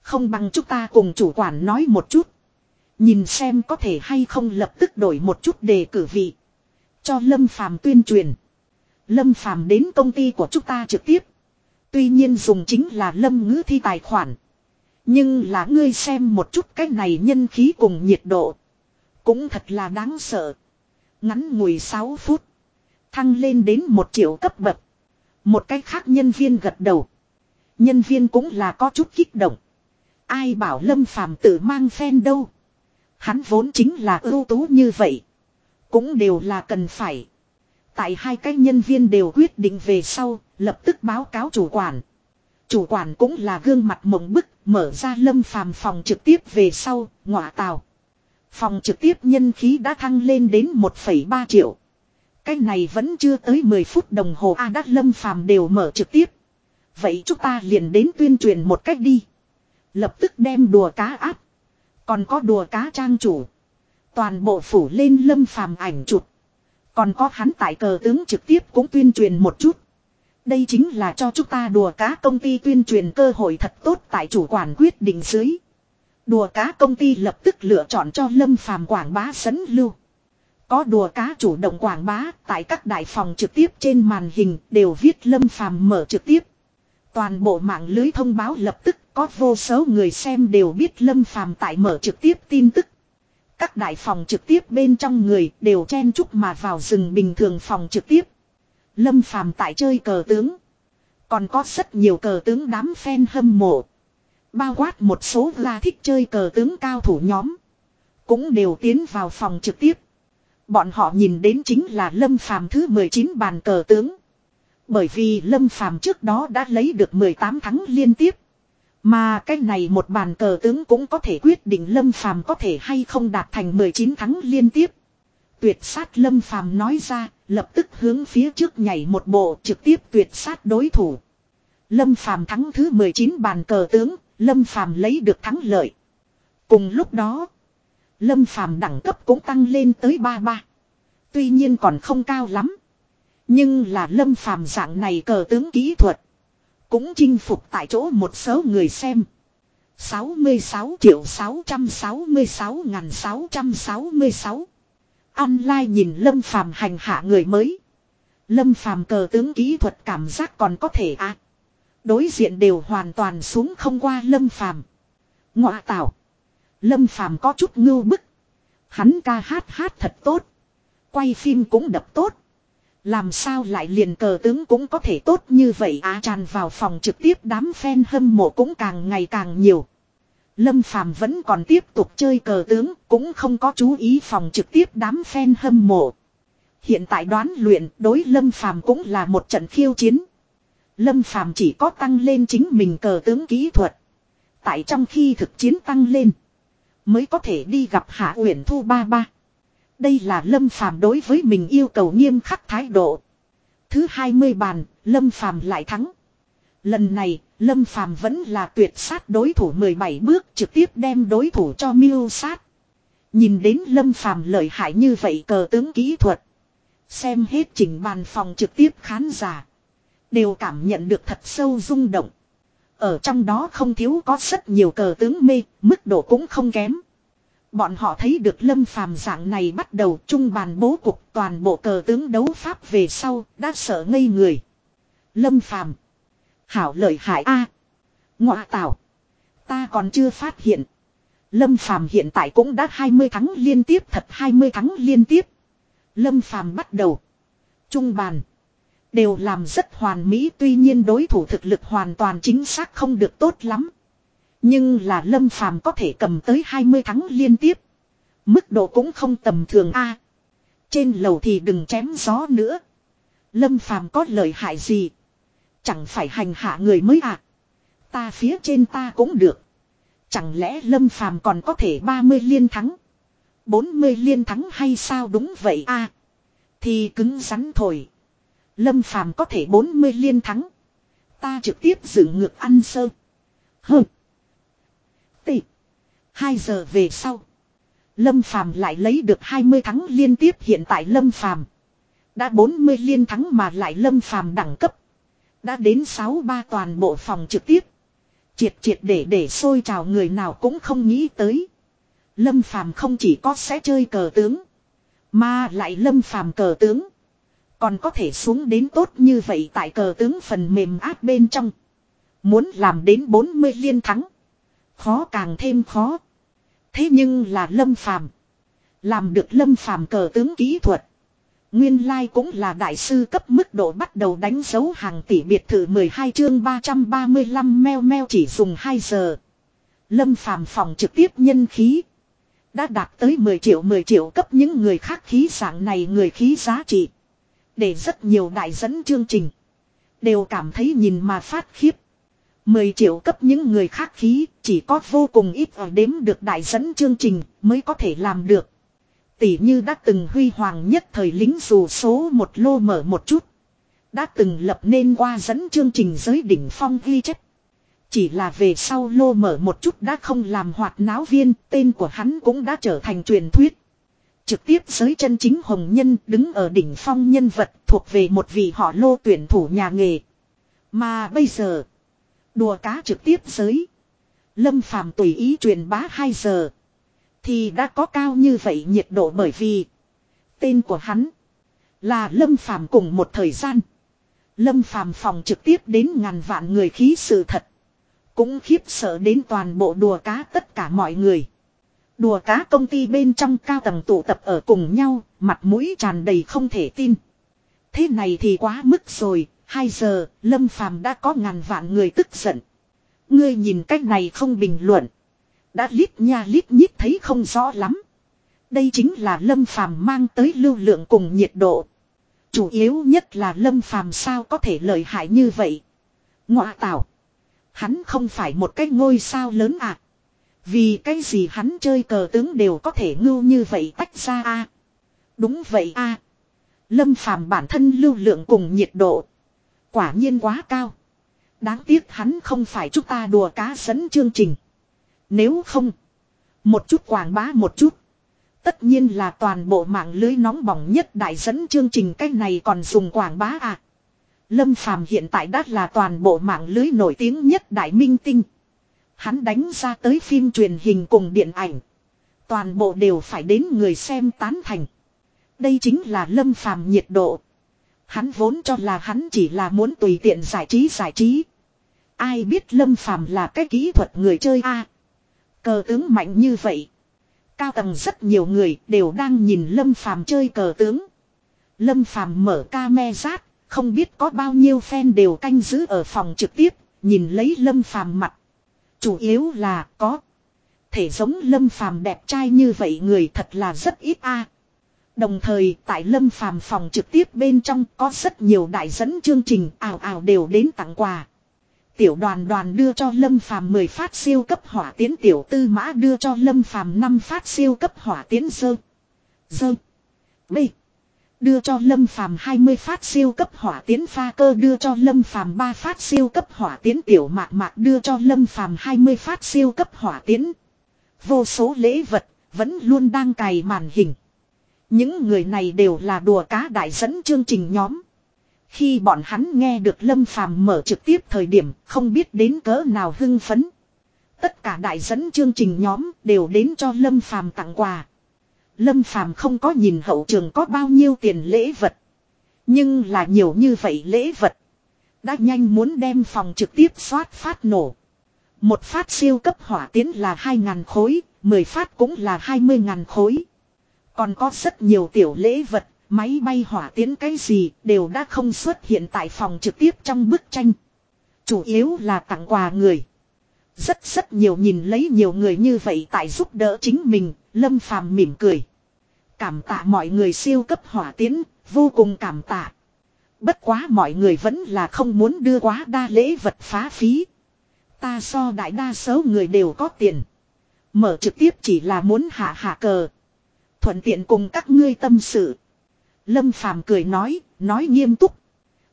Không bằng chúng ta cùng chủ quản nói một chút. Nhìn xem có thể hay không lập tức đổi một chút đề cử vị. Cho Lâm Phàm tuyên truyền. Lâm Phàm đến công ty của chúng ta trực tiếp. Tuy nhiên dùng chính là Lâm ngữ thi tài khoản. Nhưng là ngươi xem một chút cái này nhân khí cùng nhiệt độ. Cũng thật là đáng sợ. Ngắn ngủi 6 phút. Thăng lên đến một triệu cấp bậc. Một cách khác nhân viên gật đầu. Nhân viên cũng là có chút kích động. Ai bảo Lâm Phàm tự mang phen đâu. Hắn vốn chính là ưu tú như vậy. Cũng đều là cần phải. Tại hai cái nhân viên đều quyết định về sau, lập tức báo cáo chủ quản. Chủ quản cũng là gương mặt mộng bức, mở ra lâm phàm phòng trực tiếp về sau, ngọa tàu. Phòng trực tiếp nhân khí đã thăng lên đến 1,3 triệu. Cái này vẫn chưa tới 10 phút đồng hồ A à lâm phàm đều mở trực tiếp. Vậy chúng ta liền đến tuyên truyền một cách đi. Lập tức đem đùa cá áp. Còn có đùa cá trang chủ. Toàn bộ phủ lên lâm phàm ảnh chụp. Còn có hắn tại cờ tướng trực tiếp cũng tuyên truyền một chút. Đây chính là cho chúng ta đùa cá công ty tuyên truyền cơ hội thật tốt tại chủ quản quyết định dưới. Đùa cá công ty lập tức lựa chọn cho Lâm Phàm quảng bá sấn lưu. Có đùa cá chủ động quảng bá, tại các đại phòng trực tiếp trên màn hình đều viết Lâm Phàm mở trực tiếp. Toàn bộ mạng lưới thông báo lập tức có vô số người xem đều biết Lâm Phàm tại mở trực tiếp tin tức. Các đại phòng trực tiếp bên trong người đều chen chúc mà vào rừng bình thường phòng trực tiếp. Lâm Phàm tại chơi cờ tướng. Còn có rất nhiều cờ tướng đám fan hâm mộ. Bao quát một số la thích chơi cờ tướng cao thủ nhóm. Cũng đều tiến vào phòng trực tiếp. Bọn họ nhìn đến chính là Lâm Phàm thứ 19 bàn cờ tướng. Bởi vì Lâm Phàm trước đó đã lấy được 18 thắng liên tiếp. Mà cái này một bàn cờ tướng cũng có thể quyết định Lâm Phàm có thể hay không đạt thành 19 thắng liên tiếp. Tuyệt sát Lâm Phàm nói ra, lập tức hướng phía trước nhảy một bộ trực tiếp tuyệt sát đối thủ. Lâm Phàm thắng thứ 19 bàn cờ tướng, Lâm Phàm lấy được thắng lợi. Cùng lúc đó, Lâm Phàm đẳng cấp cũng tăng lên tới 33. Tuy nhiên còn không cao lắm. Nhưng là Lâm Phàm dạng này cờ tướng kỹ thuật. Cũng chinh phục tại chỗ một số người xem. 66 triệu 666 ngàn 666. Online nhìn Lâm Phàm hành hạ người mới. Lâm Phàm cờ tướng kỹ thuật cảm giác còn có thể à. Đối diện đều hoàn toàn xuống không qua Lâm Phàm. Ngọa tạo. Lâm Phàm có chút ngưu bức. Hắn ca hát hát thật tốt. Quay phim cũng đập tốt. Làm sao lại liền cờ tướng cũng có thể tốt như vậy á tràn vào phòng trực tiếp đám fan hâm mộ cũng càng ngày càng nhiều. Lâm Phàm vẫn còn tiếp tục chơi cờ tướng, cũng không có chú ý phòng trực tiếp đám fan hâm mộ. Hiện tại đoán luyện đối Lâm Phàm cũng là một trận khiêu chiến. Lâm Phàm chỉ có tăng lên chính mình cờ tướng kỹ thuật. Tại trong khi thực chiến tăng lên, mới có thể đi gặp Hạ Uyển Thu ba ba. Đây là Lâm Phàm đối với mình yêu cầu nghiêm khắc thái độ. Thứ 20 bàn, Lâm Phàm lại thắng. Lần này, Lâm Phàm vẫn là tuyệt sát đối thủ 17 bước trực tiếp đem đối thủ cho miêu sát. Nhìn đến Lâm Phàm lợi hại như vậy cờ tướng kỹ thuật. Xem hết trình bàn phòng trực tiếp khán giả. Đều cảm nhận được thật sâu rung động. Ở trong đó không thiếu có rất nhiều cờ tướng mê, mức độ cũng không kém. Bọn họ thấy được lâm phàm dạng này bắt đầu trung bàn bố cục toàn bộ cờ tướng đấu pháp về sau, đã sợ ngây người. Lâm phàm. Hảo lợi hại A. À. Ngọa tạo. Ta còn chưa phát hiện. Lâm Phàm hiện tại cũng đã 20 thắng liên tiếp thật 20 thắng liên tiếp. Lâm Phàm bắt đầu. Trung bàn. Đều làm rất hoàn mỹ, tuy nhiên đối thủ thực lực hoàn toàn chính xác không được tốt lắm. Nhưng là Lâm Phàm có thể cầm tới 20 thắng liên tiếp. Mức độ cũng không tầm thường a. trên lầu thì đừng chém gió nữa. Lâm Phàm có lợi hại gì? Chẳng phải hành hạ người mới à? Ta phía trên ta cũng được. Chẳng lẽ Lâm Phàm còn có thể 30 liên thắng? 40 liên thắng hay sao đúng vậy a? thì cứng rắn thổi. Lâm Phàm có thể 40 liên thắng. Ta trực tiếp dựng ngược ăn sơ. Hừ. Tị. Hai giờ về sau. Lâm Phàm lại lấy được 20 thắng liên tiếp hiện tại Lâm Phàm đã 40 liên thắng mà lại Lâm Phàm đẳng cấp đã đến 63 toàn bộ phòng trực tiếp. Triệt triệt để để sôi trào người nào cũng không nghĩ tới. Lâm Phàm không chỉ có sẽ chơi cờ tướng, mà lại Lâm Phàm cờ tướng còn có thể xuống đến tốt như vậy tại cờ tướng phần mềm áp bên trong. Muốn làm đến 40 liên thắng. Khó càng thêm khó. Thế nhưng là lâm phàm. Làm được lâm phàm cờ tướng kỹ thuật. Nguyên lai like cũng là đại sư cấp mức độ bắt đầu đánh dấu hàng tỷ biệt thự 12 chương 335 meo meo chỉ dùng 2 giờ. Lâm phàm phòng trực tiếp nhân khí. Đã đạt tới 10 triệu 10 triệu cấp những người khác khí dạng này người khí giá trị. Để rất nhiều đại dẫn chương trình. Đều cảm thấy nhìn mà phát khiếp. 10 triệu cấp những người khác khí chỉ có vô cùng ít ở đếm được đại dẫn chương trình mới có thể làm được. Tỷ như đã từng huy hoàng nhất thời lính dù số một lô mở một chút. Đã từng lập nên qua dẫn chương trình giới đỉnh phong ghi chép. Chỉ là về sau lô mở một chút đã không làm hoạt náo viên, tên của hắn cũng đã trở thành truyền thuyết. Trực tiếp giới chân chính hồng nhân đứng ở đỉnh phong nhân vật thuộc về một vị họ lô tuyển thủ nhà nghề. Mà bây giờ, đùa cá trực tiếp giới. Lâm phàm tùy ý truyền bá 2 giờ. Thì đã có cao như vậy nhiệt độ bởi vì tên của hắn là Lâm phàm cùng một thời gian. Lâm phàm phòng trực tiếp đến ngàn vạn người khí sự thật. Cũng khiếp sợ đến toàn bộ đùa cá tất cả mọi người. Đùa cá công ty bên trong cao tầng tụ tập ở cùng nhau, mặt mũi tràn đầy không thể tin. Thế này thì quá mức rồi, 2 giờ, Lâm Phàm đã có ngàn vạn người tức giận. Ngươi nhìn cách này không bình luận. Đã lít nha lít nhít thấy không rõ lắm. Đây chính là Lâm Phàm mang tới lưu lượng cùng nhiệt độ. Chủ yếu nhất là Lâm Phàm sao có thể lợi hại như vậy. Ngọa tạo. Hắn không phải một cái ngôi sao lớn à. Vì cái gì hắn chơi cờ tướng đều có thể ngưu như vậy tách ra a Đúng vậy a Lâm phàm bản thân lưu lượng cùng nhiệt độ. Quả nhiên quá cao. Đáng tiếc hắn không phải chúng ta đùa cá sấn chương trình. Nếu không. Một chút quảng bá một chút. Tất nhiên là toàn bộ mạng lưới nóng bỏng nhất đại dẫn chương trình cái này còn dùng quảng bá à. Lâm Phàm hiện tại đã là toàn bộ mạng lưới nổi tiếng nhất đại minh tinh. Hắn đánh ra tới phim truyền hình cùng điện ảnh. Toàn bộ đều phải đến người xem tán thành. Đây chính là lâm phàm nhiệt độ. Hắn vốn cho là hắn chỉ là muốn tùy tiện giải trí giải trí. Ai biết lâm phàm là cái kỹ thuật người chơi a Cờ tướng mạnh như vậy. Cao tầng rất nhiều người đều đang nhìn lâm phàm chơi cờ tướng. Lâm phàm mở ca me rát, không biết có bao nhiêu fan đều canh giữ ở phòng trực tiếp, nhìn lấy lâm phàm mặt. Chủ yếu là có. Thể giống lâm phàm đẹp trai như vậy người thật là rất ít a. Đồng thời, tại lâm phàm phòng trực tiếp bên trong có rất nhiều đại dẫn chương trình ảo ảo đều đến tặng quà. Tiểu đoàn đoàn đưa cho lâm phàm 10 phát siêu cấp hỏa tiến tiểu tư mã đưa cho lâm phàm 5 phát siêu cấp hỏa tiến sơ. Sơ. B. Đưa cho Lâm Phàm 20 phát siêu cấp hỏa tiến pha cơ, đưa cho Lâm Phàm 3 phát siêu cấp hỏa tiến tiểu mạc mạc đưa cho Lâm Phàm 20 phát siêu cấp hỏa tiến. Vô số lễ vật vẫn luôn đang cài màn hình. Những người này đều là đùa cá đại dẫn chương trình nhóm. Khi bọn hắn nghe được Lâm Phàm mở trực tiếp thời điểm, không biết đến cỡ nào hưng phấn. Tất cả đại dẫn chương trình nhóm đều đến cho Lâm Phàm tặng quà. Lâm Phàm không có nhìn hậu trường có bao nhiêu tiền lễ vật. Nhưng là nhiều như vậy lễ vật. Đã nhanh muốn đem phòng trực tiếp xoát phát nổ. Một phát siêu cấp hỏa tiến là 2.000 khối, mười phát cũng là 20 ngàn khối. Còn có rất nhiều tiểu lễ vật, máy bay hỏa tiến cái gì đều đã không xuất hiện tại phòng trực tiếp trong bức tranh. Chủ yếu là tặng quà người. Rất rất nhiều nhìn lấy nhiều người như vậy tại giúp đỡ chính mình, Lâm Phàm mỉm cười. Cảm tạ mọi người siêu cấp hỏa tiến, vô cùng cảm tạ. Bất quá mọi người vẫn là không muốn đưa quá đa lễ vật phá phí. Ta so đại đa số người đều có tiền. Mở trực tiếp chỉ là muốn hạ hạ cờ. Thuận tiện cùng các ngươi tâm sự. Lâm Phàm cười nói, nói nghiêm túc.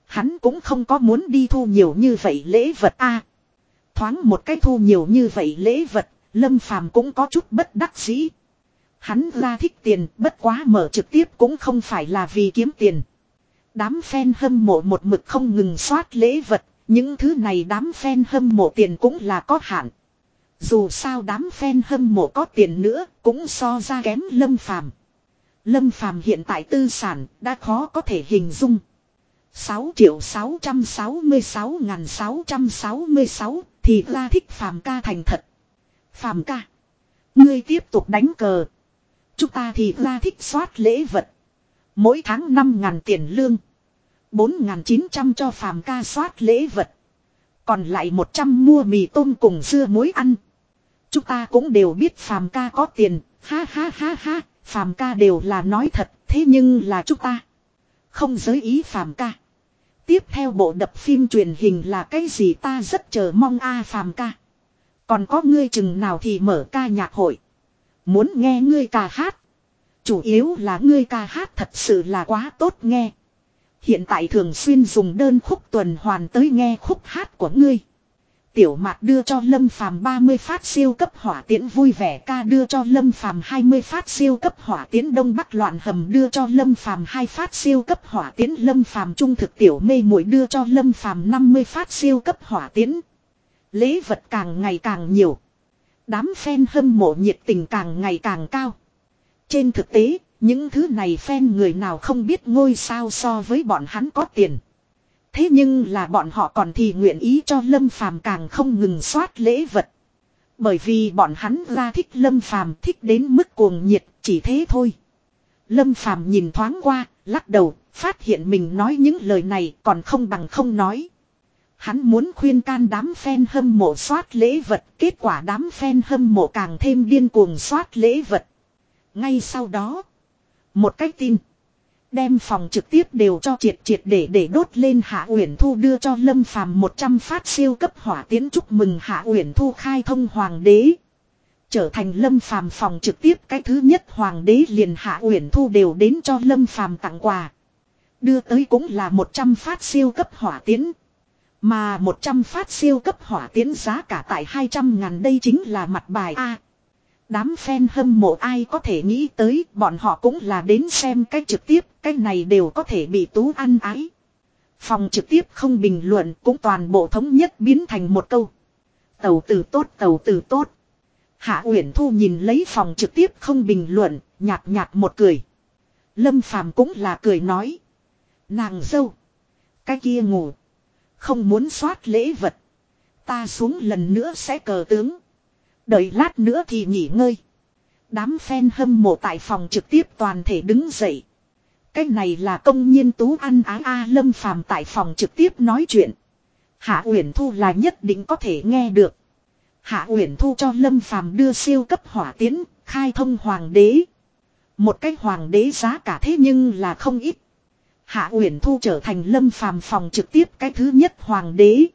Hắn cũng không có muốn đi thu nhiều như vậy lễ vật a. thoáng một cái thu nhiều như vậy lễ vật, Lâm Phàm cũng có chút bất đắc dĩ. Hắn ra thích tiền, bất quá mở trực tiếp cũng không phải là vì kiếm tiền. Đám fan hâm mộ một mực không ngừng soát lễ vật, những thứ này đám fan hâm mộ tiền cũng là có hạn. Dù sao đám fan hâm mộ có tiền nữa, cũng so ra kém Lâm Phàm. Lâm Phàm hiện tại tư sản đã khó có thể hình dung. 6 triệu 666 ngàn 666 thì ra thích Phàm ca thành thật. Phàm ca. Ngươi tiếp tục đánh cờ. Chúng ta thì ra thích soát lễ vật. Mỗi tháng 5 ngàn tiền lương. 4.900 cho Phàm ca soát lễ vật. Còn lại 100 mua mì tôm cùng dưa muối ăn. Chúng ta cũng đều biết Phàm ca có tiền. Ha ha ha ha. Phàm ca đều là nói thật. Thế nhưng là chúng ta. Không giới ý Phàm ca. Tiếp theo bộ đập phim truyền hình là cái gì ta rất chờ mong a Phàm ca. Còn có ngươi chừng nào thì mở ca nhạc hội. Muốn nghe ngươi ca hát. Chủ yếu là ngươi ca hát thật sự là quá tốt nghe. Hiện tại thường xuyên dùng đơn khúc tuần hoàn tới nghe khúc hát của ngươi. Tiểu Mạc đưa cho Lâm Phàm 30 phát siêu cấp hỏa tiễn vui vẻ ca đưa cho Lâm Phàm 20 phát siêu cấp hỏa tiễn Đông Bắc loạn hầm đưa cho Lâm Phàm 2 phát siêu cấp hỏa tiễn Lâm Phàm trung thực tiểu mê muội đưa cho Lâm Phàm 50 phát siêu cấp hỏa tiễn. Lễ vật càng ngày càng nhiều. Đám fan hâm mộ nhiệt tình càng ngày càng cao. Trên thực tế, những thứ này fan người nào không biết ngôi sao so với bọn hắn có tiền. Thế nhưng là bọn họ còn thì nguyện ý cho Lâm Phàm càng không ngừng soát lễ vật. Bởi vì bọn hắn ra thích Lâm Phàm thích đến mức cuồng nhiệt, chỉ thế thôi. Lâm Phàm nhìn thoáng qua, lắc đầu, phát hiện mình nói những lời này còn không bằng không nói. Hắn muốn khuyên can đám fan hâm mộ soát lễ vật, kết quả đám fan hâm mộ càng thêm điên cuồng soát lễ vật. Ngay sau đó, một cách tin. Đem phòng trực tiếp đều cho triệt triệt để để đốt lên Hạ Uyển Thu đưa cho Lâm Phàm 100 phát siêu cấp hỏa tiến chúc mừng Hạ Uyển Thu khai thông hoàng đế. Trở thành Lâm Phàm phòng trực tiếp cái thứ nhất hoàng đế liền Hạ Uyển Thu đều đến cho Lâm Phàm tặng quà. Đưa tới cũng là 100 phát siêu cấp hỏa tiến. Mà 100 phát siêu cấp hỏa tiến giá cả tại 200 ngàn đây chính là mặt bài A. Đám fan hâm mộ ai có thể nghĩ tới bọn họ cũng là đến xem cách trực tiếp, cách này đều có thể bị tú ăn ái. Phòng trực tiếp không bình luận cũng toàn bộ thống nhất biến thành một câu. Tàu từ tốt tàu từ tốt. Hạ Uyển Thu nhìn lấy phòng trực tiếp không bình luận, nhạt nhạt một cười. Lâm Phàm cũng là cười nói. Nàng dâu. Cái kia ngủ. Không muốn soát lễ vật. Ta xuống lần nữa sẽ cờ tướng. Đợi lát nữa thì nghỉ ngơi. Đám fan hâm mộ tại phòng trực tiếp toàn thể đứng dậy. Cái này là công nhiên tú ăn á A Lâm Phàm tại phòng trực tiếp nói chuyện. Hạ Uyển Thu là nhất định có thể nghe được. Hạ Uyển Thu cho Lâm Phàm đưa siêu cấp hỏa tiến, khai thông hoàng đế. Một cái hoàng đế giá cả thế nhưng là không ít. Hạ Uyển Thu trở thành Lâm Phàm phòng trực tiếp cái thứ nhất hoàng đế.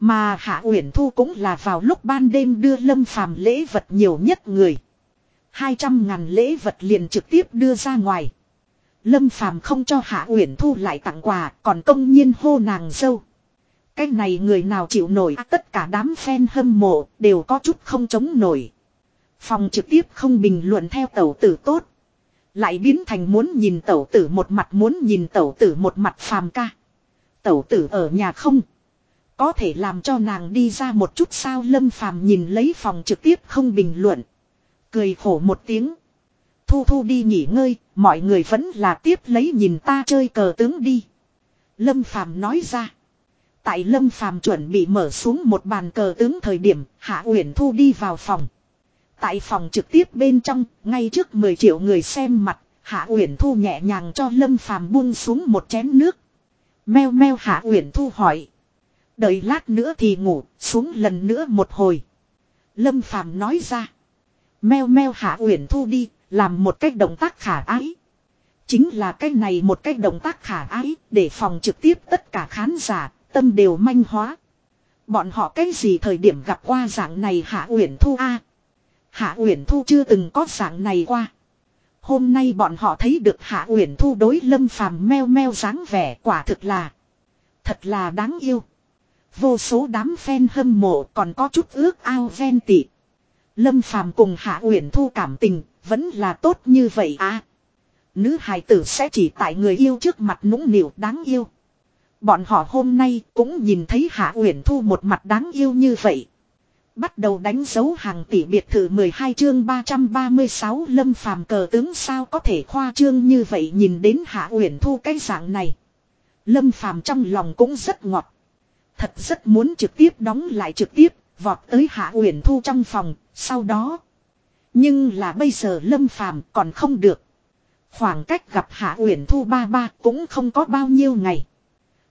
Mà Hạ Uyển Thu cũng là vào lúc ban đêm đưa Lâm Phàm lễ vật nhiều nhất người. 200 ngàn lễ vật liền trực tiếp đưa ra ngoài. Lâm Phàm không cho Hạ Uyển Thu lại tặng quà, còn công nhiên hô nàng dâu. Cái này người nào chịu nổi à, tất cả đám fan hâm mộ đều có chút không chống nổi. Phòng trực tiếp không bình luận theo tẩu tử tốt. Lại biến thành muốn nhìn tẩu tử một mặt muốn nhìn tẩu tử một mặt phàm ca. Tẩu tử ở nhà không. Có thể làm cho nàng đi ra một chút sao lâm phàm nhìn lấy phòng trực tiếp không bình luận. Cười khổ một tiếng. Thu thu đi nghỉ ngơi, mọi người vẫn là tiếp lấy nhìn ta chơi cờ tướng đi. Lâm phàm nói ra. Tại Lâm phàm chuẩn bị mở xuống một bàn cờ tướng thời điểm Hạ Uyển Thu đi vào phòng. Tại phòng trực tiếp bên trong, ngay trước 10 triệu người xem mặt, Hạ Uyển Thu nhẹ nhàng cho Lâm Phàm buông xuống một chén nước. Meo meo Hạ Uyển Thu hỏi. Đợi lát nữa thì ngủ, xuống lần nữa một hồi. Lâm Phàm nói ra. Meo meo Hạ Uyển Thu đi, làm một cách động tác khả ái. Chính là cái này một cách động tác khả ái, để phòng trực tiếp tất cả khán giả, tâm đều manh hóa. Bọn họ cái gì thời điểm gặp qua dạng này Hạ Uyển Thu a? Hạ Uyển Thu chưa từng có dạng này qua. Hôm nay bọn họ thấy được Hạ Uyển Thu đối Lâm Phàm meo meo dáng vẻ quả thực là thật là đáng yêu. Vô số đám fan hâm mộ còn có chút ước ao ven tị. Lâm Phàm cùng Hạ Uyển Thu cảm tình vẫn là tốt như vậy à. Nữ hài tử sẽ chỉ tại người yêu trước mặt nũng nịu đáng yêu. Bọn họ hôm nay cũng nhìn thấy Hạ Uyển Thu một mặt đáng yêu như vậy. Bắt đầu đánh dấu hàng tỷ biệt thự 12 chương 336 lâm phàm cờ tướng sao có thể khoa trương như vậy nhìn đến Hạ Uyển Thu cái dạng này. Lâm phàm trong lòng cũng rất ngọt. Thật rất muốn trực tiếp đóng lại trực tiếp, vọt tới Hạ Uyển Thu trong phòng, sau đó. Nhưng là bây giờ Lâm phàm còn không được. Khoảng cách gặp Hạ Uyển Thu ba ba cũng không có bao nhiêu ngày.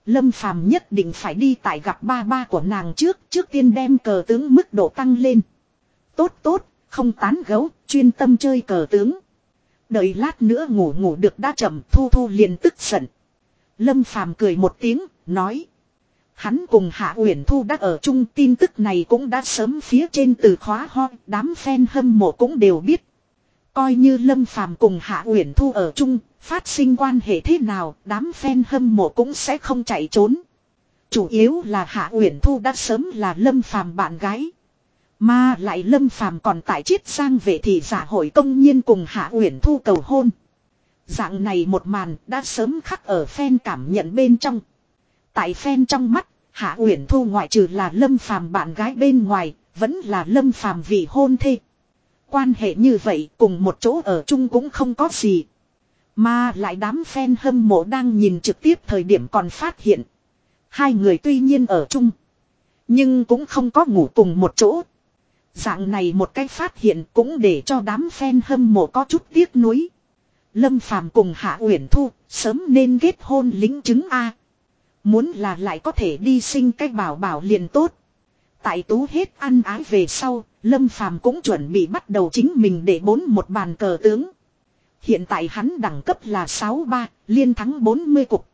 Lâm Phàm nhất định phải đi tại gặp ba ba của nàng trước, trước tiên đem cờ tướng mức độ tăng lên. Tốt tốt, không tán gấu, chuyên tâm chơi cờ tướng. Đợi lát nữa ngủ ngủ được đã chậm, Thu Thu liền tức giận. Lâm Phàm cười một tiếng, nói. Hắn cùng Hạ Uyển Thu đã ở chung tin tức này cũng đã sớm phía trên từ khóa ho, đám fan hâm mộ cũng đều biết. Coi như Lâm Phàm cùng Hạ Uyển Thu ở chung, phát sinh quan hệ thế nào, đám fan hâm mộ cũng sẽ không chạy trốn. Chủ yếu là Hạ Uyển Thu đã sớm là Lâm Phàm bạn gái. Mà lại Lâm Phàm còn tại chiết sang về thì giả hội công nhiên cùng Hạ Uyển Thu cầu hôn. Dạng này một màn đã sớm khắc ở fan cảm nhận bên trong. Tại fan trong mắt, Hạ Uyển Thu ngoại trừ là Lâm Phàm bạn gái bên ngoài, vẫn là Lâm Phàm vị hôn thê. Quan hệ như vậy cùng một chỗ ở chung cũng không có gì. Mà lại đám fan hâm mộ đang nhìn trực tiếp thời điểm còn phát hiện. Hai người tuy nhiên ở chung. Nhưng cũng không có ngủ cùng một chỗ. Dạng này một cái phát hiện cũng để cho đám fan hâm mộ có chút tiếc nuối. Lâm Phàm cùng Hạ Uyển Thu sớm nên kết hôn lính chứng A. Muốn là lại có thể đi sinh cách bảo bảo liền tốt. Tại tú hết ăn ái về sau, Lâm Phàm cũng chuẩn bị bắt đầu chính mình để bốn một bàn cờ tướng. Hiện tại hắn đẳng cấp là 6-3, liên thắng 40 cục.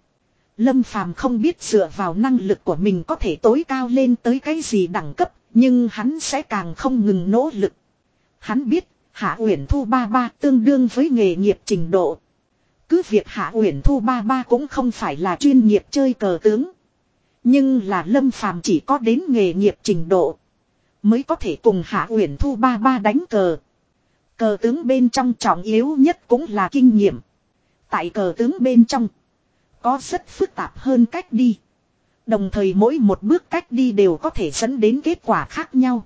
Lâm Phàm không biết dựa vào năng lực của mình có thể tối cao lên tới cái gì đẳng cấp, nhưng hắn sẽ càng không ngừng nỗ lực. Hắn biết, Hạ Uyển Thu 33 tương đương với nghề nghiệp trình độ. Cứ việc Hạ Uyển Thu 33 cũng không phải là chuyên nghiệp chơi cờ tướng. Nhưng là Lâm Phàm chỉ có đến nghề nghiệp trình độ. Mới có thể cùng Hạ Uyển Thu 33 đánh cờ. Cờ tướng bên trong trọng yếu nhất cũng là kinh nghiệm. Tại cờ tướng bên trong. Có rất phức tạp hơn cách đi. Đồng thời mỗi một bước cách đi đều có thể dẫn đến kết quả khác nhau.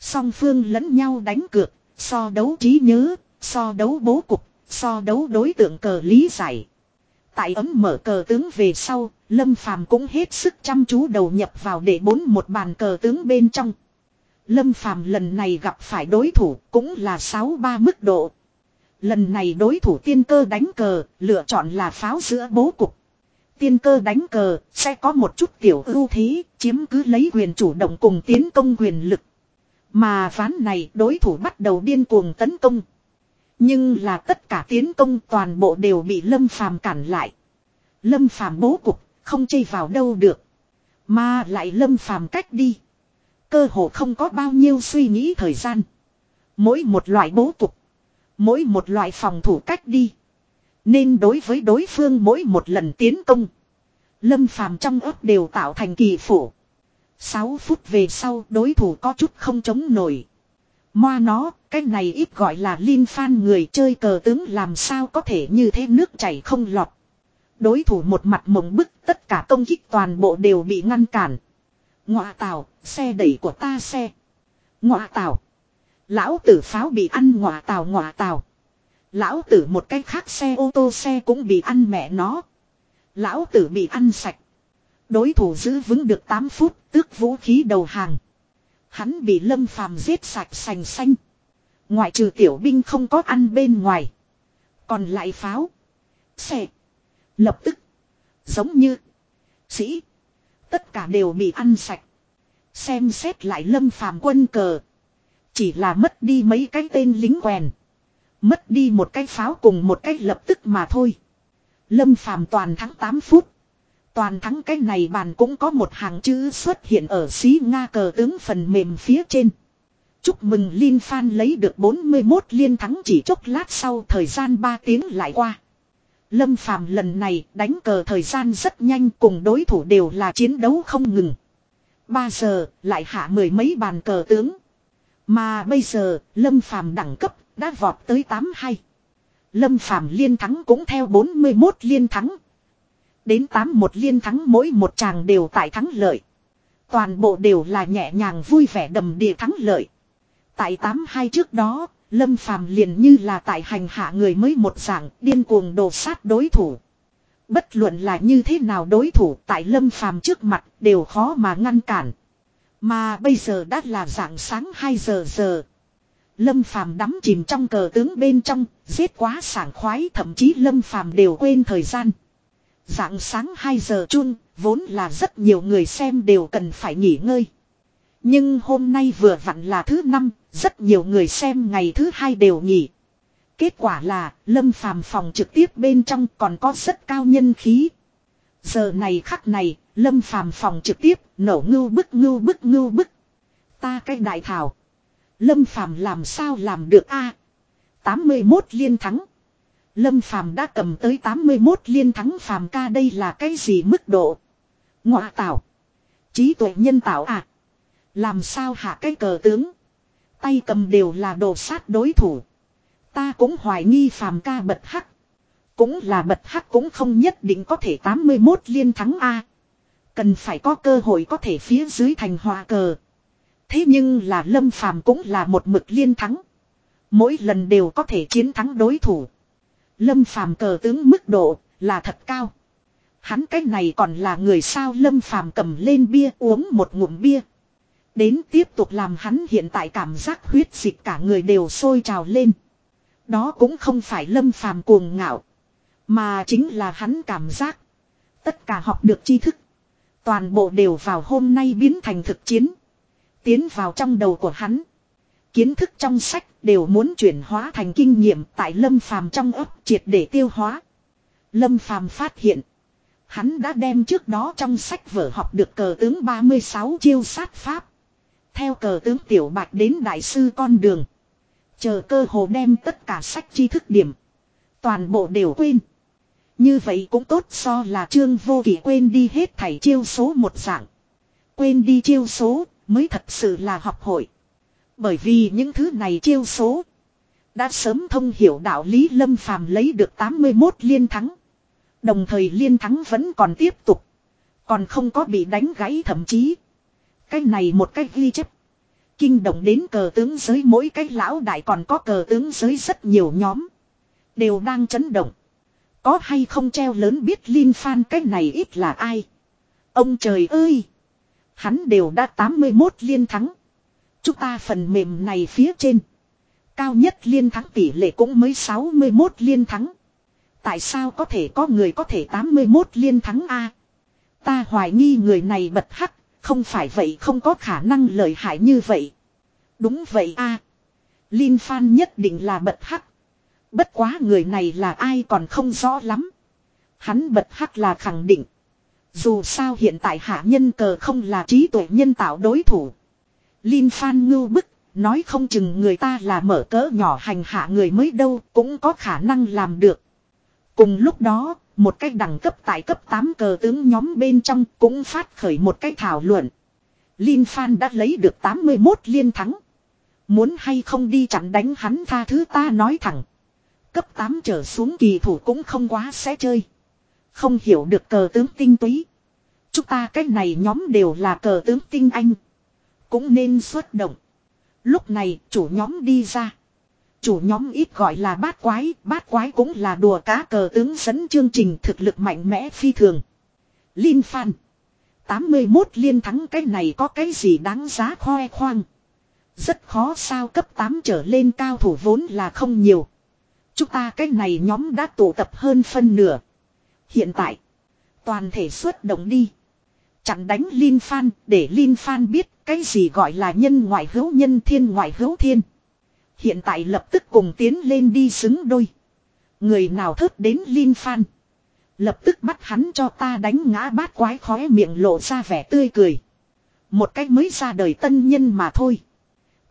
Song phương lẫn nhau đánh cược, so đấu trí nhớ, so đấu bố cục, so đấu đối tượng cờ lý giải. Tại ấm mở cờ tướng về sau, Lâm Phàm cũng hết sức chăm chú đầu nhập vào để bốn một bàn cờ tướng bên trong. Lâm Phàm lần này gặp phải đối thủ cũng là 6-3 mức độ. Lần này đối thủ tiên cơ đánh cờ, lựa chọn là pháo giữa bố cục. Tiên cơ đánh cờ sẽ có một chút tiểu ưu thế, chiếm cứ lấy quyền chủ động cùng tiến công quyền lực. Mà ván này đối thủ bắt đầu điên cuồng tấn công. Nhưng là tất cả tiến công toàn bộ đều bị Lâm Phàm cản lại. Lâm Phàm bố cục, không chây vào đâu được. Mà lại Lâm Phàm cách đi. Cơ hồ không có bao nhiêu suy nghĩ thời gian. Mỗi một loại bố cục. Mỗi một loại phòng thủ cách đi. Nên đối với đối phương mỗi một lần tiến công. Lâm phàm trong ấp đều tạo thành kỳ phủ. 6 phút về sau đối thủ có chút không chống nổi. Moa nó, cái này ít gọi là lin phan người chơi cờ tướng làm sao có thể như thế nước chảy không lọt. Đối thủ một mặt mộng bức tất cả công kích toàn bộ đều bị ngăn cản. Ngọa tào, xe đẩy của ta xe. Ngọa tào Lão tử pháo bị ăn ngọa tào ngọa tào Lão tử một cái khác xe ô tô xe cũng bị ăn mẹ nó. Lão tử bị ăn sạch. Đối thủ giữ vững được 8 phút, tước vũ khí đầu hàng. Hắn bị lâm phàm giết sạch sành xanh. Ngoại trừ tiểu binh không có ăn bên ngoài. Còn lại pháo. Xe. Lập tức. Giống như. Sĩ. Tất cả đều bị ăn sạch. Xem xét lại lâm phàm quân cờ. Chỉ là mất đi mấy cái tên lính quèn. Mất đi một cái pháo cùng một cái lập tức mà thôi. Lâm phàm toàn thắng 8 phút. Toàn thắng cái này bàn cũng có một hàng chữ xuất hiện ở xí Nga cờ tướng phần mềm phía trên. Chúc mừng Linh Phan lấy được 41 liên thắng chỉ chốc lát sau thời gian 3 tiếng lại qua. Lâm Phàm lần này đánh cờ thời gian rất nhanh cùng đối thủ đều là chiến đấu không ngừng. 3 giờ lại hạ mười mấy bàn cờ tướng. Mà bây giờ Lâm Phàm đẳng cấp đã vọt tới 82. Lâm Phàm liên thắng cũng theo 41 liên thắng. Đến 81 liên thắng mỗi một chàng đều tại thắng lợi. Toàn bộ đều là nhẹ nhàng vui vẻ đầm địa thắng lợi. Tại 82 trước đó, Lâm Phàm liền như là tại hành hạ người mới một dạng điên cuồng đồ sát đối thủ. Bất luận là như thế nào đối thủ tại Lâm Phàm trước mặt đều khó mà ngăn cản. Mà bây giờ đã là dạng sáng 2 giờ giờ. Lâm Phàm đắm chìm trong cờ tướng bên trong, giết quá sảng khoái thậm chí Lâm Phàm đều quên thời gian. Dạng sáng 2 giờ chung, vốn là rất nhiều người xem đều cần phải nghỉ ngơi. Nhưng hôm nay vừa vặn là thứ năm, rất nhiều người xem ngày thứ hai đều nghỉ. Kết quả là, Lâm Phàm phòng trực tiếp bên trong còn có rất cao nhân khí. Giờ này khắc này, Lâm Phàm phòng trực tiếp, nổ ngưu bức ngưu bức ngưu bức. Ta cái đại thảo. Lâm Phàm làm sao làm được a? À, 81 liên thắng. Lâm Phàm đã cầm tới 81 liên thắng Phàm ca đây là cái gì mức độ? Ngọa tạo. Trí tuệ nhân tạo à? Làm sao hạ cái cờ tướng? Tay cầm đều là đồ sát đối thủ. Ta cũng hoài nghi Phàm ca bật hắc. Cũng là bật hắc cũng không nhất định có thể 81 liên thắng A. Cần phải có cơ hội có thể phía dưới thành hòa cờ. Thế nhưng là Lâm Phàm cũng là một mực liên thắng. Mỗi lần đều có thể chiến thắng đối thủ. Lâm Phàm cờ tướng mức độ là thật cao. Hắn cái này còn là người sao Lâm Phàm cầm lên bia uống một ngụm bia. Đến tiếp tục làm hắn hiện tại cảm giác huyết dịch cả người đều sôi trào lên. Đó cũng không phải Lâm Phàm cuồng ngạo, mà chính là hắn cảm giác tất cả học được tri thức, toàn bộ đều vào hôm nay biến thành thực chiến, tiến vào trong đầu của hắn. Kiến thức trong sách đều muốn chuyển hóa thành kinh nghiệm tại Lâm Phàm trong ấp triệt để tiêu hóa. Lâm Phàm phát hiện, hắn đã đem trước đó trong sách vở học được cờ tướng 36 chiêu sát pháp. Theo cờ tướng tiểu bạch đến đại sư con đường. Chờ cơ hồ đem tất cả sách tri thức điểm. Toàn bộ đều quên. Như vậy cũng tốt so là trương vô kỷ quên đi hết thảy chiêu số một dạng. Quên đi chiêu số mới thật sự là học hội. Bởi vì những thứ này chiêu số. Đã sớm thông hiểu đạo lý lâm phàm lấy được 81 liên thắng. Đồng thời liên thắng vẫn còn tiếp tục. Còn không có bị đánh gãy thậm chí. Cái này một cách ghi chép. Kinh động đến cờ tướng giới mỗi cái lão đại còn có cờ tướng giới rất nhiều nhóm. Đều đang chấn động. Có hay không treo lớn biết Linh Phan cái này ít là ai. Ông trời ơi. Hắn đều đã 81 liên thắng. Chúng ta phần mềm này phía trên. Cao nhất liên thắng tỷ lệ cũng mới 61 liên thắng. Tại sao có thể có người có thể 81 liên thắng A? Ta hoài nghi người này bật hắc, không phải vậy không có khả năng lợi hại như vậy. Đúng vậy a Linh Phan nhất định là bật hắc. Bất quá người này là ai còn không rõ lắm. Hắn bật hắc là khẳng định. Dù sao hiện tại hạ nhân cờ không là trí tuệ nhân tạo đối thủ. Linh Phan ngưu bức, nói không chừng người ta là mở cỡ nhỏ hành hạ người mới đâu cũng có khả năng làm được. Cùng lúc đó, một cách đẳng cấp tại cấp 8 cờ tướng nhóm bên trong cũng phát khởi một cách thảo luận. Lin Phan đã lấy được 81 liên thắng. Muốn hay không đi chặn đánh hắn tha thứ ta nói thẳng. Cấp 8 trở xuống kỳ thủ cũng không quá sẽ chơi. Không hiểu được cờ tướng tinh túy. Chúng ta cách này nhóm đều là cờ tướng tinh anh. Cũng nên xuất động. Lúc này chủ nhóm đi ra. Chủ nhóm ít gọi là bát quái, bát quái cũng là đùa cá cờ tướng dẫn chương trình thực lực mạnh mẽ phi thường. Linh Phan. 81 liên thắng cái này có cái gì đáng giá khoe khoang. Rất khó sao cấp 8 trở lên cao thủ vốn là không nhiều. Chúng ta cái này nhóm đã tụ tập hơn phân nửa. Hiện tại. Toàn thể xuất động đi. Chặn đánh Linh Phan để Linh Phan biết cái gì gọi là nhân ngoại hữu nhân thiên ngoại hữu thiên. Hiện tại lập tức cùng tiến lên đi xứng đôi. Người nào thớt đến Linh Phan. Lập tức bắt hắn cho ta đánh ngã bát quái khóe miệng lộ ra vẻ tươi cười. Một cách mới ra đời tân nhân mà thôi.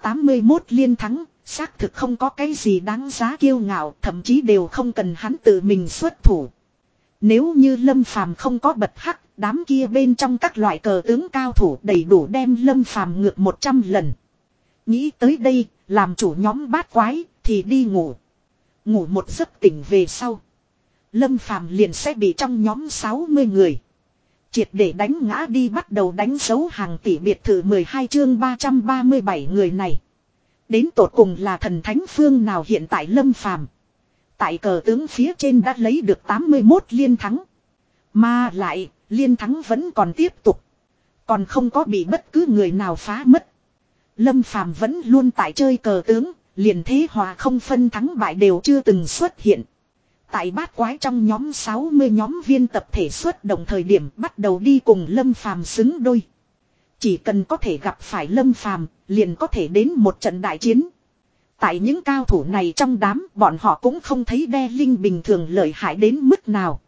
81 liên thắng, xác thực không có cái gì đáng giá kiêu ngạo, thậm chí đều không cần hắn tự mình xuất thủ. Nếu như Lâm Phàm không có bật hắc, đám kia bên trong các loại cờ tướng cao thủ đầy đủ đem Lâm Phàm ngược 100 lần. Nghĩ tới đây, làm chủ nhóm bát quái, thì đi ngủ. Ngủ một giấc tỉnh về sau. Lâm Phàm liền sẽ bị trong nhóm 60 người. Triệt để đánh ngã đi bắt đầu đánh dấu hàng tỷ biệt thự 12 chương 337 người này. Đến tột cùng là thần thánh phương nào hiện tại Lâm Phàm Tại cờ tướng phía trên đã lấy được 81 liên thắng. Mà lại, liên thắng vẫn còn tiếp tục. Còn không có bị bất cứ người nào phá mất. Lâm Phàm vẫn luôn tại chơi cờ tướng, liền thế hòa không phân thắng bại đều chưa từng xuất hiện. Tại bát quái trong nhóm 60 nhóm viên tập thể xuất đồng thời điểm bắt đầu đi cùng Lâm Phàm xứng đôi. Chỉ cần có thể gặp phải Lâm Phàm, liền có thể đến một trận đại chiến. Tại những cao thủ này trong đám, bọn họ cũng không thấy đe linh bình thường lợi hại đến mức nào.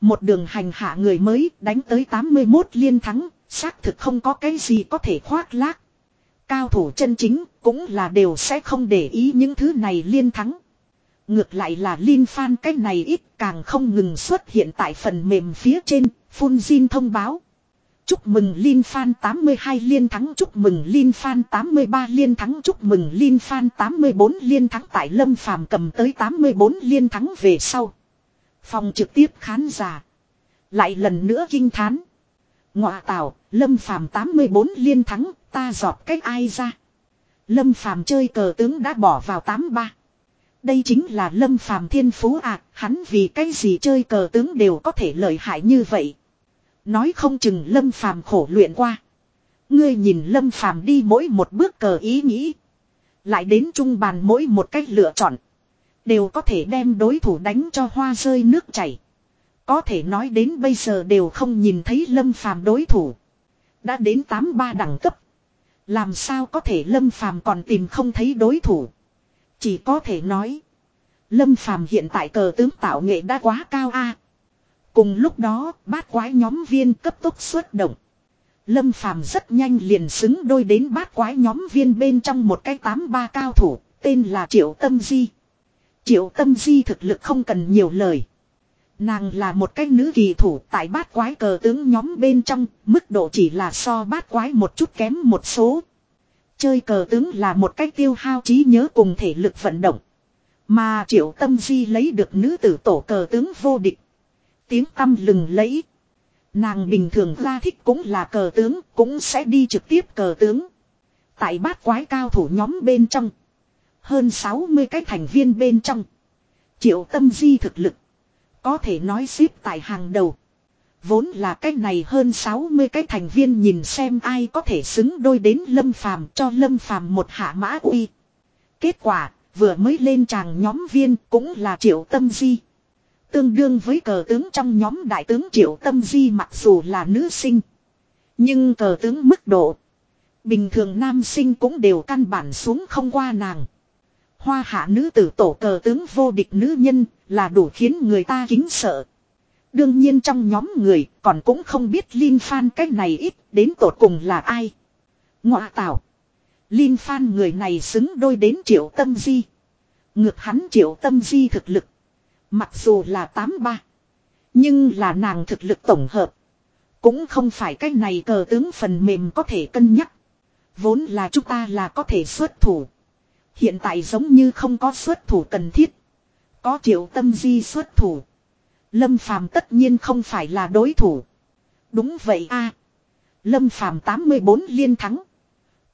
Một đường hành hạ người mới đánh tới 81 liên thắng, xác thực không có cái gì có thể khoác lác. Cao thủ chân chính cũng là đều sẽ không để ý những thứ này liên thắng. Ngược lại là Lin Phan cái này ít càng không ngừng xuất hiện tại phần mềm phía trên, phun thông báo. Chúc mừng Linh Phan 82 liên thắng chúc mừng Linh Phan 83 liên thắng chúc mừng Linh Phan 84 liên thắng tại Lâm Phàm cầm tới 84 liên thắng về sau. Phòng trực tiếp khán giả. Lại lần nữa kinh thán. Ngọa tào. Lâm Phàm 84 liên thắng, ta giọt cách ai ra. Lâm Phàm chơi cờ tướng đã bỏ vào 83. Đây chính là Lâm Phàm thiên phú à, hắn vì cái gì chơi cờ tướng đều có thể lợi hại như vậy. Nói không chừng Lâm Phàm khổ luyện qua. Ngươi nhìn Lâm Phàm đi mỗi một bước cờ ý nghĩ. Lại đến trung bàn mỗi một cách lựa chọn. Đều có thể đem đối thủ đánh cho hoa rơi nước chảy. Có thể nói đến bây giờ đều không nhìn thấy Lâm Phàm đối thủ. Đã đến 83 đẳng cấp. Làm sao có thể Lâm Phàm còn tìm không thấy đối thủ. Chỉ có thể nói. Lâm Phàm hiện tại cờ tướng tạo nghệ đã quá cao a. Cùng lúc đó, bát quái nhóm viên cấp tốc xuất động. Lâm Phàm rất nhanh liền xứng đôi đến bát quái nhóm viên bên trong một cái tám ba cao thủ, tên là Triệu Tâm Di. Triệu Tâm Di thực lực không cần nhiều lời. Nàng là một cái nữ kỳ thủ tại bát quái cờ tướng nhóm bên trong, mức độ chỉ là so bát quái một chút kém một số. Chơi cờ tướng là một cách tiêu hao trí nhớ cùng thể lực vận động. Mà triệu tâm di lấy được nữ tử tổ cờ tướng vô địch. Tiếng tâm lừng lấy Nàng bình thường ra thích cũng là cờ tướng, cũng sẽ đi trực tiếp cờ tướng. Tại bát quái cao thủ nhóm bên trong. Hơn 60 cái thành viên bên trong. Triệu tâm di thực lực. Có thể nói xếp tại hàng đầu. Vốn là cái này hơn 60 cái thành viên nhìn xem ai có thể xứng đôi đến Lâm Phàm cho Lâm Phàm một hạ mã uy. Kết quả, vừa mới lên tràng nhóm viên cũng là Triệu Tâm Di. Tương đương với cờ tướng trong nhóm đại tướng Triệu Tâm Di mặc dù là nữ sinh. Nhưng cờ tướng mức độ. Bình thường nam sinh cũng đều căn bản xuống không qua nàng. Hoa hạ nữ tử tổ cờ tướng vô địch nữ nhân là đủ khiến người ta kính sợ. Đương nhiên trong nhóm người còn cũng không biết Linh Phan cái này ít đến tột cùng là ai. Ngọa tạo. Linh Phan người này xứng đôi đến triệu tâm di. Ngược hắn triệu tâm di thực lực. Mặc dù là 83. Nhưng là nàng thực lực tổng hợp. Cũng không phải cái này cờ tướng phần mềm có thể cân nhắc. Vốn là chúng ta là có thể xuất thủ. Hiện tại giống như không có xuất thủ cần thiết. Có triệu tâm di xuất thủ. Lâm Phàm tất nhiên không phải là đối thủ. Đúng vậy a. Lâm Phàm 84 liên thắng.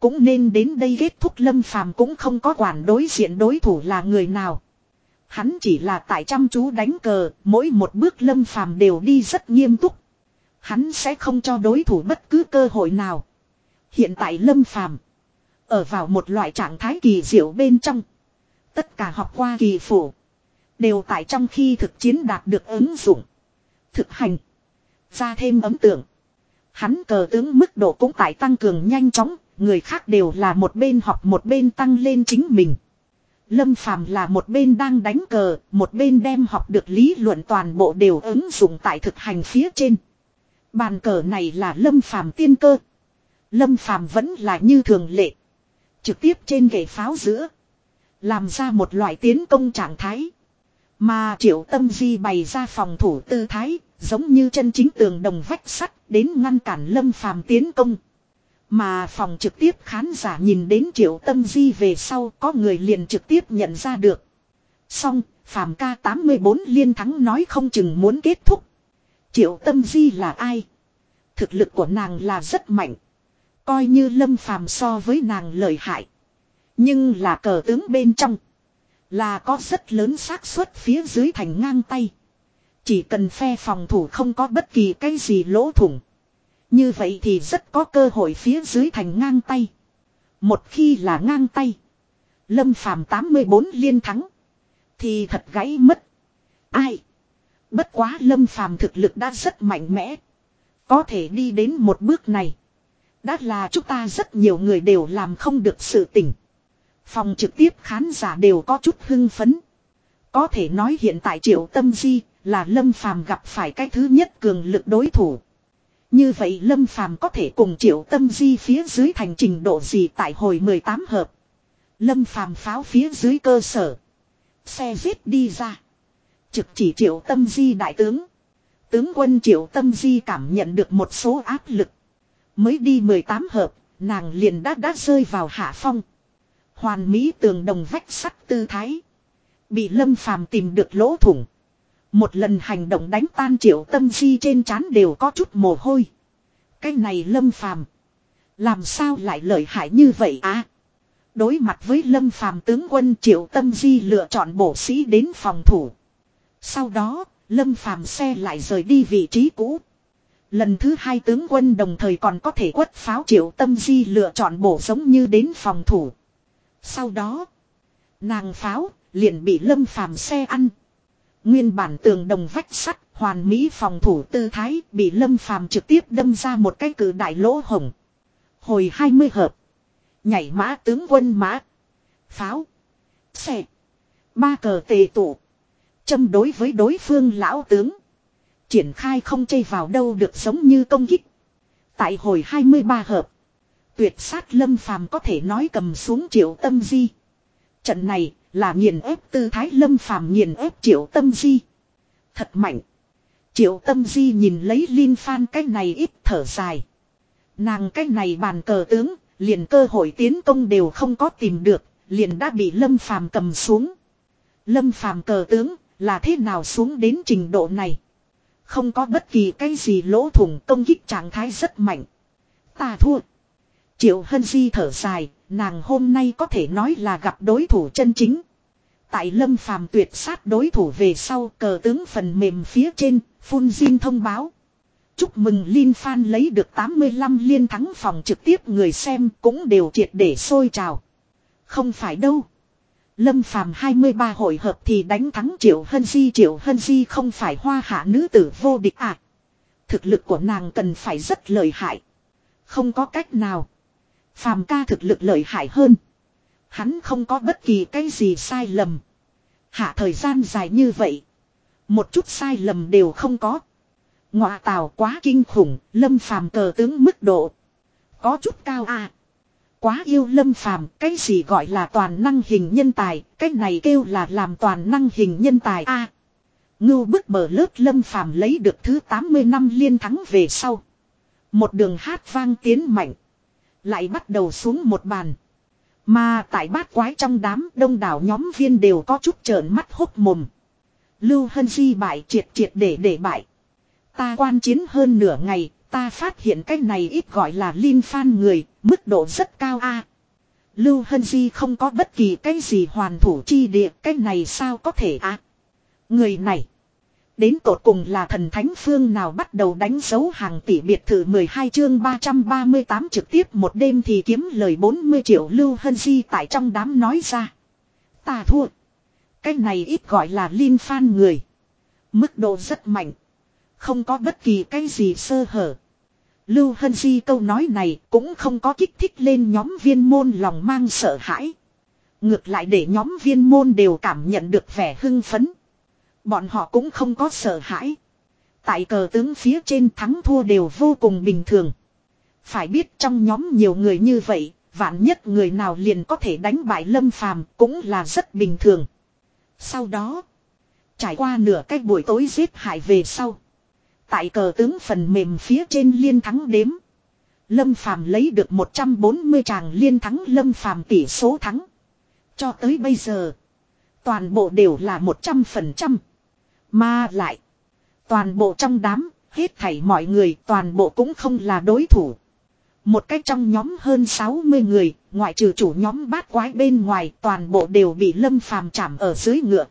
Cũng nên đến đây kết thúc Lâm Phàm cũng không có quản đối diện đối thủ là người nào. Hắn chỉ là tại chăm chú đánh cờ, mỗi một bước Lâm Phàm đều đi rất nghiêm túc. Hắn sẽ không cho đối thủ bất cứ cơ hội nào. Hiện tại Lâm Phàm Ở vào một loại trạng thái kỳ diệu bên trong. Tất cả học qua kỳ phủ. Đều tại trong khi thực chiến đạt được ứng dụng. Thực hành. Ra thêm ấm tượng. Hắn cờ tướng mức độ cũng tại tăng cường nhanh chóng. Người khác đều là một bên học một bên tăng lên chính mình. Lâm Phàm là một bên đang đánh cờ, một bên đem học được lý luận toàn bộ đều ứng dụng tại thực hành phía trên. Bàn cờ này là Lâm Phàm tiên cơ. Lâm Phàm vẫn là như thường lệ. Trực tiếp trên ghế pháo giữa. Làm ra một loại tiến công trạng thái. Mà triệu tâm di bày ra phòng thủ tư thái, giống như chân chính tường đồng vách sắt đến ngăn cản lâm phàm tiến công. Mà phòng trực tiếp khán giả nhìn đến triệu tâm di về sau có người liền trực tiếp nhận ra được. Xong, phàm ca 84 liên thắng nói không chừng muốn kết thúc. Triệu tâm di là ai? Thực lực của nàng là rất mạnh. Coi như lâm phàm so với nàng lợi hại. Nhưng là cờ tướng bên trong. Là có rất lớn xác suất phía dưới thành ngang tay. Chỉ cần phe phòng thủ không có bất kỳ cái gì lỗ thủng. Như vậy thì rất có cơ hội phía dưới thành ngang tay. Một khi là ngang tay. Lâm phàm 84 liên thắng. Thì thật gãy mất. Ai? Bất quá lâm phàm thực lực đã rất mạnh mẽ. Có thể đi đến một bước này. Đã là chúng ta rất nhiều người đều làm không được sự tỉnh. Phòng trực tiếp khán giả đều có chút hưng phấn. Có thể nói hiện tại triệu tâm di là Lâm Phàm gặp phải cái thứ nhất cường lực đối thủ. Như vậy Lâm Phàm có thể cùng triệu tâm di phía dưới thành trình độ gì tại hồi 18 hợp. Lâm Phàm pháo phía dưới cơ sở. Xe giết đi ra. Trực chỉ triệu tâm di đại tướng. Tướng quân triệu tâm di cảm nhận được một số áp lực. Mới đi 18 hợp, nàng liền đã đã rơi vào hạ phong. Hoàn mỹ tường đồng vách sắt tư thái. Bị lâm phàm tìm được lỗ thủng. Một lần hành động đánh tan triệu tâm di trên trán đều có chút mồ hôi. Cái này lâm phàm. Làm sao lại lợi hại như vậy á? Đối mặt với lâm phàm tướng quân triệu tâm di lựa chọn bổ sĩ đến phòng thủ. Sau đó, lâm phàm xe lại rời đi vị trí cũ. Lần thứ hai tướng quân đồng thời còn có thể quất pháo triệu tâm di lựa chọn bổ giống như đến phòng thủ. Sau đó, nàng pháo liền bị lâm phàm xe ăn. Nguyên bản tường đồng vách sắt, hoàn mỹ phòng thủ tư thái bị lâm phàm trực tiếp đâm ra một cái cử đại lỗ hồng. Hồi 20 hợp. Nhảy mã tướng quân mã. Pháo. Xe. Ba cờ tề tụ. Châm đối với đối phương lão tướng. Triển khai không chây vào đâu được giống như công kích. Tại hồi 23 hợp. Tuyệt sát lâm phàm có thể nói cầm xuống triệu tâm di. Trận này là nghiền ép tư thái lâm phàm nghiền ép triệu tâm di. Thật mạnh. Triệu tâm di nhìn lấy Linh Phan cái này ít thở dài. Nàng cái này bàn cờ tướng, liền cơ hội tiến công đều không có tìm được, liền đã bị lâm phàm cầm xuống. Lâm phàm cờ tướng, là thế nào xuống đến trình độ này? Không có bất kỳ cái gì lỗ thủng công kích trạng thái rất mạnh. Ta thua. Triệu Hân Di thở dài, nàng hôm nay có thể nói là gặp đối thủ chân chính. Tại lâm phàm tuyệt sát đối thủ về sau cờ tướng phần mềm phía trên, phun Jin thông báo. Chúc mừng Lin Phan lấy được 85 liên thắng phòng trực tiếp người xem cũng đều triệt để sôi trào. Không phải đâu. Lâm phàm 23 hội hợp thì đánh thắng Triệu Hân Di. Triệu Hân Di không phải hoa hạ nữ tử vô địch à. Thực lực của nàng cần phải rất lợi hại. Không có cách nào. Phàm ca thực lực lợi hại hơn. Hắn không có bất kỳ cái gì sai lầm. Hạ thời gian dài như vậy. Một chút sai lầm đều không có. Ngọa tào quá kinh khủng, lâm phàm cờ tướng mức độ. Có chút cao à. Quá yêu lâm phàm, cái gì gọi là toàn năng hình nhân tài, cái này kêu là làm toàn năng hình nhân tài a. À, ngưu bức bờ lớp lâm phàm lấy được thứ 80 năm liên thắng về sau. Một đường hát vang tiến mạnh. Lại bắt đầu xuống một bàn. Mà tại bát quái trong đám đông đảo nhóm viên đều có chút trợn mắt hốc mồm. Lưu Hân Di bại triệt triệt để để bại. Ta quan chiến hơn nửa ngày, ta phát hiện cái này ít gọi là Linh Phan người, mức độ rất cao a. Lưu Hân Di không có bất kỳ cái gì hoàn thủ chi địa, cái này sao có thể a? Người này, Đến tột cùng là thần thánh phương nào bắt đầu đánh dấu hàng tỷ biệt thự 12 chương 338 trực tiếp một đêm thì kiếm lời 40 triệu lưu hân di tại trong đám nói ra. Ta thua. Cái này ít gọi là liên phan người. Mức độ rất mạnh. Không có bất kỳ cái gì sơ hở. Lưu Hân Di câu nói này cũng không có kích thích lên nhóm viên môn lòng mang sợ hãi. Ngược lại để nhóm viên môn đều cảm nhận được vẻ hưng phấn. Bọn họ cũng không có sợ hãi. Tại cờ tướng phía trên thắng thua đều vô cùng bình thường. Phải biết trong nhóm nhiều người như vậy, vạn nhất người nào liền có thể đánh bại lâm phàm cũng là rất bình thường. Sau đó, trải qua nửa cái buổi tối giết hại về sau. Tại cờ tướng phần mềm phía trên liên thắng đếm. Lâm Phàm lấy được 140 tràng liên thắng Lâm Phàm tỷ số thắng. Cho tới bây giờ, toàn bộ đều là 100%. Mà lại, toàn bộ trong đám, hết thảy mọi người toàn bộ cũng không là đối thủ. Một cách trong nhóm hơn 60 người, ngoại trừ chủ nhóm bát quái bên ngoài, toàn bộ đều bị Lâm Phàm chạm ở dưới ngựa.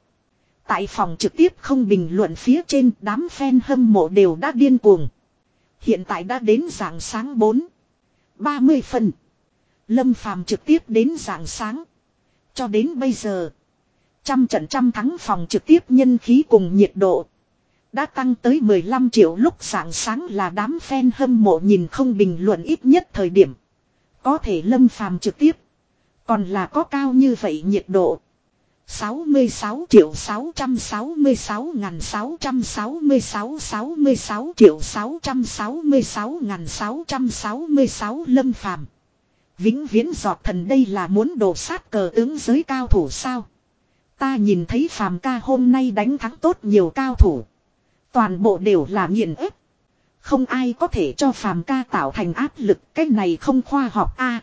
Tại phòng trực tiếp không bình luận phía trên đám fan hâm mộ đều đã điên cuồng. Hiện tại đã đến dạng sáng 4. 30 phần. Lâm Phàm trực tiếp đến dạng sáng. Cho đến bây giờ. Trăm trận trăm thắng phòng trực tiếp nhân khí cùng nhiệt độ. Đã tăng tới 15 triệu lúc sáng sáng là đám fan hâm mộ nhìn không bình luận ít nhất thời điểm. Có thể lâm phàm trực tiếp. Còn là có cao như vậy nhiệt độ. 66 triệu 666 ngàn 666 66 triệu 666 ngàn 666 lâm phàm. Vĩnh viễn giọt thần đây là muốn đổ sát cờ tướng giới cao thủ sao. Ta nhìn thấy phàm ca hôm nay đánh thắng tốt nhiều cao thủ. Toàn bộ đều là nghiền ép. Không ai có thể cho phàm ca tạo thành áp lực. Cái này không khoa học a.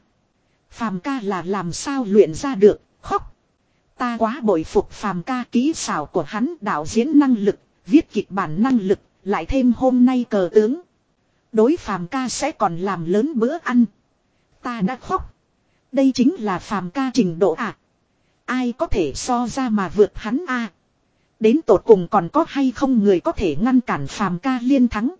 phàm ca là làm sao luyện ra được, khóc. Ta quá bội phục phàm ca ký xảo của hắn đạo diễn năng lực, viết kịch bản năng lực, lại thêm hôm nay cờ tướng. Đối phàm ca sẽ còn làm lớn bữa ăn. Ta đã khóc. Đây chính là phàm ca trình độ à. Ai có thể so ra mà vượt hắn a Đến tột cùng còn có hay không người có thể ngăn cản phàm ca liên thắng.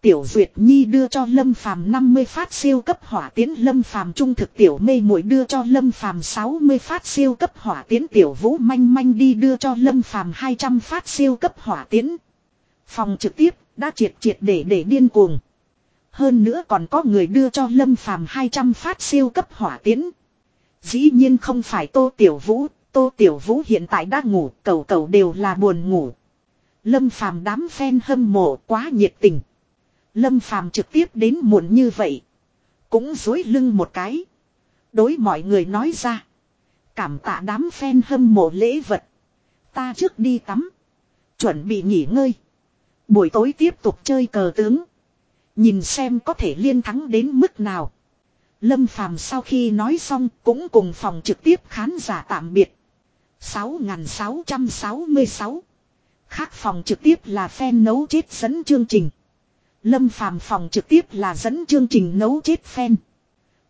Tiểu Duyệt Nhi đưa cho Lâm Phàm 50 phát siêu cấp hỏa tiến Lâm Phàm trung thực tiểu mê muội đưa cho Lâm Phàm 60 phát siêu cấp hỏa tiến tiểu Vũ manh manh đi đưa cho Lâm Phàm 200 phát siêu cấp hỏa tiến. Phòng trực tiếp đã triệt triệt để để điên cuồng. Hơn nữa còn có người đưa cho Lâm Phàm 200 phát siêu cấp hỏa tiến. Dĩ nhiên không phải Tô Tiểu Vũ, Tô Tiểu Vũ hiện tại đã ngủ, cầu cầu đều là buồn ngủ. Lâm Phàm đám fan hâm mộ quá nhiệt tình. Lâm Phàm trực tiếp đến muộn như vậy, cũng dối lưng một cái. Đối mọi người nói ra, cảm tạ đám fan hâm mộ lễ vật. Ta trước đi tắm, chuẩn bị nghỉ ngơi. Buổi tối tiếp tục chơi cờ tướng. Nhìn xem có thể liên thắng đến mức nào. Lâm Phàm sau khi nói xong cũng cùng phòng trực tiếp khán giả tạm biệt. 6666 Khác phòng trực tiếp là fan nấu chết dẫn chương trình. Lâm Phàm phòng trực tiếp là dẫn chương trình nấu chết fan.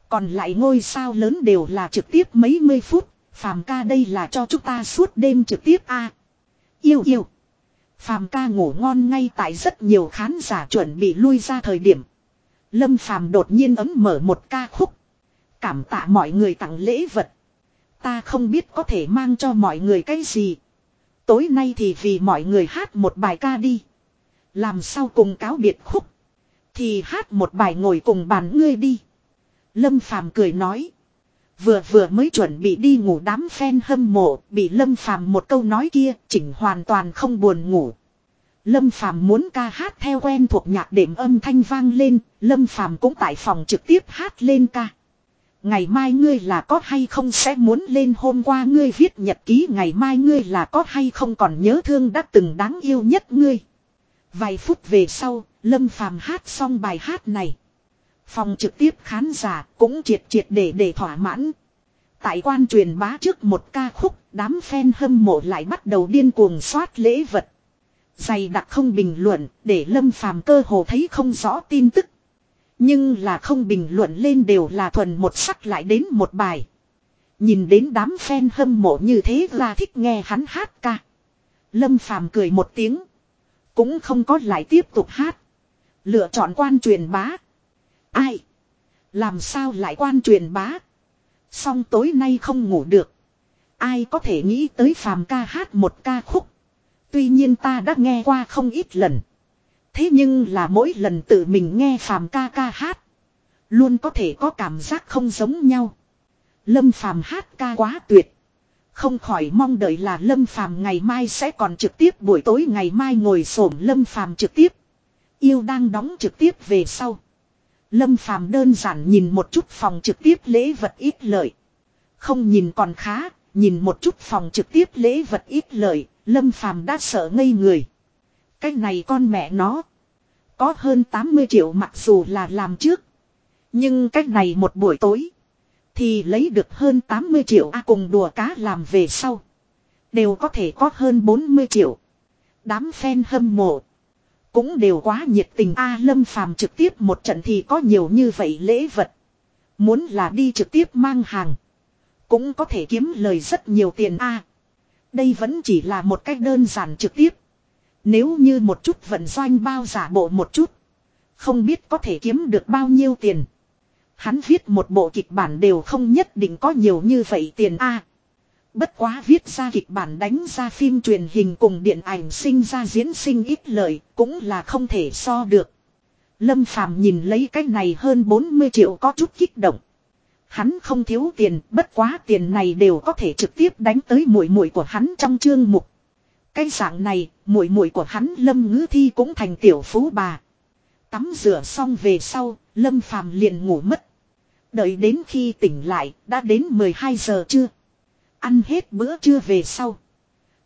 Còn lại ngôi sao lớn đều là trực tiếp mấy mươi phút. Phàm ca đây là cho chúng ta suốt đêm trực tiếp a. yêu yêu. Phàm ca ngủ ngon ngay tại rất nhiều khán giả chuẩn bị lui ra thời điểm. Lâm Phàm đột nhiên ấm mở một ca khúc. Cảm tạ mọi người tặng lễ vật. Ta không biết có thể mang cho mọi người cái gì. Tối nay thì vì mọi người hát một bài ca đi. Làm sao cùng cáo biệt khúc. Thì hát một bài ngồi cùng bàn ngươi đi. Lâm Phàm cười nói. Vừa vừa mới chuẩn bị đi ngủ đám phen hâm mộ, bị Lâm Phàm một câu nói kia, chỉnh hoàn toàn không buồn ngủ. Lâm Phàm muốn ca hát theo quen thuộc nhạc đệm âm thanh vang lên, Lâm Phàm cũng tại phòng trực tiếp hát lên ca. Ngày mai ngươi là có hay không sẽ muốn lên hôm qua ngươi viết nhật ký ngày mai ngươi là có hay không còn nhớ thương đã từng đáng yêu nhất ngươi. Vài phút về sau, Lâm Phàm hát xong bài hát này. Phòng trực tiếp khán giả cũng triệt triệt để để thỏa mãn. Tại quan truyền bá trước một ca khúc, đám fan hâm mộ lại bắt đầu điên cuồng soát lễ vật. Dày đặc không bình luận, để Lâm Phàm cơ hồ thấy không rõ tin tức. Nhưng là không bình luận lên đều là thuần một sắc lại đến một bài. Nhìn đến đám fan hâm mộ như thế là thích nghe hắn hát ca. Lâm Phàm cười một tiếng. Cũng không có lại tiếp tục hát. Lựa chọn quan truyền bá. Ai? Làm sao lại quan truyền bá? Xong tối nay không ngủ được. Ai có thể nghĩ tới phàm ca hát một ca khúc. Tuy nhiên ta đã nghe qua không ít lần. Thế nhưng là mỗi lần tự mình nghe phàm ca ca hát. Luôn có thể có cảm giác không giống nhau. Lâm phàm hát ca quá tuyệt. Không khỏi mong đợi là Lâm Phàm ngày mai sẽ còn trực tiếp buổi tối ngày mai ngồi xổm Lâm Phàm trực tiếp. Yêu đang đóng trực tiếp về sau. Lâm Phàm đơn giản nhìn một chút phòng trực tiếp lễ vật ít lợi. Không nhìn còn khá, nhìn một chút phòng trực tiếp lễ vật ít lợi, Lâm Phàm đã sợ ngây người. Cái này con mẹ nó. Có hơn 80 triệu mặc dù là làm trước. Nhưng cách này một buổi tối. Thì lấy được hơn 80 triệu a cùng đùa cá làm về sau. Đều có thể có hơn 40 triệu. Đám fan hâm mộ. Cũng đều quá nhiệt tình A Lâm Phàm trực tiếp một trận thì có nhiều như vậy lễ vật. Muốn là đi trực tiếp mang hàng. Cũng có thể kiếm lời rất nhiều tiền A. đây vẫn chỉ là một cách đơn giản trực tiếp. Nếu như một chút vận doanh bao giả bộ một chút. Không biết có thể kiếm được bao nhiêu tiền. Hắn viết một bộ kịch bản đều không nhất định có nhiều như vậy tiền a. bất quá viết ra kịch bản đánh ra phim truyền hình cùng điện ảnh sinh ra diễn sinh ít lợi cũng là không thể so được. Lâm Phàm nhìn lấy cái này hơn 40 triệu có chút kích động. Hắn không thiếu tiền, bất quá tiền này đều có thể trực tiếp đánh tới mũi mũi của hắn trong chương mục. Cái dạng này, mũi mũi của hắn Lâm Ngữ Thi cũng thành tiểu phú bà. Tắm rửa xong về sau, Lâm Phàm liền ngủ mất. Đợi đến khi tỉnh lại, đã đến 12 giờ chưa? Ăn hết bữa trưa về sau.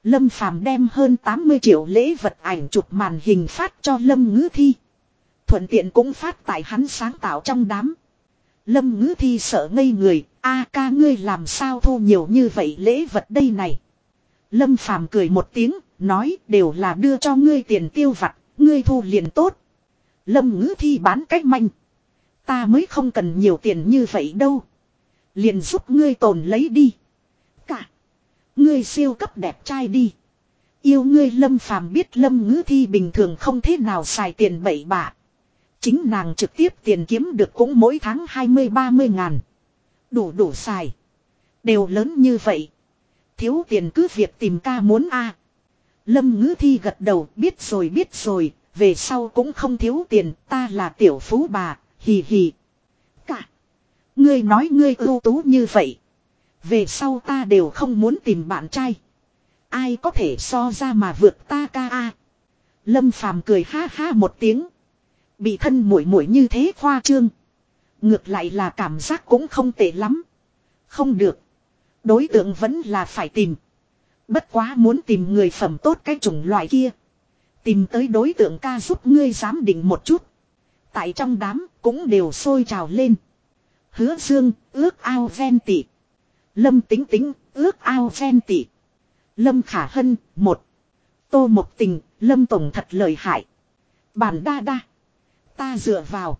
Lâm Phàm đem hơn 80 triệu lễ vật ảnh chụp màn hình phát cho Lâm Ngữ Thi. Thuận tiện cũng phát tại hắn sáng tạo trong đám. Lâm Ngữ Thi sợ ngây người, a ca ngươi làm sao thu nhiều như vậy lễ vật đây này. Lâm Phàm cười một tiếng, nói đều là đưa cho ngươi tiền tiêu vặt, ngươi thu liền tốt. Lâm Ngữ Thi bán cách manh. Ta mới không cần nhiều tiền như vậy đâu. Liền giúp ngươi tồn lấy đi. Cả. Ngươi siêu cấp đẹp trai đi. Yêu ngươi lâm phàm biết lâm ngữ thi bình thường không thế nào xài tiền bậy bạ. Chính nàng trực tiếp tiền kiếm được cũng mỗi tháng 20-30 ngàn. Đủ đủ xài. Đều lớn như vậy. Thiếu tiền cứ việc tìm ca muốn a. Lâm ngữ thi gật đầu, biết rồi biết rồi. Về sau cũng không thiếu tiền, ta là tiểu phú bà, Hì hì. Cả. Ngươi nói ngươi ưu tú như vậy. Về sau ta đều không muốn tìm bạn trai. Ai có thể so ra mà vượt ta ca a. Lâm phàm cười ha ha một tiếng. Bị thân mũi mũi như thế khoa trương. Ngược lại là cảm giác cũng không tệ lắm. Không được. Đối tượng vẫn là phải tìm. Bất quá muốn tìm người phẩm tốt cái chủng loại kia. Tìm tới đối tượng ca giúp ngươi giám định một chút. Tại trong đám cũng đều sôi trào lên. Hứa dương, ước ao ven tị. Lâm tính tính, ước ao ven tị. Lâm khả hân, một. Tô một tình, lâm tổng thật lời hại. Bản đa đa. Ta dựa vào.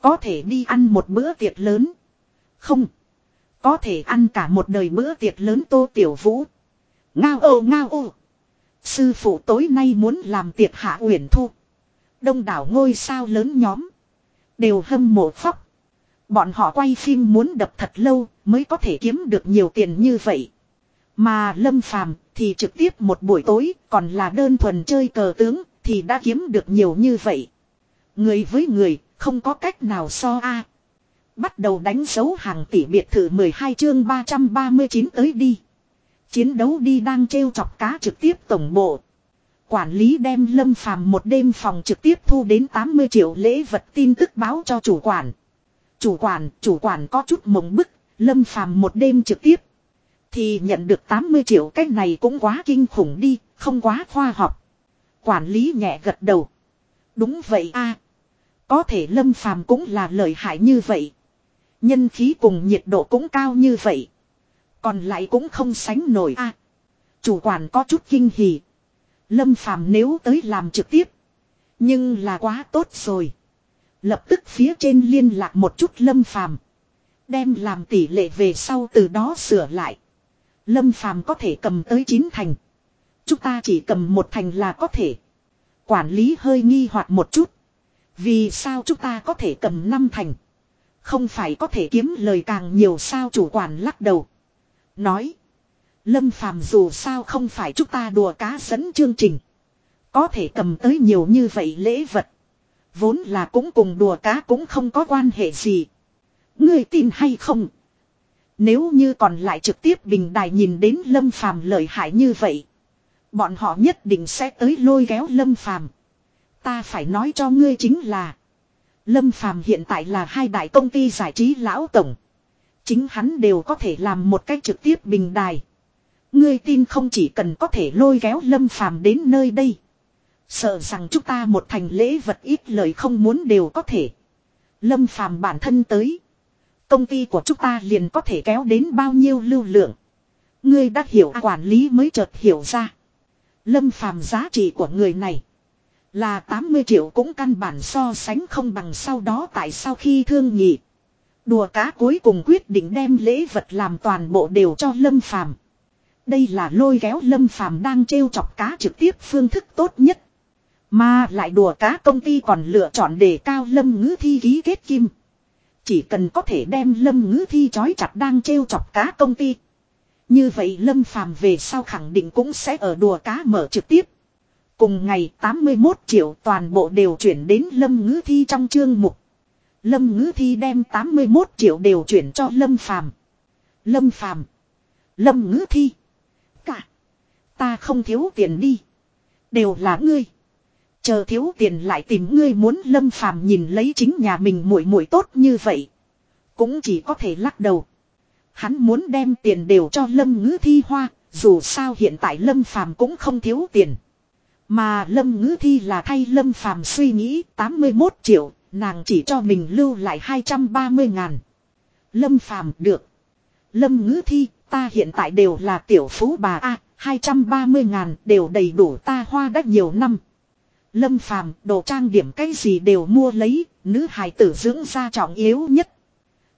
Có thể đi ăn một bữa tiệc lớn. Không. Có thể ăn cả một đời bữa tiệc lớn tô tiểu vũ. Ngao ô ngao ô. Sư phụ tối nay muốn làm tiệc hạ uyển thu. Đông đảo ngôi sao lớn nhóm. Đều hâm mộ khóc. Bọn họ quay phim muốn đập thật lâu mới có thể kiếm được nhiều tiền như vậy. Mà Lâm Phàm thì trực tiếp một buổi tối còn là đơn thuần chơi cờ tướng thì đã kiếm được nhiều như vậy. Người với người không có cách nào so a. Bắt đầu đánh dấu hàng tỷ biệt thự 12 chương 339 tới đi. Chiến đấu đi đang trêu chọc cá trực tiếp tổng bộ. Quản lý đem Lâm Phàm một đêm phòng trực tiếp thu đến 80 triệu lễ vật tin tức báo cho chủ quản. Chủ quản, chủ quản có chút mộng bức, Lâm Phàm một đêm trực tiếp. Thì nhận được 80 triệu cách này cũng quá kinh khủng đi, không quá khoa học. Quản lý nhẹ gật đầu. Đúng vậy a có thể Lâm Phàm cũng là lợi hại như vậy. Nhân khí cùng nhiệt độ cũng cao như vậy. Còn lại cũng không sánh nổi a Chủ quản có chút kinh hỉ. Lâm Phàm nếu tới làm trực tiếp. Nhưng là quá tốt rồi. Lập tức phía trên liên lạc một chút Lâm Phàm Đem làm tỷ lệ về sau từ đó sửa lại. Lâm Phàm có thể cầm tới 9 thành. Chúng ta chỉ cầm một thành là có thể. Quản lý hơi nghi hoặc một chút. Vì sao chúng ta có thể cầm năm thành. Không phải có thể kiếm lời càng nhiều sao chủ quản lắc đầu. Nói. Lâm phàm dù sao không phải chúng ta đùa cá dẫn chương trình. Có thể cầm tới nhiều như vậy lễ vật. Vốn là cũng cùng đùa cá cũng không có quan hệ gì. Ngươi tin hay không? Nếu như còn lại trực tiếp bình đài nhìn đến Lâm Phàm lợi hại như vậy. Bọn họ nhất định sẽ tới lôi kéo Lâm Phàm. Ta phải nói cho ngươi chính là. Lâm Phàm hiện tại là hai đại công ty giải trí lão tổng. Chính hắn đều có thể làm một cách trực tiếp bình đài. Ngươi tin không chỉ cần có thể lôi kéo Lâm Phàm đến nơi đây. Sợ rằng chúng ta một thành lễ vật ít lời không muốn đều có thể. Lâm Phàm bản thân tới. Công ty của chúng ta liền có thể kéo đến bao nhiêu lưu lượng. Ngươi đã hiểu, quản lý mới chợt hiểu ra. Lâm Phàm giá trị của người này. Là 80 triệu cũng căn bản so sánh không bằng sau đó tại sao khi thương nghị. Đùa cá cuối cùng quyết định đem lễ vật làm toàn bộ đều cho Lâm Phàm. Đây là lôi kéo Lâm Phàm đang trêu chọc cá trực tiếp phương thức tốt nhất. Mà lại đùa cá công ty còn lựa chọn để cao Lâm ngữ thi ký kết kim. Chỉ cần có thể đem Lâm ngữ thi chói chặt đang trêu chọc cá công ty. Như vậy Lâm Phàm về sau khẳng định cũng sẽ ở đùa cá mở trực tiếp. Cùng ngày 81 triệu toàn bộ đều chuyển đến Lâm ngữ thi trong chương mục. Lâm ngữ thi đem 81 triệu đều chuyển cho Lâm Phàm Lâm Phàm Lâm ngữ thi. Cả. Ta không thiếu tiền đi. Đều là ngươi. Chờ thiếu tiền lại tìm ngươi muốn lâm phàm nhìn lấy chính nhà mình muội muội tốt như vậy. Cũng chỉ có thể lắc đầu. Hắn muốn đem tiền đều cho lâm ngữ thi hoa, dù sao hiện tại lâm phàm cũng không thiếu tiền. Mà lâm ngữ thi là thay lâm phàm suy nghĩ 81 triệu, nàng chỉ cho mình lưu lại 230 ngàn. Lâm phàm được. Lâm ngữ thi, ta hiện tại đều là tiểu phú bà A, 230 ngàn đều đầy đủ ta hoa đã nhiều năm. Lâm phàm, đồ trang điểm cái gì đều mua lấy, nữ hài tử dưỡng ra trọng yếu nhất.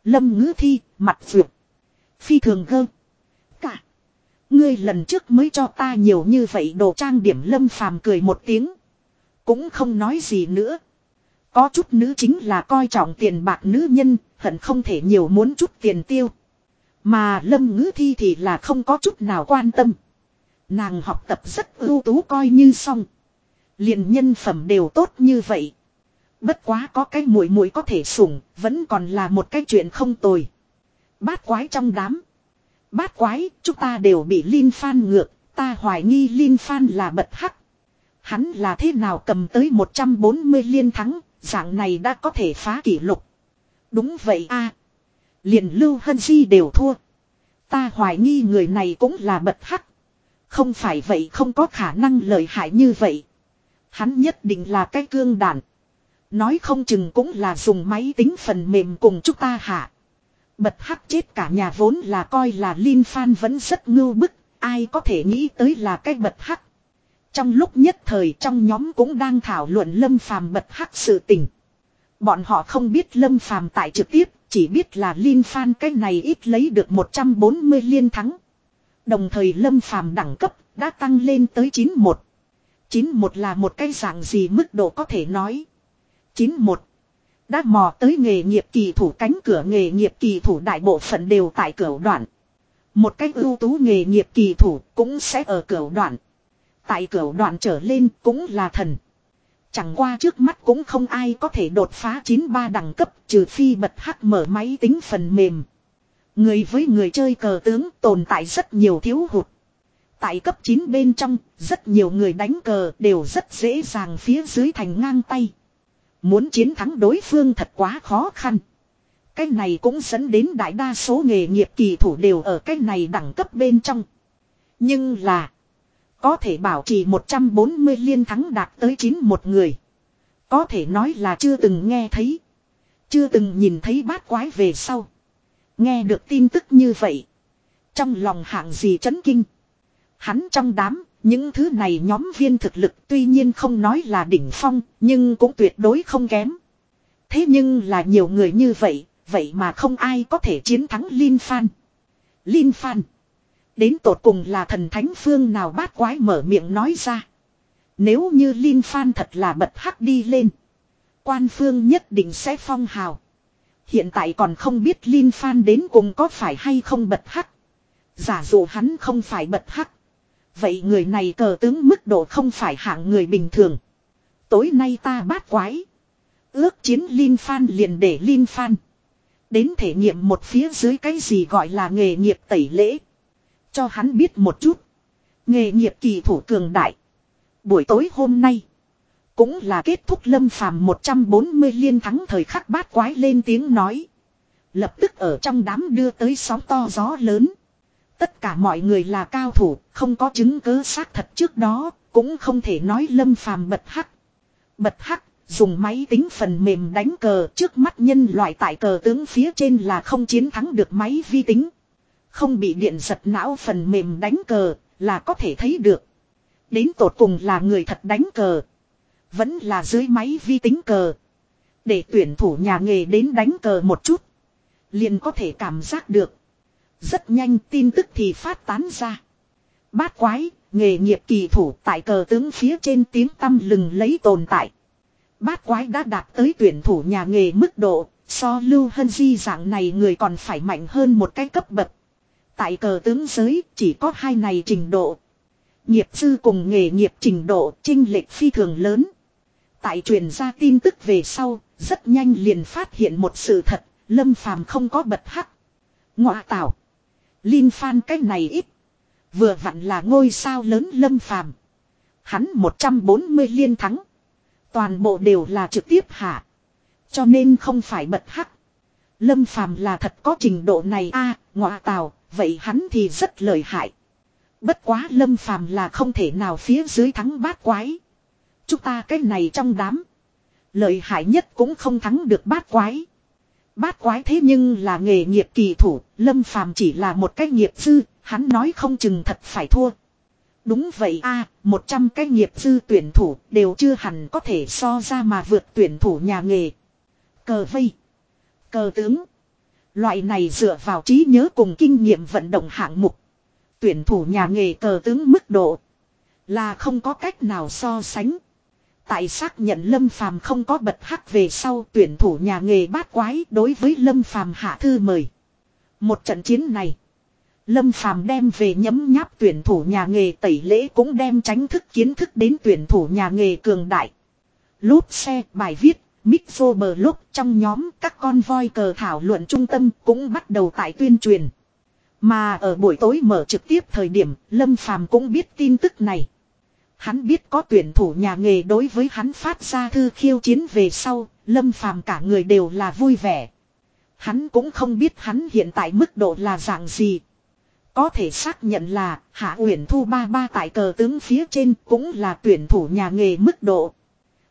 Lâm ngữ thi, mặt vượt. Phi thường gơ. Ngươi lần trước mới cho ta nhiều như vậy đồ trang điểm lâm phàm cười một tiếng. Cũng không nói gì nữa. Có chút nữ chính là coi trọng tiền bạc nữ nhân, hận không thể nhiều muốn chút tiền tiêu. Mà lâm ngữ thi thì là không có chút nào quan tâm. Nàng học tập rất ưu tú coi như xong. liền nhân phẩm đều tốt như vậy. Bất quá có cái mũi mũi có thể sủng, vẫn còn là một cái chuyện không tồi. Bát quái trong đám. Bát quái, chúng ta đều bị Linh Phan ngược, ta hoài nghi Linh Phan là bật hắc. Hắn là thế nào cầm tới 140 liên thắng, dạng này đã có thể phá kỷ lục. Đúng vậy a Liền Lưu Hân Di đều thua. Ta hoài nghi người này cũng là bật hắc. Không phải vậy không có khả năng lợi hại như vậy. Hắn nhất định là cái cương đàn. Nói không chừng cũng là dùng máy tính phần mềm cùng chúng ta hạ. Bật hắc chết cả nhà vốn là coi là Linh Phan vẫn rất ngưu bức, ai có thể nghĩ tới là cái bật hắc. Trong lúc nhất thời trong nhóm cũng đang thảo luận Lâm Phàm bật hắc sự tình. Bọn họ không biết Lâm Phàm tại trực tiếp, chỉ biết là Linh Phan cái này ít lấy được 140 liên thắng. Đồng thời Lâm Phàm đẳng cấp đã tăng lên tới 91. 91 là một cái dạng gì mức độ có thể nói. 91 đã mò tới nghề nghiệp kỳ thủ cánh cửa nghề nghiệp kỳ thủ đại bộ phận đều tại cửa đoạn. Một cách ưu tú nghề nghiệp kỳ thủ cũng sẽ ở cửa đoạn. Tại cửa đoạn trở lên cũng là thần. Chẳng qua trước mắt cũng không ai có thể đột phá 93 đẳng cấp trừ phi bật hắc mở máy tính phần mềm. Người với người chơi cờ tướng tồn tại rất nhiều thiếu hụt. Tại cấp 9 bên trong, rất nhiều người đánh cờ đều rất dễ dàng phía dưới thành ngang tay. Muốn chiến thắng đối phương thật quá khó khăn. Cái này cũng dẫn đến đại đa số nghề nghiệp kỳ thủ đều ở cái này đẳng cấp bên trong. Nhưng là. Có thể bảo trì 140 liên thắng đạt tới 9 một người. Có thể nói là chưa từng nghe thấy. Chưa từng nhìn thấy bát quái về sau. Nghe được tin tức như vậy. Trong lòng hạng gì chấn kinh. Hắn trong đám những thứ này nhóm viên thực lực tuy nhiên không nói là đỉnh phong, nhưng cũng tuyệt đối không kém. Thế nhưng là nhiều người như vậy, vậy mà không ai có thể chiến thắng Linh Phan. Linh Phan. Đến tột cùng là thần thánh phương nào bát quái mở miệng nói ra. Nếu như Linh Phan thật là bật hắc đi lên. Quan phương nhất định sẽ phong hào. Hiện tại còn không biết Linh Phan đến cùng có phải hay không bật hắc. Giả dụ hắn không phải bật hắc. Vậy người này cờ tướng mức độ không phải hạng người bình thường. Tối nay ta bát quái. Ước chiến Linh Phan liền để Linh Phan. Đến thể nghiệm một phía dưới cái gì gọi là nghề nghiệp tẩy lễ. Cho hắn biết một chút. Nghề nghiệp kỳ thủ cường đại. Buổi tối hôm nay. Cũng là kết thúc lâm phàm 140 liên thắng thời khắc bát quái lên tiếng nói. Lập tức ở trong đám đưa tới sóng to gió lớn. Tất cả mọi người là cao thủ, không có chứng cứ xác thật trước đó, cũng không thể nói lâm phàm bật hắc. Bật hắc, dùng máy tính phần mềm đánh cờ trước mắt nhân loại tại cờ tướng phía trên là không chiến thắng được máy vi tính. Không bị điện giật não phần mềm đánh cờ là có thể thấy được. Đến tột cùng là người thật đánh cờ. Vẫn là dưới máy vi tính cờ. Để tuyển thủ nhà nghề đến đánh cờ một chút. Liền có thể cảm giác được. Rất nhanh tin tức thì phát tán ra. Bát quái, nghề nghiệp kỳ thủ tại cờ tướng phía trên tiếng tâm lừng lấy tồn tại. Bát quái đã đạt tới tuyển thủ nhà nghề mức độ, so lưu hân di dạng này người còn phải mạnh hơn một cái cấp bậc. Tại cờ tướng giới chỉ có hai này trình độ. Nghiệp sư cùng nghề nghiệp trình độ trinh lệch phi thường lớn. Tại truyền ra tin tức về sau, rất nhanh liền phát hiện một sự thật, Lâm Phàm không có bật hắc. Ngọa tạo. Linh Phan cách này ít. Vừa vặn là ngôi sao lớn Lâm Phàm. Hắn 140 liên thắng. Toàn bộ đều là trực tiếp hạ. Cho nên không phải bật hắc. Lâm Phàm là thật có trình độ này a, à, ngọa tào, vậy hắn thì rất lợi hại. Bất quá Lâm Phàm là không thể nào phía dưới thắng bát quái. Chúng ta cái này trong đám. Lợi hại nhất cũng không thắng được bát quái. Bát quái thế nhưng là nghề nghiệp kỳ thủ, Lâm Phàm chỉ là một cái nghiệp sư, hắn nói không chừng thật phải thua. Đúng vậy a, một trăm cái nghiệp sư tuyển thủ đều chưa hẳn có thể so ra mà vượt tuyển thủ nhà nghề. Cờ vây, cờ tướng. Loại này dựa vào trí nhớ cùng kinh nghiệm vận động hạng mục. Tuyển thủ nhà nghề cờ tướng mức độ là không có cách nào so sánh. Tại xác nhận Lâm Phàm không có bật hắc về sau tuyển thủ nhà nghề bát quái đối với Lâm Phàm hạ thư mời. Một trận chiến này, Lâm Phàm đem về nhấm nháp tuyển thủ nhà nghề tẩy lễ cũng đem tránh thức kiến thức đến tuyển thủ nhà nghề cường đại. Lút xe, bài viết, Mixo bờ lúc trong nhóm các con voi cờ thảo luận trung tâm cũng bắt đầu tại tuyên truyền. Mà ở buổi tối mở trực tiếp thời điểm, Lâm Phàm cũng biết tin tức này. Hắn biết có tuyển thủ nhà nghề đối với hắn phát ra thư khiêu chiến về sau, Lâm Phàm cả người đều là vui vẻ. Hắn cũng không biết hắn hiện tại mức độ là dạng gì. Có thể xác nhận là Hạ Uyển Thu ba ba tại cờ tướng phía trên cũng là tuyển thủ nhà nghề mức độ.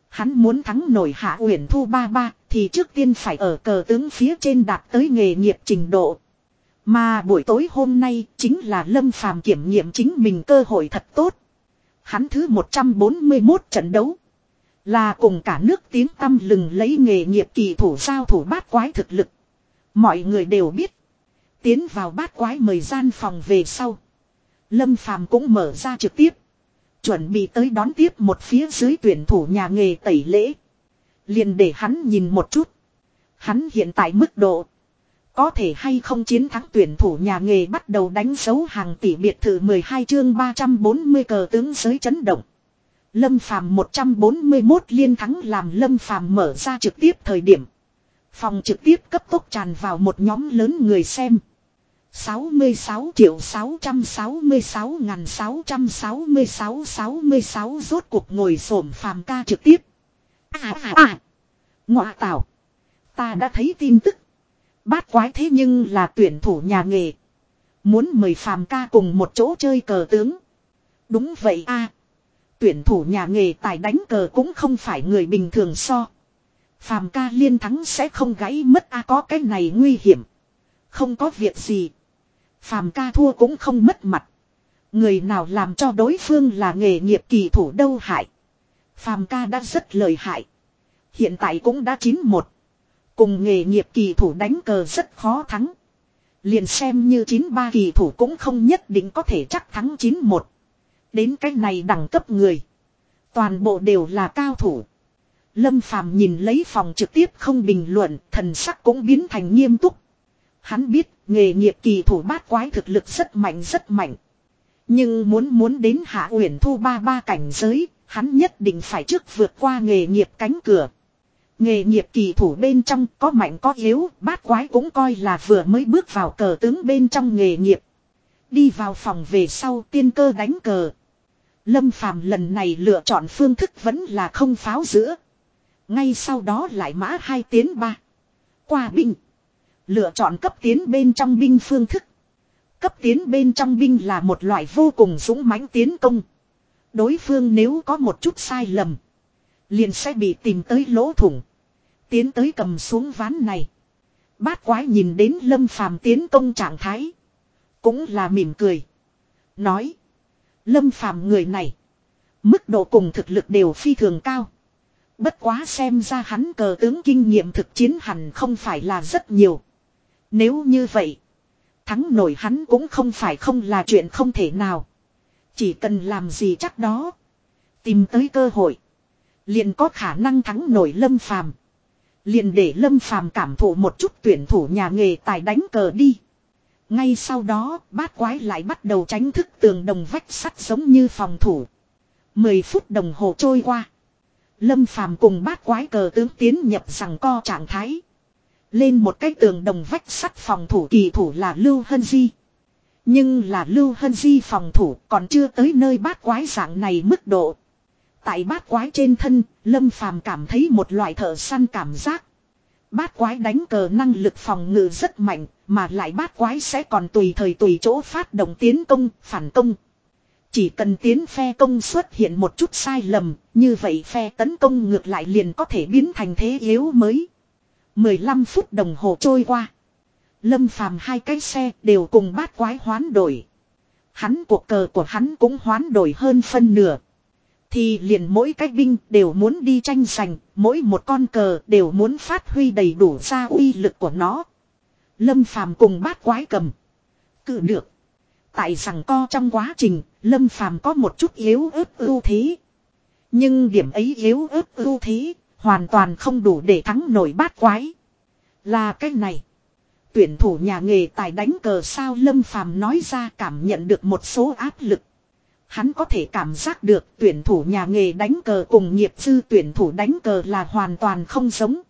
Hắn muốn thắng nổi Hạ Uyển Thu ba ba thì trước tiên phải ở cờ tướng phía trên đạt tới nghề nghiệp trình độ. Mà buổi tối hôm nay chính là Lâm Phàm kiểm nghiệm chính mình cơ hội thật tốt. Hắn thứ 141 trận đấu. Là cùng cả nước tiếng tâm lừng lấy nghề nghiệp kỳ thủ giao thủ bát quái thực lực. Mọi người đều biết. Tiến vào bát quái mời gian phòng về sau. Lâm Phàm cũng mở ra trực tiếp. Chuẩn bị tới đón tiếp một phía dưới tuyển thủ nhà nghề tẩy lễ. Liền để hắn nhìn một chút. Hắn hiện tại mức độ. Có thể hay không chiến thắng tuyển thủ nhà nghề bắt đầu đánh dấu hàng tỷ biệt thự 12 chương 340 cờ tướng giới chấn động. Lâm Phàm 141 liên thắng làm Lâm Phàm mở ra trực tiếp thời điểm. Phòng trực tiếp cấp tốc tràn vào một nhóm lớn người xem. 66 triệu 666 ngàn 666 66 rốt cuộc ngồi xổm phàm ca trực tiếp. À à à. Ngọa tạo. Ta đã thấy tin tức. Bát quái thế nhưng là tuyển thủ nhà nghề. Muốn mời phàm ca cùng một chỗ chơi cờ tướng. Đúng vậy a Tuyển thủ nhà nghề tài đánh cờ cũng không phải người bình thường so. Phàm ca liên thắng sẽ không gãy mất a, có cái này nguy hiểm. Không có việc gì. Phàm ca thua cũng không mất mặt. Người nào làm cho đối phương là nghề nghiệp kỳ thủ đâu hại. Phàm ca đã rất lợi hại. Hiện tại cũng đã chín một. Cùng nghề nghiệp kỳ thủ đánh cờ rất khó thắng. Liền xem như chín ba kỳ thủ cũng không nhất định có thể chắc thắng chín một. Đến cái này đẳng cấp người. Toàn bộ đều là cao thủ. Lâm Phàm nhìn lấy phòng trực tiếp không bình luận, thần sắc cũng biến thành nghiêm túc. Hắn biết, nghề nghiệp kỳ thủ bát quái thực lực rất mạnh rất mạnh. Nhưng muốn muốn đến hạ uyển thu ba ba cảnh giới, hắn nhất định phải trước vượt qua nghề nghiệp cánh cửa. Nghề nghiệp kỳ thủ bên trong có mạnh có yếu, bát quái cũng coi là vừa mới bước vào cờ tướng bên trong nghề nghiệp. Đi vào phòng về sau tiên cơ đánh cờ. Lâm Phàm lần này lựa chọn phương thức vẫn là không pháo giữa. Ngay sau đó lại mã hai tiến ba. Qua binh. Lựa chọn cấp tiến bên trong binh phương thức. Cấp tiến bên trong binh là một loại vô cùng dũng mãnh tiến công. Đối phương nếu có một chút sai lầm. Liền sẽ bị tìm tới lỗ thủng. Tiến tới cầm xuống ván này. Bát quái nhìn đến lâm phàm tiến công trạng thái. Cũng là mỉm cười. Nói. Lâm phàm người này. Mức độ cùng thực lực đều phi thường cao. Bất quá xem ra hắn cờ tướng kinh nghiệm thực chiến hẳn không phải là rất nhiều. Nếu như vậy. Thắng nổi hắn cũng không phải không là chuyện không thể nào. Chỉ cần làm gì chắc đó. Tìm tới cơ hội. Liền có khả năng thắng nổi lâm phàm. Liền để lâm phàm cảm thụ một chút tuyển thủ nhà nghề tài đánh cờ đi. Ngay sau đó, bát quái lại bắt đầu tránh thức tường đồng vách sắt giống như phòng thủ. Mười phút đồng hồ trôi qua. Lâm phàm cùng bát quái cờ tướng tiến nhập rằng co trạng thái. Lên một cái tường đồng vách sắt phòng thủ kỳ thủ là Lưu Hân Di. Nhưng là Lưu Hân Di phòng thủ còn chưa tới nơi bát quái dạng này mức độ. Tại bát quái trên thân, Lâm Phàm cảm thấy một loại thợ săn cảm giác. Bát quái đánh cờ năng lực phòng ngự rất mạnh, mà lại bát quái sẽ còn tùy thời tùy chỗ phát động tiến công, phản công. Chỉ cần tiến phe công xuất hiện một chút sai lầm, như vậy phe tấn công ngược lại liền có thể biến thành thế yếu mới. 15 phút đồng hồ trôi qua. Lâm phàm hai cái xe đều cùng bát quái hoán đổi. Hắn cuộc cờ của hắn cũng hoán đổi hơn phân nửa. Thì liền mỗi cái binh đều muốn đi tranh giành, mỗi một con cờ đều muốn phát huy đầy đủ ra uy lực của nó. Lâm phàm cùng bát quái cầm. Cự được. Tại rằng co trong quá trình, Lâm phàm có một chút yếu ớt ưu thế. Nhưng điểm ấy yếu ớt ưu thế, hoàn toàn không đủ để thắng nổi bát quái. Là cái này. Tuyển thủ nhà nghề tài đánh cờ sao Lâm Phàm nói ra cảm nhận được một số áp lực. Hắn có thể cảm giác được tuyển thủ nhà nghề đánh cờ cùng nghiệp dư tuyển thủ đánh cờ là hoàn toàn không giống.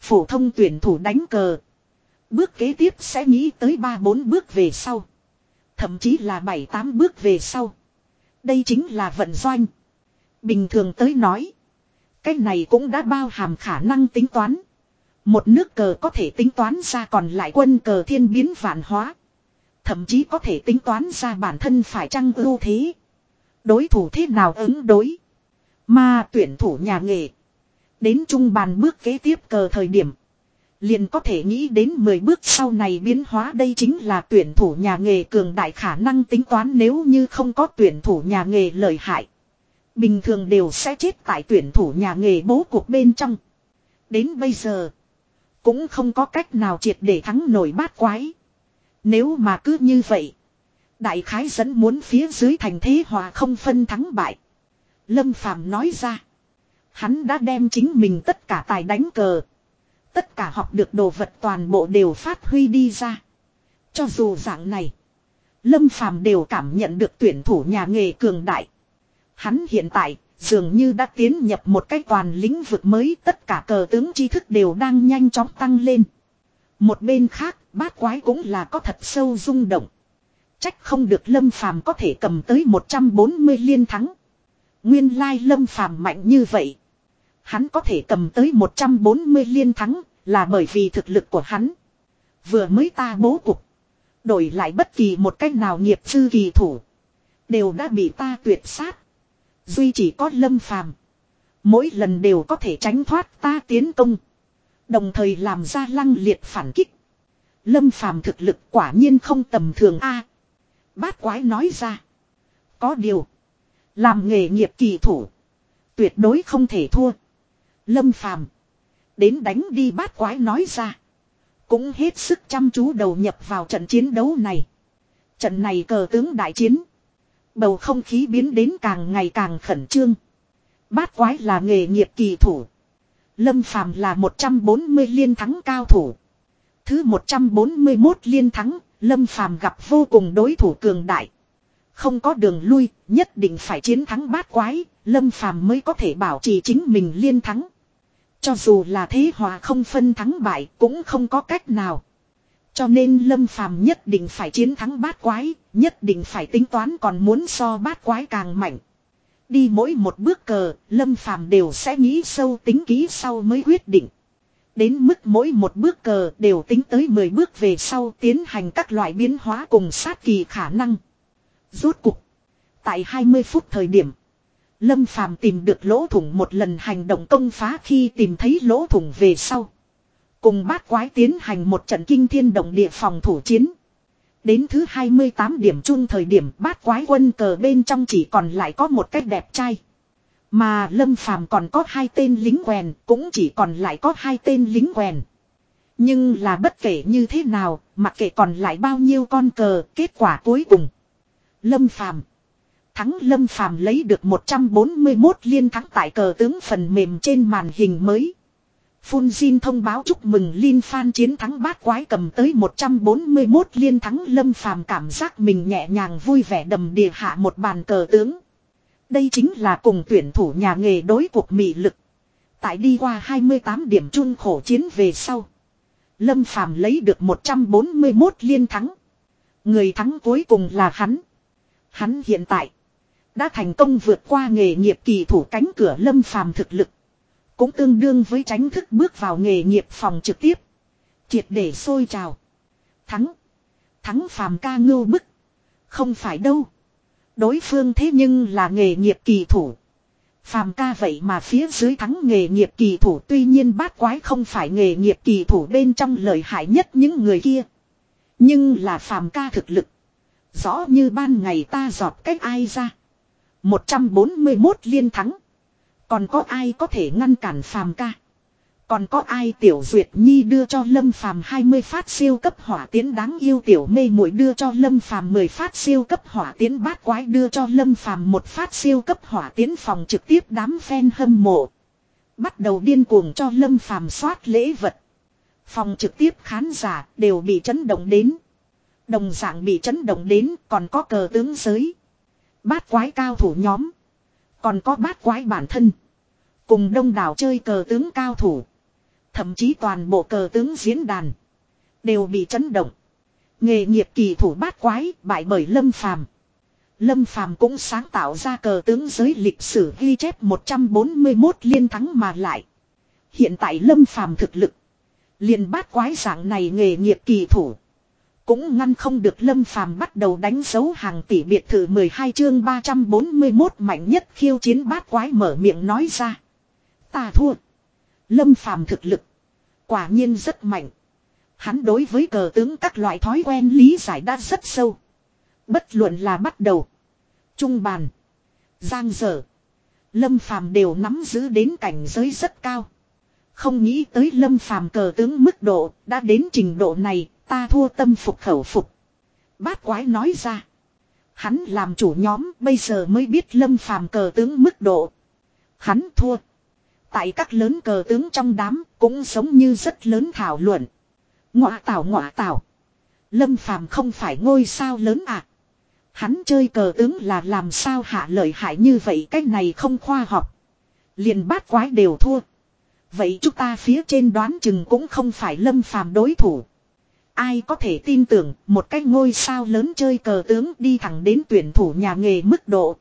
Phổ thông tuyển thủ đánh cờ. Bước kế tiếp sẽ nghĩ tới 3-4 bước về sau. Thậm chí là 7-8 bước về sau. Đây chính là vận doanh. Bình thường tới nói. Cái này cũng đã bao hàm khả năng tính toán. Một nước cờ có thể tính toán ra còn lại quân cờ thiên biến vạn hóa. Thậm chí có thể tính toán ra bản thân phải chăng ưu thế. Đối thủ thế nào ứng đối. Mà tuyển thủ nhà nghề. Đến trung bàn bước kế tiếp cờ thời điểm. Liền có thể nghĩ đến 10 bước sau này biến hóa đây chính là tuyển thủ nhà nghề cường đại khả năng tính toán nếu như không có tuyển thủ nhà nghề lợi hại. Bình thường đều sẽ chết tại tuyển thủ nhà nghề bố cuộc bên trong. Đến bây giờ. Cũng không có cách nào triệt để thắng nổi bát quái. Nếu mà cứ như vậy. Đại khái dẫn muốn phía dưới thành thế hòa không phân thắng bại. Lâm Phàm nói ra. Hắn đã đem chính mình tất cả tài đánh cờ. Tất cả học được đồ vật toàn bộ đều phát huy đi ra. Cho dù dạng này. Lâm Phàm đều cảm nhận được tuyển thủ nhà nghề cường đại. Hắn hiện tại dường như đã tiến nhập một cái toàn lĩnh vực mới tất cả cờ tướng tri thức đều đang nhanh chóng tăng lên. Một bên khác, bát quái cũng là có thật sâu rung động. Trách không được lâm phàm có thể cầm tới 140 liên thắng. Nguyên lai lâm phàm mạnh như vậy. Hắn có thể cầm tới 140 liên thắng là bởi vì thực lực của hắn. Vừa mới ta bố cục. Đổi lại bất kỳ một cách nào nghiệp sư kỳ thủ. Đều đã bị ta tuyệt sát. Duy chỉ có lâm phàm. Mỗi lần đều có thể tránh thoát ta tiến công. Đồng thời làm ra lăng liệt phản kích. Lâm phàm thực lực quả nhiên không tầm thường a bát quái nói ra. Có điều. Làm nghề nghiệp kỳ thủ. Tuyệt đối không thể thua. Lâm phàm. Đến đánh đi bát quái nói ra. Cũng hết sức chăm chú đầu nhập vào trận chiến đấu này. Trận này cờ tướng đại chiến. Bầu không khí biến đến càng ngày càng khẩn trương. Bát quái là nghề nghiệp kỳ thủ. Lâm Phàm là 140 liên thắng cao thủ. Thứ 141 liên thắng, Lâm Phàm gặp vô cùng đối thủ cường đại. Không có đường lui, nhất định phải chiến thắng bát quái, Lâm Phàm mới có thể bảo trì chính mình liên thắng. Cho dù là thế hòa không phân thắng bại cũng không có cách nào. Cho nên Lâm Phàm nhất định phải chiến thắng bát quái, nhất định phải tính toán còn muốn so bát quái càng mạnh. Đi mỗi một bước cờ, Lâm Phàm đều sẽ nghĩ sâu tính kỹ sau mới quyết định. Đến mức mỗi một bước cờ đều tính tới 10 bước về sau tiến hành các loại biến hóa cùng sát kỳ khả năng. Rốt cục. Tại 20 phút thời điểm. Lâm Phàm tìm được lỗ thủng một lần hành động công phá khi tìm thấy lỗ thủng về sau. Cùng bát quái tiến hành một trận kinh thiên động địa phòng thủ chiến. Đến thứ 28 điểm chung thời điểm, bát quái quân cờ bên trong chỉ còn lại có một cách đẹp trai. Mà Lâm Phàm còn có hai tên lính quèn, cũng chỉ còn lại có hai tên lính quèn. Nhưng là bất kể như thế nào, mặc kệ còn lại bao nhiêu con cờ, kết quả cuối cùng. Lâm Phàm Thắng Lâm Phàm lấy được 141 liên thắng tại cờ tướng phần mềm trên màn hình mới. Phun Jin thông báo chúc mừng Lin Phan chiến thắng bát quái cầm tới 141 liên thắng Lâm Phàm cảm giác mình nhẹ nhàng vui vẻ đầm đìa hạ một bàn cờ tướng. Đây chính là cùng tuyển thủ nhà nghề đối cuộc mị lực. Tại đi qua 28 điểm chung khổ chiến về sau. Lâm Phàm lấy được 141 liên thắng. Người thắng cuối cùng là hắn. Hắn hiện tại đã thành công vượt qua nghề nghiệp kỳ thủ cánh cửa Lâm Phàm thực lực. Cũng tương đương với tránh thức bước vào nghề nghiệp phòng trực tiếp. Triệt để sôi trào. Thắng. Thắng phàm ca ngưu bức. Không phải đâu. Đối phương thế nhưng là nghề nghiệp kỳ thủ. Phàm ca vậy mà phía dưới thắng nghề nghiệp kỳ thủ, tuy nhiên bát quái không phải nghề nghiệp kỳ thủ bên trong lợi hại nhất những người kia. Nhưng là phàm ca thực lực. Rõ như ban ngày ta giọt cách ai ra. 141 liên thắng. Còn có ai có thể ngăn cản phàm ca? Còn có ai tiểu duyệt nhi đưa cho lâm phàm 20 phát siêu cấp hỏa tiến đáng yêu tiểu mê muội đưa cho lâm phàm 10 phát siêu cấp hỏa tiến bát quái đưa cho lâm phàm một phát siêu cấp hỏa tiến phòng trực tiếp đám fan hâm mộ. Bắt đầu điên cuồng cho lâm phàm soát lễ vật. Phòng trực tiếp khán giả đều bị chấn động đến. Đồng dạng bị chấn động đến còn có cờ tướng giới. Bát quái cao thủ nhóm. Còn có bát quái bản thân. Cùng đông đảo chơi cờ tướng cao thủ. Thậm chí toàn bộ cờ tướng diễn đàn. Đều bị chấn động. Nghề nghiệp kỳ thủ bát quái, bại bởi Lâm Phàm. Lâm Phàm cũng sáng tạo ra cờ tướng giới lịch sử ghi chép 141 liên thắng mà lại. Hiện tại Lâm Phàm thực lực. liền bát quái dạng này nghề nghiệp kỳ thủ. Cũng ngăn không được Lâm Phàm bắt đầu đánh dấu hàng tỷ biệt thự 12 chương 341 mạnh nhất khiêu chiến bát quái mở miệng nói ra. Ta thua. Lâm Phàm thực lực. Quả nhiên rất mạnh. Hắn đối với cờ tướng các loại thói quen lý giải đã rất sâu. Bất luận là bắt đầu. Trung bàn. Giang dở. Lâm Phàm đều nắm giữ đến cảnh giới rất cao. Không nghĩ tới Lâm Phàm cờ tướng mức độ đã đến trình độ này, ta thua tâm phục khẩu phục. Bát quái nói ra. Hắn làm chủ nhóm bây giờ mới biết Lâm Phàm cờ tướng mức độ. Hắn thua. Tại các lớn cờ tướng trong đám cũng sống như rất lớn thảo luận. Ngọa tảo ngọa tảo. Lâm Phàm không phải ngôi sao lớn à. Hắn chơi cờ tướng là làm sao hạ lợi hại như vậy cách này không khoa học. liền bát quái đều thua. Vậy chúng ta phía trên đoán chừng cũng không phải lâm phàm đối thủ. Ai có thể tin tưởng một cái ngôi sao lớn chơi cờ tướng đi thẳng đến tuyển thủ nhà nghề mức độ.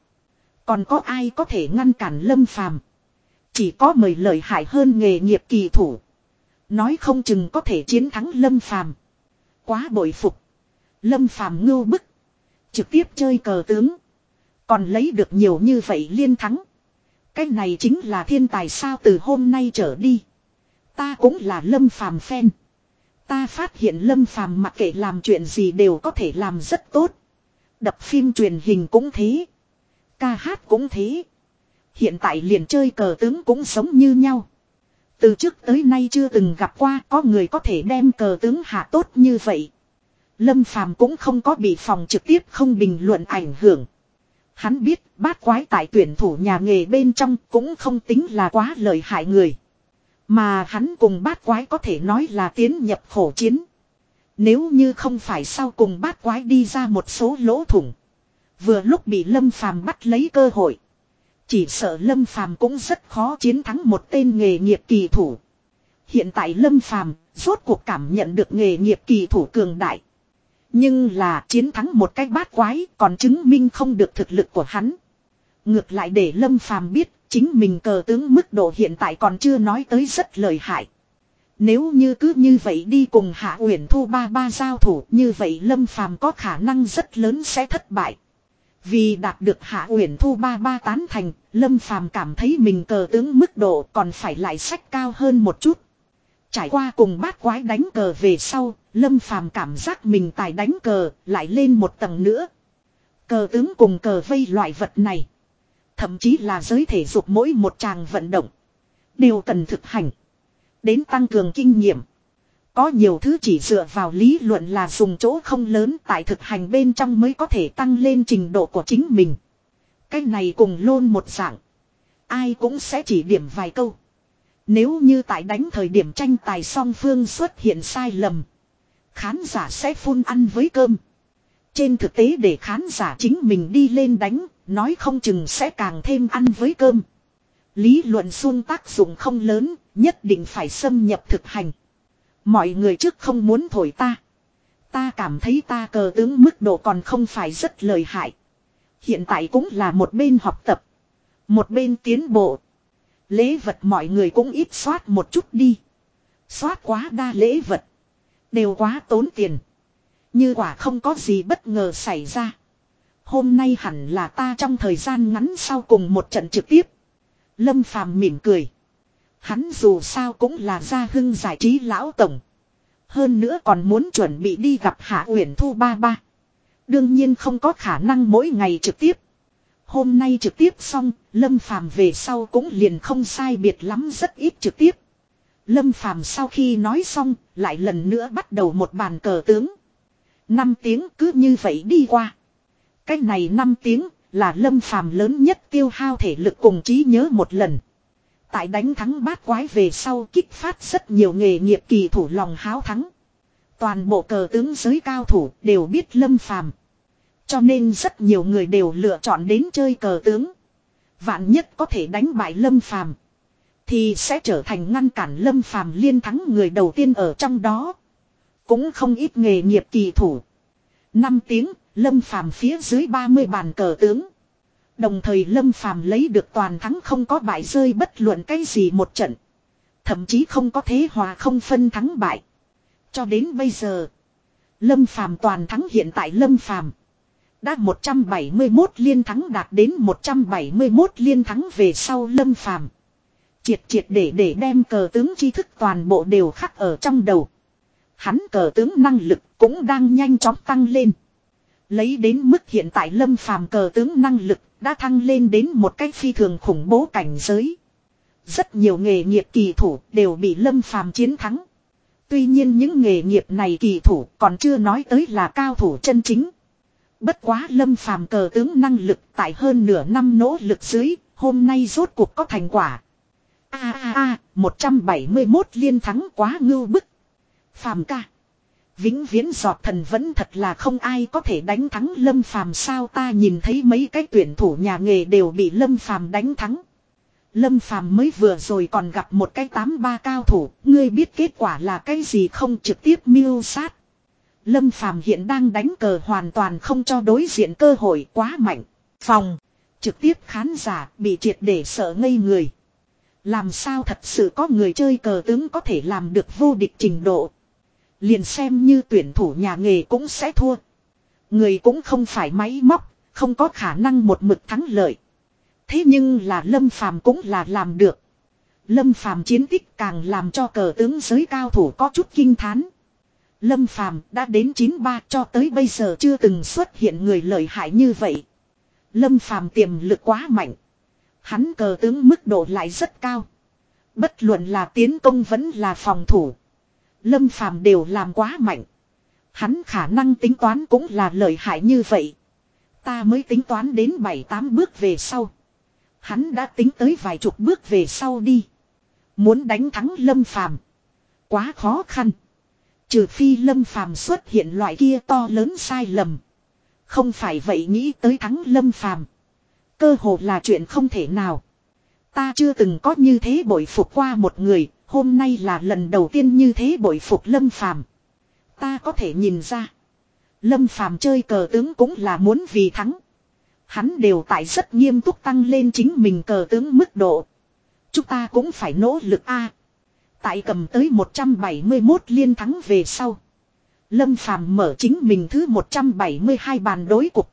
Còn có ai có thể ngăn cản lâm phàm. Chỉ có mời lợi hại hơn nghề nghiệp kỳ thủ. Nói không chừng có thể chiến thắng lâm phàm. Quá bội phục. Lâm phàm ngưu bức. Trực tiếp chơi cờ tướng. Còn lấy được nhiều như vậy liên thắng. Cái này chính là thiên tài sao từ hôm nay trở đi. Ta cũng là lâm phàm phen. Ta phát hiện lâm phàm mặc kệ làm chuyện gì đều có thể làm rất tốt. Đập phim truyền hình cũng thế. Ca hát cũng thế. Hiện tại liền chơi cờ tướng cũng sống như nhau. Từ trước tới nay chưa từng gặp qua, có người có thể đem cờ tướng hạ tốt như vậy. Lâm Phàm cũng không có bị phòng trực tiếp không bình luận ảnh hưởng. Hắn biết, bát quái tại tuyển thủ nhà nghề bên trong cũng không tính là quá lợi hại người. Mà hắn cùng bát quái có thể nói là tiến nhập khổ chiến. Nếu như không phải sau cùng bát quái đi ra một số lỗ thủng. Vừa lúc bị Lâm Phàm bắt lấy cơ hội. Chỉ sợ Lâm Phàm cũng rất khó chiến thắng một tên nghề nghiệp kỳ thủ. Hiện tại Lâm Phàm rốt cuộc cảm nhận được nghề nghiệp kỳ thủ cường đại. Nhưng là chiến thắng một cách bát quái còn chứng minh không được thực lực của hắn. Ngược lại để Lâm Phàm biết chính mình cờ tướng mức độ hiện tại còn chưa nói tới rất lời hại. Nếu như cứ như vậy đi cùng Hạ Uyển Thu ba ba giao thủ, như vậy Lâm Phàm có khả năng rất lớn sẽ thất bại. Vì đạt được Hạ Uyển Thu ba ba tán thành, Lâm Phàm cảm thấy mình cờ tướng mức độ còn phải lại sách cao hơn một chút. Trải qua cùng bát quái đánh cờ về sau, Lâm Phàm cảm giác mình tài đánh cờ lại lên một tầng nữa. Cờ tướng cùng cờ vây loại vật này. Thậm chí là giới thể dục mỗi một tràng vận động. Đều cần thực hành. Đến tăng cường kinh nghiệm. Có nhiều thứ chỉ dựa vào lý luận là dùng chỗ không lớn tại thực hành bên trong mới có thể tăng lên trình độ của chính mình. Cái này cùng lôn một dạng. Ai cũng sẽ chỉ điểm vài câu. Nếu như tại đánh thời điểm tranh tài song phương xuất hiện sai lầm. Khán giả sẽ phun ăn với cơm. Trên thực tế để khán giả chính mình đi lên đánh, nói không chừng sẽ càng thêm ăn với cơm. Lý luận xuông tác dụng không lớn, nhất định phải xâm nhập thực hành. Mọi người trước không muốn thổi ta. Ta cảm thấy ta cờ tướng mức độ còn không phải rất lợi hại. Hiện tại cũng là một bên học tập. Một bên tiến bộ. Lễ vật mọi người cũng ít soát một chút đi. Soát quá đa lễ vật. Đều quá tốn tiền. Như quả không có gì bất ngờ xảy ra. Hôm nay hẳn là ta trong thời gian ngắn sau cùng một trận trực tiếp. Lâm Phàm mỉm cười. Hắn dù sao cũng là gia hưng giải trí lão tổng. Hơn nữa còn muốn chuẩn bị đi gặp Hạ Uyển Thu ba ba. Đương nhiên không có khả năng mỗi ngày trực tiếp. Hôm nay trực tiếp xong, Lâm Phàm về sau cũng liền không sai biệt lắm rất ít trực tiếp. Lâm Phàm sau khi nói xong, lại lần nữa bắt đầu một bàn cờ tướng. Năm tiếng cứ như vậy đi qua. Cách này năm tiếng là Lâm Phàm lớn nhất tiêu hao thể lực cùng trí nhớ một lần. Tại đánh thắng bát quái về sau kích phát rất nhiều nghề nghiệp kỳ thủ lòng háo thắng. Toàn bộ cờ tướng giới cao thủ đều biết Lâm Phàm cho nên rất nhiều người đều lựa chọn đến chơi cờ tướng. Vạn nhất có thể đánh bại Lâm Phàm thì sẽ trở thành ngăn cản Lâm Phàm liên thắng người đầu tiên ở trong đó. Cũng không ít nghề nghiệp kỳ thủ. Năm tiếng, Lâm Phàm phía dưới 30 bàn cờ tướng. Đồng thời Lâm Phàm lấy được toàn thắng không có bại rơi bất luận cái gì một trận. Thậm chí không có thế hòa không phân thắng bại. Cho đến bây giờ, Lâm Phàm toàn thắng hiện tại Lâm Phàm đã 171 liên thắng đạt đến 171 liên thắng về sau lâm phàm. Triệt triệt để để đem cờ tướng tri thức toàn bộ đều khắc ở trong đầu. Hắn cờ tướng năng lực cũng đang nhanh chóng tăng lên. Lấy đến mức hiện tại lâm phàm cờ tướng năng lực đã thăng lên đến một cách phi thường khủng bố cảnh giới. Rất nhiều nghề nghiệp kỳ thủ đều bị lâm phàm chiến thắng. Tuy nhiên những nghề nghiệp này kỳ thủ còn chưa nói tới là cao thủ chân chính. Bất quá lâm phàm cờ tướng năng lực tại hơn nửa năm nỗ lực dưới, hôm nay rốt cuộc có thành quả. A a a, 171 liên thắng quá ngưu bức. Phàm ca. Vĩnh viễn giọt thần vẫn thật là không ai có thể đánh thắng lâm phàm sao ta nhìn thấy mấy cái tuyển thủ nhà nghề đều bị lâm phàm đánh thắng. Lâm phàm mới vừa rồi còn gặp một cái tám ba cao thủ, ngươi biết kết quả là cái gì không trực tiếp miêu sát. Lâm Phàm hiện đang đánh cờ hoàn toàn không cho đối diện cơ hội quá mạnh. Phòng. Trực tiếp khán giả bị triệt để sợ ngây người. Làm sao thật sự có người chơi cờ tướng có thể làm được vô địch trình độ. Liền xem như tuyển thủ nhà nghề cũng sẽ thua. Người cũng không phải máy móc, không có khả năng một mực thắng lợi. Thế nhưng là Lâm Phàm cũng là làm được. Lâm Phàm chiến tích càng làm cho cờ tướng giới cao thủ có chút kinh thán. Lâm Phàm đã đến 93 cho tới bây giờ chưa từng xuất hiện người lợi hại như vậy. Lâm Phàm tiềm lực quá mạnh. Hắn cờ tướng mức độ lại rất cao. Bất luận là tiến công vẫn là phòng thủ. Lâm Phàm đều làm quá mạnh. Hắn khả năng tính toán cũng là lợi hại như vậy. Ta mới tính toán đến 7-8 bước về sau. Hắn đã tính tới vài chục bước về sau đi. Muốn đánh thắng Lâm Phàm Quá khó khăn. Trừ phi Lâm Phàm xuất hiện loại kia to lớn sai lầm. Không phải vậy nghĩ tới thắng Lâm Phàm Cơ hồ là chuyện không thể nào. Ta chưa từng có như thế bội phục qua một người, hôm nay là lần đầu tiên như thế bội phục Lâm Phàm. Ta có thể nhìn ra. Lâm Phàm chơi cờ tướng cũng là muốn vì thắng. Hắn đều tại rất nghiêm túc tăng lên chính mình cờ tướng mức độ. Chúng ta cũng phải nỗ lực a. Tại cầm tới 171 liên thắng về sau. Lâm Phàm mở chính mình thứ 172 bàn đối cục.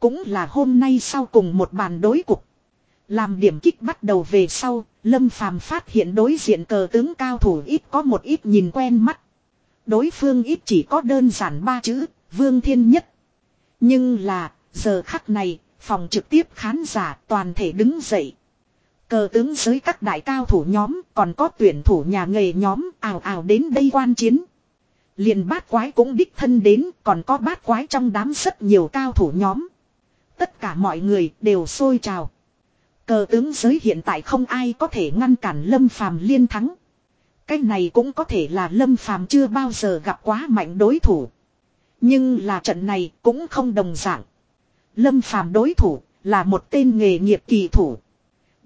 Cũng là hôm nay sau cùng một bàn đối cục. Làm điểm kích bắt đầu về sau, Lâm Phàm phát hiện đối diện cờ tướng cao thủ ít có một ít nhìn quen mắt. Đối phương ít chỉ có đơn giản ba chữ, Vương Thiên Nhất. Nhưng là, giờ khắc này, phòng trực tiếp khán giả toàn thể đứng dậy. Cờ tướng giới các đại cao thủ nhóm, còn có tuyển thủ nhà nghề nhóm ào ào đến đây quan chiến. Liền bát quái cũng đích thân đến, còn có bát quái trong đám rất nhiều cao thủ nhóm. Tất cả mọi người đều sôi trào. Cờ tướng giới hiện tại không ai có thể ngăn cản Lâm Phàm liên thắng. Cái này cũng có thể là Lâm Phàm chưa bao giờ gặp quá mạnh đối thủ. Nhưng là trận này cũng không đồng dạng. Lâm Phàm đối thủ là một tên nghề nghiệp kỳ thủ.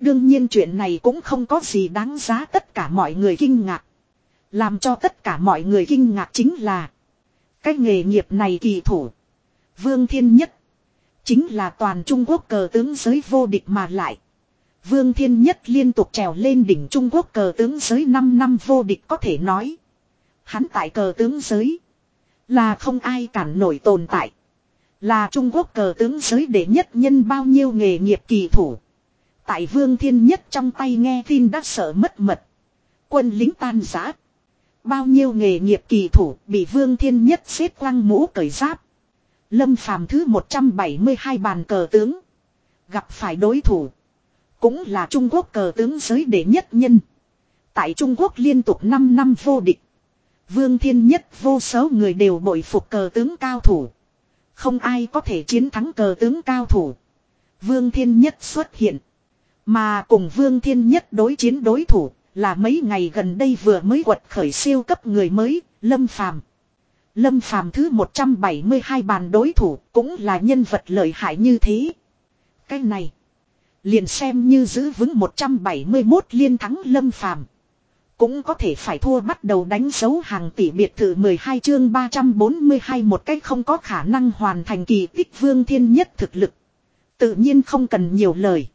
Đương nhiên chuyện này cũng không có gì đáng giá tất cả mọi người kinh ngạc. Làm cho tất cả mọi người kinh ngạc chính là cái nghề nghiệp này kỳ thủ. Vương Thiên Nhất chính là toàn Trung Quốc cờ tướng giới vô địch mà lại. Vương Thiên Nhất liên tục trèo lên đỉnh Trung Quốc cờ tướng giới 5 năm vô địch có thể nói. Hắn tại cờ tướng giới. Là không ai cản nổi tồn tại. Là Trung Quốc cờ tướng giới đệ nhất nhân bao nhiêu nghề nghiệp kỳ thủ. Tại Vương Thiên Nhất trong tay nghe tin đã sợ mất mật. Quân lính tan giã. Bao nhiêu nghề nghiệp kỳ thủ bị Vương Thiên Nhất xếp quăng mũ cởi giáp. Lâm phàm thứ 172 bàn cờ tướng. Gặp phải đối thủ cũng là Trung Quốc cờ tướng giới đệ nhất nhân. Tại Trung Quốc liên tục 5 năm vô địch. Vương Thiên Nhất vô số người đều bội phục cờ tướng cao thủ. Không ai có thể chiến thắng cờ tướng cao thủ. Vương Thiên Nhất xuất hiện. Mà cùng Vương Thiên Nhất đối chiến đối thủ là mấy ngày gần đây vừa mới quật khởi siêu cấp người mới, Lâm Phàm. Lâm Phàm thứ 172 bàn đối thủ cũng là nhân vật lợi hại như thế. Cái này Liền xem như giữ vững 171 liên thắng lâm phàm. Cũng có thể phải thua bắt đầu đánh dấu hàng tỷ biệt thự 12 chương 342 một cách không có khả năng hoàn thành kỳ tích vương thiên nhất thực lực. Tự nhiên không cần nhiều lời.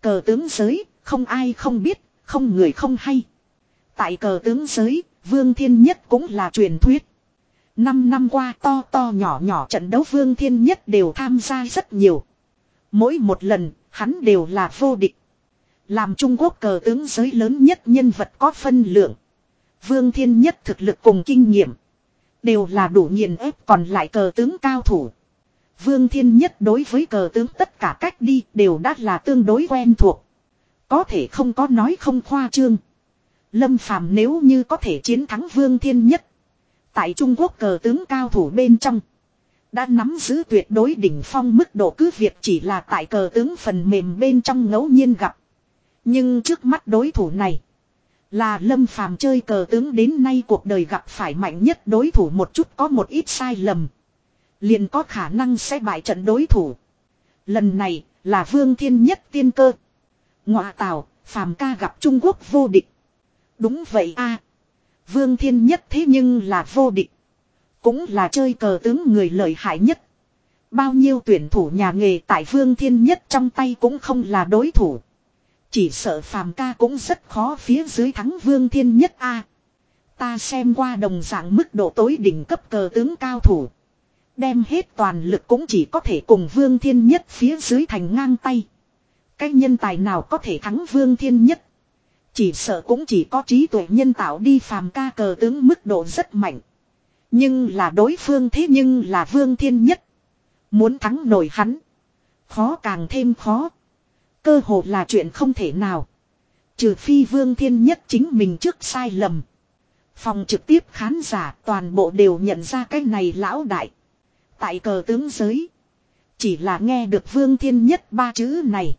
Cờ tướng giới, không ai không biết, không người không hay. Tại cờ tướng giới, vương thiên nhất cũng là truyền thuyết. Năm năm qua to to nhỏ nhỏ trận đấu vương thiên nhất đều tham gia rất nhiều. Mỗi một lần, Hắn đều là vô địch. Làm Trung Quốc cờ tướng giới lớn nhất nhân vật có phân lượng. Vương Thiên Nhất thực lực cùng kinh nghiệm. Đều là đủ nghiền ép còn lại cờ tướng cao thủ. Vương Thiên Nhất đối với cờ tướng tất cả cách đi đều đã là tương đối quen thuộc. Có thể không có nói không khoa trương. Lâm Phàm nếu như có thể chiến thắng Vương Thiên Nhất. Tại Trung Quốc cờ tướng cao thủ bên trong. Đã nắm giữ tuyệt đối đỉnh phong mức độ cứ việc chỉ là tại cờ tướng phần mềm bên trong ngẫu nhiên gặp. Nhưng trước mắt đối thủ này. Là lâm phàm chơi cờ tướng đến nay cuộc đời gặp phải mạnh nhất đối thủ một chút có một ít sai lầm. Liền có khả năng sẽ bại trận đối thủ. Lần này là vương thiên nhất tiên cơ. Ngọa tào, phàm ca gặp Trung Quốc vô địch. Đúng vậy a Vương thiên nhất thế nhưng là vô địch. Cũng là chơi cờ tướng người lợi hại nhất. Bao nhiêu tuyển thủ nhà nghề tại vương thiên nhất trong tay cũng không là đối thủ. Chỉ sợ phàm ca cũng rất khó phía dưới thắng vương thiên nhất a. ta xem qua đồng dạng mức độ tối đỉnh cấp cờ tướng cao thủ. Đem hết toàn lực cũng chỉ có thể cùng vương thiên nhất phía dưới thành ngang tay. Cái nhân tài nào có thể thắng vương thiên nhất. Chỉ sợ cũng chỉ có trí tuệ nhân tạo đi phàm ca cờ tướng mức độ rất mạnh. Nhưng là đối phương thế nhưng là vương thiên nhất. Muốn thắng nổi hắn. Khó càng thêm khó. Cơ hồ là chuyện không thể nào. Trừ phi vương thiên nhất chính mình trước sai lầm. Phòng trực tiếp khán giả toàn bộ đều nhận ra cái này lão đại. Tại cờ tướng giới. Chỉ là nghe được Vương Thiên Nhất ba chữ này.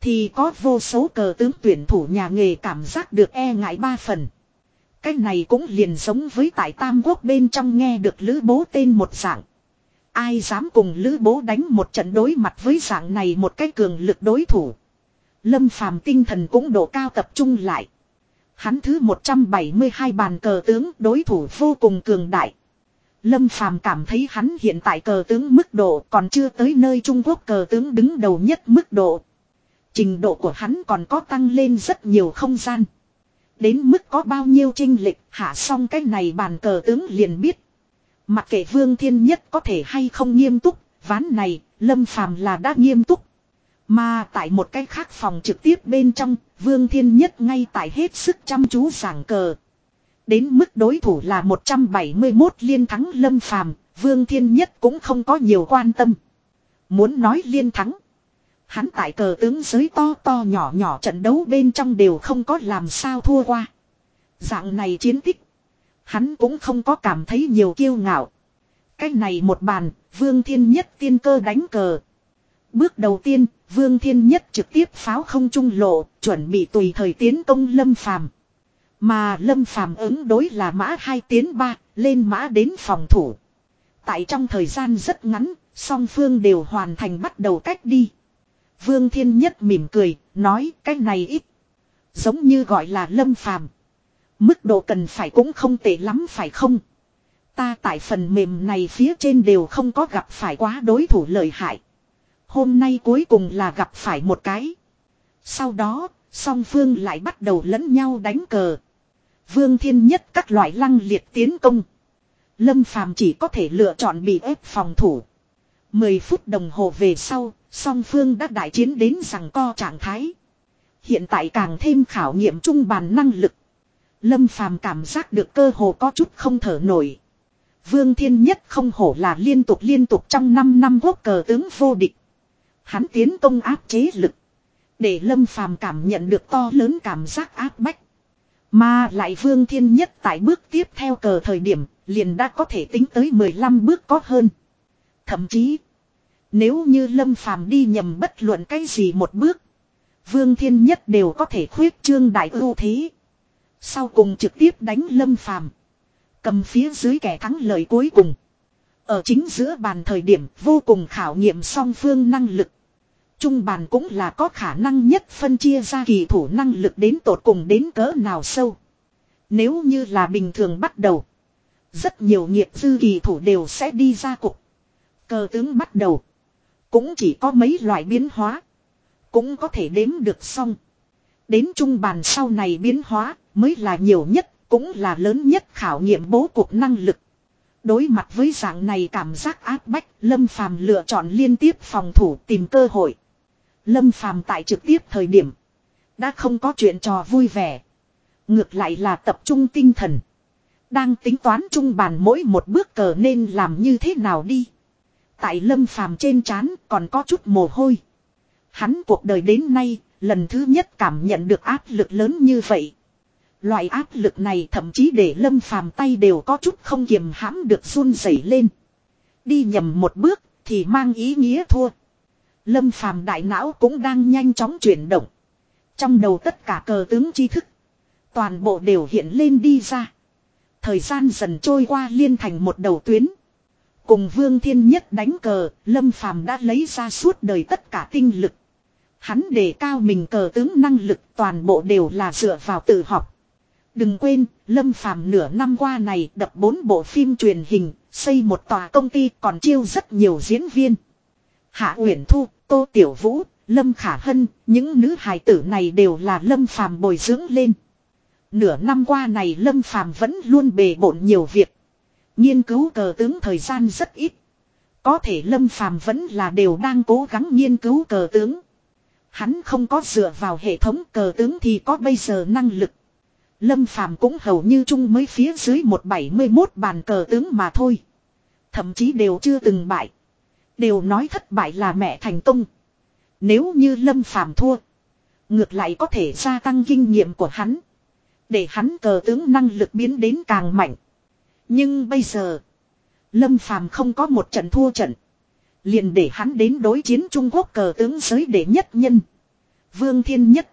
Thì có vô số cờ tướng tuyển thủ nhà nghề cảm giác được e ngại ba phần. Cái này cũng liền giống với tại Tam Quốc bên trong nghe được Lữ Bố tên một dạng. Ai dám cùng Lữ Bố đánh một trận đối mặt với dạng này một cái cường lực đối thủ. Lâm Phàm tinh thần cũng độ cao tập trung lại. Hắn thứ 172 bàn cờ tướng đối thủ vô cùng cường đại. Lâm Phàm cảm thấy hắn hiện tại cờ tướng mức độ còn chưa tới nơi Trung Quốc cờ tướng đứng đầu nhất mức độ. Trình độ của hắn còn có tăng lên rất nhiều không gian. Đến mức có bao nhiêu trinh lịch hạ xong cái này bàn cờ tướng liền biết. Mặc kệ Vương Thiên Nhất có thể hay không nghiêm túc, ván này, Lâm Phàm là đã nghiêm túc. Mà tại một cái khác phòng trực tiếp bên trong, Vương Thiên Nhất ngay tại hết sức chăm chú giảng cờ. Đến mức đối thủ là 171 liên thắng Lâm Phàm, Vương Thiên Nhất cũng không có nhiều quan tâm. Muốn nói liên thắng. Hắn tại cờ tướng giới to to nhỏ nhỏ trận đấu bên trong đều không có làm sao thua qua. Dạng này chiến tích. Hắn cũng không có cảm thấy nhiều kiêu ngạo. cách này một bàn, Vương Thiên Nhất tiên cơ đánh cờ. Bước đầu tiên, Vương Thiên Nhất trực tiếp pháo không trung lộ, chuẩn bị tùy thời tiến công Lâm Phàm. Mà Lâm Phàm ứng đối là mã hai tiến ba, lên mã đến phòng thủ. Tại trong thời gian rất ngắn, song phương đều hoàn thành bắt đầu cách đi. Vương Thiên Nhất mỉm cười, nói cái này ít. Giống như gọi là Lâm Phàm. Mức độ cần phải cũng không tệ lắm phải không? Ta tại phần mềm này phía trên đều không có gặp phải quá đối thủ lợi hại. Hôm nay cuối cùng là gặp phải một cái. Sau đó, song phương lại bắt đầu lẫn nhau đánh cờ. Vương Thiên Nhất các loại lăng liệt tiến công. Lâm Phàm chỉ có thể lựa chọn bị ép phòng thủ. 10 phút đồng hồ về sau, song phương đã đại chiến đến rằng co trạng thái. Hiện tại càng thêm khảo nghiệm trung bàn năng lực. Lâm Phàm cảm giác được cơ hồ có chút không thở nổi. Vương Thiên Nhất không hổ là liên tục liên tục trong 5 năm quốc cờ tướng vô địch. Hắn tiến công áp chế lực. Để Lâm Phàm cảm nhận được to lớn cảm giác áp bách. Mà lại Vương Thiên Nhất tại bước tiếp theo cờ thời điểm liền đã có thể tính tới 15 bước có hơn. Thậm chí, nếu như Lâm Phàm đi nhầm bất luận cái gì một bước, Vương Thiên Nhất đều có thể khuyết trương đại ưu thế. Sau cùng trực tiếp đánh Lâm Phàm, cầm phía dưới kẻ thắng lợi cuối cùng. Ở chính giữa bàn thời điểm vô cùng khảo nghiệm song phương năng lực. Trung bàn cũng là có khả năng nhất phân chia ra kỳ thủ năng lực đến tột cùng đến cỡ nào sâu. Nếu như là bình thường bắt đầu. Rất nhiều nghiệp dư kỳ thủ đều sẽ đi ra cục. Cờ tướng bắt đầu. Cũng chỉ có mấy loại biến hóa. Cũng có thể đếm được xong. Đến trung bàn sau này biến hóa mới là nhiều nhất, cũng là lớn nhất khảo nghiệm bố cục năng lực. Đối mặt với dạng này cảm giác áp bách, Lâm Phàm lựa chọn liên tiếp phòng thủ tìm cơ hội. Lâm Phàm tại trực tiếp thời điểm đã không có chuyện trò vui vẻ, ngược lại là tập trung tinh thần, đang tính toán trung bàn mỗi một bước cờ nên làm như thế nào đi. Tại Lâm Phàm trên trán còn có chút mồ hôi. Hắn cuộc đời đến nay, lần thứ nhất cảm nhận được áp lực lớn như vậy. Loại áp lực này thậm chí để Lâm Phàm tay đều có chút không kiềm hãm được run rẩy lên. Đi nhầm một bước thì mang ý nghĩa thua. Lâm Phàm đại não cũng đang nhanh chóng chuyển động. Trong đầu tất cả cờ tướng tri thức, toàn bộ đều hiện lên đi ra. Thời gian dần trôi qua liên thành một đầu tuyến. Cùng Vương Thiên Nhất đánh cờ, Lâm Phàm đã lấy ra suốt đời tất cả tinh lực. Hắn đề cao mình cờ tướng năng lực toàn bộ đều là dựa vào tự học. Đừng quên, Lâm Phàm nửa năm qua này đập bốn bộ phim truyền hình, xây một tòa công ty còn chiêu rất nhiều diễn viên. Hạ Uyển Thu, Tô Tiểu Vũ, Lâm Khả Hân, những nữ hài tử này đều là Lâm Phàm bồi dưỡng lên. Nửa năm qua này Lâm Phàm vẫn luôn bề bộn nhiều việc. Nghiên cứu cờ tướng thời gian rất ít. Có thể Lâm Phàm vẫn là đều đang cố gắng nghiên cứu cờ tướng. Hắn không có dựa vào hệ thống cờ tướng thì có bây giờ năng lực. Lâm Phàm cũng hầu như chung mới phía dưới 171 bàn cờ tướng mà thôi. Thậm chí đều chưa từng bại. Đều nói thất bại là mẹ thành công. Nếu như Lâm Phàm thua. Ngược lại có thể gia tăng kinh nghiệm của hắn. Để hắn cờ tướng năng lực biến đến càng mạnh. Nhưng bây giờ. Lâm Phàm không có một trận thua trận. liền để hắn đến đối chiến Trung Quốc cờ tướng giới đệ nhất nhân. Vương Thiên Nhất.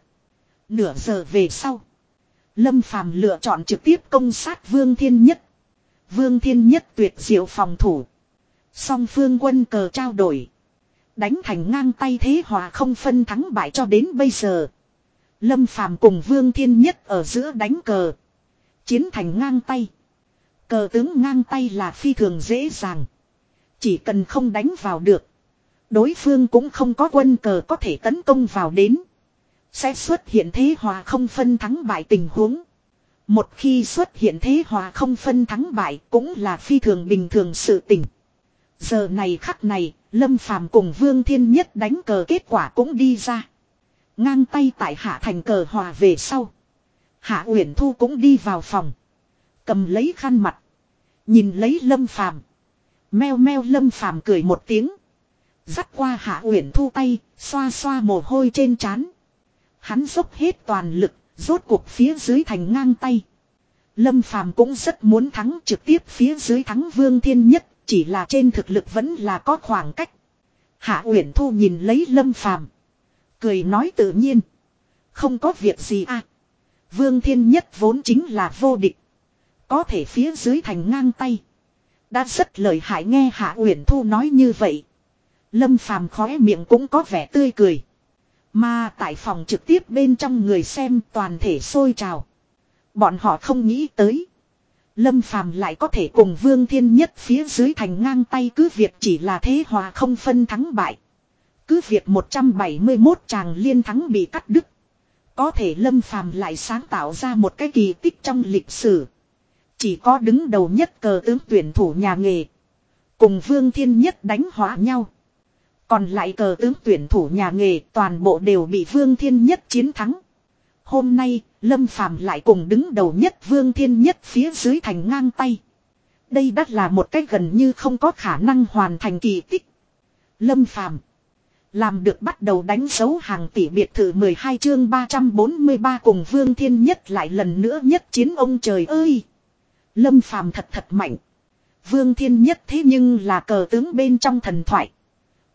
Nửa giờ về sau. Lâm Phàm lựa chọn trực tiếp công sát Vương Thiên Nhất. Vương Thiên Nhất tuyệt diệu phòng thủ. Song phương quân cờ trao đổi. Đánh thành ngang tay thế hòa không phân thắng bại cho đến bây giờ. Lâm Phàm cùng Vương Thiên Nhất ở giữa đánh cờ. Chiến thành ngang tay. Cờ tướng ngang tay là phi thường dễ dàng. Chỉ cần không đánh vào được. Đối phương cũng không có quân cờ có thể tấn công vào đến. Sẽ xuất hiện thế hòa không phân thắng bại tình huống. Một khi xuất hiện thế hòa không phân thắng bại cũng là phi thường bình thường sự tình. Giờ này khắc này, Lâm Phàm cùng Vương Thiên Nhất đánh cờ kết quả cũng đi ra. Ngang tay tại hạ thành cờ hòa về sau. Hạ Uyển Thu cũng đi vào phòng. Cầm lấy khăn mặt. Nhìn lấy Lâm Phàm Meo meo Lâm Phàm cười một tiếng. Dắt qua Hạ Uyển Thu tay, xoa xoa mồ hôi trên trán. Hắn dốc hết toàn lực, rốt cuộc phía dưới thành ngang tay. Lâm Phàm cũng rất muốn thắng trực tiếp phía dưới thắng Vương Thiên Nhất, chỉ là trên thực lực vẫn là có khoảng cách. Hạ Uyển Thu nhìn lấy Lâm Phàm, cười nói tự nhiên, không có việc gì à. Vương Thiên Nhất vốn chính là vô địch, có thể phía dưới thành ngang tay. Đã rất lời hại nghe Hạ Uyển Thu nói như vậy. Lâm Phàm khóe miệng cũng có vẻ tươi cười. Mà tại phòng trực tiếp bên trong người xem toàn thể sôi trào. Bọn họ không nghĩ tới. Lâm Phàm lại có thể cùng Vương Thiên Nhất phía dưới thành ngang tay cứ việc chỉ là thế hòa không phân thắng bại. Cứ việc 171 chàng liên thắng bị cắt đứt. Có thể Lâm Phàm lại sáng tạo ra một cái kỳ tích trong lịch sử. Chỉ có đứng đầu nhất cờ tướng tuyển thủ nhà nghề. Cùng Vương Thiên Nhất đánh hóa nhau. Còn lại cờ tướng tuyển thủ nhà nghề toàn bộ đều bị Vương Thiên Nhất chiến thắng. Hôm nay, Lâm Phàm lại cùng đứng đầu nhất Vương Thiên Nhất phía dưới thành ngang tay. Đây đắt là một cách gần như không có khả năng hoàn thành kỳ tích. Lâm Phàm làm được bắt đầu đánh dấu hàng tỷ biệt thự 12 chương 343 cùng Vương Thiên Nhất lại lần nữa nhất chiến ông trời ơi. Lâm Phàm thật thật mạnh. Vương Thiên Nhất thế nhưng là cờ tướng bên trong thần thoại.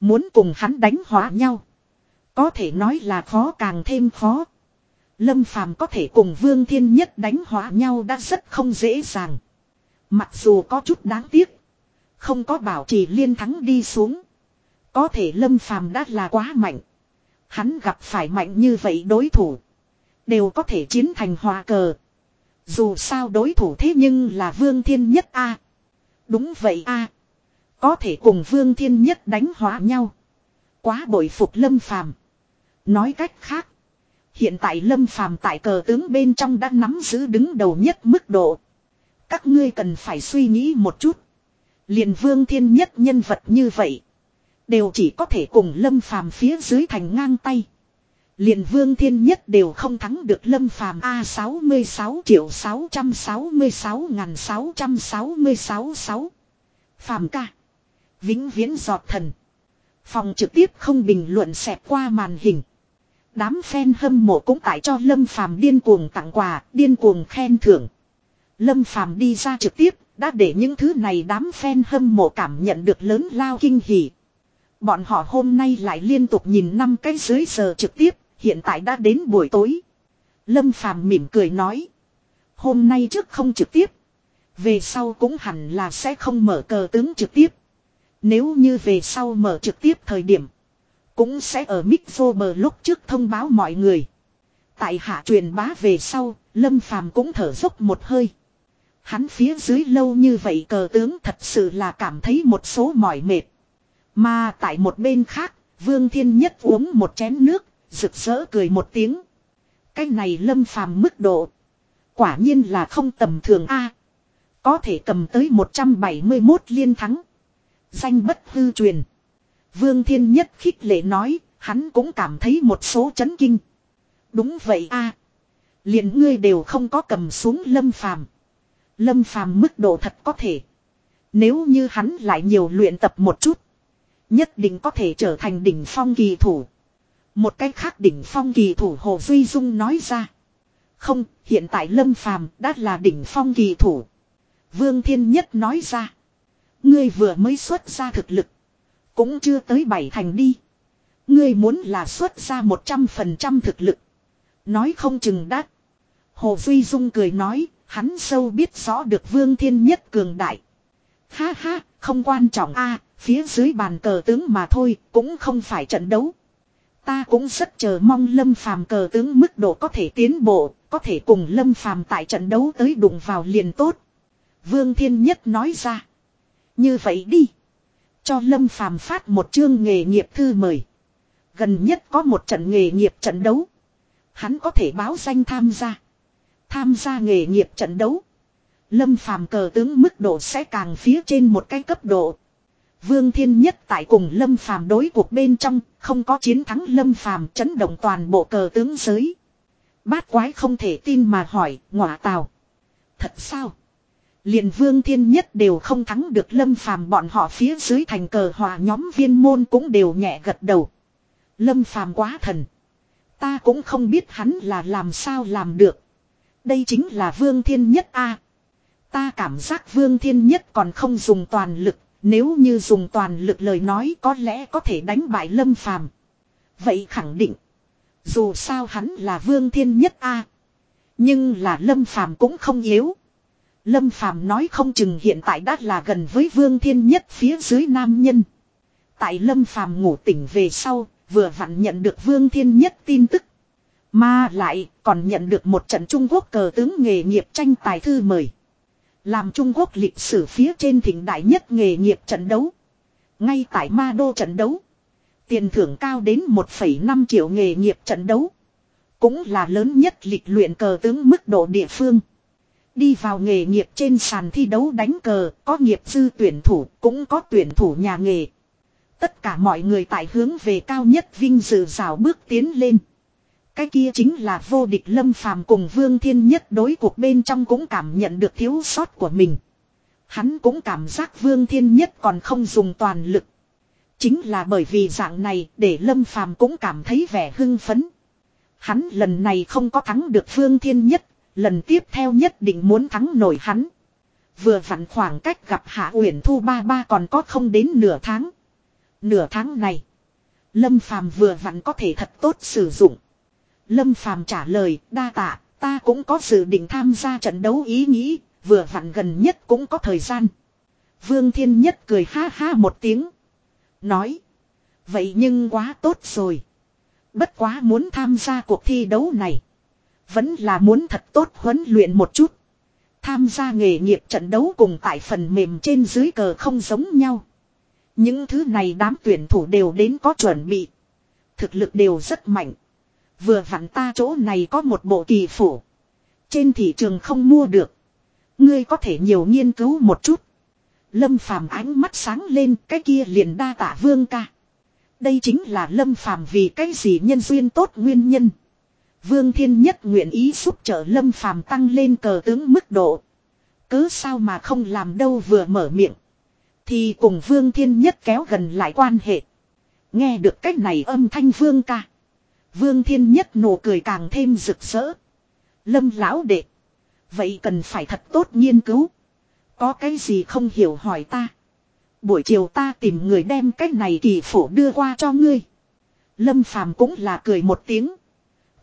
Muốn cùng hắn đánh hóa nhau. Có thể nói là khó càng thêm khó. Lâm Phàm có thể cùng Vương Thiên Nhất đánh hóa nhau đã rất không dễ dàng. Mặc dù có chút đáng tiếc. Không có bảo trì liên thắng đi xuống. Có thể Lâm Phàm đã là quá mạnh. Hắn gặp phải mạnh như vậy đối thủ. Đều có thể chiến thành hòa cờ. Dù sao đối thủ thế nhưng là Vương Thiên Nhất a Đúng vậy a Có thể cùng Vương Thiên Nhất đánh hóa nhau. Quá bội phục Lâm Phàm Nói cách khác. Hiện tại Lâm Phàm tại cờ tướng bên trong đã nắm giữ đứng đầu nhất mức độ. Các ngươi cần phải suy nghĩ một chút. liền Vương Thiên Nhất nhân vật như vậy. Đều chỉ có thể cùng Lâm Phàm phía dưới thành ngang tay liền Vương Thiên Nhất đều không thắng được Lâm Phàm A 66 triệu 666 ngàn 666 6. Phàm ca. Vĩnh viễn giọt thần. Phòng trực tiếp không bình luận xẹp qua màn hình. Đám fan hâm mộ cũng tại cho Lâm Phàm điên cuồng tặng quà, điên cuồng khen thưởng. Lâm Phàm đi ra trực tiếp, đã để những thứ này đám fan hâm mộ cảm nhận được lớn lao kinh hỉ. Bọn họ hôm nay lại liên tục nhìn năm cái dưới giờ trực tiếp, hiện tại đã đến buổi tối. Lâm Phàm mỉm cười nói. Hôm nay trước không trực tiếp. Về sau cũng hẳn là sẽ không mở cờ tướng trực tiếp. Nếu như về sau mở trực tiếp thời điểm. Cũng sẽ ở Mic bờ lúc trước thông báo mọi người. Tại hạ truyền bá về sau, Lâm Phàm cũng thở dốc một hơi. Hắn phía dưới lâu như vậy cờ tướng thật sự là cảm thấy một số mỏi mệt. Mà tại một bên khác, Vương Thiên Nhất uống một chén nước, rực rỡ cười một tiếng. Cái này lâm phàm mức độ. Quả nhiên là không tầm thường a Có thể cầm tới 171 liên thắng. Danh bất hư truyền. Vương Thiên Nhất khích lệ nói, hắn cũng cảm thấy một số chấn kinh. Đúng vậy a liền ngươi đều không có cầm xuống lâm phàm. Lâm phàm mức độ thật có thể. Nếu như hắn lại nhiều luyện tập một chút. Nhất định có thể trở thành đỉnh phong kỳ thủ. Một cách khác đỉnh phong kỳ thủ Hồ Duy Dung nói ra. Không, hiện tại Lâm Phàm đã là đỉnh phong kỳ thủ. Vương Thiên Nhất nói ra. Ngươi vừa mới xuất ra thực lực. Cũng chưa tới bảy thành đi. Ngươi muốn là xuất ra một trăm phần trăm thực lực. Nói không chừng đắt. Hồ Duy Dung cười nói, hắn sâu biết rõ được Vương Thiên Nhất cường đại. Ha ha, không quan trọng a à, phía dưới bàn cờ tướng mà thôi, cũng không phải trận đấu. Ta cũng rất chờ mong Lâm Phàm cờ tướng mức độ có thể tiến bộ, có thể cùng Lâm Phàm tại trận đấu tới đụng vào liền tốt. Vương Thiên Nhất nói ra. Như vậy đi. Cho Lâm Phàm phát một chương nghề nghiệp thư mời. Gần nhất có một trận nghề nghiệp trận đấu. Hắn có thể báo danh tham gia. Tham gia nghề nghiệp trận đấu. Lâm Phàm cờ tướng mức độ sẽ càng phía trên một cái cấp độ. Vương Thiên Nhất tại cùng Lâm Phàm đối cuộc bên trong, không có chiến thắng Lâm Phàm chấn động toàn bộ cờ tướng giới. Bát quái không thể tin mà hỏi, ngọa tào. Thật sao? liền Vương Thiên Nhất đều không thắng được Lâm Phàm bọn họ phía dưới thành cờ hòa nhóm viên môn cũng đều nhẹ gật đầu. Lâm Phàm quá thần. Ta cũng không biết hắn là làm sao làm được. Đây chính là Vương Thiên Nhất a. ta cảm giác Vương Thiên Nhất còn không dùng toàn lực, nếu như dùng toàn lực lời nói có lẽ có thể đánh bại Lâm Phàm. Vậy khẳng định, dù sao hắn là Vương Thiên Nhất a, nhưng là Lâm Phàm cũng không yếu. Lâm Phàm nói không chừng hiện tại đã là gần với Vương Thiên Nhất phía dưới nam nhân. Tại Lâm Phàm ngủ tỉnh về sau, vừa vặn nhận được Vương Thiên Nhất tin tức. Mà lại còn nhận được một trận Trung Quốc cờ tướng nghề nghiệp tranh tài thư mời. Làm Trung Quốc lịch sử phía trên thịnh đại nhất nghề nghiệp trận đấu. Ngay tại Ma Đô trận đấu. Tiền thưởng cao đến 1,5 triệu nghề nghiệp trận đấu. Cũng là lớn nhất lịch luyện cờ tướng mức độ địa phương. Đi vào nghề nghiệp trên sàn thi đấu đánh cờ, có nghiệp dư tuyển thủ, cũng có tuyển thủ nhà nghề. Tất cả mọi người tại hướng về cao nhất vinh dự rào bước tiến lên. Cái kia chính là vô địch lâm phàm cùng vương thiên nhất đối cuộc bên trong cũng cảm nhận được thiếu sót của mình. Hắn cũng cảm giác vương thiên nhất còn không dùng toàn lực. Chính là bởi vì dạng này để lâm phàm cũng cảm thấy vẻ hưng phấn. Hắn lần này không có thắng được vương thiên nhất, lần tiếp theo nhất định muốn thắng nổi hắn. Vừa vặn khoảng cách gặp Hạ Uyển Thu ba ba còn có không đến nửa tháng. Nửa tháng này, Lâm Phàm vừa vặn có thể thật tốt sử dụng. Lâm Phàm trả lời, đa tạ, ta cũng có dự định tham gia trận đấu ý nghĩ, vừa vặn gần nhất cũng có thời gian. Vương Thiên Nhất cười ha ha một tiếng. Nói, vậy nhưng quá tốt rồi. Bất quá muốn tham gia cuộc thi đấu này. Vẫn là muốn thật tốt huấn luyện một chút. Tham gia nghề nghiệp trận đấu cùng tại phần mềm trên dưới cờ không giống nhau. Những thứ này đám tuyển thủ đều đến có chuẩn bị. Thực lực đều rất mạnh. Vừa vặn ta chỗ này có một bộ kỳ phủ. Trên thị trường không mua được. Ngươi có thể nhiều nghiên cứu một chút. Lâm phàm ánh mắt sáng lên, cái kia liền đa tả vương ca. Đây chính là lâm phàm vì cái gì nhân duyên tốt nguyên nhân. Vương Thiên Nhất nguyện ý giúp trợ Lâm Phàm tăng lên cờ tướng mức độ. Cứ sao mà không làm đâu vừa mở miệng. Thì cùng Vương Thiên Nhất kéo gần lại quan hệ. Nghe được cách này âm thanh Vương ca. Vương Thiên Nhất nụ cười càng thêm rực rỡ. Lâm lão đệ. Vậy cần phải thật tốt nghiên cứu. Có cái gì không hiểu hỏi ta. Buổi chiều ta tìm người đem cái này kỳ phổ đưa qua cho ngươi. Lâm Phàm cũng là cười một tiếng.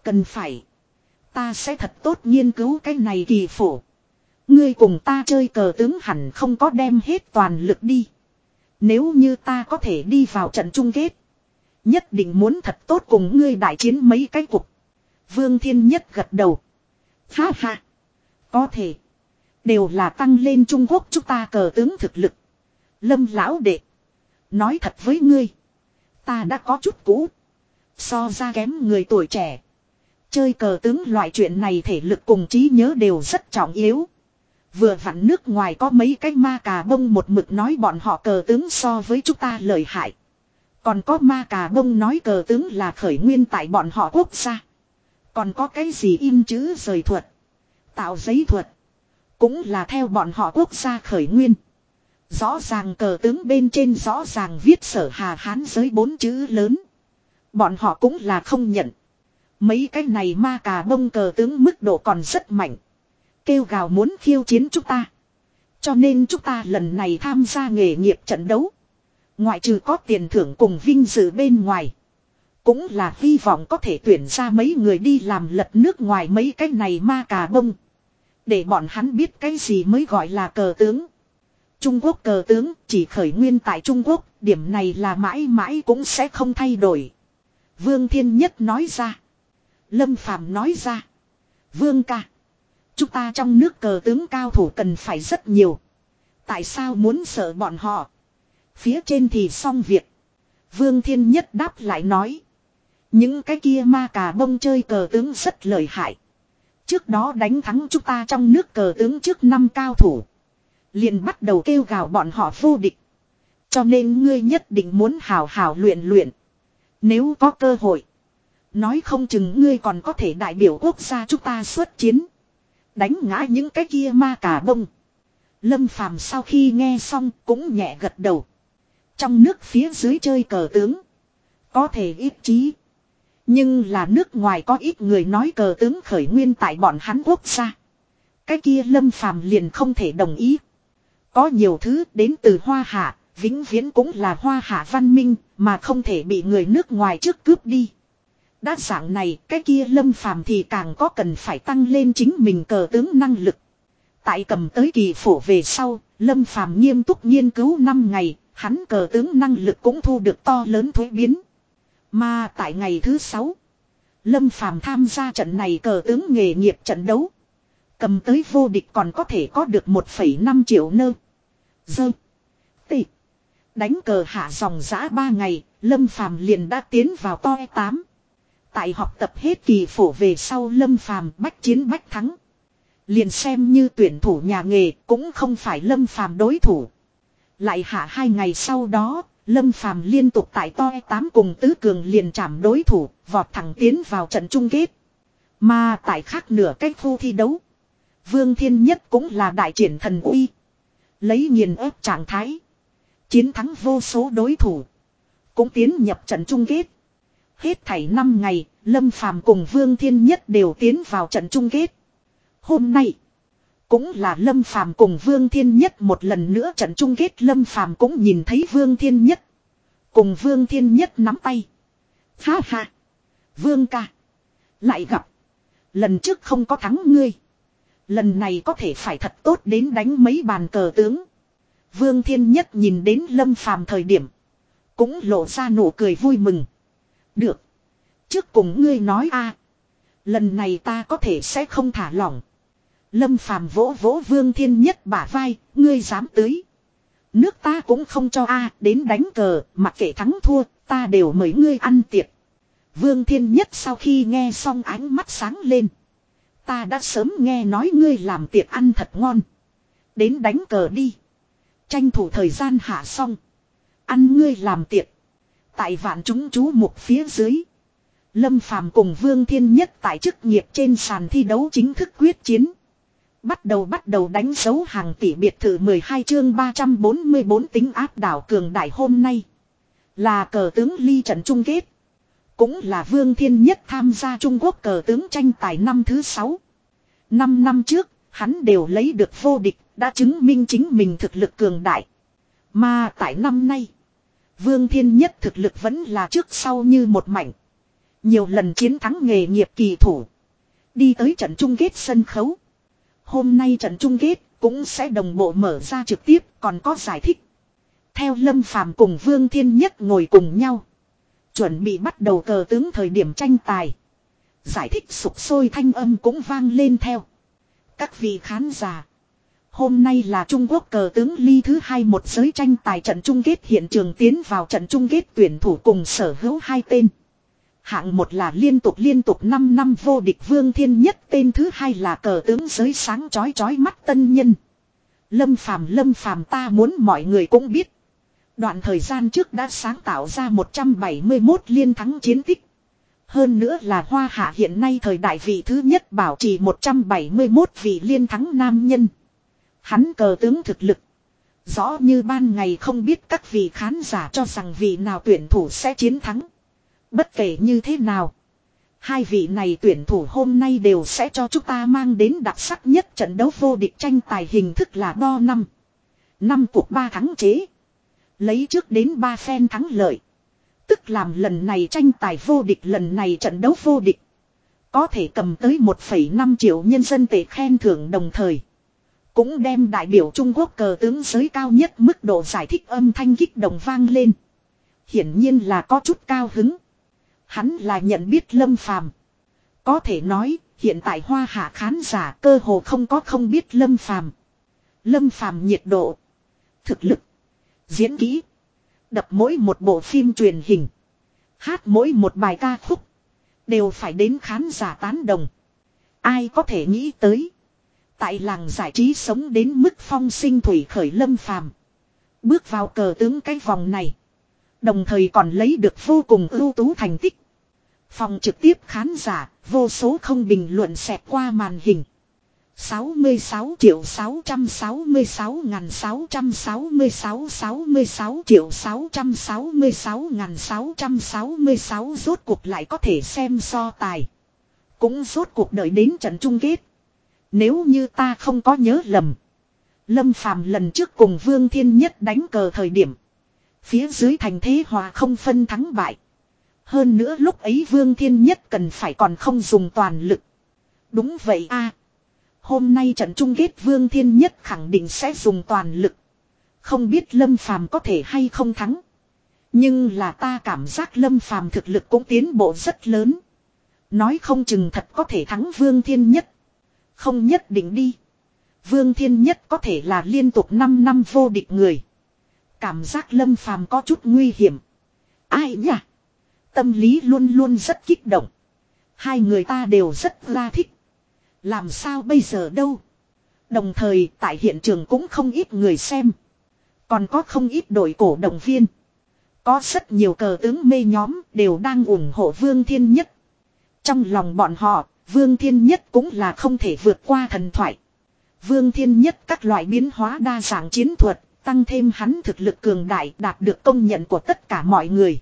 Cần phải. Ta sẽ thật tốt nghiên cứu cái này kỳ phổ. Ngươi cùng ta chơi cờ tướng hẳn không có đem hết toàn lực đi. Nếu như ta có thể đi vào trận chung kết. Nhất định muốn thật tốt cùng ngươi đại chiến mấy cái cục. Vương Thiên Nhất gật đầu. Ha ha. Có thể. Đều là tăng lên Trung Quốc chúng ta cờ tướng thực lực. Lâm lão đệ. Nói thật với ngươi. Ta đã có chút cũ. So ra kém người tuổi trẻ. Chơi cờ tướng loại chuyện này thể lực cùng trí nhớ đều rất trọng yếu. Vừa vặn nước ngoài có mấy cái ma cà bông một mực nói bọn họ cờ tướng so với chúng ta lợi hại. Còn có ma cà bông nói cờ tướng là khởi nguyên tại bọn họ quốc gia. Còn có cái gì in chữ rời thuật. Tạo giấy thuật. Cũng là theo bọn họ quốc gia khởi nguyên. Rõ ràng cờ tướng bên trên rõ ràng viết sở hà hán giới bốn chữ lớn. Bọn họ cũng là không nhận. Mấy cái này ma cà bông cờ tướng mức độ còn rất mạnh. Kêu gào muốn khiêu chiến chúng ta. Cho nên chúng ta lần này tham gia nghề nghiệp trận đấu. Ngoại trừ có tiền thưởng cùng vinh dự bên ngoài. Cũng là hy vọng có thể tuyển ra mấy người đi làm lật nước ngoài mấy cái này ma cà bông. Để bọn hắn biết cái gì mới gọi là cờ tướng. Trung Quốc cờ tướng chỉ khởi nguyên tại Trung Quốc, điểm này là mãi mãi cũng sẽ không thay đổi. Vương Thiên Nhất nói ra. Lâm Phàm nói ra. Vương ca. Chúng ta trong nước cờ tướng cao thủ cần phải rất nhiều. Tại sao muốn sợ bọn họ? Phía trên thì xong việc. Vương Thiên Nhất đáp lại nói. Những cái kia ma cà bông chơi cờ tướng rất lợi hại. Trước đó đánh thắng chúng ta trong nước cờ tướng trước năm cao thủ. liền bắt đầu kêu gào bọn họ vô địch. Cho nên ngươi nhất định muốn hào hào luyện luyện. Nếu có cơ hội. Nói không chừng ngươi còn có thể đại biểu quốc gia chúng ta xuất chiến. Đánh ngã những cái kia ma cà bông. Lâm phàm sau khi nghe xong cũng nhẹ gật đầu. Trong nước phía dưới chơi cờ tướng. Có thể ít trí. Nhưng là nước ngoài có ít người nói cờ tướng khởi nguyên tại bọn hắn quốc gia. Cái kia lâm phàm liền không thể đồng ý. Có nhiều thứ đến từ hoa hạ, vĩnh viễn cũng là hoa hạ văn minh, mà không thể bị người nước ngoài trước cướp đi. Đã dạng này, cái kia lâm phàm thì càng có cần phải tăng lên chính mình cờ tướng năng lực. Tại cầm tới kỳ phổ về sau, lâm phàm nghiêm túc nghiên cứu 5 ngày, hắn cờ tướng năng lực cũng thu được to lớn thuế biến. Mà tại ngày thứ 6, lâm phàm tham gia trận này cờ tướng nghề nghiệp trận đấu. Cầm tới vô địch còn có thể có được 1,5 triệu nơ. Dơ. Tị. Đánh cờ hạ dòng giã 3 ngày, Lâm Phàm liền đã tiến vào to 8. Tại học tập hết kỳ phổ về sau Lâm Phàm bách chiến bách thắng. Liền xem như tuyển thủ nhà nghề cũng không phải Lâm Phàm đối thủ. Lại hạ hai ngày sau đó, Lâm Phàm liên tục tại to 8 cùng tứ cường liền chạm đối thủ, vọt thẳng tiến vào trận chung kết. Mà tại khác nửa cách khu thi đấu, Vương Thiên Nhất cũng là đại triển thần uy. Lấy nghiền ép trạng thái. Chiến thắng vô số đối thủ. Cũng tiến nhập trận chung kết. Hết thảy 5 ngày, Lâm Phàm cùng Vương Thiên Nhất đều tiến vào trận chung kết. Hôm nay, cũng là Lâm Phàm cùng Vương Thiên Nhất một lần nữa trận chung kết Lâm Phàm cũng nhìn thấy Vương Thiên Nhất. Cùng Vương Thiên Nhất nắm tay. Ha ha. Vương ca. Lại gặp. Lần trước không có thắng ngươi. Lần này có thể phải thật tốt đến đánh mấy bàn cờ tướng. Vương Thiên Nhất nhìn đến Lâm Phàm thời điểm. Cũng lộ ra nụ cười vui mừng. Được. Trước cùng ngươi nói a Lần này ta có thể sẽ không thả lỏng. Lâm Phàm vỗ vỗ Vương Thiên Nhất bả vai, ngươi dám tới. Nước ta cũng không cho a đến đánh cờ, mặc kệ thắng thua, ta đều mời ngươi ăn tiệc. Vương Thiên Nhất sau khi nghe xong ánh mắt sáng lên. Ta đã sớm nghe nói ngươi làm tiệc ăn thật ngon. Đến đánh cờ đi. Tranh thủ thời gian hạ xong. Ăn ngươi làm tiệc. Tại vạn chúng chú mục phía dưới. Lâm Phàm cùng Vương Thiên Nhất tại chức nghiệp trên sàn thi đấu chính thức quyết chiến. Bắt đầu bắt đầu đánh dấu hàng tỷ biệt thự 12 chương 344 tính áp đảo cường đại hôm nay. Là cờ tướng ly trận chung kết. Cũng là Vương Thiên Nhất tham gia Trung Quốc cờ tướng tranh tài năm thứ 6. Năm năm trước, hắn đều lấy được vô địch, đã chứng minh chính mình thực lực cường đại. Mà tại năm nay, Vương Thiên Nhất thực lực vẫn là trước sau như một mảnh. Nhiều lần chiến thắng nghề nghiệp kỳ thủ. Đi tới trận chung kết sân khấu. Hôm nay trận chung kết cũng sẽ đồng bộ mở ra trực tiếp, còn có giải thích. Theo Lâm Phàm cùng Vương Thiên Nhất ngồi cùng nhau. Chuẩn bị bắt đầu cờ tướng thời điểm tranh tài. Giải thích sục sôi thanh âm cũng vang lên theo. Các vị khán giả. Hôm nay là Trung Quốc cờ tướng ly thứ hai một giới tranh tài trận chung kết, hiện trường tiến vào trận chung kết tuyển thủ cùng sở hữu hai tên. Hạng một là liên tục liên tục 5 năm vô địch vương thiên nhất, tên thứ hai là cờ tướng giới sáng chói chói mắt tân nhân. Lâm phàm lâm phàm, ta muốn mọi người cũng biết. Đoạn thời gian trước đã sáng tạo ra 171 liên thắng chiến tích. Hơn nữa là hoa hạ hiện nay thời đại vị thứ nhất bảo trì 171 vị liên thắng nam nhân. Hắn cờ tướng thực lực. Rõ như ban ngày không biết các vị khán giả cho rằng vị nào tuyển thủ sẽ chiến thắng. Bất kể như thế nào. Hai vị này tuyển thủ hôm nay đều sẽ cho chúng ta mang đến đặc sắc nhất trận đấu vô địch tranh tài hình thức là đo năm. Năm cuộc ba thắng chế. Lấy trước đến ba phen thắng lợi. Tức làm lần này tranh tài vô địch lần này trận đấu vô địch. Có thể cầm tới 1,5 triệu nhân dân tệ khen thưởng đồng thời. Cũng đem đại biểu Trung Quốc cờ tướng giới cao nhất mức độ giải thích âm thanh kích động vang lên. Hiển nhiên là có chút cao hứng. Hắn là nhận biết lâm phàm. Có thể nói, hiện tại hoa hạ khán giả cơ hồ không có không biết lâm phàm. Lâm phàm nhiệt độ. Thực lực. Diễn kỹ. Đập mỗi một bộ phim truyền hình. Hát mỗi một bài ca khúc. Đều phải đến khán giả tán đồng. Ai có thể nghĩ tới. Tại làng giải trí sống đến mức phong sinh thủy khởi lâm phàm. Bước vào cờ tướng cái vòng này. Đồng thời còn lấy được vô cùng ưu tú thành tích. Phòng trực tiếp khán giả, vô số không bình luận xẹt qua màn hình. 66 triệu 666 ngàn 666 66 triệu 666 ngàn 666 rốt cuộc lại có thể xem so tài. Cũng rốt cuộc đợi đến trận chung kết. Nếu như ta không có nhớ lầm. Lâm Phàm lần trước cùng Vương Thiên Nhất đánh cờ thời điểm. Phía dưới thành thế hòa không phân thắng bại. Hơn nữa lúc ấy Vương Thiên Nhất cần phải còn không dùng toàn lực. Đúng vậy a Hôm nay trận chung kết Vương Thiên Nhất khẳng định sẽ dùng toàn lực. Không biết Lâm Phàm có thể hay không thắng. Nhưng là ta cảm giác Lâm Phàm thực lực cũng tiến bộ rất lớn. Nói không chừng thật có thể thắng Vương Thiên Nhất. Không nhất định đi. Vương Thiên Nhất có thể là liên tục 5 năm vô địch người. Cảm giác Lâm Phàm có chút nguy hiểm. Ai nhỉ? Tâm lý luôn luôn rất kích động. Hai người ta đều rất la thích. Làm sao bây giờ đâu? Đồng thời tại hiện trường cũng không ít người xem. Còn có không ít đội cổ động viên. Có rất nhiều cờ tướng mê nhóm đều đang ủng hộ Vương Thiên Nhất. Trong lòng bọn họ, Vương Thiên Nhất cũng là không thể vượt qua thần thoại. Vương Thiên Nhất các loại biến hóa đa dạng chiến thuật, tăng thêm hắn thực lực cường đại đạt được công nhận của tất cả mọi người.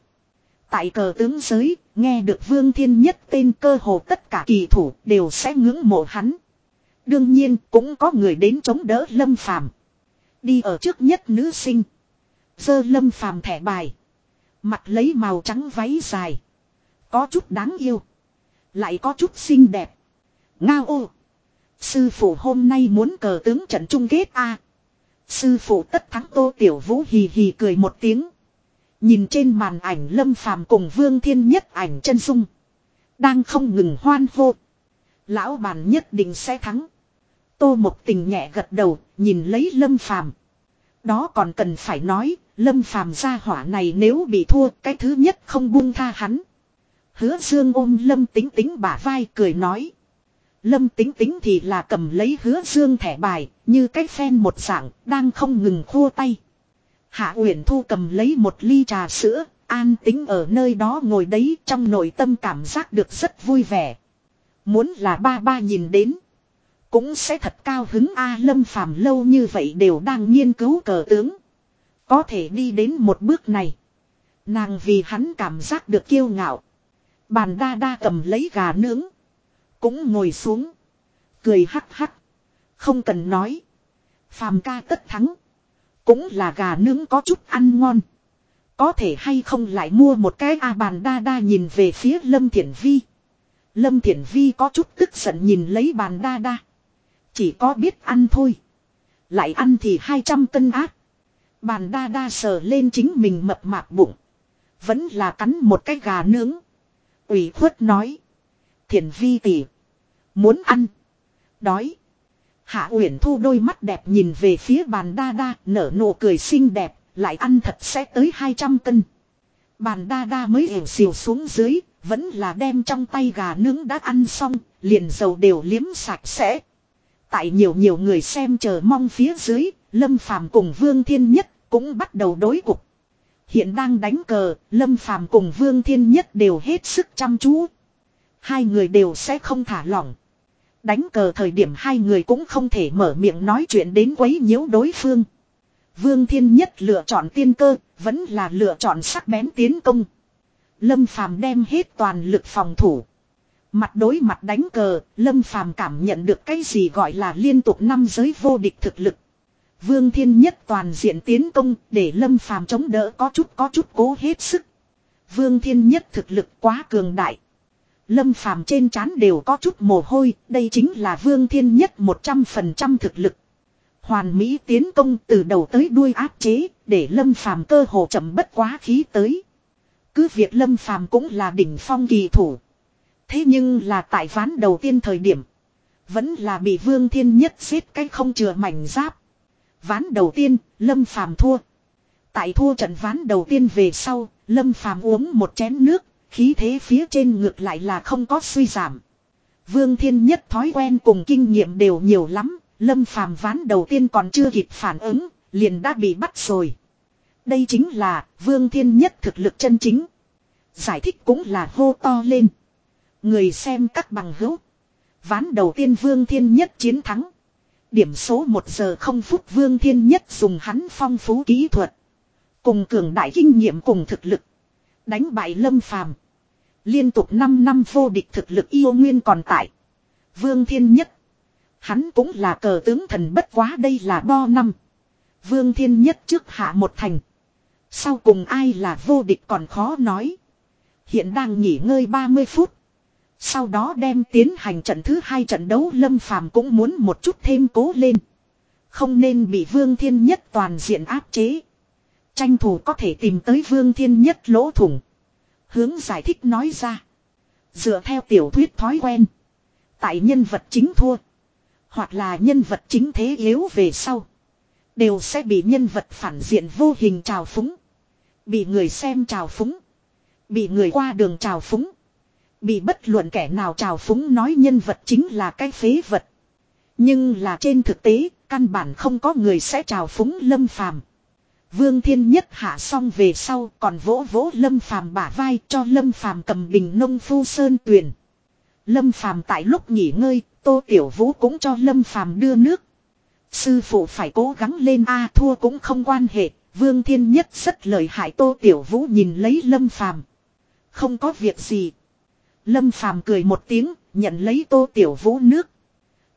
Tại cờ tướng giới, nghe được Vương Thiên Nhất tên cơ hồ tất cả kỳ thủ đều sẽ ngưỡng mộ hắn. Đương nhiên cũng có người đến chống đỡ Lâm Phàm. Đi ở trước nhất nữ sinh. Dơ Lâm Phàm thẻ bài. Mặt lấy màu trắng váy dài. Có chút đáng yêu. Lại có chút xinh đẹp. Ngao ô. Sư phụ hôm nay muốn cờ tướng trận chung kết a. Sư phụ tất thắng tô tiểu vũ hì hì cười một tiếng. Nhìn trên màn ảnh lâm phàm cùng vương thiên nhất ảnh chân dung. Đang không ngừng hoan hô. Lão bàn nhất định sẽ thắng. Tô mộc tình nhẹ gật đầu, nhìn lấy lâm phàm. Đó còn cần phải nói, lâm phàm gia hỏa này nếu bị thua, cái thứ nhất không buông tha hắn. Hứa dương ôm lâm tính tính bả vai cười nói. Lâm tính tính thì là cầm lấy hứa dương thẻ bài, như cái phen một dạng, đang không ngừng khua tay. Hạ Uyển Thu cầm lấy một ly trà sữa, an tính ở nơi đó ngồi đấy trong nội tâm cảm giác được rất vui vẻ. Muốn là ba ba nhìn đến, cũng sẽ thật cao hứng A Lâm Phàm lâu như vậy đều đang nghiên cứu cờ tướng. Có thể đi đến một bước này. Nàng vì hắn cảm giác được kiêu ngạo. Bàn đa đa cầm lấy gà nướng. Cũng ngồi xuống. Cười hắc hắc. Không cần nói. Phàm ca tất thắng. Cũng là gà nướng có chút ăn ngon. Có thể hay không lại mua một cái a bàn đa đa nhìn về phía Lâm Thiển Vi. Lâm Thiển Vi có chút tức giận nhìn lấy bàn đa đa. Chỉ có biết ăn thôi. Lại ăn thì 200 cân áp. Bàn đa đa sờ lên chính mình mập mạp bụng. Vẫn là cắn một cái gà nướng. ủy khuất nói. Thiển Vi tỉ. Muốn ăn. Đói. Hạ Uyển Thu đôi mắt đẹp nhìn về phía bàn đa đa, nở nụ cười xinh đẹp, lại ăn thật sẽ tới 200 cân. Bàn đa đa mới ẻo xìu xuống dưới, vẫn là đem trong tay gà nướng đã ăn xong, liền dầu đều liếm sạch sẽ. Tại nhiều nhiều người xem chờ mong phía dưới, Lâm Phàm cùng Vương Thiên Nhất cũng bắt đầu đối cục. Hiện đang đánh cờ, Lâm Phàm cùng Vương Thiên Nhất đều hết sức chăm chú. Hai người đều sẽ không thả lỏng. Đánh cờ thời điểm hai người cũng không thể mở miệng nói chuyện đến quấy nhiễu đối phương. Vương Thiên Nhất lựa chọn tiên cơ, vẫn là lựa chọn sắc bén tiến công. Lâm Phàm đem hết toàn lực phòng thủ. Mặt đối mặt đánh cờ, Lâm Phàm cảm nhận được cái gì gọi là liên tục năm giới vô địch thực lực. Vương Thiên Nhất toàn diện tiến công để Lâm Phàm chống đỡ có chút có chút cố hết sức. Vương Thiên Nhất thực lực quá cường đại. Lâm Phàm trên trán đều có chút mồ hôi, đây chính là Vương Thiên Nhất 100% thực lực. Hoàn Mỹ tiến công từ đầu tới đuôi áp chế, để Lâm Phàm cơ hồ chậm bất quá khí tới. Cứ việc Lâm Phàm cũng là đỉnh phong kỳ thủ. Thế nhưng là tại ván đầu tiên thời điểm, vẫn là bị Vương Thiên Nhất xếp cái không chừa mảnh giáp. Ván đầu tiên, Lâm Phàm thua. Tại thua trận ván đầu tiên về sau, Lâm Phàm uống một chén nước, khí thế phía trên ngược lại là không có suy giảm. Vương Thiên Nhất thói quen cùng kinh nghiệm đều nhiều lắm, Lâm Phàm ván đầu tiên còn chưa kịp phản ứng, liền đã bị bắt rồi. Đây chính là Vương Thiên Nhất thực lực chân chính. Giải thích cũng là hô to lên. Người xem các bằng hữu. Ván đầu tiên Vương Thiên Nhất chiến thắng. Điểm số 1 giờ không phút Vương Thiên Nhất dùng hắn phong phú kỹ thuật. Cùng cường đại kinh nghiệm cùng thực lực. Đánh bại Lâm Phàm Liên tục 5 năm vô địch thực lực yêu nguyên còn tại. Vương Thiên Nhất. Hắn cũng là cờ tướng thần bất quá đây là đo năm. Vương Thiên Nhất trước hạ một thành. Sau cùng ai là vô địch còn khó nói. Hiện đang nghỉ ngơi 30 phút. Sau đó đem tiến hành trận thứ hai trận đấu Lâm Phàm cũng muốn một chút thêm cố lên. Không nên bị Vương Thiên Nhất toàn diện áp chế. Tranh thủ có thể tìm tới Vương Thiên Nhất lỗ thủng. Hướng giải thích nói ra. Dựa theo tiểu thuyết thói quen. Tại nhân vật chính thua. Hoặc là nhân vật chính thế yếu về sau. Đều sẽ bị nhân vật phản diện vô hình trào phúng. Bị người xem trào phúng. Bị người qua đường trào phúng. Bị bất luận kẻ nào trào phúng nói nhân vật chính là cái phế vật. Nhưng là trên thực tế, căn bản không có người sẽ trào phúng lâm phàm. Vương Thiên Nhất hạ xong về sau còn vỗ vỗ Lâm Phàm bả vai cho Lâm Phàm cầm bình nông phu sơn tuyền. Lâm Phàm tại lúc nghỉ ngơi, Tô Tiểu Vũ cũng cho Lâm Phàm đưa nước. Sư phụ phải cố gắng lên a thua cũng không quan hệ, Vương Thiên Nhất rất lời hại Tô Tiểu Vũ nhìn lấy Lâm Phàm. Không có việc gì. Lâm Phàm cười một tiếng, nhận lấy Tô Tiểu Vũ nước.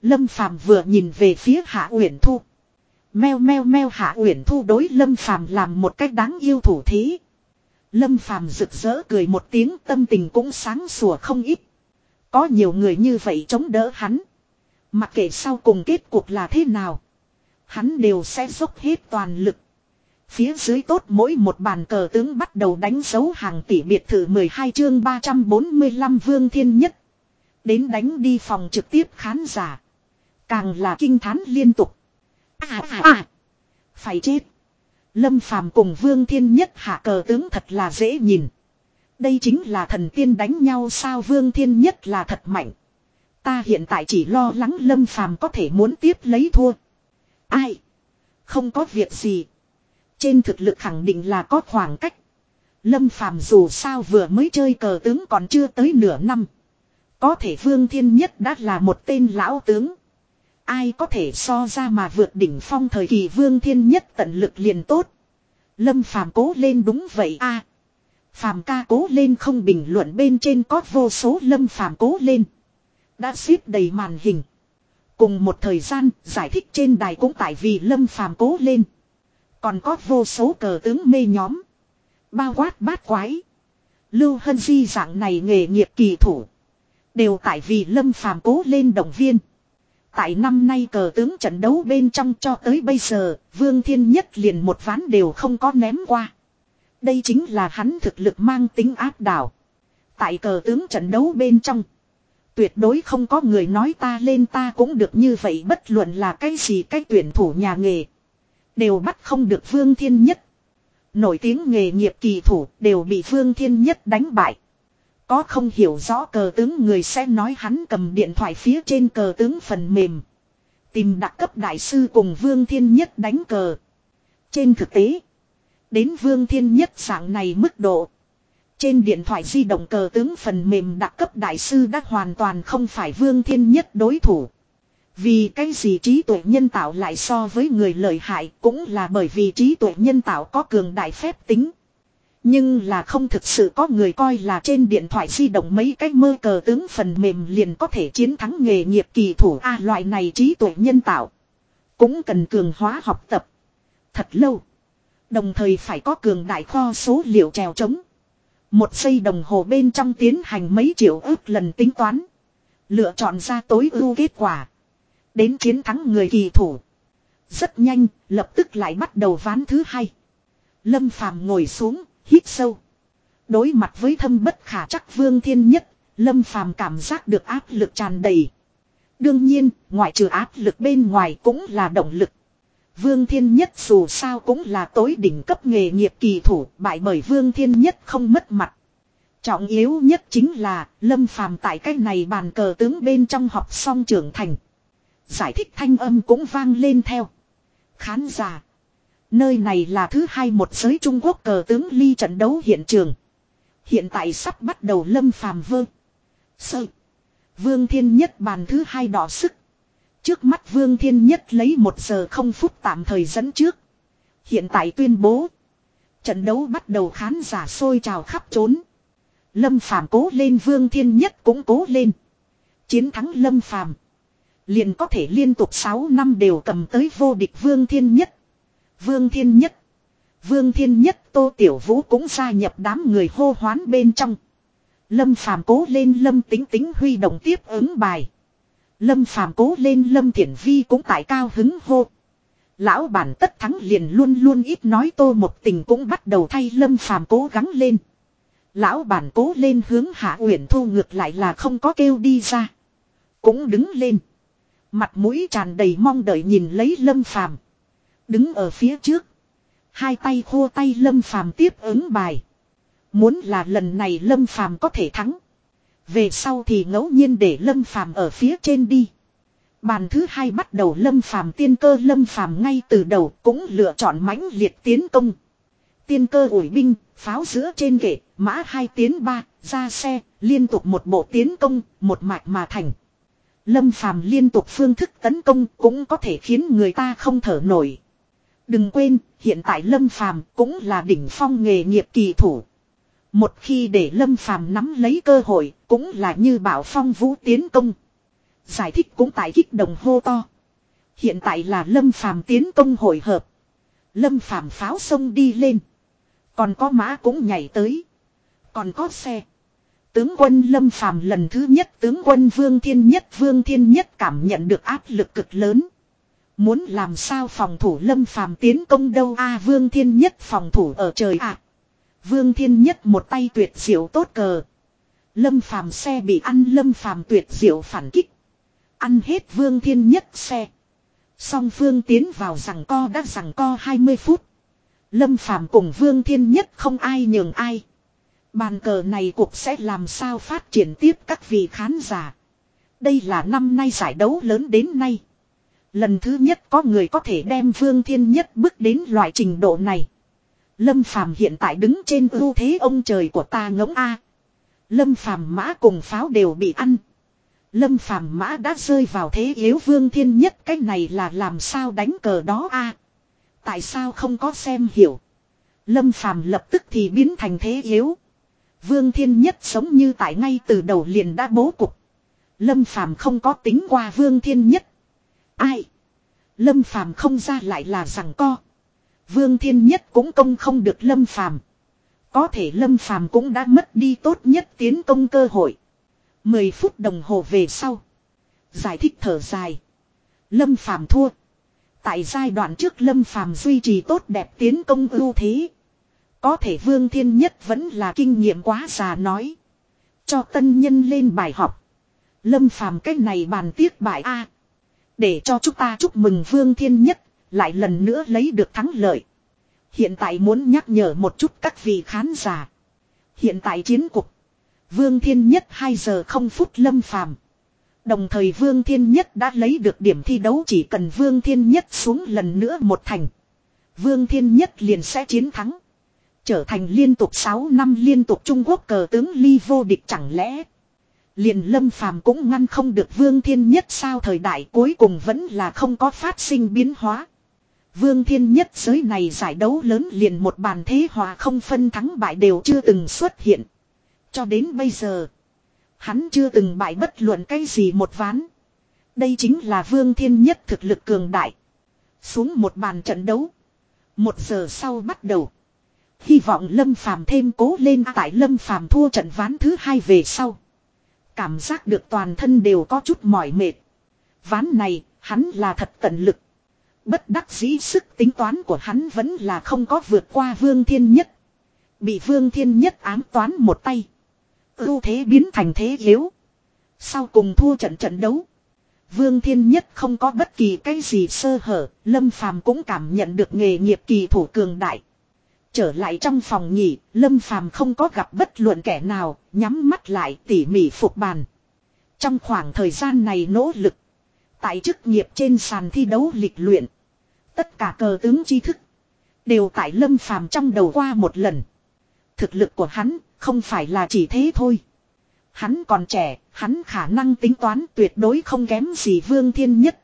Lâm Phàm vừa nhìn về phía Hạ Uyển Thu. Meo meo meo Hạ Uyển Thu đối Lâm Phàm làm một cách đáng yêu thủ thí. Lâm Phàm rực rỡ cười một tiếng, tâm tình cũng sáng sủa không ít. Có nhiều người như vậy chống đỡ hắn. Mặc kệ sau cùng kết cục là thế nào. Hắn đều sẽ dốc hết toàn lực. Phía dưới tốt mỗi một bàn cờ tướng bắt đầu đánh dấu hàng tỷ biệt thự 12 chương 345 vương thiên nhất. Đến đánh đi phòng trực tiếp khán giả. Càng là kinh thán liên tục. À à à. Phải chết. Lâm phàm cùng vương thiên nhất hạ cờ tướng thật là dễ nhìn. Đây chính là thần tiên đánh nhau sao vương thiên nhất là thật mạnh. Ta hiện tại chỉ lo lắng lâm phàm có thể muốn tiếp lấy thua. Ai? Không có việc gì. Trên thực lực khẳng định là có khoảng cách. Lâm phàm dù sao vừa mới chơi cờ tướng còn chưa tới nửa năm. Có thể vương thiên nhất đã là một tên lão tướng. Ai có thể so ra mà vượt đỉnh phong thời kỳ vương thiên nhất tận lực liền tốt. Lâm phàm cố lên đúng vậy a Phàm ca cố lên không bình luận bên trên có vô số lâm phàm cố lên. Đã xếp đầy màn hình. Cùng một thời gian giải thích trên đài cũng tại vì lâm phàm cố lên. Còn có vô số cờ tướng mê nhóm. Bao quát bát quái. Lưu Hân Di dạng này nghề nghiệp kỳ thủ. Đều tại vì lâm phàm cố lên động viên. Tại năm nay cờ tướng trận đấu bên trong cho tới bây giờ, Vương Thiên Nhất liền một ván đều không có ném qua. Đây chính là hắn thực lực mang tính áp đảo. Tại cờ tướng trận đấu bên trong. Tuyệt đối không có người nói ta lên ta cũng được như vậy bất luận là cái gì cái tuyển thủ nhà nghề. Đều bắt không được Vương Thiên Nhất. Nổi tiếng nghề nghiệp kỳ thủ đều bị Vương Thiên Nhất đánh bại. Có không hiểu rõ cờ tướng người sẽ nói hắn cầm điện thoại phía trên cờ tướng phần mềm. Tìm đặc cấp đại sư cùng Vương Thiên Nhất đánh cờ. Trên thực tế, đến Vương Thiên Nhất dạng này mức độ. Trên điện thoại di động cờ tướng phần mềm đặc cấp đại sư đã hoàn toàn không phải Vương Thiên Nhất đối thủ. Vì cái gì trí tuệ nhân tạo lại so với người lợi hại cũng là bởi vì trí tuệ nhân tạo có cường đại phép tính. Nhưng là không thực sự có người coi là trên điện thoại di động mấy cái mơ cờ tướng phần mềm liền có thể chiến thắng nghề nghiệp kỳ thủ A loại này trí tuệ nhân tạo. Cũng cần cường hóa học tập. Thật lâu. Đồng thời phải có cường đại kho số liệu trèo trống. Một giây đồng hồ bên trong tiến hành mấy triệu ước lần tính toán. Lựa chọn ra tối ưu kết quả. Đến chiến thắng người kỳ thủ. Rất nhanh, lập tức lại bắt đầu ván thứ hai. Lâm Phàm ngồi xuống, hít sâu. Đối mặt với thâm bất khả chắc vương thiên nhất, Lâm Phàm cảm giác được áp lực tràn đầy. Đương nhiên, ngoại trừ áp lực bên ngoài cũng là động lực. Vương Thiên Nhất dù sao cũng là tối đỉnh cấp nghề nghiệp kỳ thủ, bại bởi Vương Thiên Nhất không mất mặt. Trọng yếu nhất chính là Lâm Phàm tại cái này bàn cờ tướng bên trong học xong trưởng thành. Giải thích thanh âm cũng vang lên theo. Khán giả. Nơi này là thứ hai một giới Trung Quốc cờ tướng ly trận đấu hiện trường. Hiện tại sắp bắt đầu Lâm Phàm vương. Sợ. Vương Thiên Nhất bàn thứ hai đỏ sức. Trước mắt Vương Thiên Nhất lấy một giờ không phút tạm thời dẫn trước. Hiện tại tuyên bố. Trận đấu bắt đầu khán giả sôi trào khắp trốn. Lâm Phàm cố lên, Vương Thiên Nhất cũng cố lên. Chiến thắng Lâm Phàm liền có thể liên tục 6 năm đều cầm tới vô địch Vương Thiên Nhất. Vương Thiên Nhất. Vương Thiên Nhất, Tô Tiểu Vũ cũng gia nhập đám người hô hoán bên trong. Lâm Phàm cố lên Lâm Tính Tính huy động tiếp ứng bài. Lâm Phàm cố lên Lâm Thiển Vi cũng tại cao hứng hô. Lão bản tất thắng liền luôn luôn ít nói tô một tình cũng bắt đầu thay Lâm Phàm cố gắng lên. Lão bản cố lên hướng Hạ Uyển Thu ngược lại là không có kêu đi ra. Cũng đứng lên. Mặt mũi tràn đầy mong đợi nhìn lấy Lâm Phàm Đứng ở phía trước. Hai tay khô tay Lâm Phàm tiếp ứng bài. Muốn là lần này Lâm Phàm có thể thắng. Về sau thì ngẫu nhiên để Lâm Phàm ở phía trên đi. Bàn thứ hai bắt đầu Lâm Phàm tiên cơ Lâm Phàm ngay từ đầu cũng lựa chọn mãnh liệt tiến công. Tiên cơ ủi binh, pháo giữa trên kệ, mã hai tiến ba, ra xe, liên tục một bộ tiến công, một mạch mà thành. Lâm Phàm liên tục phương thức tấn công cũng có thể khiến người ta không thở nổi. Đừng quên, hiện tại Lâm Phàm cũng là đỉnh phong nghề nghiệp kỳ thủ. Một khi để Lâm Phàm nắm lấy cơ hội, cũng là như bảo phong vũ tiến công. Giải thích cũng tại kích đồng hô to. Hiện tại là Lâm Phàm tiến công hội hợp. Lâm Phàm pháo sông đi lên. Còn có mã cũng nhảy tới. Còn có xe. Tướng quân Lâm Phàm lần thứ nhất tướng quân Vương Thiên Nhất Vương Thiên Nhất cảm nhận được áp lực cực lớn. Muốn làm sao phòng thủ Lâm Phàm tiến công đâu a, Vương Thiên Nhất phòng thủ ở trời ạ. Vương Thiên Nhất một tay tuyệt diệu tốt cờ. Lâm Phàm xe bị ăn, Lâm Phàm tuyệt diệu phản kích. Ăn hết Vương Thiên Nhất xe. Song Phương tiến vào rằng co, đã rằng co 20 phút. Lâm Phàm cùng Vương Thiên Nhất không ai nhường ai. Bàn cờ này cuộc sẽ làm sao phát triển tiếp các vị khán giả. Đây là năm nay giải đấu lớn đến nay. Lần thứ nhất có người có thể đem Vương Thiên Nhất bước đến loại trình độ này. Lâm Phàm hiện tại đứng trên ưu thế ông trời của ta ngỗng A. Lâm Phàm mã cùng pháo đều bị ăn. Lâm Phàm mã đã rơi vào thế yếu Vương Thiên Nhất, cái này là làm sao đánh cờ đó A. Tại sao không có xem hiểu. Lâm Phàm lập tức thì biến thành thế yếu. Vương Thiên Nhất sống như tại ngay từ đầu liền đã bố cục. Lâm Phàm không có tính qua Vương Thiên Nhất. Ai? Lâm Phàm không ra lại là rằng co. Vương Thiên Nhất cũng công không được Lâm Phàm. Có thể Lâm Phàm cũng đã mất đi tốt nhất tiến công cơ hội. 10 phút đồng hồ về sau. Giải thích thở dài. Lâm Phàm thua. Tại giai đoạn trước Lâm Phàm duy trì tốt đẹp tiến công ưu thế. Có thể Vương Thiên Nhất vẫn là kinh nghiệm quá già nói. Cho tân nhân lên bài học. Lâm Phàm cách này bàn tiếc bài A. Để cho chúng ta chúc mừng Vương Thiên Nhất, lại lần nữa lấy được thắng lợi. Hiện tại muốn nhắc nhở một chút các vị khán giả. Hiện tại chiến cục. Vương Thiên Nhất 2 giờ không phút lâm phàm. Đồng thời Vương Thiên Nhất đã lấy được điểm thi đấu chỉ cần Vương Thiên Nhất xuống lần nữa một thành. Vương Thiên Nhất liền sẽ chiến thắng. Trở thành liên tục 6 năm liên tục Trung Quốc cờ tướng ly vô địch chẳng lẽ. Liền lâm phàm cũng ngăn không được Vương Thiên Nhất sao thời đại cuối cùng vẫn là không có phát sinh biến hóa. Vương Thiên Nhất giới này giải đấu lớn liền một bàn thế hòa không phân thắng bại đều chưa từng xuất hiện. Cho đến bây giờ, hắn chưa từng bại bất luận cái gì một ván. Đây chính là Vương Thiên Nhất thực lực cường đại. Xuống một bàn trận đấu. Một giờ sau bắt đầu. Hy vọng Lâm Phàm thêm cố lên tại Lâm Phàm thua trận ván thứ hai về sau. Cảm giác được toàn thân đều có chút mỏi mệt. Ván này, hắn là thật tận lực. Bất đắc dĩ sức tính toán của hắn vẫn là không có vượt qua Vương Thiên Nhất. Bị Vương Thiên Nhất ám toán một tay. Ưu thế biến thành thế yếu. Sau cùng thua trận trận đấu. Vương Thiên Nhất không có bất kỳ cái gì sơ hở, Lâm Phàm cũng cảm nhận được nghề nghiệp kỳ thủ cường đại. Trở lại trong phòng nghỉ, Lâm Phàm không có gặp bất luận kẻ nào, nhắm mắt lại tỉ mỉ phục bàn. Trong khoảng thời gian này nỗ lực, tại chức nghiệp trên sàn thi đấu lịch luyện, tất cả cờ tướng tri thức đều tại Lâm Phàm trong đầu qua một lần. Thực lực của hắn không phải là chỉ thế thôi. Hắn còn trẻ, hắn khả năng tính toán tuyệt đối không kém gì Vương Thiên Nhất.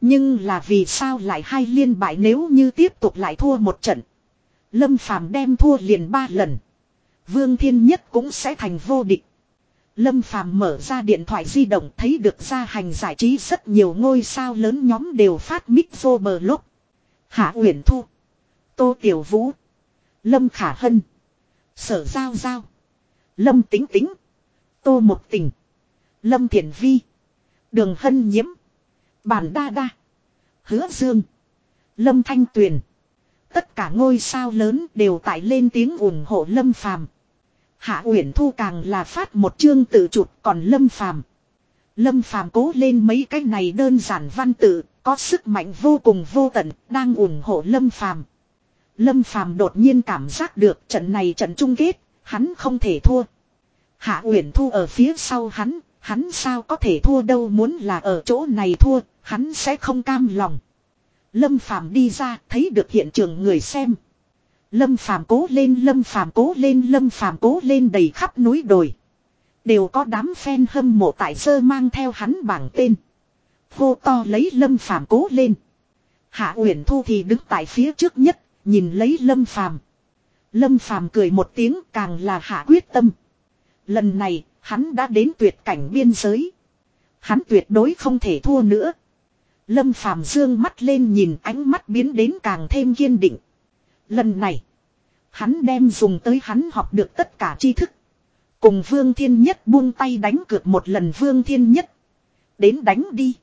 Nhưng là vì sao lại hai liên bại nếu như tiếp tục lại thua một trận. Lâm Phàm đem thua liền ba lần. Vương Thiên Nhất cũng sẽ thành vô địch. Lâm Phàm mở ra điện thoại di động thấy được gia hành giải trí rất nhiều ngôi sao lớn nhóm đều phát mic vô bờ lúc. Hạ Uyển Thu. Tô Tiểu Vũ. Lâm Khả Hân. Sở Giao Giao. Lâm Tính Tính. Tô Một Tình. Lâm Thiển Vi. Đường Hân Nhiễm. Bản Đa Đa. Hứa Dương. Lâm Thanh Tuyền. Tất cả ngôi sao lớn đều tại lên tiếng ủng hộ Lâm Phàm. Hạ Uyển Thu càng là phát một chương tự chụp còn Lâm Phàm. Lâm Phàm cố lên mấy cái này đơn giản văn tự, có sức mạnh vô cùng vô tận, đang ủng hộ Lâm Phàm. Lâm Phàm đột nhiên cảm giác được trận này trận chung kết, hắn không thể thua. Hạ Uyển Thu ở phía sau hắn, hắn sao có thể thua đâu muốn là ở chỗ này thua, hắn sẽ không cam lòng. Lâm Phàm đi ra, thấy được hiện trường người xem. Lâm Phàm cố lên, Lâm Phàm cố lên, Lâm Phàm cố lên đầy khắp núi đồi. Đều có đám fan hâm mộ tại sơ mang theo hắn bảng tên. Hô to lấy Lâm Phàm cố lên. Hạ Uyển Thu thì đứng tại phía trước nhất, nhìn lấy Lâm Phàm. Lâm Phàm cười một tiếng càng là hạ quyết tâm. Lần này, hắn đã đến tuyệt cảnh biên giới. Hắn tuyệt đối không thể thua nữa. Lâm Phàm dương mắt lên nhìn ánh mắt biến đến càng thêm kiên định. Lần này, hắn đem dùng tới hắn học được tất cả tri thức. Cùng Vương Thiên Nhất buông tay đánh cược một lần Vương Thiên Nhất. Đến đánh đi.